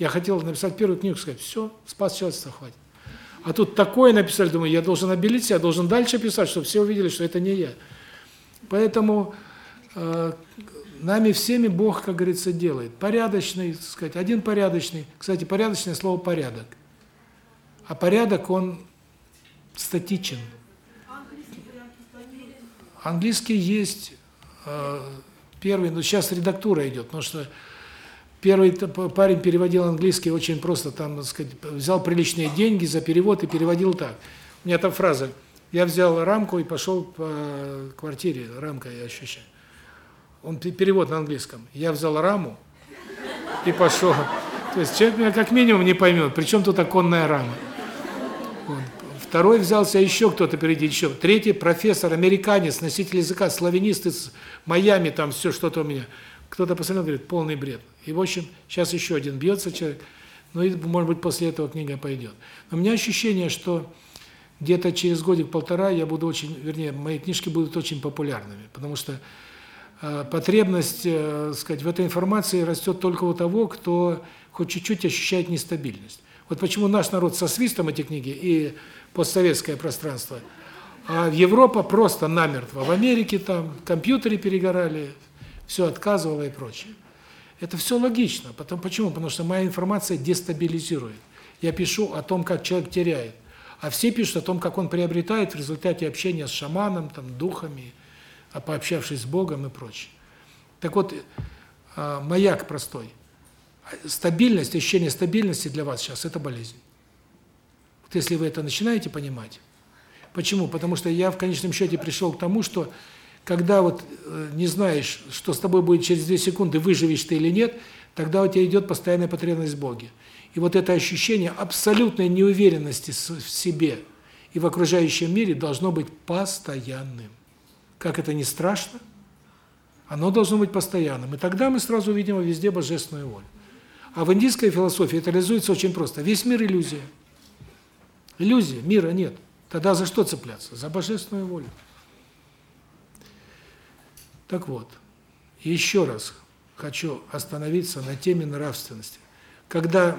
Я хотел написать первую книгу, сказать, все, спас человечество, хватит. А тут такое написали, думаю, я должен обелить себя, должен дальше писать, чтобы все увидели, что это не я. Поэтому э, нами всеми Бог, как говорится, делает. Порядочный, так сказать, один порядочный. Кстати, порядочное слово порядок. А порядок он статичен. Английский есть э, первый, но сейчас редактура идет, потому что Первый парень переводил английский очень просто, там, так сказать, взял приличные деньги за перевод и переводил так. У меня там фраза: "Я взял рамку и пошел по квартире, рамка я ощущаю". Он перевод на английском. Я взял раму и пошел. То есть человек меня как минимум не поймет, причем тут оконная рама. Вот. Второй взялся еще кто-то впереди, еще. Третий профессор, американец, носитель языка, славянист из Майами, там все что-то у меня. Кто-то посмотрел, говорит, полный бред. И, в общем, сейчас еще один бьется человек, ну и, может быть, после этого книга пойдет. Но у меня ощущение, что где-то через годик-полтора я буду очень, вернее, мои книжки будут очень популярными, потому что э, потребность, э, сказать, в этой информации растет только у того, кто хоть чуть-чуть ощущает нестабильность. Вот почему наш народ со свистом эти книги и постсоветское пространство, а Европа просто намертво. В Америке там компьютеры перегорали, все отказывало и прочее. Это все логично. Потом почему? Потому что моя информация дестабилизирует. Я пишу о том, как человек теряет, а все пишут о том, как он приобретает в результате общения с шаманом, там, духами, а пообщавшись с Богом и прочее. Так вот, а, маяк простой. Стабильность, ощущение стабильности для вас сейчас это болезнь. Вот если вы это начинаете понимать. Почему? Потому что я в конечном счете пришел к тому, что когда вот э, не знаешь, что с тобой будет через две секунды, выживешь ты или нет, тогда у тебя идет постоянная потребность в Боге. И вот это ощущение абсолютной неуверенности в себе и в окружающем мире должно быть постоянным. Как это не страшно, оно должно быть постоянным. И тогда мы сразу увидим везде божественную волю. А в индийской философии это реализуется очень просто. Весь мир – иллюзия. Иллюзия, мира нет. Тогда за что цепляться? За божественную волю. Так вот, еще раз хочу остановиться на теме нравственности. Когда,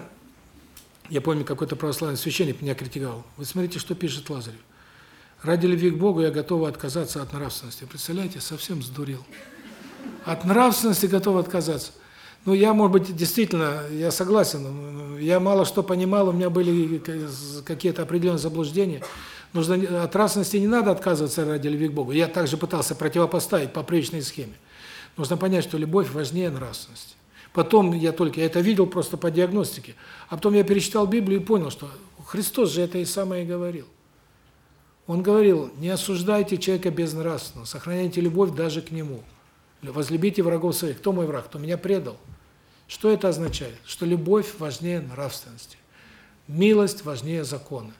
я помню, какой-то православный священник меня критиковал, вы смотрите, что пишет Лазарев. Ради любви к Богу я готова отказаться от нравственности. Представляете, совсем сдурел. От нравственности готов отказаться. Ну, я, может быть, действительно, я согласен, я мало что понимал, у меня были какие-то определенные заблуждения. Нужно от нравственности не надо отказываться ради любви к Богу. Я также пытался противопоставить по привычной схеме. Нужно понять, что любовь важнее нравственности. Потом я только я это видел просто по диагностике, а потом я перечитал Библию и понял, что Христос же это и самое говорил. Он говорил: "Не осуждайте человека безнравственного, сохраняйте любовь даже к нему. Возлюбите врагов своих. Кто мой враг? Кто меня предал?" Что это означает? Что любовь важнее нравственности. Милость важнее закона.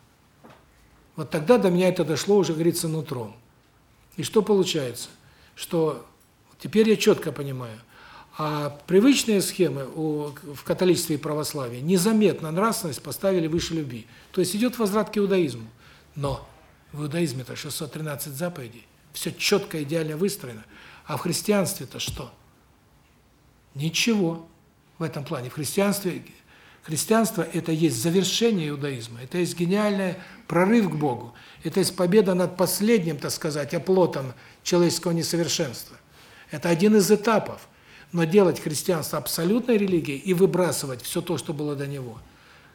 Вот тогда до меня это дошло уже, говорится, нутром. И что получается? Что теперь я четко понимаю, а привычные схемы в католичестве и православии незаметно нравственность поставили выше любви. То есть идет возврат к иудаизму. Но в иудаизме-то 613 заповедей, все четко, идеально выстроено. А в христианстве-то что? Ничего в этом плане. В христианстве христианство – это есть завершение иудаизма, это есть гениальный прорыв к Богу, это есть победа над последним, так сказать, оплотом человеческого несовершенства. Это один из этапов. Но делать христианство абсолютной религией и выбрасывать все то, что было до него.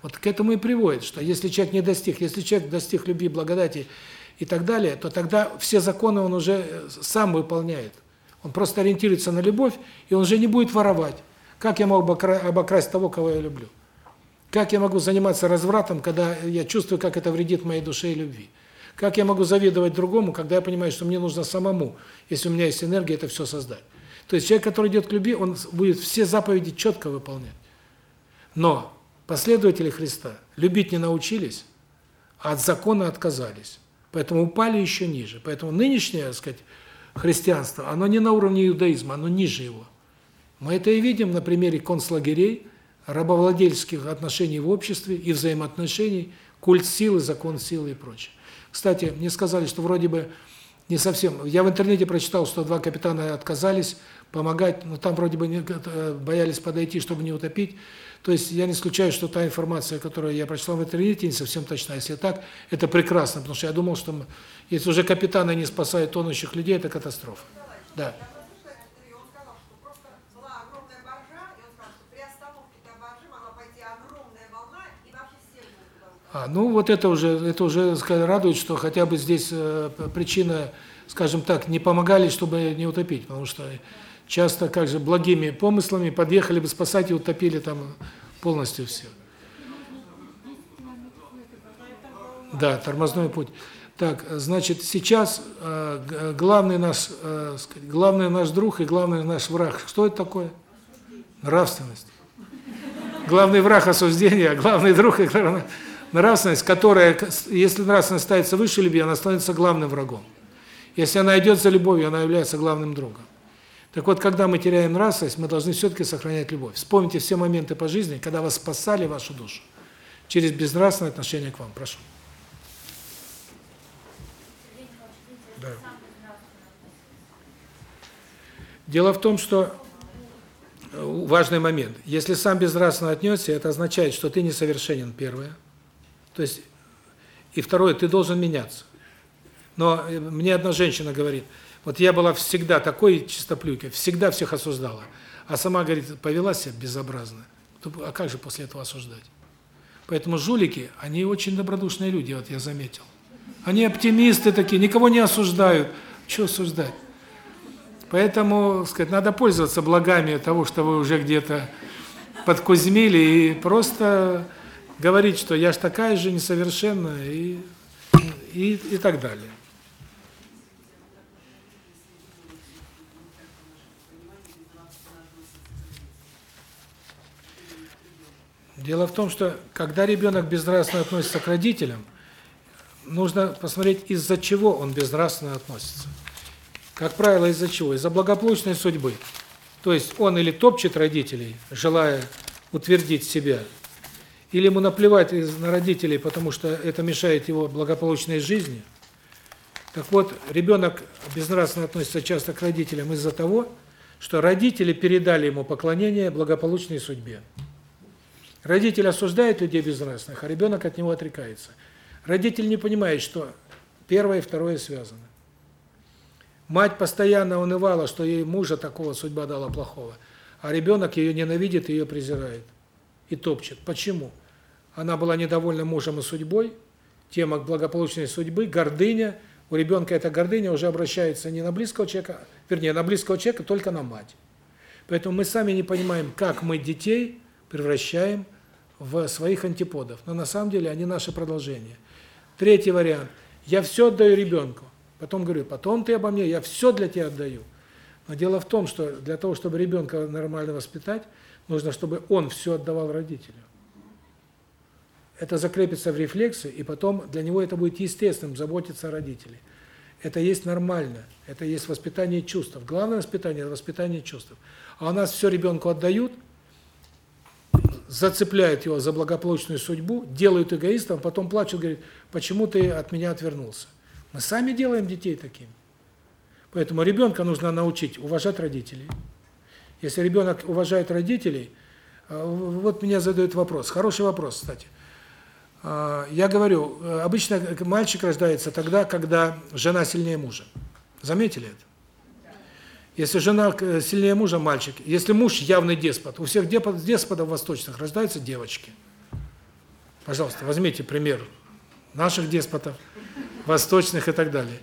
Вот к этому и приводит, что если человек не достиг, если человек достиг любви, благодати и так далее, то тогда все законы он уже сам выполняет. Он просто ориентируется на любовь, и он уже не будет воровать. Как я могу обокрасть того, кого я люблю? Как я могу заниматься развратом, когда я чувствую, как это вредит моей душе и любви? Как я могу завидовать другому, когда я понимаю, что мне нужно самому, если у меня есть энергия, это все создать? То есть человек, который идет к любви, он будет все заповеди четко выполнять. Но последователи Христа любить не научились, а от закона отказались. Поэтому упали еще ниже. Поэтому нынешнее, так сказать, христианство, оно не на уровне иудаизма, оно ниже его. Мы это и видим на примере концлагерей, рабовладельческих отношений в обществе и взаимоотношений, культ силы, закон силы и прочее. Кстати, мне сказали, что вроде бы не совсем. Я в интернете прочитал, что два капитана отказались помогать, но там вроде бы не, боялись подойти, чтобы не утопить. То есть я не исключаю, что та информация, которую я прочитал в интернете, не совсем точна. Если так, это прекрасно, потому что я думал, что если уже капитаны не спасают тонущих людей, это катастрофа. Да. А, ну вот это уже это уже радует, что хотя бы здесь э, причина, скажем так, не помогали, чтобы не утопить, потому что часто как же благими помыслами подъехали бы спасать и утопили там полностью все. Да, тормозной путь. Так, значит, сейчас э, главный наш, э, главный наш друг и главный наш враг. Что это такое? Нравственность. Главный враг осуждения, а главный друг и нравственность, которая, если нравственность ставится выше любви, она становится главным врагом. Если она идет за любовью, она является главным другом. Так вот, когда мы теряем нравственность, мы должны все-таки сохранять любовь. Вспомните все моменты по жизни, когда вас спасали вашу душу через безнравственное отношение к вам. Прошу. Да. Дело в том, что важный момент. Если сам безнравственно отнесся, это означает, что ты несовершенен, первое. То есть, и второе, ты должен меняться. Но мне одна женщина говорит, вот я была всегда такой чистоплюйкой, всегда всех осуждала. А сама, говорит, повела себя безобразно. А как же после этого осуждать? Поэтому жулики, они очень добродушные люди, вот я заметил. Они оптимисты такие, никого не осуждают. Что осуждать? Поэтому, сказать, надо пользоваться благами того, что вы уже где-то подкузмили, и просто говорить, что я ж такая же несовершенная и и и так далее. Дело в том, что когда ребенок безнравственно относится к родителям, нужно посмотреть, из-за чего он безнравственно относится. Как правило, из-за чего? Из-за благополучной судьбы. То есть он или топчет родителей, желая утвердить себя, или ему наплевать на родителей, потому что это мешает его благополучной жизни. Так вот, ребенок безнравственно относится часто к родителям из-за того, что родители передали ему поклонение благополучной судьбе. Родитель осуждает людей безнравственных, а ребенок от него отрекается. Родитель не понимает, что первое и второе связано. Мать постоянно унывала, что ей мужа такого судьба дала плохого, а ребенок ее ненавидит и ее презирает. И топчет. Почему? Она была недовольна мужем и судьбой, тема благополучной судьбы, гордыня. У ребенка эта гордыня уже обращается не на близкого человека, вернее, на близкого человека, только на мать. Поэтому мы сами не понимаем, как мы детей превращаем в своих антиподов. Но на самом деле они наше продолжение. Третий вариант. Я все отдаю ребенку. Потом говорю, потом ты обо мне, я все для тебя отдаю. Но дело в том, что для того, чтобы ребенка нормально воспитать, нужно, чтобы он все отдавал родителю. Это закрепится в рефлексе, и потом для него это будет естественным заботиться о родителях. Это есть нормально, это есть воспитание чувств. Главное воспитание – это воспитание чувств. А у нас все ребенку отдают, зацепляют его за благополучную судьбу, делают эгоистом, потом плачут, говорят, почему ты от меня отвернулся. Мы сами делаем детей такими. Поэтому ребенка нужно научить уважать родителей. Если ребенок уважает родителей, э, вот меня задают вопрос, хороший вопрос, кстати. А, я говорю, э, обычно мальчик рождается тогда, когда жена сильнее мужа. Заметили это? Если жена э, сильнее мужа, мальчик. Если муж явный деспот, у всех деспотов восточных рождаются девочки. Пожалуйста, возьмите пример наших деспотов, восточных и так далее.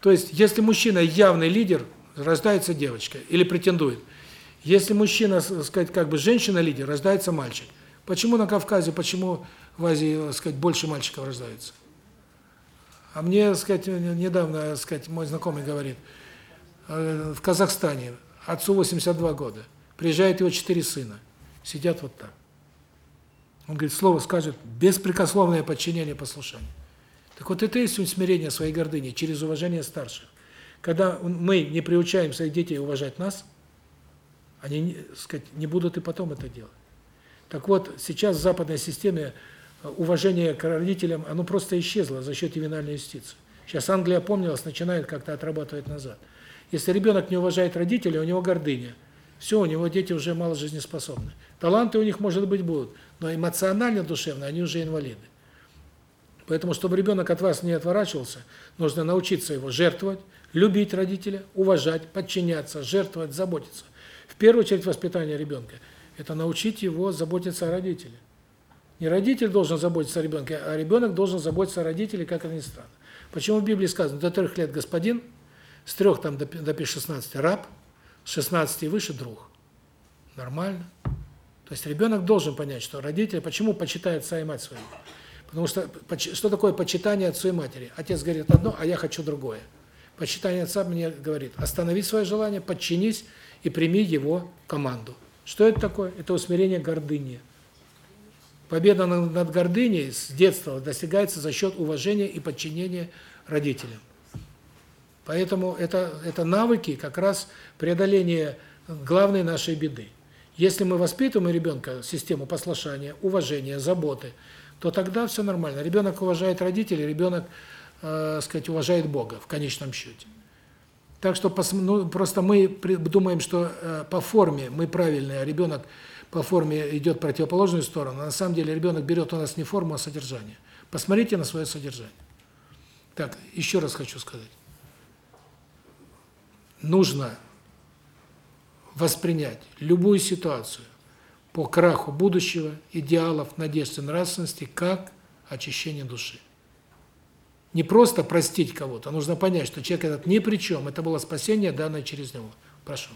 То есть, если мужчина явный лидер, рождается девочка или претендует. Если мужчина, сказать, как бы женщина-лидер, рождается мальчик. Почему на Кавказе, почему в Азии, сказать, больше мальчиков рождается? А мне, сказать, недавно, сказать, мой знакомый говорит, э, в Казахстане отцу 82 года, приезжает его четыре сына, сидят вот так. Он говорит, слово скажет, беспрекословное подчинение послушание. Так вот это и есть смирение своей гордыни через уважение старших. Когда мы не приучаем своих детей уважать нас, они, сказать, не будут и потом это делать. Так вот, сейчас в западной системе э, уважение к родителям, оно просто исчезло за счет ювенальной юстиции. Сейчас Англия опомнилась, начинает как-то отрабатывать назад. Если ребенок не уважает родителей, у него гордыня. Все, у него дети уже мало жизнеспособны. Таланты у них, может быть, будут, но эмоционально, душевно они уже инвалиды. Поэтому, чтобы ребенок от вас не отворачивался, нужно научиться его жертвовать, любить родителя, уважать, подчиняться, жертвовать, заботиться. Первую очередь воспитание ребенка – это научить его заботиться о родителе. Не родитель должен заботиться о ребенке, а ребенок должен заботиться о родителе, как это ни странно. Почему в Библии сказано, до трех лет господин, с трех там до, до 16 раб, с 16 и выше друг. Нормально. То есть ребенок должен понять, что родители, почему почитает отца и мать своего. Потому что что такое почитание отцу и матери? Отец говорит одно, а я хочу другое. Почитание отца мне говорит, останови свое желание, подчинись и прими его команду. Что это такое? Это усмирение гордыни. Победа над гордыней с детства достигается за счет уважения и подчинения родителям. Поэтому это это навыки как раз преодоления главной нашей беды. Если мы воспитываем ребенка систему послушания, уважения, заботы, то тогда все нормально. Ребенок уважает родителей, ребенок, э, сказать, уважает Бога в конечном счете. Так что ну, просто мы думаем, что э, по форме мы правильные, а ребенок по форме идет в противоположную сторону. на самом деле ребенок берет у нас не форму, а содержание. Посмотрите на свое содержание. Так, еще раз хочу сказать. Нужно воспринять любую ситуацию по краху будущего, идеалов, надежд нравственности, как очищение души. Не просто простить кого-то, а нужно понять, что человек этот ни при чем, это было спасение, данное через него. Прошу.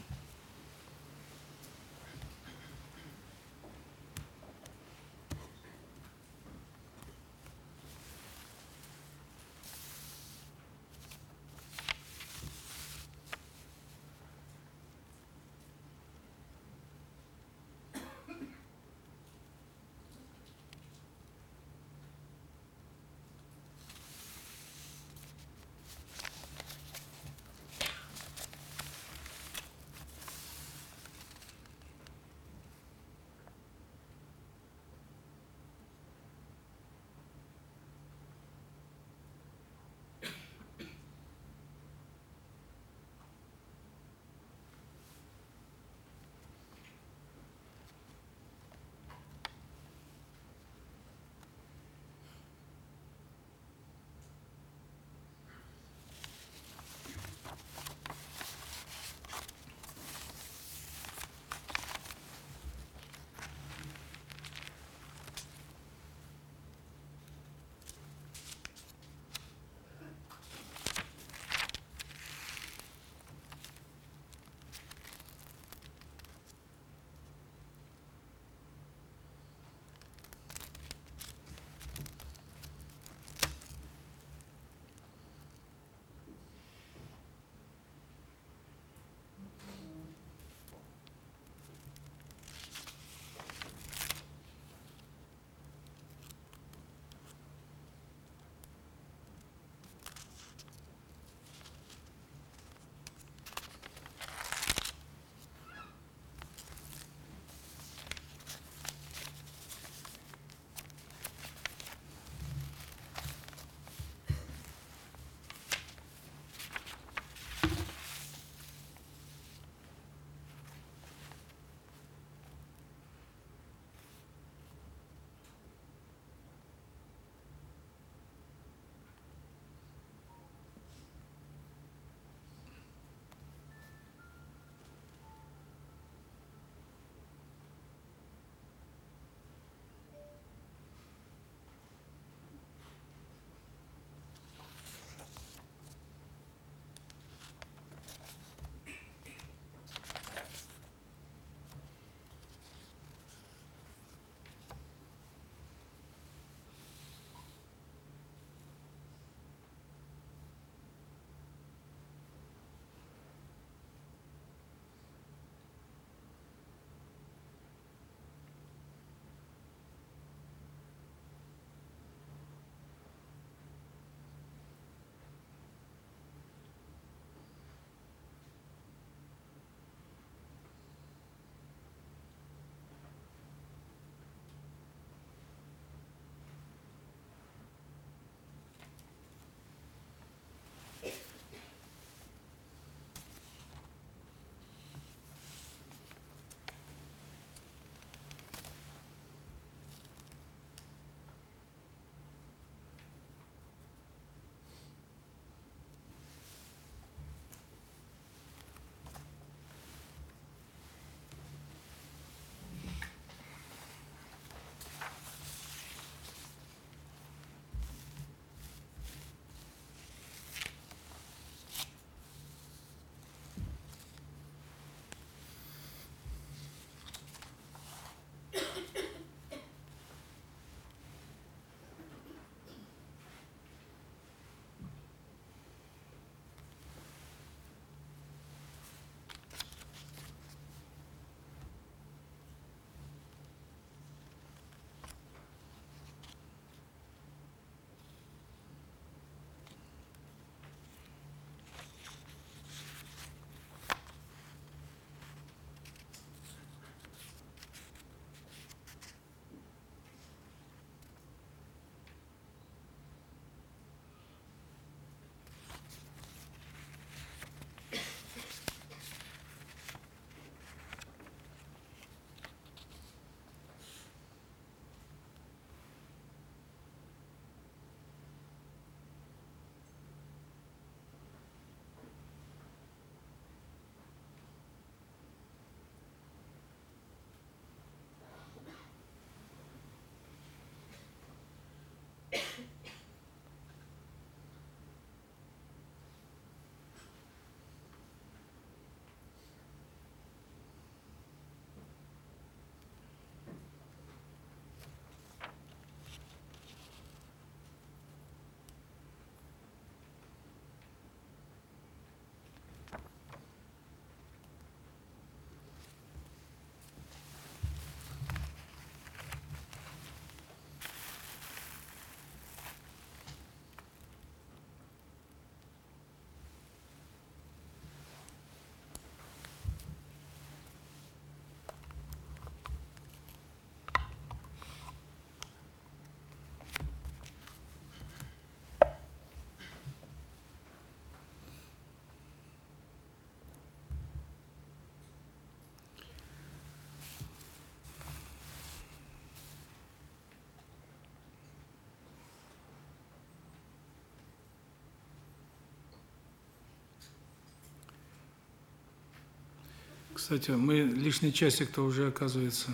Кстати, мы лишний часик-то уже, оказывается,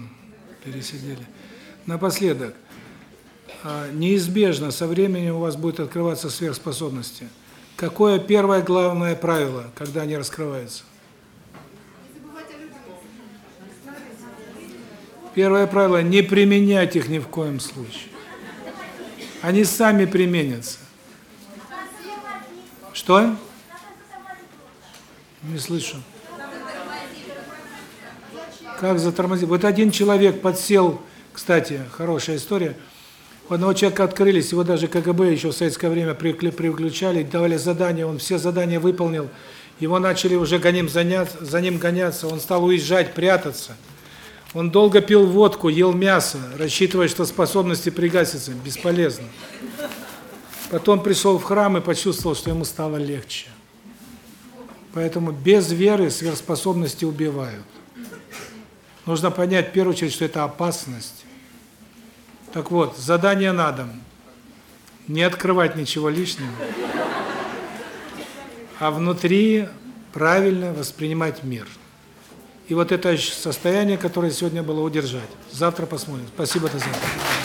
пересидели. Напоследок, а, неизбежно со временем у вас будет открываться сверхспособности. Какое первое главное правило, когда они раскрываются? Первое правило – не применять их ни в коем случае. Они сами применятся. Что? Не слышу. Как затормозить? Вот один человек подсел, кстати, хорошая история. У одного человека открылись, его даже КГБ еще в советское время приключали, давали задания, он все задания выполнил. Его начали уже за ним заняться, за ним гоняться, он стал уезжать, прятаться. Он долго пил водку, ел мясо, рассчитывая, что способности пригасятся. Бесполезно. Потом пришел в храм и почувствовал, что ему стало легче. Поэтому без веры сверхспособности убивают. Нужно понять, в первую очередь, что это опасность. Так вот, задание на дом. Не открывать ничего лишнего. А внутри правильно воспринимать мир. И вот это состояние, которое сегодня было, удержать. Завтра посмотрим. Спасибо, до завтра.